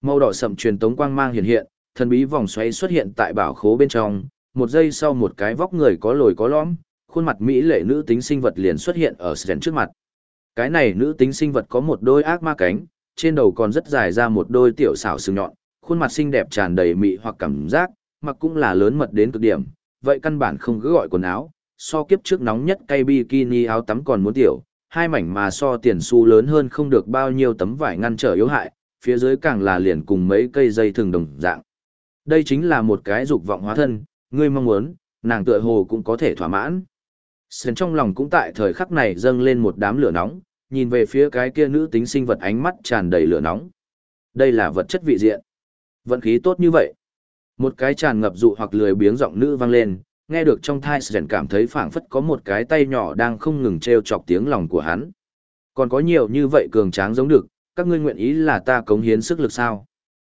Màu đỏ sậm truyền tống quang mang hiện hiện, thần bí vòng xoáy xuất hiện tại bảo khố bên trong, một giây sau một cái vóc người có lồi có lõm, khuôn mặt mỹ lệ nữ tính sinh vật liền xuất hiện ở Sren trước mặt. Cái này nữ tính sinh vật có một đôi ác ma cánh, trên đầu còn rất dài ra một đôi tiểu xảo sừng nhọn, khuôn mặt xinh đẹp tràn đầy mị hoặc cảm giác, mặc cũng là lớn mật đến cực điểm, vậy căn bản không cứ gọi quần áo, so kiếp trước nóng nhất cây bikini áo tắm còn muốn tiểu, hai mảnh mà so tiền xu lớn hơn không được bao nhiêu tấm vải ngăn trở yếu hại, phía dưới càng là liền cùng mấy cây dây thường đồng dạng. Đây chính là một cái dục vọng hóa thân, ngươi mong muốn, nàng tựa hồ cũng có thể thỏa mãn. Sơn trong lòng cũng tại thời khắc này dâng lên một đám lửa nóng, nhìn về phía cái kia nữ tính sinh vật ánh mắt tràn đầy lửa nóng. Đây là vật chất vị diện. Vận khí tốt như vậy. Một cái tràn ngập dụ hoặc lười biếng giọng nữ vang lên, nghe được trong thai Sến cảm thấy phảng phất có một cái tay nhỏ đang không ngừng treo chọc tiếng lòng của hắn. Còn có nhiều như vậy cường tráng giống được, các ngươi nguyện ý là ta cống hiến sức lực sao?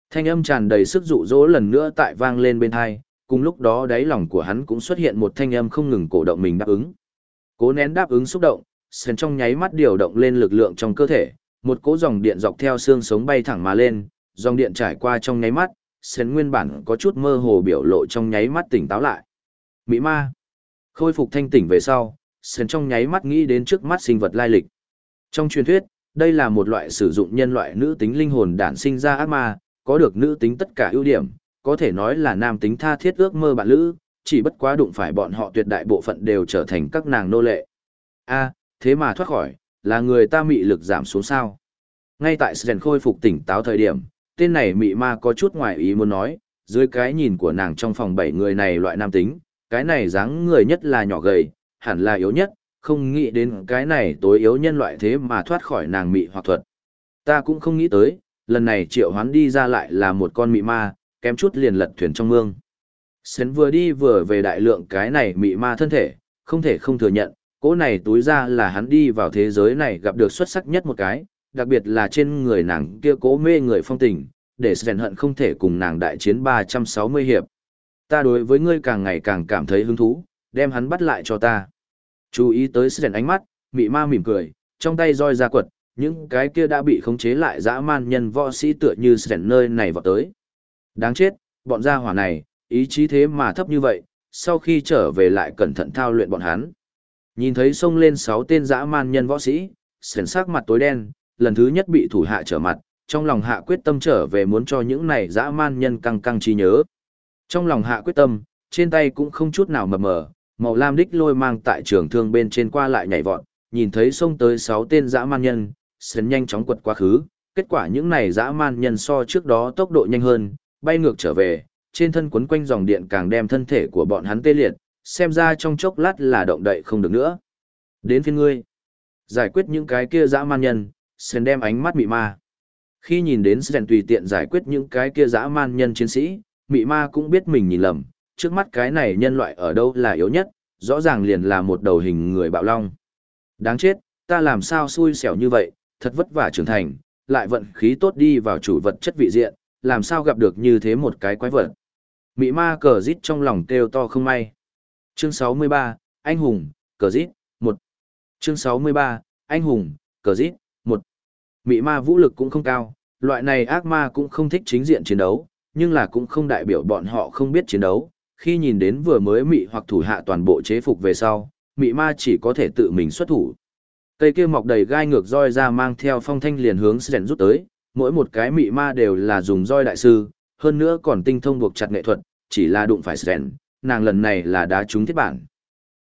Thanh âm tràn đầy sức dụ dỗ lần nữa tại vang lên bên thai, cùng lúc đó đáy lòng của hắn cũng xuất hiện một thanh âm không ngừng cổ động mình đáp ứng. Cố nén đáp ứng xúc động, sèn trong nháy mắt điều động lên lực lượng trong cơ thể, một cỗ dòng điện dọc theo xương sống bay thẳng mà lên, dòng điện trải qua trong nháy mắt, sèn nguyên bản có chút mơ hồ biểu lộ trong nháy mắt tỉnh táo lại. Mỹ ma. Khôi phục thanh tỉnh về sau, sèn trong nháy mắt nghĩ đến trước mắt sinh vật lai lịch. Trong truyền thuyết, đây là một loại sử dụng nhân loại nữ tính linh hồn đản sinh ra ác ma, có được nữ tính tất cả ưu điểm, có thể nói là nam tính tha thiết ước mơ bạn lữ, chỉ bất quá đụng phải bọn họ tuyệt đại bộ phận đều trở thành các nàng nô lệ. A, thế mà thoát khỏi, là người ta mị lực giảm xuống sao. Ngay tại Sren khôi phục tỉnh táo thời điểm, tên này mị ma có chút ngoài ý muốn nói, dưới cái nhìn của nàng trong phòng bảy người này loại nam tính, cái này dáng người nhất là nhỏ gầy, hẳn là yếu nhất, không nghĩ đến cái này tối yếu nhân loại thế mà thoát khỏi nàng mị hoặc thuật. Ta cũng không nghĩ tới, lần này triệu hoán đi ra lại là một con mị ma, kém chút liền lật thuyền trong mương. Sến vừa đi vừa về đại lượng cái này mị ma thân thể, không thể không thừa nhận, cỗ này túi ra là hắn đi vào thế giới này gặp được xuất sắc nhất một cái, đặc biệt là trên người nàng kia cố mê người phong tình, để Sến hận không thể cùng nàng đại chiến 360 hiệp. Ta đối với ngươi càng ngày càng cảm thấy hứng thú, đem hắn bắt lại cho ta. Chú ý tới Sến ánh mắt, mị ma mỉm cười, trong tay roi ra quật, những cái kia đã bị khống chế lại dã man nhân võ sĩ tựa như Sến nơi này vào tới. Đáng chết, bọn gia hỏa này, ý chí thế mà thấp như vậy, sau khi trở về lại cẩn thận thao luyện bọn hắn. Nhìn thấy xông lên sáu tên dã man nhân võ sĩ, sển sắc mặt tối đen, lần thứ nhất bị thủ hạ trở mặt, trong lòng hạ quyết tâm trở về muốn cho những này dã man nhân căng căng trí nhớ. Trong lòng hạ quyết tâm, trên tay cũng không chút nào mập mờ, màu lam đích lôi mang tại trường thương bên trên qua lại nhảy vọt, nhìn thấy xông tới sáu tên dã man nhân, sển nhanh chóng quật quá khứ, kết quả những này dã man nhân so trước đó tốc độ nhanh hơn, bay ngược trở về, trên thân quấn quanh dòng điện càng đem thân thể của bọn hắn tê liệt, xem ra trong chốc lát là động đậy không được nữa. Đến phiên ngươi, giải quyết những cái kia dã man nhân, Sen đem ánh mắt mị ma. Khi nhìn đến Sen tùy tiện giải quyết những cái kia dã man nhân chiến sĩ, mị ma cũng biết mình nhìn lầm, trước mắt cái này nhân loại ở đâu là yếu nhất, rõ ràng liền là một đầu hình người bạo long. Đáng chết, ta làm sao xui xẻo như vậy, thật vất vả trưởng thành, lại vận khí tốt đi vào chủ vật chất vị diện, làm sao gặp được như thế một cái quái vật. Mị ma cờ rít trong lòng kêu to không may. Chương 63, Anh hùng, cờ rít, 1. Chương 63, Anh hùng, cờ rít, 1. Mị ma vũ lực cũng không cao, loại này ác ma cũng không thích chính diện chiến đấu, nhưng là cũng không đại biểu bọn họ không biết chiến đấu. Khi nhìn đến vừa mới mị hoặc thủ hạ toàn bộ chế phục về sau, mị ma chỉ có thể tự mình xuất thủ. Cây kia mọc đầy gai ngược roi ra mang theo phong thanh liền hướng Sren rút tới, mỗi một cái mị ma đều là dùng roi đại sư, hơn nữa còn tinh thông buộc chặt nghệ thuật, chỉ là đụng phải Sren, nàng lần này là đá trúng thiết bản.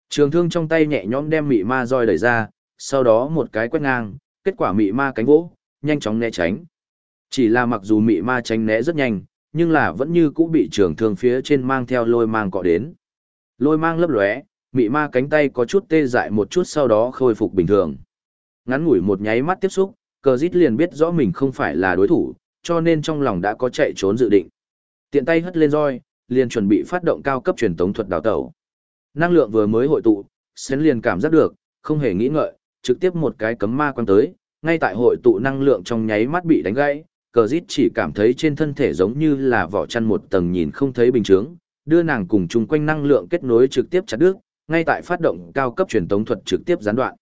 Trường thương trong tay nhẹ nhõm đem mị ma roi đẩy ra, sau đó một cái quét ngang, kết quả mị ma cánh vỗ, nhanh chóng né tránh. Chỉ là mặc dù mị ma tránh né rất nhanh, nhưng là vẫn như cũ bị trường thương phía trên mang theo lôi mang cọ đến. Lôi mang lấp lóe, mị ma cánh tay có chút tê dại một chút sau đó khôi phục bình thường. Ngắn ngủi một nháy mắt tiếp xúc, cờ dít liền biết rõ mình không phải là đối thủ, cho nên trong lòng đã có chạy trốn dự định. Tiện tay hất lên roi, liền chuẩn bị phát động cao cấp truyền tống thuật đào tẩu. Năng lượng vừa mới hội tụ, Sến liền cảm giác được, không hề nghĩ ngợi, trực tiếp một cái cấm ma quan tới, ngay tại hội tụ năng lượng trong nháy mắt bị đánh gãy, cờ dít chỉ cảm thấy trên thân thể giống như là vỏ chăn một tầng nhìn không thấy bình thường, đưa nàng cùng chung quanh năng lượng kết nối trực tiếp chặt đứt, ngay tại phát động cao cấp truyền tống thuật trực tiếp gián đoạn.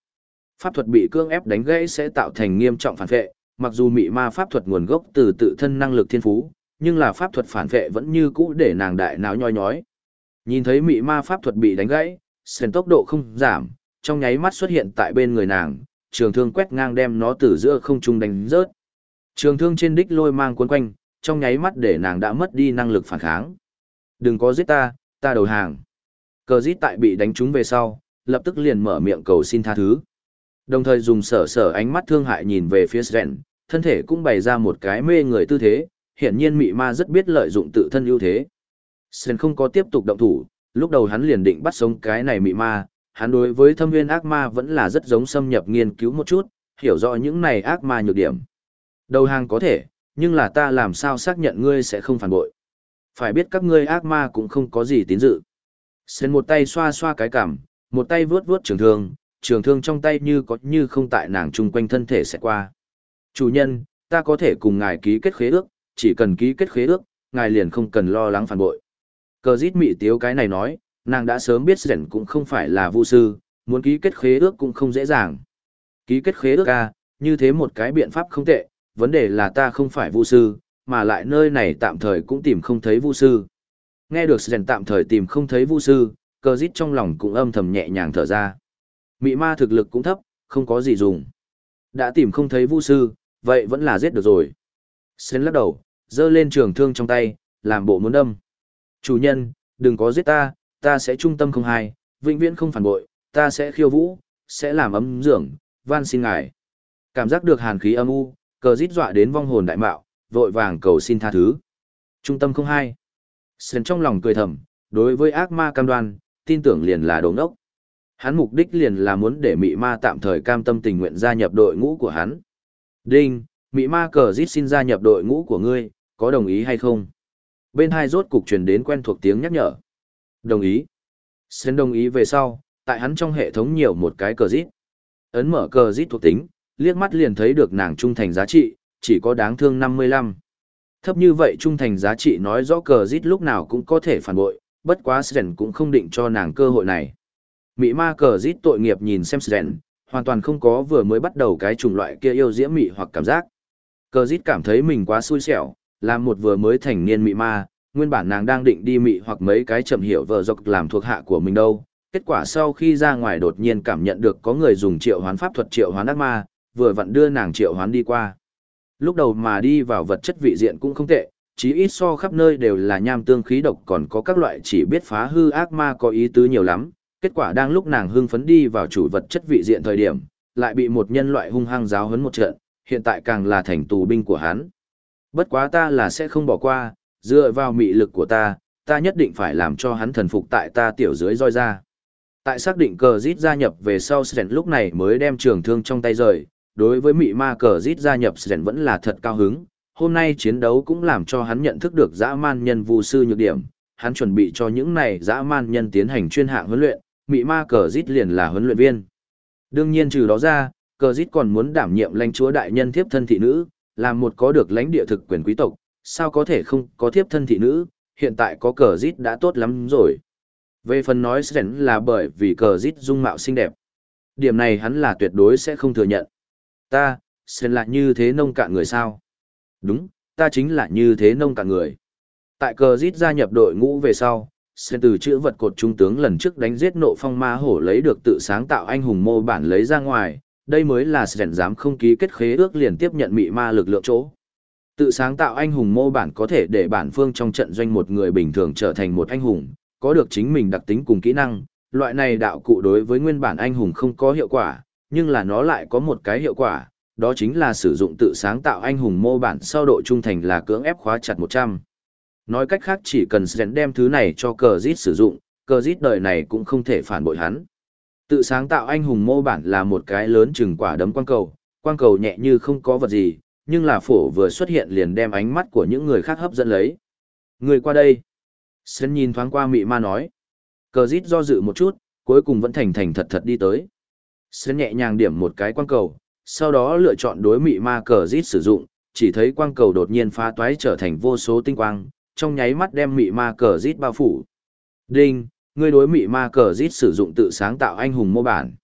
Pháp thuật bị cưỡng ép đánh gãy sẽ tạo thành nghiêm trọng phản vệ, mặc dù mị ma pháp thuật nguồn gốc từ tự thân năng lực thiên phú, nhưng là pháp thuật phản vệ vẫn như cũ để nàng đại náo nhoi nhói. Nhìn thấy mị ma pháp thuật bị đánh gãy, sền tốc độ không giảm, trong nháy mắt xuất hiện tại bên người nàng, trường thương quét ngang đem nó từ giữa không trung đánh rớt. Trường thương trên đích lôi mang cuốn quanh, trong nháy mắt để nàng đã mất đi năng lực phản kháng. Đừng có giết ta, ta đầu hàng. Cờ giết tại bị đánh trúng về sau, lập tức liền mở miệng cầu xin tha thứ. Đồng thời dùng sở sở ánh mắt thương hại nhìn về phía Sren, thân thể cũng bày ra một cái mê người tư thế, hiển nhiên mị ma rất biết lợi dụng tự thân ưu thế. Sơn không có tiếp tục động thủ, lúc đầu hắn liền định bắt sống cái này mị ma, hắn đối với thâm viên ác ma vẫn là rất giống xâm nhập nghiên cứu một chút, hiểu rõ những này ác ma nhược điểm. Đầu hàng có thể, nhưng là ta làm sao xác nhận ngươi sẽ không phản bội. Phải biết các ngươi ác ma cũng không có gì tín dự. Sơn một tay xoa xoa cái cảm, một tay vướt vướt trường thương, trường thương trong tay như có như không tại nàng chung quanh thân thể sẽ qua. Chủ nhân, ta có thể cùng ngài ký kết khế ước, chỉ cần ký kết khế ước, ngài liền không cần lo lắng phản bội. Cờ dít mị tiếu cái này nói, nàng đã sớm biết rèn cũng không phải là vu sư, muốn ký kết khế ước cũng không dễ dàng. Ký kết khế ước a, như thế một cái biện pháp không tệ, vấn đề là ta không phải vu sư, mà lại nơi này tạm thời cũng tìm không thấy vu sư. Nghe được rèn tạm thời tìm không thấy vu sư, cờ dít trong lòng cũng âm thầm nhẹ nhàng thở ra. Mị ma thực lực cũng thấp, không có gì dùng. Đã tìm không thấy vu sư, vậy vẫn là giết được rồi. Sến lắc đầu, giơ lên trường thương trong tay, làm bộ muốn đâm. Chủ nhân, đừng có giết ta, ta sẽ trung tâm không hai, vĩnh viễn không phản bội, ta sẽ khiêu vũ, sẽ làm ấm dưỡng, van xin ngài. Cảm giác được hàn khí âm u, cờ rít dọa đến vong hồn đại mạo, vội vàng cầu xin tha thứ. Trung tâm không hai. Sơn trong lòng cười thầm, đối với ác ma cam đoan, tin tưởng liền là đồ ngốc. Hắn mục đích liền là muốn để mị ma tạm thời cam tâm tình nguyện gia nhập đội ngũ của hắn. Đinh, mị ma cờ rít xin gia nhập đội ngũ của ngươi, có đồng ý hay không? Bên hai rốt cục truyền đến quen thuộc tiếng nhắc nhở. Đồng ý. Sến đồng ý về sau, tại hắn trong hệ thống nhiều một cái cờ rít. Ấn mở cờ rít thuộc tính, liếc mắt liền thấy được nàng trung thành giá trị, chỉ có đáng thương 55. Thấp như vậy trung thành giá trị nói rõ cờ rít lúc nào cũng có thể phản bội, bất quá Sren cũng không định cho nàng cơ hội này. Mị ma cờ rít tội nghiệp nhìn xem Sren, hoàn toàn không có vừa mới bắt đầu cái chủng loại kia yêu diễm mị hoặc cảm giác. Cờ rít cảm thấy mình quá xui xẻo, làm một vừa mới thành niên mị ma, nguyên bản nàng đang định đi mị hoặc mấy cái chậm hiểu vợ dọc làm thuộc hạ của mình đâu. Kết quả sau khi ra ngoài đột nhiên cảm nhận được có người dùng triệu hoán pháp thuật triệu hoán ác ma, vừa vặn đưa nàng triệu hoán đi qua. Lúc đầu mà đi vào vật chất vị diện cũng không tệ, chí ít so khắp nơi đều là nham tương khí độc còn có các loại chỉ biết phá hư ác ma có ý tứ nhiều lắm. Kết quả đang lúc nàng hưng phấn đi vào chủ vật chất vị diện thời điểm, lại bị một nhân loại hung hăng giáo huấn một trận, hiện tại càng là thành tù binh của hắn. Bất quá ta là sẽ không bỏ qua, dựa vào mị lực của ta, ta nhất định phải làm cho hắn thần phục tại ta tiểu dưới roi ra. Tại xác định cờ rít gia nhập về sau Sren lúc này mới đem trường thương trong tay rời, đối với mị ma cờ rít gia nhập Sren vẫn là thật cao hứng, hôm nay chiến đấu cũng làm cho hắn nhận thức được dã man nhân vu sư nhược điểm, hắn chuẩn bị cho những này dã man nhân tiến hành chuyên hạng huấn luyện, mị ma cờ rít liền là huấn luyện viên. Đương nhiên trừ đó ra, cờ rít còn muốn đảm nhiệm lãnh chúa đại nhân thiếp thân thị nữ, làm một có được lãnh địa thực quyền quý tộc, sao có thể không có thiếp thân thị nữ, hiện tại có cờ rít đã tốt lắm rồi. Về phần nói Sren là bởi vì cờ rít dung mạo xinh đẹp. Điểm này hắn là tuyệt đối sẽ không thừa nhận. Ta, Sren là như thế nông cạn người sao? Đúng, ta chính là như thế nông cạn người. Tại cờ rít gia nhập đội ngũ về sau, Sren từ chữ vật cột trung tướng lần trước đánh giết nộ phong ma hổ lấy được tự sáng tạo anh hùng mô bản lấy ra ngoài, đây mới là sẻn dám không ký kết khế ước liền tiếp nhận mị ma lực lượng chỗ. Tự sáng tạo anh hùng mô bản có thể để bản phương trong trận doanh một người bình thường trở thành một anh hùng, có được chính mình đặc tính cùng kỹ năng, loại này đạo cụ đối với nguyên bản anh hùng không có hiệu quả, nhưng là nó lại có một cái hiệu quả, đó chính là sử dụng tự sáng tạo anh hùng mô bản sau độ trung thành là cưỡng ép khóa chặt 100. Nói cách khác chỉ cần Sren đem thứ này cho cờ giết sử dụng, cờ giết đời này cũng không thể phản bội hắn. Tự sáng tạo anh hùng mô bản là một cái lớn chừng quả đấm quang cầu, quang cầu nhẹ như không có vật gì, nhưng là phổ vừa xuất hiện liền đem ánh mắt của những người khác hấp dẫn lấy. Người qua đây. sơn nhìn thoáng qua mị ma nói. Cờ rít do dự một chút, cuối cùng vẫn thành thành thật thật đi tới. sơn nhẹ nhàng điểm một cái quang cầu, sau đó lựa chọn đối mị ma cờ rít sử dụng, chỉ thấy quang cầu đột nhiên phá toái trở thành vô số tinh quang, trong nháy mắt đem mị ma cờ rít bao phủ. Đinh, ngươi đối mị ma cờ rít sử dụng tự sáng tạo anh hùng mô bản.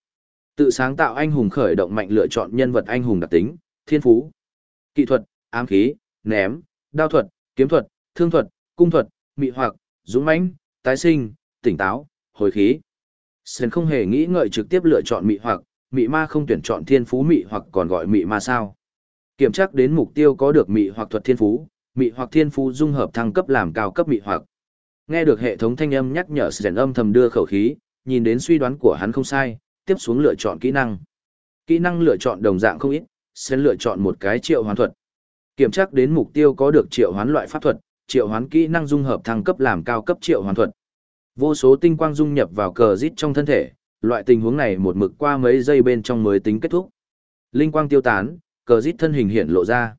Tự sáng tạo anh hùng khởi động mạnh lựa chọn nhân vật anh hùng đặc tính, thiên phú, kỹ thuật, ám khí, ném, đao thuật, kiếm thuật, thương thuật, cung thuật, mị hoặc, dũng mãnh, tái sinh, tỉnh táo, hồi khí. Sơn không hề nghĩ ngợi trực tiếp lựa chọn mị hoặc, mị ma không tuyển chọn thiên phú mị hoặc còn gọi mị ma sao. Kiểm tra đến mục tiêu có được mị hoặc thuật thiên phú, mị hoặc thiên phú dung hợp thăng cấp làm cao cấp mị hoặc. Nghe được hệ thống thanh âm nhắc nhở rèn âm thầm đưa khẩu khí, nhìn đến suy đoán của hắn không sai, tiếp xuống lựa chọn kỹ năng. Kỹ năng lựa chọn đồng dạng không ít, sẽ lựa chọn một cái triệu hoán thuật. Kiểm tra đến mục tiêu có được triệu hoán loại pháp thuật, triệu hoán kỹ năng dung hợp thăng cấp làm cao cấp triệu hoán thuật. Vô số tinh quang dung nhập vào cờ rít trong thân thể, loại tình huống này một mực qua mấy giây bên trong mới tính kết thúc. Linh quang tiêu tán, cờ rít thân hình hiện lộ ra.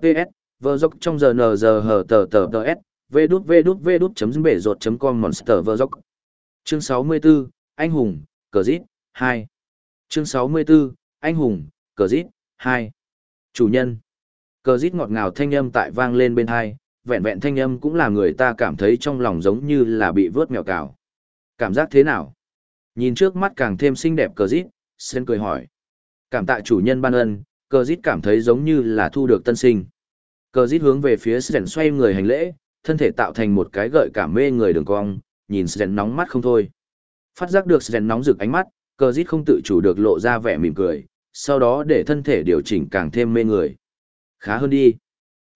PS, vờ dốc trong giờ nờ giờ hờ tờ tờ tờ s, v đút v đút v đút chấm bể rột chấm com monster vơ dốc. Chương 64, Anh hùng, cờ dít, 2. Chương 64, Anh hùng, cờ dít, 2. Chủ nhân. Cờ dít ngọt ngào thanh âm tại vang lên bên hai, vẹn vẹn thanh âm cũng là người ta cảm thấy trong lòng giống như là bị vớt mèo cào. Cảm giác thế nào? Nhìn trước mắt càng thêm xinh đẹp cờ dít, Sen cười hỏi. Cảm tạ chủ nhân ban ân, cờ dít cảm thấy giống như là thu được tân sinh. Cờ dít hướng về phía Sen xoay người hành lễ, thân thể tạo thành một cái gợi cảm mê người đường cong, nhìn Sen nóng mắt không thôi. Phát giác được Sen nóng rực ánh mắt, cờ dít không tự chủ được lộ ra vẻ mỉm cười, sau đó để thân thể điều chỉnh càng thêm mê người. Khá hơn đi.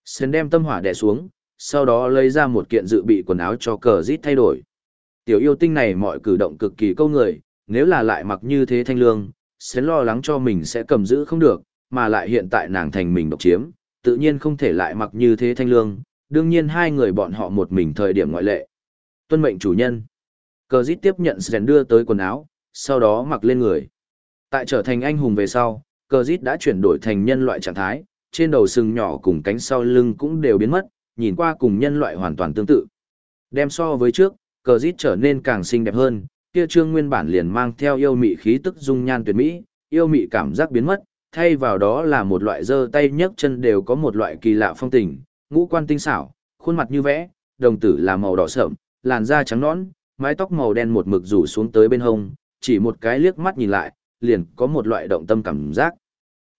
Sen đem tâm hỏa đè xuống, sau đó lấy ra một kiện dự bị quần áo cho cờ dít thay đổi. Tiểu yêu tinh này mọi cử động cực kỳ câu người, nếu là lại mặc như thế thanh lương, Sren lo lắng cho mình sẽ cầm giữ không được, mà lại hiện tại nàng thành mình độc chiếm, tự nhiên không thể lại mặc như thế thanh lương, đương nhiên hai người bọn họ một mình thời điểm ngoại lệ. Tuân mệnh chủ nhân. Cờ dít tiếp nhận Sren đưa tới quần áo, sau đó mặc lên người. Tại trở thành anh hùng về sau, cờ dít đã chuyển đổi thành nhân loại trạng thái, trên đầu sừng nhỏ cùng cánh sau lưng cũng đều biến mất, nhìn qua cùng nhân loại hoàn toàn tương tự. Đem so với trước, cờ dít trở nên càng xinh đẹp hơn, kia trương nguyên bản liền mang theo yêu mị khí tức dung nhan tuyệt mỹ, yêu mị cảm giác biến mất, thay vào đó là một loại dơ tay nhấc chân đều có một loại kỳ lạ phong tình, ngũ quan tinh xảo, khuôn mặt như vẽ, đồng tử là màu đỏ sợm, làn da trắng nõn, mái tóc màu đen một mực rủ xuống tới bên hông, chỉ một cái liếc mắt nhìn lại, liền có một loại động tâm cảm giác.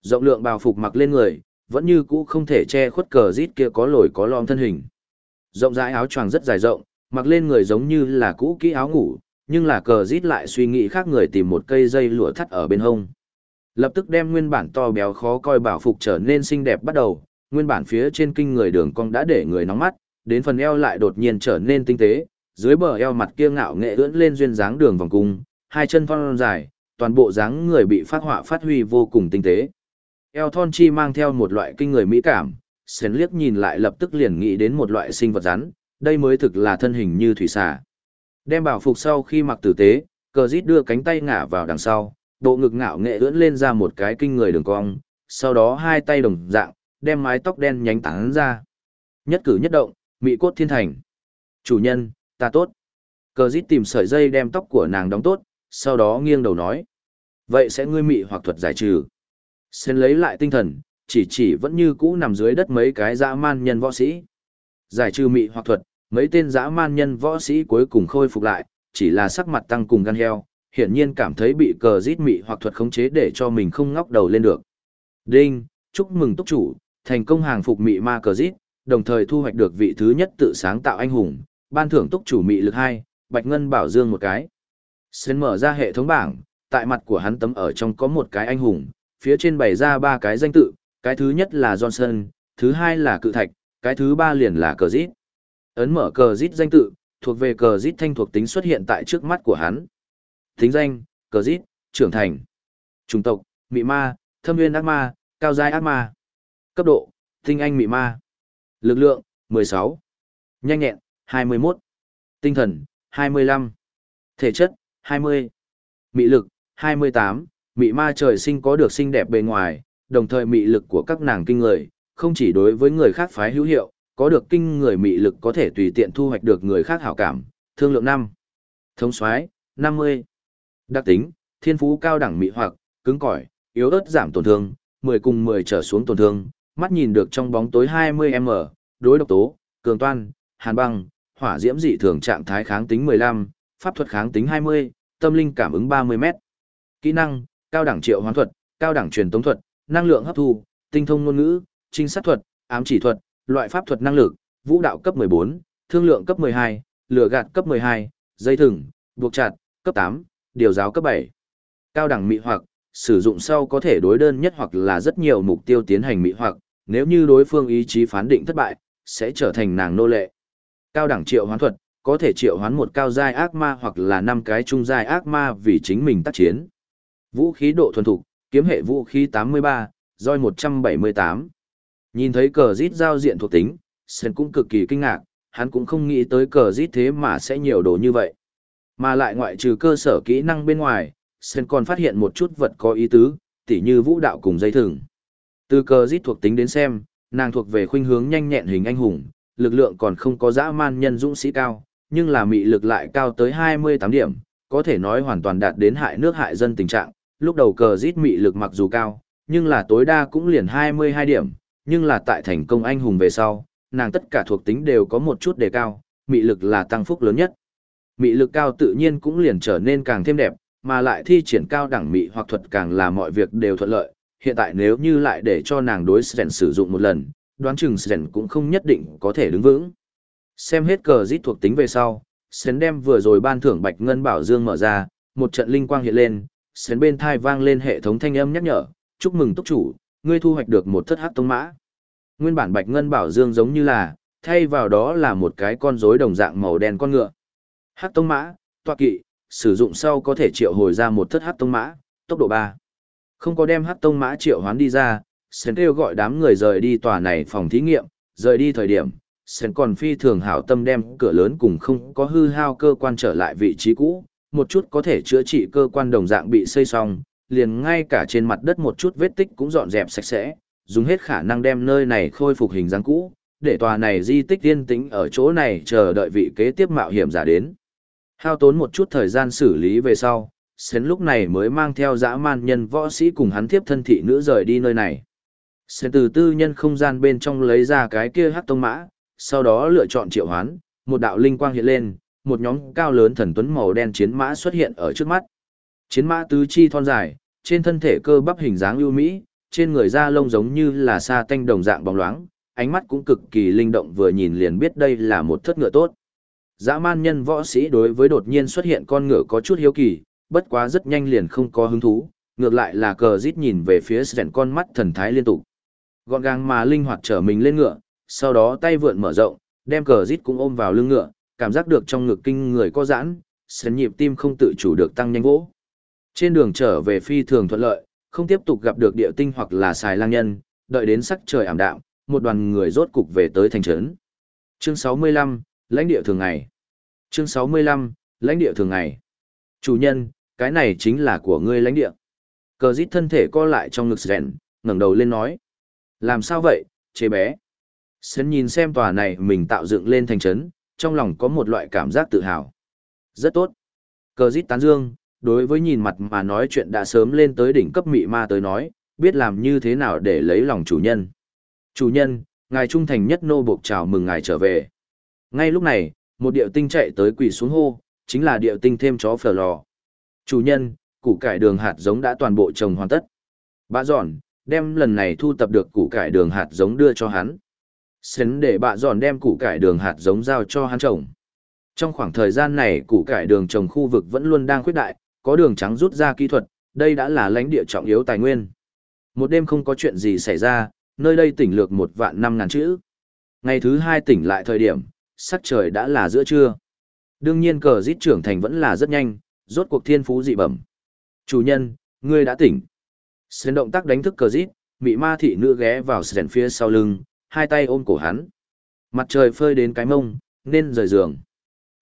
Rộng lượng bào phục mặc lên người, vẫn như cũ không thể che khuất cờ rít kia có lồi có lõm thân hình. Rộng rãi áo choàng rất dài rộng, mặc lên người giống như là cũ kỹ áo ngủ, nhưng là cờ rít lại suy nghĩ khác người tìm một cây dây lụa thắt ở bên hông. Lập tức đem nguyên bản to béo khó coi bảo phục trở nên xinh đẹp bắt đầu, nguyên bản phía trên kinh người đường cong đã để người nóng mắt, đến phần eo lại đột nhiên trở nên tinh tế, dưới bờ eo mặt kia ngạo nghệ ưỡn lên duyên dáng đường vòng cung, hai chân thon dài, toàn bộ dáng người bị phát họa phát huy vô cùng tinh tế. Eo thon chi mang theo một loại kinh người mỹ cảm, Sến liếc nhìn lại lập tức liền nghĩ đến một loại sinh vật rắn, đây mới thực là thân hình như thủy xà. Đem bảo phục sau khi mặc tử tế, cờ Dít đưa cánh tay ngả vào đằng sau, bộ ngực ngạo nghệ ưỡn lên ra một cái kinh người đường cong, sau đó hai tay đồng dạng, đem mái tóc đen nhánh tán ra. Nhất cử nhất động, mị cốt thiên thành. Chủ nhân, ta tốt. Cờ dít tìm sợi dây đem tóc của nàng đóng tốt, sau đó nghiêng đầu nói. Vậy sẽ ngươi mị hoặc thuật giải trừ. Xên lấy lại tinh thần, chỉ chỉ vẫn như cũ nằm dưới đất mấy cái dã man nhân võ sĩ. Giải trừ mị hoặc thuật, mấy tên dã man nhân võ sĩ cuối cùng khôi phục lại, chỉ là sắc mặt tăng cùng gan heo, hiển nhiên cảm thấy bị cờ rít mị hoặc thuật khống chế để cho mình không ngóc đầu lên được. Đinh, chúc mừng túc chủ, thành công hàng phục mị ma cờ dít đồng thời thu hoạch được vị thứ nhất tự sáng tạo anh hùng, ban thưởng túc chủ mị lực hai bạch ngân bảo dương một cái. xuyên mở ra hệ thống bảng, tại mặt của hắn tấm ở trong có một cái anh hùng, phía trên bày ra ba cái danh tự, cái thứ nhất là Johnson, thứ hai là cự thạch, cái thứ ba liền là cờ dít Ấn mở cờ dít danh tự, thuộc về cờ dít thanh thuộc tính xuất hiện tại trước mắt của hắn. Tính danh, cờ dít trưởng thành. Chủng tộc, mị ma, thâm nguyên ác ma, cao giai ác ma. Cấp độ, tinh anh mị ma. Lực lượng, 16. Nhanh nhẹn, 21. Tinh thần, 25. Thể chất, 20. Mị lực, 28. Mị ma trời sinh có được xinh đẹp bề ngoài, đồng thời mị lực của các nàng kinh người, không chỉ đối với người khác phái hữu hiệu, có được kinh người mị lực có thể tùy tiện thu hoạch được người khác hảo cảm, thương lượng năm Thống soái 50. Đặc tính, thiên phú cao đẳng mị hoặc, cứng cỏi, yếu ớt giảm tổn thương, 10 cùng 10 trở xuống tổn thương, mắt nhìn được trong bóng tối 20m, đối độc tố, cường toan, hàn băng, hỏa diễm dị thường trạng thái kháng tính 15, pháp thuật kháng tính 20, tâm linh cảm ứng 30m. Kỹ năng, cao đẳng triệu hoán thuật, cao đẳng truyền tống thuật, năng lượng hấp thu, tinh thông ngôn ngữ, trinh sát thuật, ám chỉ thuật, loại pháp thuật năng lực, vũ đạo cấp 14, thương lượng cấp 12, lửa gạt cấp 12, dây thừng, buộc chặt, cấp 8, điều giáo cấp 7. Cao đẳng mị hoặc, sử dụng sau có thể đối đơn nhất hoặc là rất nhiều mục tiêu tiến hành mị hoặc, nếu như đối phương ý chí phán định thất bại, sẽ trở thành nàng nô lệ. Cao đẳng triệu hoán thuật, có thể triệu hoán một cao giai ác ma hoặc là năm cái trung giai ác ma vì chính mình tác chiến. Vũ khí độ thuần thục, kiếm hệ vũ khí 83, roi 178. Nhìn thấy cờ rít giao diện thuộc tính, Sơn cũng cực kỳ kinh ngạc, hắn cũng không nghĩ tới cờ rít thế mà sẽ nhiều đồ như vậy. Mà lại ngoại trừ cơ sở kỹ năng bên ngoài, Sơn còn phát hiện một chút vật có ý tứ, tỉ như vũ đạo cùng dây thừng. Từ cờ Dít thuộc tính đến xem, nàng thuộc về khuynh hướng nhanh nhẹn hình anh hùng, lực lượng còn không có dã man nhân dũng sĩ cao, nhưng là mị lực lại cao tới 28 điểm, có thể nói hoàn toàn đạt đến hại nước hại dân tình trạng. Lúc đầu cờ rít mị lực mặc dù cao, nhưng là tối đa cũng liền 22 điểm, nhưng là tại thành công anh hùng về sau, nàng tất cả thuộc tính đều có một chút đề cao, mị lực là tăng phúc lớn nhất. Mị lực cao tự nhiên cũng liền trở nên càng thêm đẹp, mà lại thi triển cao đẳng mị hoặc thuật càng là mọi việc đều thuận lợi. Hiện tại nếu như lại để cho nàng đối Sren sử dụng một lần, đoán chừng Sren cũng không nhất định có thể đứng vững. Xem hết cờ rít thuộc tính về sau, Sren đem vừa rồi ban thưởng Bạch Ngân Bảo Dương mở ra, một trận linh quang hiện lên, Sren bên thai vang lên hệ thống thanh âm nhắc nhở, chúc mừng túc chủ, ngươi thu hoạch được một thất hắc tông mã. Nguyên bản Bạch Ngân Bảo Dương giống như là, thay vào đó là một cái con rối đồng dạng màu đen con ngựa. Hắc tông mã, tọa kỵ, sử dụng sau có thể triệu hồi ra một thất hắc tông mã, tốc độ 3. Không có đem hắc tông mã triệu hoán đi ra, Sến kêu gọi đám người rời đi tòa này phòng thí nghiệm, rời đi thời điểm, Sến còn phi thường hảo tâm đem cửa lớn cùng không có hư hao cơ quan trở lại vị trí cũ, một chút có thể chữa trị cơ quan đồng dạng bị xây xong, liền ngay cả trên mặt đất một chút vết tích cũng dọn dẹp sạch sẽ, dùng hết khả năng đem nơi này khôi phục hình dáng cũ, để tòa này di tích tiên tĩnh ở chỗ này chờ đợi vị kế tiếp mạo hiểm giả đến. Hao tốn một chút thời gian xử lý về sau, Sến lúc này mới mang theo dã man nhân võ sĩ cùng hắn tiếp thân thị nữ rời đi nơi này. Sến từ tư nhân không gian bên trong lấy ra cái kia hắc tông mã, sau đó lựa chọn triệu hoán, một đạo linh quang hiện lên, một nhóm cao lớn thần tuấn màu đen chiến mã xuất hiện ở trước mắt. Chiến mã tứ chi thon dài, trên thân thể cơ bắp hình dáng ưu mỹ, trên người da lông giống như là sa tanh đồng dạng bóng loáng, ánh mắt cũng cực kỳ linh động vừa nhìn liền biết đây là một thất ngựa tốt. Dã man nhân võ sĩ đối với đột nhiên xuất hiện con ngựa có chút hiếu kỳ, bất quá rất nhanh liền không có hứng thú, ngược lại là cờ rít nhìn về phía Sven con mắt thần thái liên tục. Gọn gàng mà linh hoạt trở mình lên ngựa, sau đó tay vượn mở rộng, đem cờ rít cũng ôm vào lưng ngựa, cảm giác được trong ngực kinh người có giãn, Sven nhịp tim không tự chủ được tăng nhanh vỗ. Trên đường trở về phi thường thuận lợi, không tiếp tục gặp được địa tinh hoặc là xài lang nhân, đợi đến sắc trời ảm đạm, một đoàn người rốt cục về tới thành trấn. Chương 65, lãnh địa thường ngày. Chương 65, lãnh địa thường ngày. Chủ nhân, cái này chính là của ngươi lãnh địa. Cờ dít thân thể co lại trong ngực rèn, ngẩng đầu lên nói. Làm sao vậy, chế bé? Sren nhìn xem tòa này mình tạo dựng lên thành trấn, trong lòng có một loại cảm giác tự hào. Rất tốt. Cờ dít tán dương, đối với nhìn mặt mà nói chuyện đã sớm lên tới đỉnh cấp mị ma tới nói, biết làm như thế nào để lấy lòng chủ nhân. Chủ nhân, ngài trung thành nhất nô buộc chào mừng ngài trở về. Ngay lúc này, một điệu tinh chạy tới quỳ xuống hô, chính là điệu tinh thêm chó phở lò. Chủ nhân, củ cải đường hạt giống đã toàn bộ trồng hoàn tất. Bạ giòn, đem lần này thu tập được củ cải đường hạt giống đưa cho hắn. Xến để bạ giòn đem củ cải đường hạt giống giao cho hắn trồng. Trong khoảng thời gian này củ cải đường trồng khu vực vẫn luôn đang khuyết đại, có đường trắng rút ra kỹ thuật, đây đã là lãnh địa trọng yếu tài nguyên. Một đêm không có chuyện gì xảy ra, nơi đây tỉnh lược một vạn năm ngàn chữ. Ngày thứ hai tỉnh lại thời điểm, sắc trời đã là giữa trưa. Đương nhiên cờ giết trưởng thành vẫn là rất nhanh, rốt cuộc thiên phú dị bẩm. Chủ nhân, ngươi đã tỉnh. Sến động tác đánh thức cờ dít, mị ma thị nữ ghé vào sến phía sau lưng, hai tay ôm cổ hắn. Mặt trời phơi đến cái mông, nên rời giường.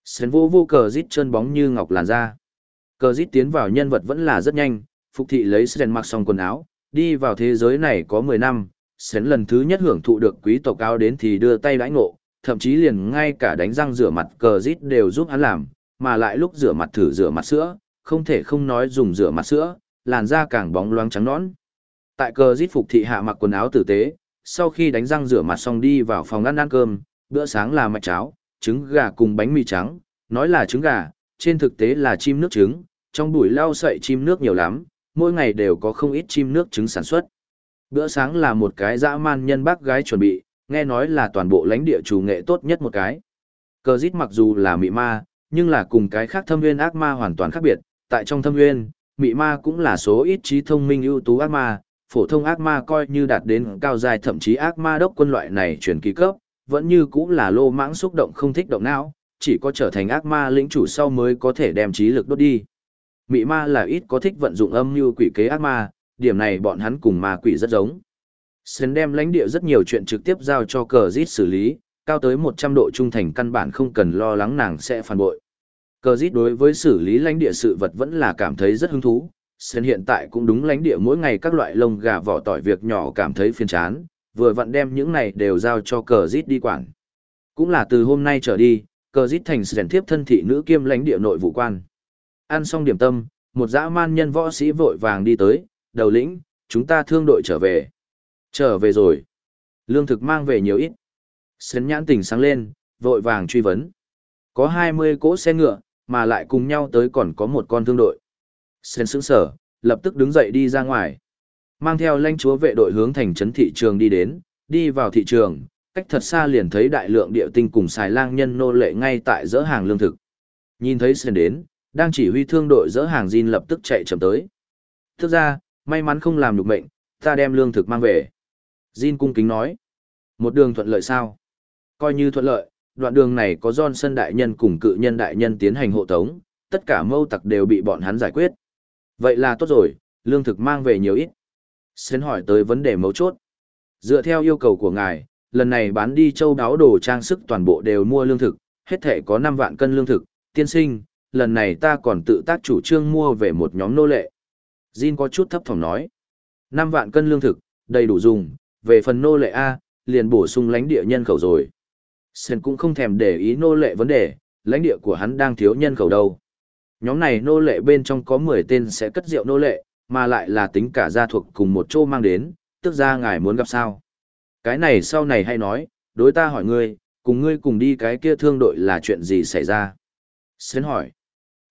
Sến vô vô cờ dít chân bóng như ngọc làn da. Cờ dít tiến vào nhân vật vẫn là rất nhanh, phục thị lấy sến mặc xong quần áo, đi vào thế giới này có 10 năm, sến lần thứ nhất hưởng thụ được quý tộc cao đến thì đưa tay đãi ngộ, thậm chí liền ngay cả đánh răng rửa mặt cờ dít đều giúp hắn làm, mà lại lúc rửa mặt thử rửa mặt sữa, không thể không nói dùng rửa mặt sữa, làn da càng bóng loáng trắng nõn. Tại cờ giết phục thị hạ mặc quần áo tử tế, sau khi đánh răng rửa mặt xong đi vào phòng ăn ăn cơm, bữa sáng là mạch cháo, trứng gà cùng bánh mì trắng, nói là trứng gà, trên thực tế là chim nước trứng, trong bụi lau sậy chim nước nhiều lắm, mỗi ngày đều có không ít chim nước trứng sản xuất. Bữa sáng là một cái dã man nhân bác gái chuẩn bị, nghe nói là toàn bộ lãnh địa chủ nghệ tốt nhất một cái. Cờ dít mặc dù là mị ma, nhưng là cùng cái khác thâm nguyên ác ma hoàn toàn khác biệt, tại trong thâm nguyên, mị ma cũng là số ít trí thông minh ưu tú ác ma, phổ thông ác ma coi như đạt đến cao dài thậm chí ác ma đốc quân loại này chuyển kỳ cấp, vẫn như cũng là lô mãng xúc động không thích động não, chỉ có trở thành ác ma lĩnh chủ sau mới có thể đem trí lực đốt đi. Mị ma là ít có thích vận dụng âm như quỷ kế ác ma, điểm này bọn hắn cùng ma quỷ rất giống. Sến đem lãnh địa rất nhiều chuyện trực tiếp giao cho cờ giết xử lý, cao tới 100 độ trung thành căn bản không cần lo lắng nàng sẽ phản bội. Cờ dít đối với xử lý lãnh địa sự vật vẫn là cảm thấy rất hứng thú. Sơn hiện tại cũng đúng lãnh địa mỗi ngày các loại lông gà vỏ tỏi việc nhỏ cảm thấy phiền chán, vừa vặn đem những này đều giao cho cờ dít đi quản. Cũng là từ hôm nay trở đi, cờ dít thành Sơn thiếp thân thị nữ kiêm lãnh địa nội vụ quan. Ăn xong điểm tâm, một dã man nhân võ sĩ vội vàng đi tới, đầu lĩnh, chúng ta thương đội trở về. Trở về rồi. Lương thực mang về nhiều ít. Sến nhãn tỉnh sáng lên, vội vàng truy vấn. Có 20 cỗ xe ngựa, mà lại cùng nhau tới còn có một con thương đội. Sến sững sở, lập tức đứng dậy đi ra ngoài. Mang theo lãnh chúa vệ đội hướng thành trấn thị trường đi đến, đi vào thị trường, cách thật xa liền thấy đại lượng địa tinh cùng xài lang nhân nô lệ ngay tại dỡ hàng lương thực. Nhìn thấy Sến đến, đang chỉ huy thương đội dỡ hàng Jin lập tức chạy chậm tới. Thực ra, may mắn không làm được mệnh, ta đem lương thực mang về. Jin cung kính nói. Một đường thuận lợi sao? Coi như thuận lợi, đoạn đường này có Johnson đại nhân cùng cự nhân đại nhân tiến hành hộ tống, tất cả mâu tặc đều bị bọn hắn giải quyết. Vậy là tốt rồi, lương thực mang về nhiều ít. xin hỏi tới vấn đề mấu chốt. Dựa theo yêu cầu của ngài, lần này bán đi châu đáo đồ trang sức toàn bộ đều mua lương thực, hết thể có 5 vạn cân lương thực, tiên sinh, lần này ta còn tự tác chủ trương mua về một nhóm nô lệ. Jin có chút thấp thỏm nói. 5 vạn cân lương thực, đầy đủ dùng, về phần nô lệ A, liền bổ sung lãnh địa nhân khẩu rồi. Sen cũng không thèm để ý nô lệ vấn đề, lãnh địa của hắn đang thiếu nhân khẩu đâu. Nhóm này nô lệ bên trong có 10 tên sẽ cất rượu nô lệ, mà lại là tính cả gia thuộc cùng một chỗ mang đến, tức ra ngài muốn gặp sao. Cái này sau này hay nói, đối ta hỏi ngươi, cùng ngươi cùng đi cái kia thương đội là chuyện gì xảy ra? Sến hỏi,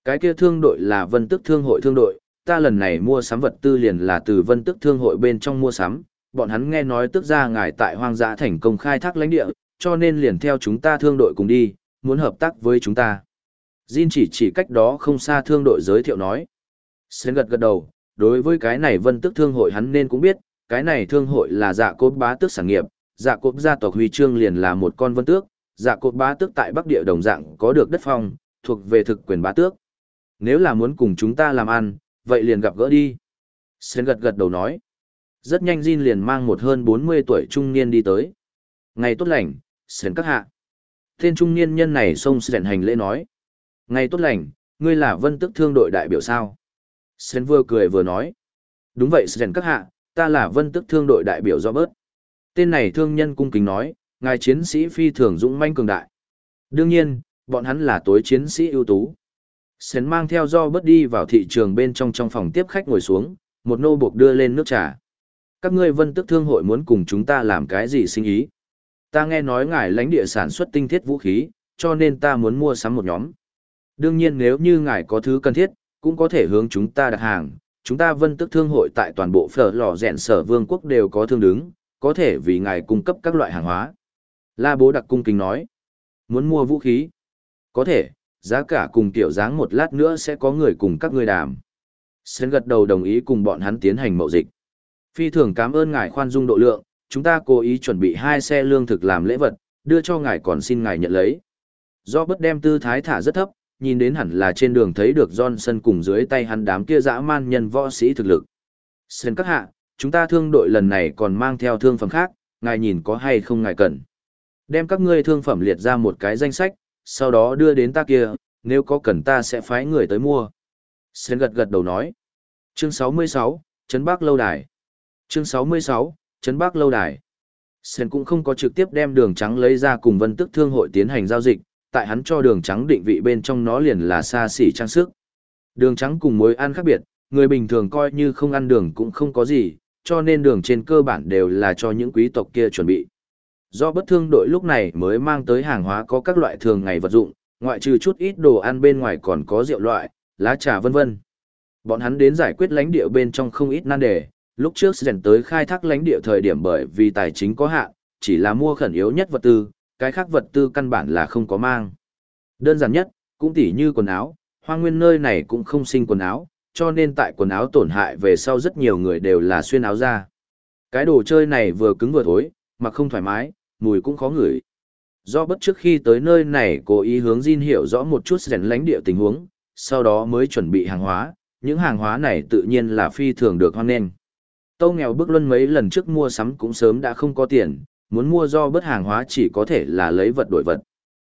cái kia thương đội là vân tức thương hội thương đội, ta lần này mua sắm vật tư liền là từ vân tức thương hội bên trong mua sắm, bọn hắn nghe nói tức ra ngài tại hoang dã thành công khai thác lãnh địa, cho nên liền theo chúng ta thương đội cùng đi, muốn hợp tác với chúng ta. Jin chỉ chỉ cách đó không xa thương đội giới thiệu nói. Sến gật gật đầu, đối với cái này vân tức thương hội hắn nên cũng biết, cái này thương hội là dạ cốt bá tước sản nghiệp, dạ cốt gia tộc huy chương liền là một con vân tước, dạ cốt bá tước tại bắc địa đồng dạng có được đất phong, thuộc về thực quyền bá tước. Nếu là muốn cùng chúng ta làm ăn, vậy liền gặp gỡ đi. Sến gật gật đầu nói. Rất nhanh Jin liền mang một hơn 40 tuổi trung niên đi tới. Ngày tốt lành, Sến các hạ. Tên trung niên nhân này xông Sến hành lễ nói. Ngày tốt lành, ngươi là vân tức thương đội đại biểu sao? Sến vừa cười vừa nói. Đúng vậy Sến các hạ, ta là vân tức thương đội đại biểu do bớt. Tên này thương nhân cung kính nói, ngài chiến sĩ phi thường dũng manh cường đại. Đương nhiên, bọn hắn là tối chiến sĩ ưu tú. Sến mang theo do bớt đi vào thị trường bên trong trong phòng tiếp khách ngồi xuống, một nô buộc đưa lên nước trà. Các ngươi vân tức thương hội muốn cùng chúng ta làm cái gì sinh ý? Ta nghe nói ngài lãnh địa sản xuất tinh thiết vũ khí, cho nên ta muốn mua sắm một nhóm. Đương nhiên nếu như ngài có thứ cần thiết, cũng có thể hướng chúng ta đặt hàng. Chúng ta vân tức thương hội tại toàn bộ phở lò rèn sở vương quốc đều có thương đứng, có thể vì ngài cung cấp các loại hàng hóa. La bố đặc cung kính nói. Muốn mua vũ khí? Có thể, giá cả cùng tiểu dáng một lát nữa sẽ có người cùng các ngươi đàm. Sơn gật đầu đồng ý cùng bọn hắn tiến hành mậu dịch. Phi thường cảm ơn ngài khoan dung độ lượng, chúng ta cố ý chuẩn bị hai xe lương thực làm lễ vật, đưa cho ngài còn xin ngài nhận lấy. Do bất đem tư thái thả rất thấp, nhìn đến hẳn là trên đường thấy được Johnson cùng dưới tay hắn đám kia dã man nhân võ sĩ thực lực. Sơn các hạ, chúng ta thương đội lần này còn mang theo thương phẩm khác, ngài nhìn có hay không ngài cần. Đem các ngươi thương phẩm liệt ra một cái danh sách, sau đó đưa đến ta kia, nếu có cần ta sẽ phái người tới mua. Sơn gật gật đầu nói. Chương 66, Trấn Bắc Lâu Đài. Chương 66, Trấn Bắc Lâu Đài. Sen cũng không có trực tiếp đem đường trắng lấy ra cùng vân tức thương hội tiến hành giao dịch, tại hắn cho đường trắng định vị bên trong nó liền là xa xỉ trang sức. Đường trắng cùng muối ăn khác biệt, người bình thường coi như không ăn đường cũng không có gì, cho nên đường trên cơ bản đều là cho những quý tộc kia chuẩn bị. Do bất thương đội lúc này mới mang tới hàng hóa có các loại thường ngày vật dụng, ngoại trừ chút ít đồ ăn bên ngoài còn có rượu loại, lá trà vân vân. Bọn hắn đến giải quyết lãnh địa bên trong không ít nan đề, lúc trước rèn tới khai thác lãnh địa thời điểm bởi vì tài chính có hạn, chỉ là mua khẩn yếu nhất vật tư, cái khác vật tư căn bản là không có mang. Đơn giản nhất, cũng tỉ như quần áo, hoang nguyên nơi này cũng không sinh quần áo, cho nên tại quần áo tổn hại về sau rất nhiều người đều là xuyên áo ra. Cái đồ chơi này vừa cứng vừa thối, mà không thoải mái, mùi cũng khó ngửi. Do bất trước khi tới nơi này cố ý hướng Jin hiểu rõ một chút rèn lãnh địa tình huống, sau đó mới chuẩn bị hàng hóa, những hàng hóa này tự nhiên là phi thường được hoan nghênh. Tâu nghèo bước luân mấy lần trước mua sắm cũng sớm đã không có tiền, muốn mua do bất hàng hóa chỉ có thể là lấy vật đổi vật.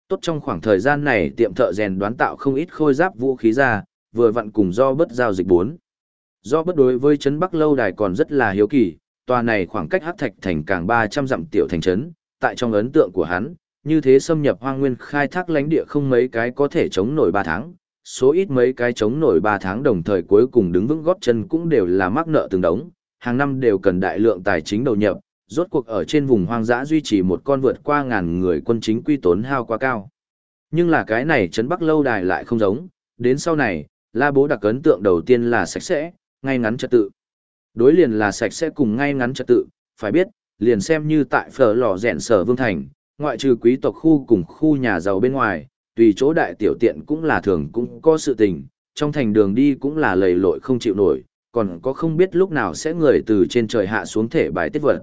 Tốt trong khoảng thời gian này tiệm thợ rèn đoán tạo không ít khôi giáp vũ khí ra, vừa vặn cùng do bất giao dịch bốn. Do bất đối với Trấn Bắc Lâu Đài còn rất là hiếu kỳ, tòa này khoảng cách hắc thạch thành càng 300 dặm tiểu thành trấn, tại trong ấn tượng của hắn, như thế xâm nhập hoang nguyên khai thác lãnh địa không mấy cái có thể chống nổi 3 tháng, số ít mấy cái chống nổi 3 tháng đồng thời cuối cùng đứng vững góp chân cũng đều là mắc nợ từng đống, hàng năm đều cần đại lượng tài chính đầu nhập, rốt cuộc ở trên vùng hoang dã duy trì một con vượt qua ngàn người quân chính quy tốn hao quá cao. Nhưng là cái này trấn Bắc lâu đài lại không giống, đến sau này, La Bố đặc ấn tượng đầu tiên là sạch sẽ, ngay ngắn trật tự. Đối liền là sạch sẽ cùng ngay ngắn trật tự, phải biết, liền xem như tại phở lò rèn sở vương thành, ngoại trừ quý tộc khu cùng khu nhà giàu bên ngoài, tùy chỗ đại tiểu tiện cũng là thường cũng có sự tình, trong thành đường đi cũng là lầy lội không chịu nổi, còn có không biết lúc nào sẽ người từ trên trời hạ xuống thể bài tiết vật.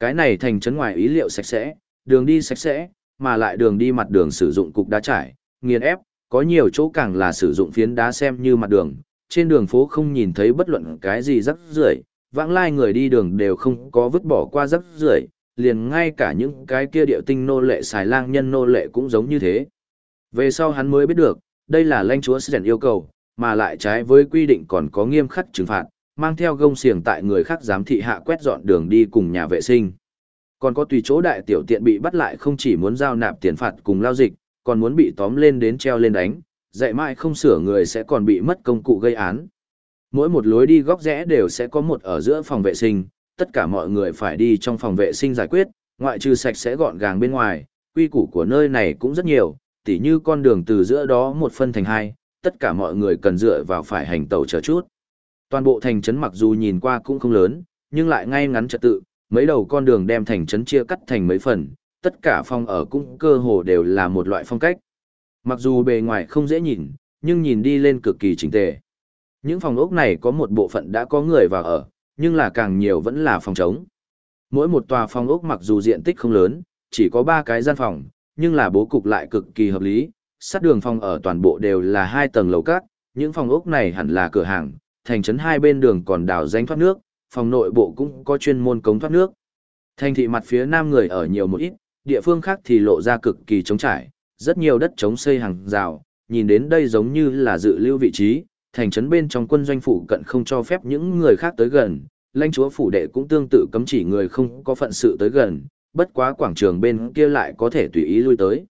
Cái này thành trấn ngoài ý liệu sạch sẽ, đường đi sạch sẽ, mà lại đường đi mặt đường sử dụng cục đá trải, nghiền ép, có nhiều chỗ càng là sử dụng phiến đá xem như mặt đường, trên đường phố không nhìn thấy bất luận cái gì rắc rưởi, vãng lai người đi đường đều không có vứt bỏ qua rắc rưởi, liền ngay cả những cái kia điệu tinh nô lệ xài lang nhân nô lệ cũng giống như thế. Về sau hắn mới biết được, đây là lãnh chúa Sren yêu cầu, mà lại trái với quy định còn có nghiêm khắc trừng phạt, mang theo gông xiềng tại người khác giám thị hạ quét dọn đường đi cùng nhà vệ sinh. Còn có tùy chỗ đại tiểu tiện bị bắt lại không chỉ muốn giao nạp tiền phạt cùng lao dịch, còn muốn bị tóm lên đến treo lên đánh, dạy mãi không sửa người sẽ còn bị mất công cụ gây án. Mỗi một lối đi góc rẽ đều sẽ có một ở giữa phòng vệ sinh, tất cả mọi người phải đi trong phòng vệ sinh giải quyết, ngoại trừ sạch sẽ gọn gàng bên ngoài, quy củ của nơi này cũng rất nhiều, tỉ như con đường từ giữa đó một phân thành hai, tất cả mọi người cần dựa vào phải hành tàu chờ chút. Toàn bộ thành trấn mặc dù nhìn qua cũng không lớn, nhưng lại ngay ngắn trật tự, mấy đầu con đường đem thành trấn chia cắt thành mấy phần, tất cả phòng ở cũng cơ hồ đều là một loại phong cách. Mặc dù bề ngoài không dễ nhìn, nhưng nhìn đi lên cực kỳ chỉnh tề. Những phòng ốc này có một bộ phận đã có người vào ở, nhưng là càng nhiều vẫn là phòng trống. Mỗi một tòa phòng ốc mặc dù diện tích không lớn, chỉ có 3 cái gian phòng, nhưng là bố cục lại cực kỳ hợp lý. Sát đường phòng ở toàn bộ đều là hai tầng lầu cát, những phòng ốc này hẳn là cửa hàng, thành trấn hai bên đường còn đào danh thoát nước, phòng nội bộ cũng có chuyên môn cống thoát nước. Thành thị mặt phía nam người ở nhiều một ít, địa phương khác thì lộ ra cực kỳ trống trải, rất nhiều đất trống xây hàng rào, nhìn đến đây giống như là dự lưu vị trí, thành trấn bên trong quân doanh phủ cận không cho phép những người khác tới gần, lãnh chúa phủ đệ cũng tương tự cấm chỉ người không có phận sự tới gần, bất quá quảng trường bên kia lại có thể tùy ý lui tới.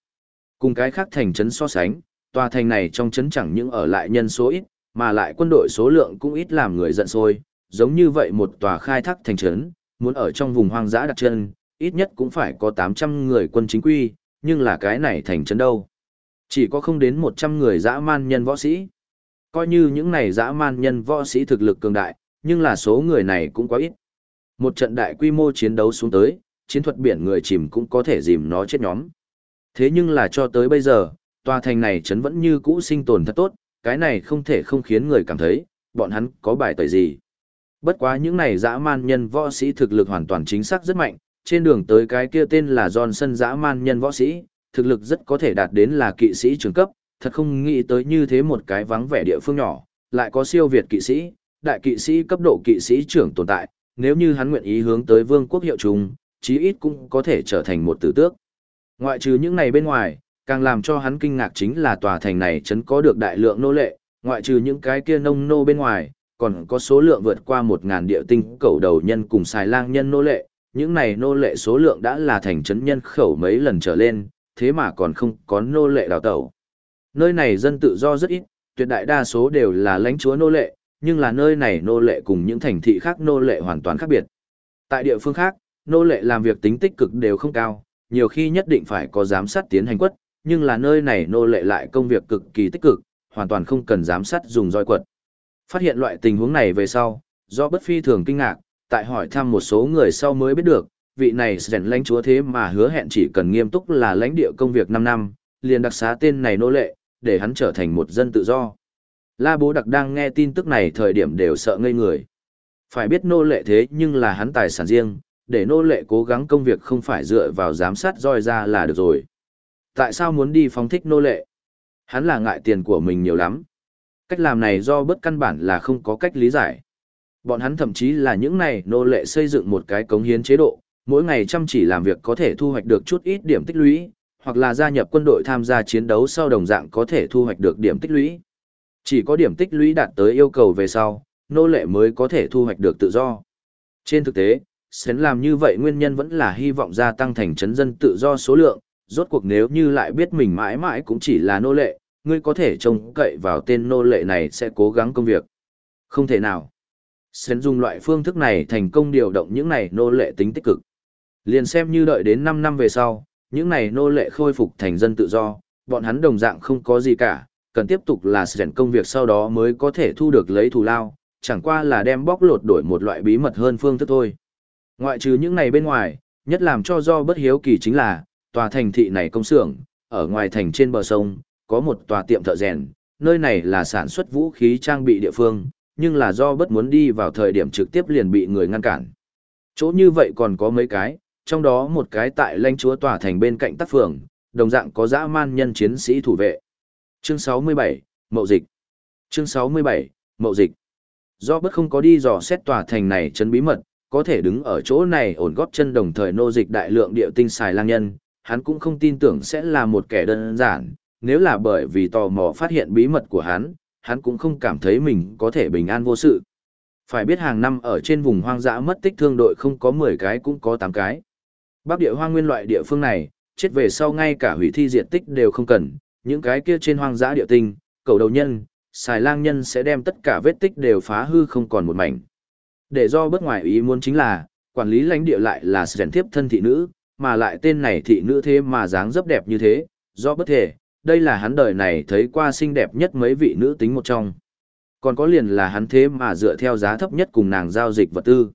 Cùng cái khác thành trấn so sánh, tòa thành này trong trấn chẳng những ở lại nhân số ít, mà lại quân đội số lượng cũng ít làm người giận sôi, giống như vậy một tòa khai thác thành trấn, muốn ở trong vùng hoang dã đặt chân, ít nhất cũng phải có 800 người quân chính quy, nhưng là cái này thành trấn đâu. Chỉ có không đến 100 người dã man nhân võ sĩ. Coi như những này dã man nhân võ sĩ thực lực cường đại, nhưng là số người này cũng quá ít. Một trận đại quy mô chiến đấu xuống tới, chiến thuật biển người chìm cũng có thể dìm nó chết nhóm. Thế nhưng là cho tới bây giờ, tòa thành này chấn vẫn như cũ sinh tồn thật tốt, cái này không thể không khiến người cảm thấy, bọn hắn có bài tẩy gì. Bất quá những này dã man nhân võ sĩ thực lực hoàn toàn chính xác rất mạnh, trên đường tới cái kia tên là Johnson dã man nhân võ sĩ, thực lực rất có thể đạt đến là kỵ sĩ trường cấp, thật không nghĩ tới như thế một cái vắng vẻ địa phương nhỏ, lại có siêu việt kỵ sĩ, đại kỵ sĩ cấp độ kỵ sĩ trưởng tồn tại, nếu như hắn nguyện ý hướng tới vương quốc hiệu trùng, chí ít cũng có thể trở thành một tử tước. Ngoại trừ những này bên ngoài, càng làm cho hắn kinh ngạc chính là tòa thành này chấn có được đại lượng nô lệ, ngoại trừ những cái kia nông nô bên ngoài, còn có số lượng vượt qua một ngàn địa tinh cầu đầu nhân cùng xài lang nhân nô lệ, những này nô lệ số lượng đã là thành trấn nhân khẩu mấy lần trở lên, thế mà còn không có nô lệ đào tẩu. Nơi này dân tự do rất ít, tuyệt đại đa số đều là lãnh chúa nô lệ, nhưng là nơi này nô lệ cùng những thành thị khác nô lệ hoàn toàn khác biệt. Tại địa phương khác, nô lệ làm việc tính tích cực đều không cao, nhiều khi nhất định phải có giám sát tiến hành quất, nhưng là nơi này nô lệ lại công việc cực kỳ tích cực, hoàn toàn không cần giám sát dùng roi quật. Phát hiện loại tình huống này về sau, do bất phi thường kinh ngạc, tại hỏi thăm một số người sau mới biết được, vị này Sren lãnh chúa thế mà hứa hẹn chỉ cần nghiêm túc là lãnh địa công việc 5 năm, liền đặc xá tên này nô lệ, để hắn trở thành một dân tự do. La Bố Đặc đang nghe tin tức này thời điểm đều sợ ngây người. Phải biết nô lệ thế nhưng là hắn tài sản riêng, để nô lệ cố gắng công việc không phải dựa vào giám sát roi ra là được rồi. Tại sao muốn đi phóng thích nô lệ? Hắn là ngại tiền của mình nhiều lắm. Cách làm này do bất căn bản là không có cách lý giải. Bọn hắn thậm chí là những này nô lệ xây dựng một cái cống hiến chế độ, mỗi ngày chăm chỉ làm việc có thể thu hoạch được chút ít điểm tích lũy, hoặc là gia nhập quân đội tham gia chiến đấu sau đồng dạng có thể thu hoạch được điểm tích lũy. Chỉ có điểm tích lũy đạt tới yêu cầu về sau, nô lệ mới có thể thu hoạch được tự do. Trên thực tế, Sến làm như vậy nguyên nhân vẫn là hy vọng gia tăng thành trấn dân tự do số lượng, rốt cuộc nếu như lại biết mình mãi mãi cũng chỉ là nô lệ, ngươi có thể trông cậy vào tên nô lệ này sẽ cố gắng công việc. Không thể nào. Sến dùng loại phương thức này thành công điều động những này nô lệ tính tích cực. Liền xem như đợi đến 5 năm về sau, những này nô lệ khôi phục thành dân tự do, bọn hắn đồng dạng không có gì cả, cần tiếp tục là sến công việc sau đó mới có thể thu được lấy thù lao, chẳng qua là đem bóc lột đổi một loại bí mật hơn phương thức thôi. Ngoại trừ những này bên ngoài, nhất làm cho do bất hiếu kỳ chính là, tòa thành thị này công xưởng, ở ngoài thành trên bờ sông, có một tòa tiệm thợ rèn, nơi này là sản xuất vũ khí trang bị địa phương, nhưng là do bất muốn đi vào thời điểm trực tiếp liền bị người ngăn cản. Chỗ như vậy còn có mấy cái, trong đó một cái tại lãnh chúa tòa thành bên cạnh tắc phường, đồng dạng có dã man nhân chiến sĩ thủ vệ. Chương 67, Mậu Dịch Chương 67, Mậu Dịch Do bất không có đi dò xét tòa thành này chấn bí mật, có thể đứng ở chỗ này ổn góp chân đồng thời nô dịch đại lượng địa tinh xài lang nhân, hắn cũng không tin tưởng sẽ là một kẻ đơn giản, nếu là bởi vì tò mò phát hiện bí mật của hắn, hắn cũng không cảm thấy mình có thể bình an vô sự. Phải biết hàng năm ở trên vùng hoang dã mất tích thương đội không có 10 cái cũng có 8 cái. Bắc địa hoang nguyên loại địa phương này, chết về sau ngay cả hủy thi diệt tích đều không cần, những cái kia trên hoang dã địa tinh, cầu đầu nhân, xài lang nhân sẽ đem tất cả vết tích đều phá hư không còn một mảnh. Để do bất ngoại ý muốn chính là, quản lý lãnh địa lại là sẻn thiếp thân thị nữ, mà lại tên này thị nữ thế mà dáng dấp đẹp như thế, do bất thể, đây là hắn đời này thấy qua xinh đẹp nhất mấy vị nữ tính một trong. Còn có liền là hắn thế mà dựa theo giá thấp nhất cùng nàng giao dịch vật tư.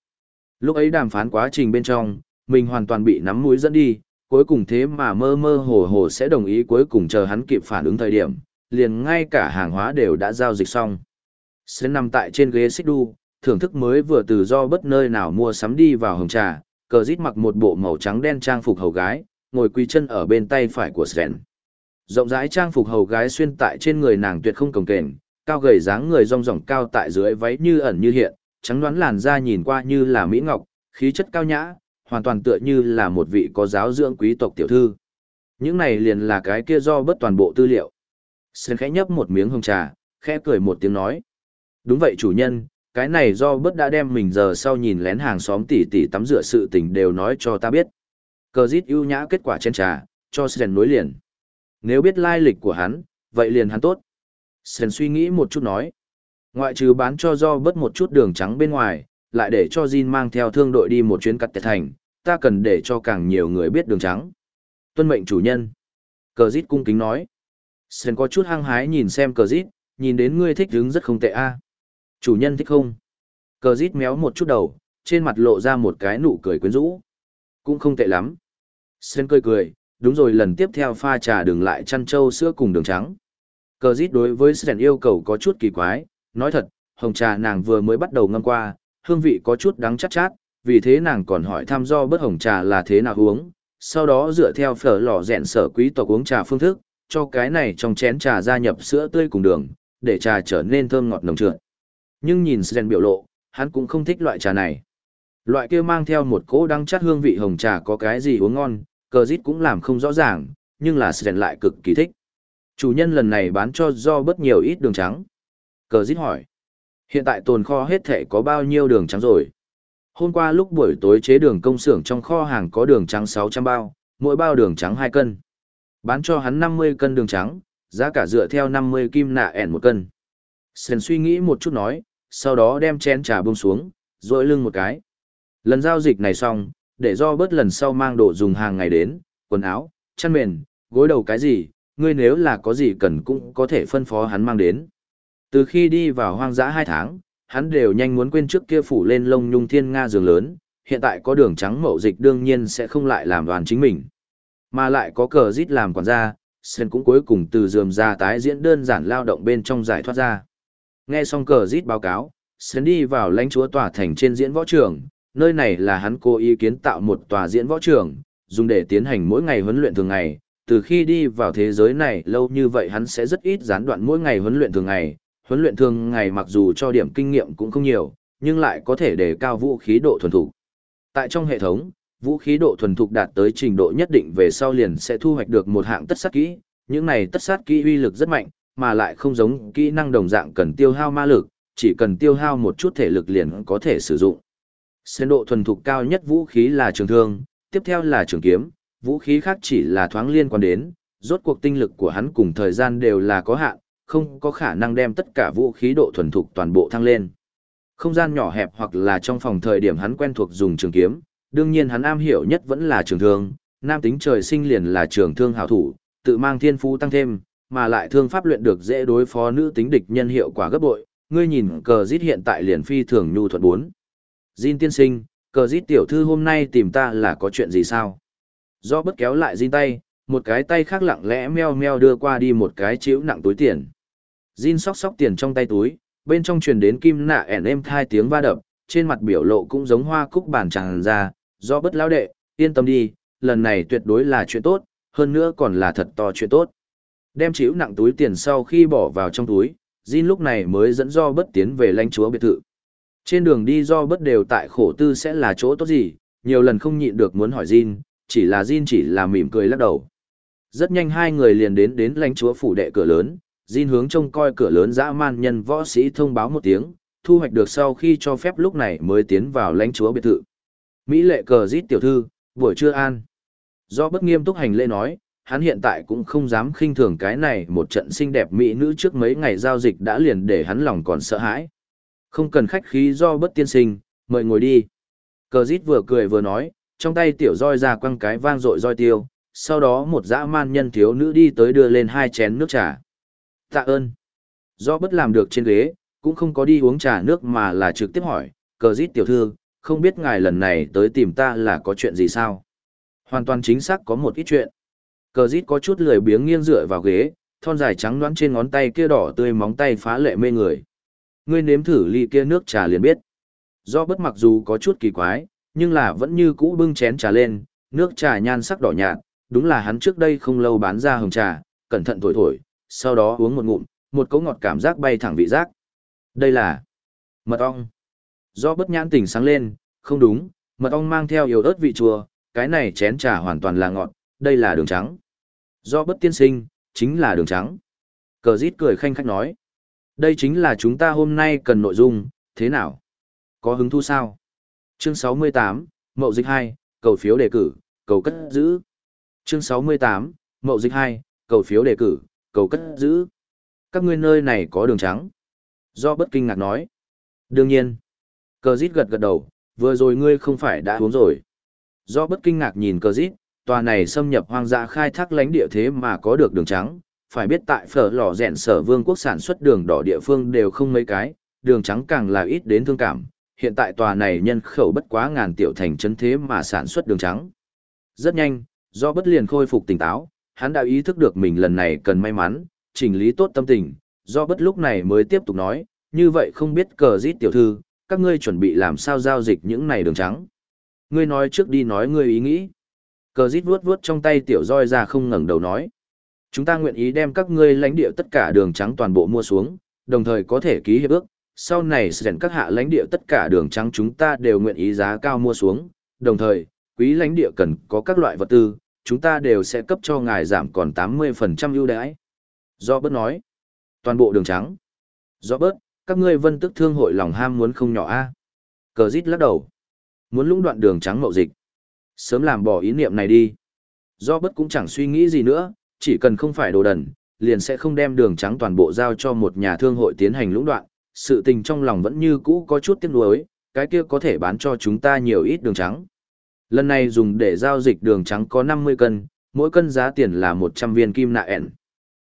Lúc ấy đàm phán quá trình bên trong, mình hoàn toàn bị nắm mũi dẫn đi, cuối cùng thế mà mơ mơ hồ hồ sẽ đồng ý cuối cùng chờ hắn kịp phản ứng thời điểm, liền ngay cả hàng hóa đều đã giao dịch xong. Sẽ nằm tại trên ghế xích đu, thưởng thức mới vừa từ do bất nơi nào mua sắm đi vào hồng trà, cờ dít mặc một bộ màu trắng đen trang phục hầu gái, ngồi quỳ chân ở bên tay phải của Sven. Rộng rãi trang phục hầu gái xuyên tại trên người nàng tuyệt không cồng kềnh, cao gầy dáng người rong ròng cao tại dưới váy như ẩn như hiện, trắng đoán làn da nhìn qua như là mỹ ngọc, khí chất cao nhã, hoàn toàn tựa như là một vị có giáo dưỡng quý tộc tiểu thư. Những này liền là cái kia do bất toàn bộ tư liệu. Sơn khẽ nhấp một miếng hồng trà, khẽ cười một tiếng nói. Đúng vậy chủ nhân, cái này do bất đã đem mình giờ sau nhìn lén hàng xóm tỉ tỉ tắm rửa sự tình đều nói cho ta biết. Cờ dít ưu nhã kết quả trên trà, cho Sren nối liền. Nếu biết lai lịch của hắn, vậy liền hắn tốt. Sren suy nghĩ một chút nói. Ngoại trừ bán cho do bất một chút đường trắng bên ngoài, lại để cho Jin mang theo thương đội đi một chuyến cắt tệ thành, ta cần để cho càng nhiều người biết đường trắng. Tuân mệnh chủ nhân. Cờ dít cung kính nói. Sren có chút hăng hái nhìn xem cờ dít, nhìn đến ngươi thích đứng rất không tệ a. Chủ nhân thích không? Cờ rít méo một chút đầu, trên mặt lộ ra một cái nụ cười quyến rũ. Cũng không tệ lắm. Sơn cười cười, đúng rồi lần tiếp theo pha trà đường lại chăn trâu sữa cùng đường trắng. Cờ rít đối với Sơn yêu cầu có chút kỳ quái, nói thật, hồng trà nàng vừa mới bắt đầu ngâm qua, hương vị có chút đắng chát chát, vì thế nàng còn hỏi thăm do bất hồng trà là thế nào uống, sau đó dựa theo phở lò rèn sở quý tộc uống trà phương thức, cho cái này trong chén trà gia nhập sữa tươi cùng đường, để trà trở nên thơm ngọt nồng trượt. Nhưng nhìn Sren biểu lộ, hắn cũng không thích loại trà này. Loại kia mang theo một cỗ đắng chát hương vị hồng trà có cái gì uống ngon, cờ dít cũng làm không rõ ràng, nhưng là Sren lại cực kỳ thích. Chủ nhân lần này bán cho do bớt nhiều ít đường trắng. Cờ dít hỏi. Hiện tại tồn kho hết thể có bao nhiêu đường trắng rồi? Hôm qua lúc buổi tối chế đường công xưởng trong kho hàng có đường trắng 600 bao, mỗi bao đường trắng 2 cân. Bán cho hắn 50 cân đường trắng, giá cả dựa theo 50 kim nạ ẻn một cân. Sren suy nghĩ một chút nói, sau đó đem chén trà buông xuống, rỗi lưng một cái. Lần giao dịch này xong, để do bớt lần sau mang đồ dùng hàng ngày đến, quần áo, chăn mền, gối đầu cái gì, ngươi nếu là có gì cần cũng có thể phân phó hắn mang đến. Từ khi đi vào hoang dã hai tháng, hắn đều nhanh muốn quên trước kia phủ lên lông nhung thiên nga giường lớn, hiện tại có đường trắng mậu dịch đương nhiên sẽ không lại làm đoàn chính mình. Mà lại có cờ rít làm quản gia, Sen cũng cuối cùng từ dườm ra tái diễn đơn giản lao động bên trong giải thoát ra. Nghe xong cờ rít báo cáo, Sen đi vào lãnh chúa tòa thành trên diễn võ trường, nơi này là hắn cố ý kiến tạo một tòa diễn võ trường, dùng để tiến hành mỗi ngày huấn luyện thường ngày. Từ khi đi vào thế giới này lâu như vậy hắn sẽ rất ít gián đoạn mỗi ngày huấn luyện thường ngày. Huấn luyện thường ngày mặc dù cho điểm kinh nghiệm cũng không nhiều, nhưng lại có thể đề cao vũ khí độ thuần thục. Tại trong hệ thống, vũ khí độ thuần thục đạt tới trình độ nhất định về sau liền sẽ thu hoạch được một hạng tất sát kỹ. Những này tất sát kỹ uy lực rất mạnh, mà lại không giống kỹ năng đồng dạng cần tiêu hao ma lực, chỉ cần tiêu hao một chút thể lực liền có thể sử dụng. Xên độ thuần thục cao nhất vũ khí là trường thương, tiếp theo là trường kiếm, vũ khí khác chỉ là thoáng liên quan đến, rốt cuộc tinh lực của hắn cùng thời gian đều là có hạn, không có khả năng đem tất cả vũ khí độ thuần thục toàn bộ thăng lên. Không gian nhỏ hẹp hoặc là trong phòng thời điểm hắn quen thuộc dùng trường kiếm, đương nhiên hắn am hiểu nhất vẫn là trường thương, nam tính trời sinh liền là trường thương hảo thủ, tự mang thiên phú tăng thêm, mà lại thương pháp luyện được dễ đối phó nữ tính địch nhân hiệu quả gấp bội, ngươi nhìn cờ giết hiện tại liền phi thường nhu thuận bốn. Jin tiên sinh, cờ giết tiểu thư hôm nay tìm ta là có chuyện gì sao? Do bất kéo lại Jin tay, một cái tay khác lặng lẽ meo meo đưa qua đi một cái chiếu nặng túi tiền. Jin sóc sóc tiền trong tay túi, bên trong truyền đến kim nạ ẻn êm thai tiếng va đập, trên mặt biểu lộ cũng giống hoa cúc bản tràn ra, do bất lão đệ, yên tâm đi, lần này tuyệt đối là chuyện tốt, hơn nữa còn là thật to chuyện tốt. Đem chiếu nặng túi tiền sau khi bỏ vào trong túi, Jin lúc này mới dẫn do bất tiến về lãnh chúa biệt thự. Trên đường đi do bất đều tại khổ tư sẽ là chỗ tốt gì, nhiều lần không nhịn được muốn hỏi Jin, chỉ là Jin chỉ là mỉm cười lắc đầu. Rất nhanh hai người liền đến đến lãnh chúa phủ đệ cửa lớn, Jin hướng trông coi cửa lớn dã man nhân võ sĩ thông báo một tiếng, thu hoạch được sau khi cho phép lúc này mới tiến vào lãnh chúa biệt thự. Mỹ lệ cờ rít tiểu thư, buổi trưa an. Do bất nghiêm túc hành lễ nói, hắn hiện tại cũng không dám khinh thường cái này một trận xinh đẹp mỹ nữ trước mấy ngày giao dịch đã liền để hắn lòng còn sợ hãi. Không cần khách khí do bất tiên sinh, mời ngồi đi. Cờ dít vừa cười vừa nói, trong tay tiểu roi ra quăng cái vang rội roi tiêu, sau đó một dã man nhân thiếu nữ đi tới đưa lên hai chén nước trà. Tạ ơn. Do bất làm được trên ghế, cũng không có đi uống trà nước mà là trực tiếp hỏi, cờ dít tiểu thư, không biết ngài lần này tới tìm ta là có chuyện gì sao? Hoàn toàn chính xác có một ít chuyện. Cờ rít có chút lười biếng nghiêng dựa vào ghế, thon dài trắng đoán trên ngón tay kia đỏ tươi móng tay phá lệ mê người. Ngươi nếm thử ly kia nước trà liền biết. Do bất mặc dù có chút kỳ quái, nhưng là vẫn như cũ bưng chén trà lên, nước trà nhan sắc đỏ nhạt, đúng là hắn trước đây không lâu bán ra hồng trà, cẩn thận thổi thổi, sau đó uống một ngụm, một cấu ngọt cảm giác bay thẳng vị giác. Đây là mật ong. Do bất nhãn tỉnh sáng lên, không đúng, mật ong mang theo yếu ớt vị chua, cái này chén trà hoàn toàn là ngọt, đây là đường trắng. Do bất tiên sinh, chính là đường trắng. Cờ rít cười khanh khách nói. Đây chính là chúng ta hôm nay cần nội dung, thế nào? Có hứng thu sao? Chương 68, Mậu Dịch 2, cầu phiếu đề cử, cầu cất giữ. Chương 68, Mậu Dịch 2, cầu phiếu đề cử, cầu cất giữ. Các ngươi nơi này có đường trắng. Do bất kinh ngạc nói. Đương nhiên. Cờ rít gật gật đầu, vừa rồi ngươi không phải đã uống rồi. Do bất kinh ngạc nhìn cờ rít, tòa này xâm nhập hoang dã khai thác lãnh địa thế mà có được đường trắng. Phải biết tại phở lò rèn sở vương quốc sản xuất đường đỏ địa phương đều không mấy cái, đường trắng càng là ít đến thương cảm. Hiện tại tòa này nhân khẩu bất quá ngàn tiểu thành trấn thế mà sản xuất đường trắng. Rất nhanh, do bất liền khôi phục tỉnh táo, hắn đã ý thức được mình lần này cần may mắn, chỉnh lý tốt tâm tình, do bất lúc này mới tiếp tục nói, như vậy không biết cờ rít tiểu thư, các ngươi chuẩn bị làm sao giao dịch những này đường trắng. Ngươi nói trước đi nói ngươi ý nghĩ. Cờ rít vuốt vuốt trong tay tiểu roi ra không ngẩng đầu nói. Chúng ta nguyện ý đem các ngươi lãnh địa tất cả đường trắng toàn bộ mua xuống, đồng thời có thể ký hiệp ước. Sau này sẽ các hạ lãnh địa tất cả đường trắng chúng ta đều nguyện ý giá cao mua xuống, đồng thời, quý lãnh địa cần có các loại vật tư, chúng ta đều sẽ cấp cho ngài giảm còn 80% ưu đãi. Do bớt nói, toàn bộ đường trắng. Do bớt, các ngươi vân tức thương hội lòng ham muốn không nhỏ a Cờ rít lắc đầu. Muốn lũng đoạn đường trắng mậu dịch. Sớm làm bỏ ý niệm này đi. Do Bất cũng chẳng suy nghĩ gì nữa, chỉ cần không phải đồ đần, liền sẽ không đem đường trắng toàn bộ giao cho một nhà thương hội tiến hành lũng đoạn. Sự tình trong lòng vẫn như cũ có chút tiếc nuối, cái kia có thể bán cho chúng ta nhiều ít đường trắng. Lần này dùng để giao dịch đường trắng có 50 cân, mỗi cân giá tiền là 100 viên kim nạ ẹn.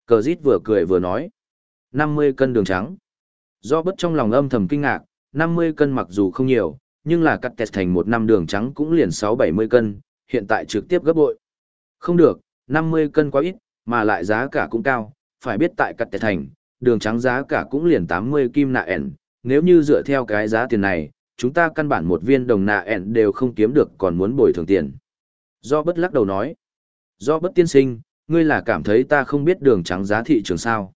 Cờ dít vừa cười vừa nói. 50 cân đường trắng. Do bất trong lòng âm thầm kinh ngạc, 50 cân mặc dù không nhiều, nhưng là cắt tẹt thành một năm đường trắng cũng liền 6-70 cân, hiện tại trực tiếp gấp bội. Không được, 50 cân quá ít, mà lại giá cả cũng cao, phải biết tại cắt tẹt thành, đường trắng giá cả cũng liền 80 kim nạ ẻn, nếu như dựa theo cái giá tiền này, chúng ta căn bản một viên đồng nạ ẻn đều không kiếm được còn muốn bồi thường tiền. Do bất lắc đầu nói, do bất tiên sinh, ngươi là cảm thấy ta không biết đường trắng giá thị trường sao.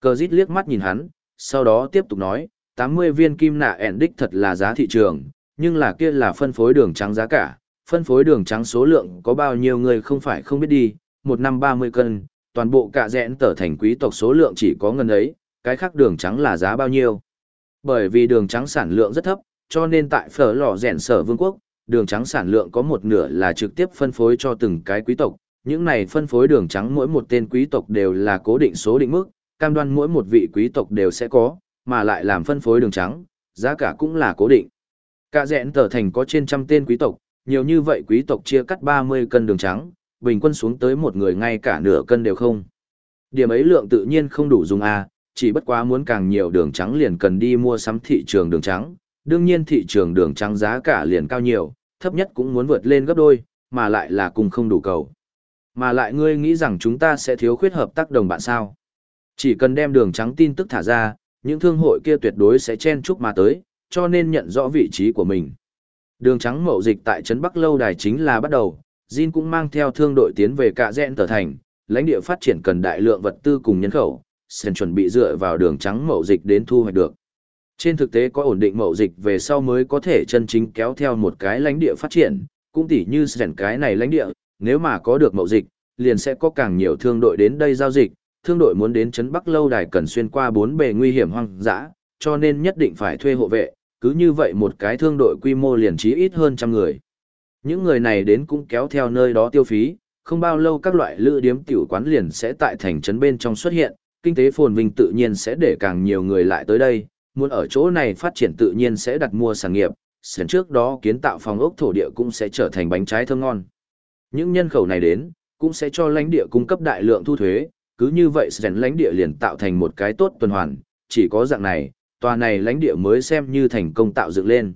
Cờ dít liếc mắt nhìn hắn, sau đó tiếp tục nói, 80 viên kim nạ ẻn đích thật là giá thị trường, nhưng là kia là phân phối đường trắng giá cả, phân phối đường trắng số lượng có bao nhiêu người không phải không biết đi, một năm 30 cân, toàn bộ cả rẽn tở thành quý tộc số lượng chỉ có ngân ấy, cái khác đường trắng là giá bao nhiêu. Bởi vì đường trắng sản lượng rất thấp, cho nên tại phở lò rẽn sở vương quốc, đường trắng sản lượng có một nửa là trực tiếp phân phối cho từng cái quý tộc. Những này phân phối đường trắng mỗi một tên quý tộc đều là cố định số định mức, cam đoan mỗi một vị quý tộc đều sẽ có, mà lại làm phân phối đường trắng, giá cả cũng là cố định. Cả rẽn tở thành có trên trăm tên quý tộc, nhiều như vậy quý tộc chia cắt 30 cân đường trắng, bình quân xuống tới một người ngay cả nửa cân đều không. Điểm ấy lượng tự nhiên không đủ dùng à, chỉ bất quá muốn càng nhiều đường trắng liền cần đi mua sắm thị trường đường trắng, đương nhiên thị trường đường trắng giá cả liền cao nhiều, thấp nhất cũng muốn vượt lên gấp đôi, mà lại là cùng không đủ cầu. Mà lại ngươi nghĩ rằng chúng ta sẽ thiếu khuyết hợp tác đồng bạn sao? Chỉ cần đem đường trắng tin tức thả ra, những thương hội kia tuyệt đối sẽ chen chúc mà tới, cho nên nhận rõ vị trí của mình. Đường trắng mậu dịch tại Trấn Bắc Lâu Đài chính là bắt đầu, Jin cũng mang theo thương đội tiến về cả rẽn tờ thành, lãnh địa phát triển cần đại lượng vật tư cùng nhân khẩu, sen chuẩn bị dựa vào đường trắng mậu dịch đến thu hoạch được. Trên thực tế có ổn định mậu dịch về sau mới có thể chân chính kéo theo một cái lãnh địa phát triển, cũng tỉ như sen cái này lãnh địa, nếu mà có được mậu dịch, liền sẽ có càng nhiều thương đội đến đây giao dịch, thương đội muốn đến Trấn Bắc Lâu Đài cần xuyên qua bốn bề nguy hiểm hoang dã, cho nên nhất định phải thuê hộ vệ, cứ như vậy một cái thương đội quy mô liền trí ít hơn trăm người. Những người này đến cũng kéo theo nơi đó tiêu phí, không bao lâu các loại lữ điếm tiểu quán liền sẽ tại thành trấn bên trong xuất hiện, kinh tế phồn vinh tự nhiên sẽ để càng nhiều người lại tới đây, muốn ở chỗ này phát triển tự nhiên sẽ đặt mua sản nghiệp, sẵn trước đó kiến tạo phòng ốc thổ địa cũng sẽ trở thành bánh trái thơm ngon. Những nhân khẩu này đến, cũng sẽ cho lãnh địa cung cấp đại lượng thu thuế, cứ như vậy sẵn lãnh địa liền tạo thành một cái tốt tuần hoàn, chỉ có dạng này, tòa này lãnh địa mới xem như thành công tạo dựng lên.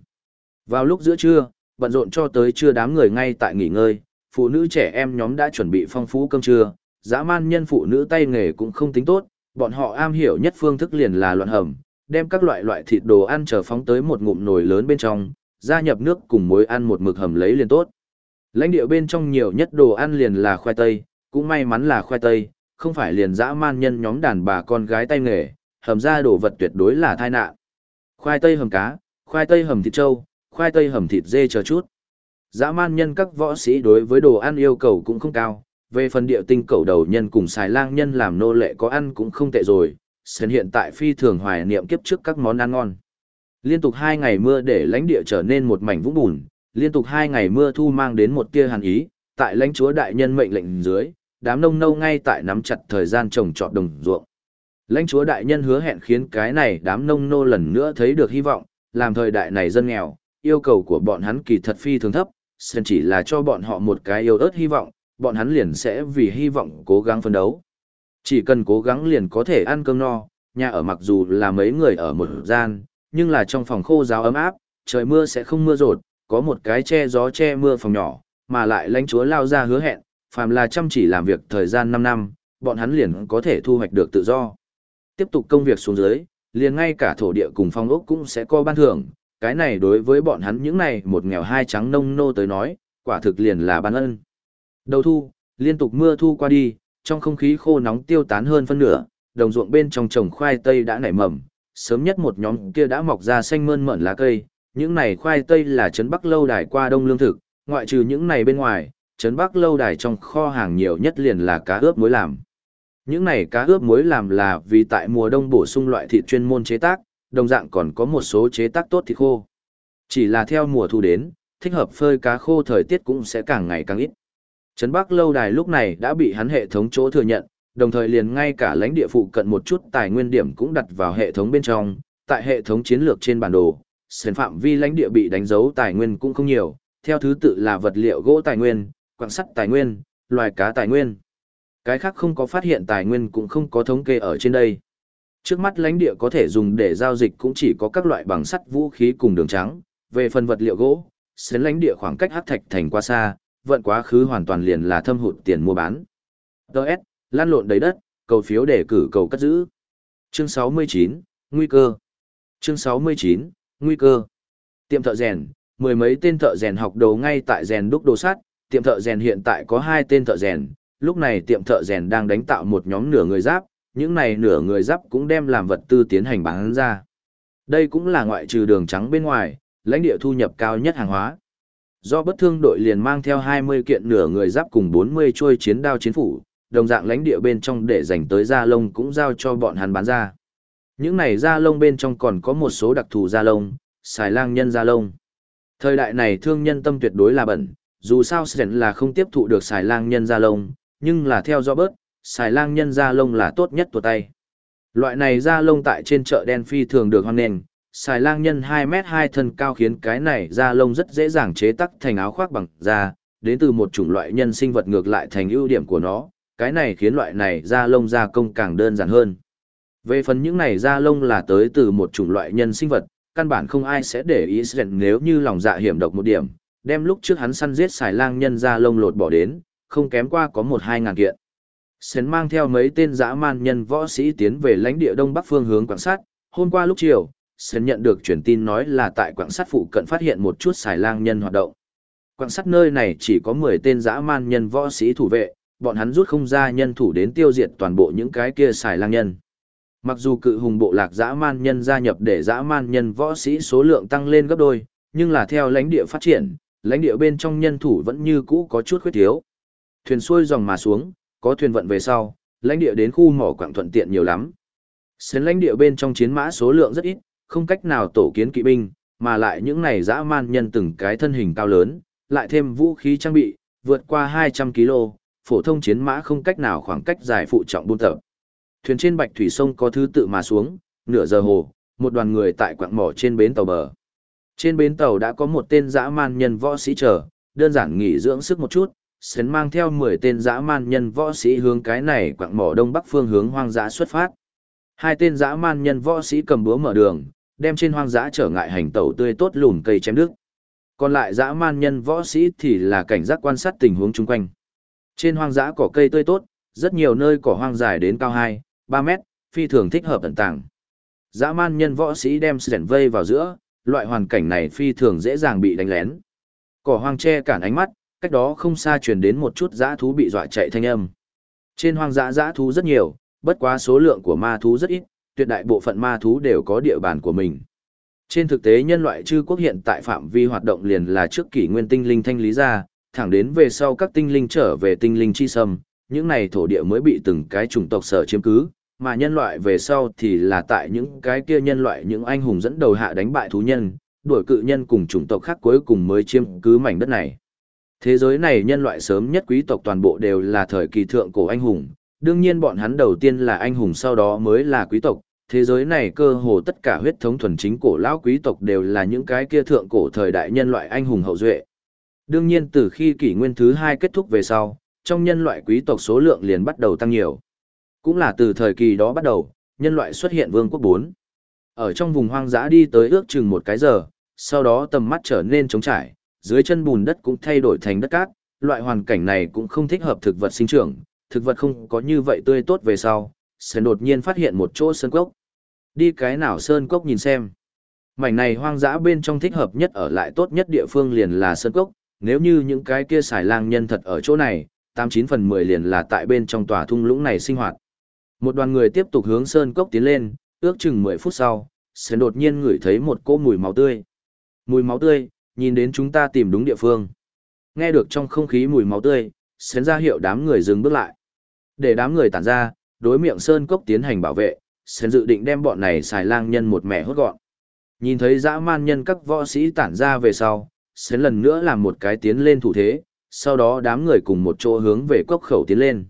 Vào lúc giữa trưa, bận rộn cho tới trưa đám người ngay tại nghỉ ngơi, phụ nữ trẻ em nhóm đã chuẩn bị phong phú cơm trưa, dã man nhân phụ nữ tay nghề cũng không tính tốt, bọn họ am hiểu nhất phương thức liền là loạn hầm, đem các loại loại thịt đồ ăn chờ phóng tới một ngụm nồi lớn bên trong, gia nhập nước cùng muối ăn một mực hầm lấy liền tốt. Lãnh địa bên trong nhiều nhất đồ ăn liền là khoai tây, cũng may mắn là khoai tây, không phải liền dã man nhân nhóm đàn bà con gái tay nghề, hầm ra đồ vật tuyệt đối là tai nạn. Khoai tây hầm cá, khoai tây hầm thịt trâu, khoai tây hầm thịt dê chờ chút. Dã man nhân các võ sĩ đối với đồ ăn yêu cầu cũng không cao, về phần địa tinh cầu đầu nhân cùng xài lang nhân làm nô lệ có ăn cũng không tệ rồi, sân hiện tại phi thường hoài niệm kiếp trước các món ăn ngon. Liên tục hai ngày mưa để lãnh địa trở nên một mảnh vũng bùn, liên tục hai ngày mưa thu mang đến một tia hàn ý, tại lãnh chúa đại nhân mệnh lệnh dưới, đám nông nâu ngay tại nắm chặt thời gian trồng trọt đồng ruộng. Lãnh chúa đại nhân hứa hẹn khiến cái này đám nông nô lần nữa thấy được hy vọng, làm thời đại này dân nghèo, yêu cầu của bọn hắn kỳ thật phi thường thấp, sân chỉ là cho bọn họ một cái yêu ớt hy vọng, bọn hắn liền sẽ vì hy vọng cố gắng phấn đấu. Chỉ cần cố gắng liền có thể ăn cơm no, nhà ở mặc dù là mấy người ở một gian, nhưng là trong phòng khô giáo ấm áp, trời mưa sẽ không mưa rột, có một cái che gió che mưa phòng nhỏ, mà lại lãnh chúa lao ra hứa hẹn, phàm là chăm chỉ làm việc thời gian 5 năm, bọn hắn liền có thể thu hoạch được tự do. Tiếp tục công việc xuống dưới, liền ngay cả thổ địa cùng phong ốc cũng sẽ có ban thưởng, cái này đối với bọn hắn những này một nghèo hai trắng nông nô tới nói, quả thực liền là ban ân. Đầu thu, liên tục mưa thu qua đi, trong không khí khô nóng tiêu tán hơn phân nửa, đồng ruộng bên trong trồng khoai tây đã nảy mầm, sớm nhất một nhóm kia đã mọc ra xanh mơn mởn lá cây, những này khoai tây là trấn Bắc lâu đài qua đông lương thực, ngoại trừ những này bên ngoài, trấn Bắc lâu đài trong kho hàng nhiều nhất liền là cá ướp muối làm. Những này cá ướp muối làm là vì tại mùa đông bổ sung loại thịt chuyên môn chế tác, đồng dạng còn có một số chế tác tốt thịt khô. Chỉ là theo mùa thu đến, thích hợp phơi cá khô thời tiết cũng sẽ càng ngày càng ít. Trấn Bắc lâu đài lúc này đã bị hắn hệ thống chỗ thừa nhận, đồng thời liền ngay cả lãnh địa phụ cận một chút tài nguyên điểm cũng đặt vào hệ thống bên trong, tại hệ thống chiến lược trên bản đồ, sến phạm vi lãnh địa bị đánh dấu tài nguyên cũng không nhiều, theo thứ tự là vật liệu gỗ tài nguyên, quặng sắt tài nguyên, loài cá tài nguyên. Cái khác không có phát hiện tài nguyên cũng không có thống kê ở trên đây. Trước mắt lãnh địa có thể dùng để giao dịch cũng chỉ có các loại bằng sắt vũ khí cùng đường trắng, về phần vật liệu gỗ, xến lãnh địa khoảng cách hắc thạch thành quá xa, vận quá khứ hoàn toàn liền là thâm hụt tiền mua bán. Đợt, lan lộn đầy đất, cầu phiếu để cử cầu cất giữ. Chương 69, Nguy cơ. Chương 69, Nguy cơ. Tiệm thợ rèn, mười mấy tên thợ rèn học đồ ngay tại rèn đúc đồ sắt, tiệm thợ rèn hiện tại có hai tên thợ rèn, lúc này tiệm thợ rèn đang đánh tạo một nhóm nửa người giáp, những này nửa người giáp cũng đem làm vật tư tiến hành bán ra. Đây cũng là ngoại trừ đường trắng bên ngoài, lãnh địa thu nhập cao nhất hàng hóa. Do bất thương đội liền mang theo 20 kiện nửa người giáp cùng 40 trôi chiến đao chiến phủ, đồng dạng lãnh địa bên trong để dành tới da lông cũng giao cho bọn hắn bán ra. Những này da lông bên trong còn có một số đặc thù da lông, xài lang nhân da lông. Thời đại này thương nhân tâm tuyệt đối là bẩn, dù sao Sren là không tiếp thụ được xài lang nhân da lông, nhưng là theo do bớt, xài lang nhân da lông là tốt nhất của tay. Loại này da lông tại trên chợ đen phi thường được hoan nền. xài lang nhân 2 mét 2 thân cao khiến cái này da lông rất dễ dàng chế tắc thành áo khoác bằng da, đến từ một chủng loại nhân sinh vật ngược lại thành ưu điểm của nó, cái này khiến loại này da lông gia công càng đơn giản hơn. Về phần những này da lông là tới từ một chủng loại nhân sinh vật, căn bản không ai sẽ để ý rằng nếu như lòng dạ hiểm độc một điểm, đem lúc trước hắn săn giết xài lang nhân da lông lột bỏ đến, không kém qua có một hai ngàn kiện. Sến mang theo mấy tên dã man nhân võ sĩ tiến về lãnh địa đông bắc phương hướng quảng sát, hôm qua lúc chiều, Sến nhận được truyền tin nói là tại quảng sát phụ cận phát hiện một chút xài lang nhân hoạt động. Quảng sát nơi này chỉ có 10 tên dã man nhân võ sĩ thủ vệ, bọn hắn rút không ra nhân thủ đến tiêu diệt toàn bộ những cái kia xài lang nhân. Mặc dù cự hùng bộ lạc dã man nhân gia nhập để dã man nhân võ sĩ số lượng tăng lên gấp đôi, nhưng là theo lãnh địa phát triển, lãnh địa bên trong nhân thủ vẫn như cũ có chút khuyết thiếu. Thuyền xuôi dòng mà xuống, có thuyền vận về sau, lãnh địa đến khu mỏ quảng thuận tiện nhiều lắm. Xến lãnh địa bên trong chiến mã số lượng rất ít, không cách nào tổ kiến kỵ binh, mà lại những này dã man nhân từng cái thân hình cao lớn, lại thêm vũ khí trang bị, vượt qua 200 kg, phổ thông chiến mã không cách nào khoảng cách dài phụ trọng buôn tập. Thuyền trên bạch thủy sông có thứ tự mà xuống, nửa giờ hồ, một đoàn người tại quặng mỏ trên bến tàu bờ. Trên bến tàu đã có một tên dã man nhân võ sĩ chờ, đơn giản nghỉ dưỡng sức một chút, Sến mang theo 10 tên dã man nhân võ sĩ hướng cái này quạng mỏ đông bắc phương hướng hoang dã xuất phát. Hai tên dã man nhân võ sĩ cầm búa mở đường, đem trên hoang dã trở ngại hành tẩu tươi tốt lùn cây chém đứt. Còn lại dã man nhân võ sĩ thì là cảnh giác quan sát tình huống chung quanh. Trên hoang dã cỏ cây tươi tốt, rất nhiều nơi cỏ hoang dài đến cao 2, 3 mét, phi thường thích hợp tận tàng. Dã man nhân võ sĩ đem sẻn vây vào giữa, loại hoàn cảnh này phi thường dễ dàng bị đánh lén. Cỏ hoang che cản ánh mắt, cách đó không xa truyền đến một chút dã thú bị dọa chạy thanh âm. Trên hoang dã dã thú rất nhiều, bất quá số lượng của ma thú rất ít, tuyệt đại bộ phận ma thú đều có địa bàn của mình. Trên thực tế nhân loại chư quốc hiện tại phạm vi hoạt động liền là trước kỷ nguyên tinh linh thanh lý ra, thẳng đến về sau các tinh linh trở về tinh linh chi sâm, những này thổ địa mới bị từng cái chủng tộc sở chiếm cứ, mà nhân loại về sau thì là tại những cái kia nhân loại những anh hùng dẫn đầu hạ đánh bại thú nhân, đuổi cự nhân cùng chủng tộc khác cuối cùng mới chiếm cứ mảnh đất này. Thế giới này nhân loại sớm nhất quý tộc toàn bộ đều là thời kỳ thượng cổ anh hùng, đương nhiên bọn hắn đầu tiên là anh hùng sau đó mới là quý tộc. Thế giới này cơ hồ tất cả huyết thống thuần chính cổ lão quý tộc đều là những cái kia thượng cổ thời đại nhân loại anh hùng hậu duệ. Đương nhiên từ khi kỷ nguyên thứ hai kết thúc về sau, trong nhân loại quý tộc số lượng liền bắt đầu tăng nhiều. Cũng là từ thời kỳ đó bắt đầu, nhân loại xuất hiện vương quốc 4. Ở trong vùng hoang dã đi tới ước chừng một cái giờ, sau đó tầm mắt trở nên trống trải, dưới chân bùn đất cũng thay đổi thành đất cát, loại hoàn cảnh này cũng không thích hợp thực vật sinh trưởng, thực vật không có như vậy tươi tốt về sau, sẽ đột nhiên phát hiện một chỗ sơn cốc. Đi cái nào sơn cốc nhìn xem. Mảnh này hoang dã bên trong thích hợp nhất ở lại tốt nhất địa phương liền là sơn cốc, nếu như những cái kia xài lang nhân thật ở chỗ này, 89 phần 10 liền là tại bên trong tòa thung lũng này sinh hoạt. Một đoàn người tiếp tục hướng sơn cốc tiến lên, ước chừng 10 phút sau, sẽ đột nhiên ngửi thấy một cỗ mùi máu tươi. Mùi máu tươi, nhìn đến chúng ta tìm đúng địa phương. Nghe được trong không khí mùi máu tươi, xén ra hiệu đám người dừng bước lại. Để đám người tản ra, đối miệng sơn cốc tiến hành bảo vệ, xén dự định đem bọn này xài lang nhân một mẹ hốt gọn. Nhìn thấy dã man nhân các võ sĩ tản ra về sau, xén lần nữa làm một cái tiến lên thủ thế, sau đó đám người cùng một chỗ hướng về cốc khẩu tiến lên.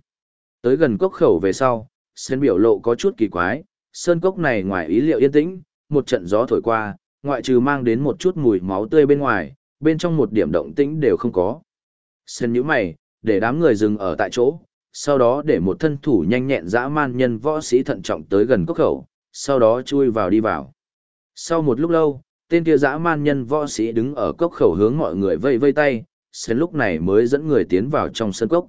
Tới gần cốc khẩu về sau, xén biểu lộ có chút kỳ quái, sơn cốc này ngoài ý liệu yên tĩnh, một trận gió thổi qua, ngoại trừ mang đến một chút mùi máu tươi bên ngoài, bên trong một điểm động tĩnh đều không có. Sơn nhíu mày, để đám người dừng ở tại chỗ, sau đó để một thân thủ nhanh nhẹn dã man nhân võ sĩ thận trọng tới gần cốc khẩu, sau đó chui vào đi vào. Sau một lúc lâu, tên kia dã man nhân võ sĩ đứng ở cốc khẩu hướng mọi người vây vây tay, sơn lúc này mới dẫn người tiến vào trong sơn cốc.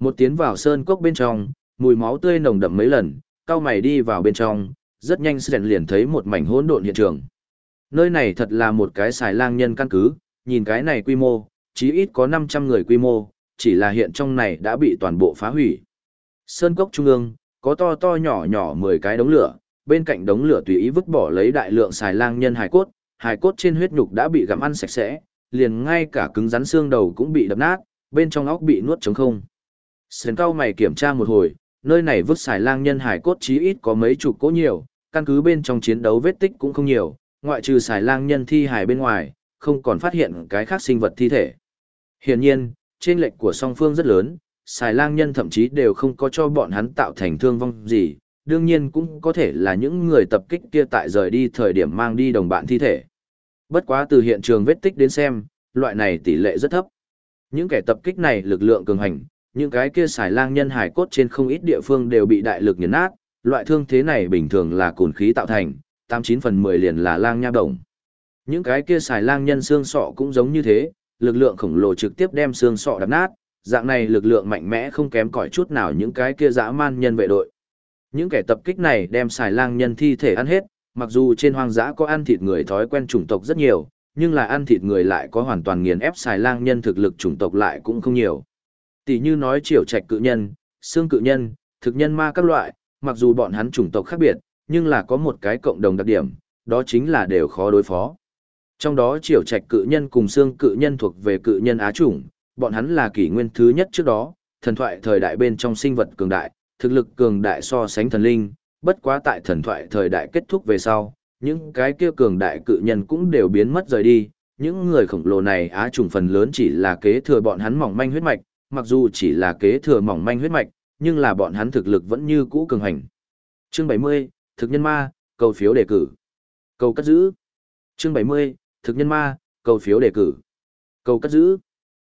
Một tiến vào sơn cốc bên trong, mùi máu tươi nồng đậm mấy lần, cao mày đi vào bên trong, rất nhanh sơn liền thấy một mảnh hỗn độn hiện trường. Nơi này thật là một cái xài lang nhân căn cứ, nhìn cái này quy mô, chí ít có 500 người quy mô, chỉ là hiện trong này đã bị toàn bộ phá hủy. Sơn cốc trung ương, có to to nhỏ nhỏ 10 cái đống lửa, bên cạnh đống lửa tùy ý vứt bỏ lấy đại lượng xài lang nhân hài cốt, hài cốt trên huyết nhục đã bị gặm ăn sạch sẽ, liền ngay cả cứng rắn xương đầu cũng bị đập nát, bên trong óc bị nuốt trống không. sơn cao mày kiểm tra một hồi, nơi này vứt xài lang nhân hài cốt chí ít có mấy chục cỗ nhiều, căn cứ bên trong chiến đấu vết tích cũng không nhiều, ngoại trừ xài lang nhân thi hài bên ngoài, không còn phát hiện cái khác sinh vật thi thể. Hiển nhiên, trên lệch của song phương rất lớn, xài lang nhân thậm chí đều không có cho bọn hắn tạo thành thương vong gì, đương nhiên cũng có thể là những người tập kích kia tại rời đi thời điểm mang đi đồng bạn thi thể. Bất quá từ hiện trường vết tích đến xem, loại này tỷ lệ rất thấp. Những kẻ tập kích này lực lượng cường hành, những cái kia xài lang nhân hải cốt trên không ít địa phương đều bị đại lực nghiền nát, loại thương thế này bình thường là cồn khí tạo thành, 89 phần 10 liền là lang nha đồng. Những cái kia xài lang nhân xương sọ cũng giống như thế, lực lượng khổng lồ trực tiếp đem xương sọ đập nát, dạng này lực lượng mạnh mẽ không kém cỏi chút nào những cái kia dã man nhân vệ đội. Những kẻ tập kích này đem xài lang nhân thi thể ăn hết, mặc dù trên hoang dã có ăn thịt người thói quen chủng tộc rất nhiều, nhưng là ăn thịt người lại có hoàn toàn nghiền ép xài lang nhân thực lực chủng tộc lại cũng không nhiều. Tỷ như nói triều trạch cự nhân, xương cự nhân, thực nhân ma các loại, mặc dù bọn hắn chủng tộc khác biệt, nhưng là có một cái cộng đồng đặc điểm, đó chính là đều khó đối phó. Trong đó triều trạch cự nhân cùng xương cự nhân thuộc về cự nhân á chủng, bọn hắn là kỷ nguyên thứ nhất trước đó, thần thoại thời đại bên trong sinh vật cường đại, thực lực cường đại so sánh thần linh, bất quá tại thần thoại thời đại kết thúc về sau, những cái kia cường đại cự nhân cũng đều biến mất rời đi, những người khổng lồ này á trùng phần lớn chỉ là kế thừa bọn hắn mỏng manh huyết mạch, mặc dù chỉ là kế thừa mỏng manh huyết mạch, nhưng là bọn hắn thực lực vẫn như cũ cường hành. Chương 70, thực nhân ma, cầu phiếu đề cử. Cầu cất giữ. Chương 70, thực nhân ma, cầu phiếu đề cử. Cầu cất giữ.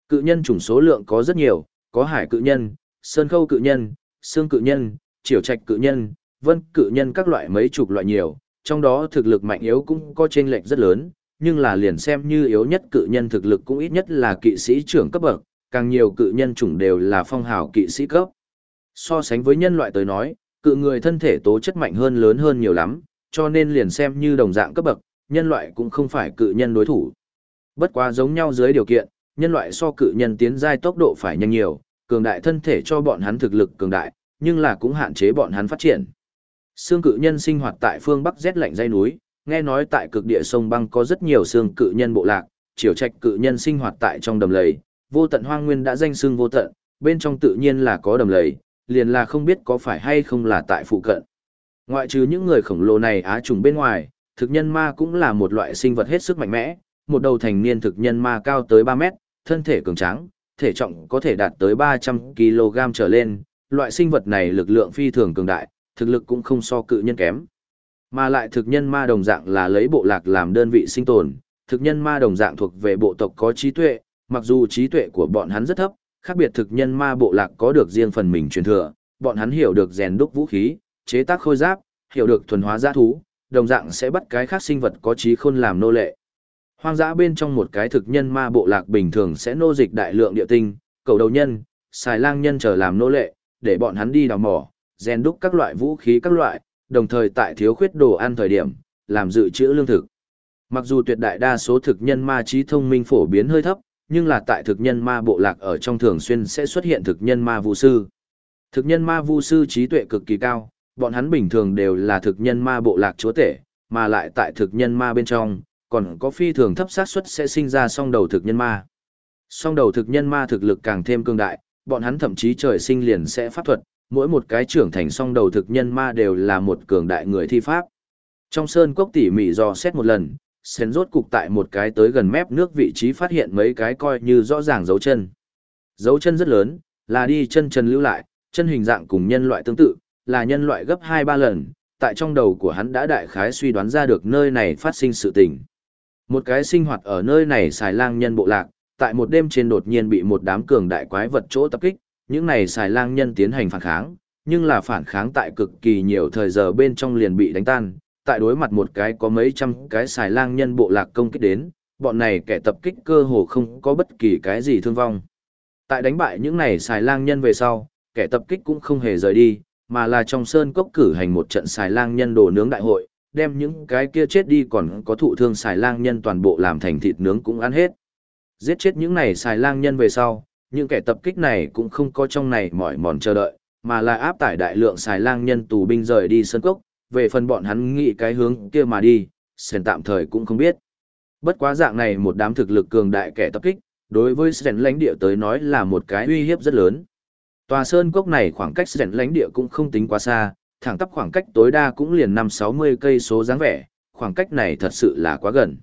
Cự nhân chủng số lượng có rất nhiều, có hải cự nhân, sơn khâu cự nhân, xương cự nhân, triều trạch cự nhân, vân cự nhân các loại mấy chục loại nhiều, trong đó thực lực mạnh yếu cũng có chênh lệch rất lớn, nhưng là liền xem như yếu nhất cự nhân thực lực cũng ít nhất là kỵ sĩ trưởng cấp bậc, càng nhiều cự nhân chủng đều là phong hào kỵ sĩ cấp. So sánh với nhân loại tới nói, cự người thân thể tố chất mạnh hơn lớn hơn nhiều lắm, cho nên liền xem như đồng dạng cấp bậc, nhân loại cũng không phải cự nhân đối thủ. Bất quá giống nhau dưới điều kiện, nhân loại so cự nhân tiến giai tốc độ phải nhanh nhiều, cường đại thân thể cho bọn hắn thực lực cường đại, nhưng là cũng hạn chế bọn hắn phát triển. Xương cự nhân sinh hoạt tại phương Bắc rét lạnh dãy núi, nghe nói tại cực địa sông băng có rất nhiều xương cự nhân bộ lạc, triều trạch cự nhân sinh hoạt tại trong đầm lầy, vô tận hoang nguyên đã danh xương vô tận, bên trong tự nhiên là có đầm lầy, liền là không biết có phải hay không là tại phụ cận. Ngoại trừ những người khổng lồ này á trùng bên ngoài, thực nhân ma cũng là một loại sinh vật hết sức mạnh mẽ, một đầu thành niên thực nhân ma cao tới 3 mét, thân thể cường tráng, thể trọng có thể đạt tới 300 kg trở lên, loại sinh vật này lực lượng phi thường cường đại, thực lực cũng không so cự nhân kém. Mà lại thực nhân ma đồng dạng là lấy bộ lạc làm đơn vị sinh tồn, thực nhân ma đồng dạng thuộc về bộ tộc có trí tuệ, mặc dù trí tuệ của bọn hắn rất thấp, khác biệt thực nhân ma bộ lạc có được riêng phần mình truyền thừa, bọn hắn hiểu được rèn đúc vũ khí, chế tác khôi giáp, hiểu được thuần hóa giã thú, đồng dạng sẽ bắt cái khác sinh vật có trí khôn làm nô lệ. Hoang dã bên trong một cái thực nhân ma bộ lạc bình thường sẽ nô dịch đại lượng địa tinh, cầu đầu nhân, xài lang nhân trở làm nô lệ, để bọn hắn đi đào mỏ, rèn đúc các loại vũ khí các loại, đồng thời tại thiếu khuyết đồ ăn thời điểm, làm dự trữ lương thực. Mặc dù tuyệt đại đa số thực nhân ma trí thông minh phổ biến hơi thấp, nhưng là tại thực nhân ma bộ lạc ở trong thường xuyên sẽ xuất hiện thực nhân ma vu sư. Thực nhân ma vu sư trí tuệ cực kỳ cao, bọn hắn bình thường đều là thực nhân ma bộ lạc chúa tể, mà lại tại thực nhân ma bên trong, còn có phi thường thấp xác suất sẽ sinh ra song đầu thực nhân ma. Song đầu thực nhân ma thực lực càng thêm cương đại, bọn hắn thậm chí trời sinh liền sẽ pháp thuật, mỗi một cái trưởng thành song đầu thực nhân ma đều là một cường đại người thi pháp. Trong sơn cốc tỉ mỉ dò xét một lần, sến rốt cục tại một cái tới gần mép nước vị trí phát hiện mấy cái coi như rõ ràng dấu chân. Dấu chân rất lớn, là đi chân chân lưu lại, chân hình dạng cùng nhân loại tương tự, là nhân loại gấp 2-3 lần, tại trong đầu của hắn đã đại khái suy đoán ra được nơi này phát sinh sự tình. Một cái sinh hoạt ở nơi này xài lang nhân bộ lạc, tại một đêm trên đột nhiên bị một đám cường đại quái vật chỗ tập kích, những này xài lang nhân tiến hành phản kháng, nhưng là phản kháng tại cực kỳ nhiều thời giờ bên trong liền bị đánh tan, tại đối mặt một cái có mấy trăm cái xài lang nhân bộ lạc công kích đến, bọn này kẻ tập kích cơ hồ không có bất kỳ cái gì thương vong. Tại đánh bại những này xài lang nhân về sau, kẻ tập kích cũng không hề rời đi, mà là trong sơn cốc cử hành một trận xài lang nhân đồ nướng đại hội, đem những cái kia chết đi còn có thụ thương xài lang nhân toàn bộ làm thành thịt nướng cũng ăn hết. Giết chết những này xài lang nhân về sau, những kẻ tập kích này cũng không có trong này mỏi mòn chờ đợi, mà là áp tải đại lượng xài lang nhân tù binh rời đi sơn cốc, về phần bọn hắn nghĩ cái hướng kia mà đi, sền tạm thời cũng không biết. Bất quá dạng này một đám thực lực cường đại kẻ tập kích, đối với sền lãnh địa tới nói là một cái uy hiếp rất lớn. Tòa sơn cốc này khoảng cách sền lãnh địa cũng không tính quá xa, thẳng tắp khoảng cách tối đa cũng liền năm sáu mươi cây số dáng vẻ, khoảng cách này thật sự là quá gần.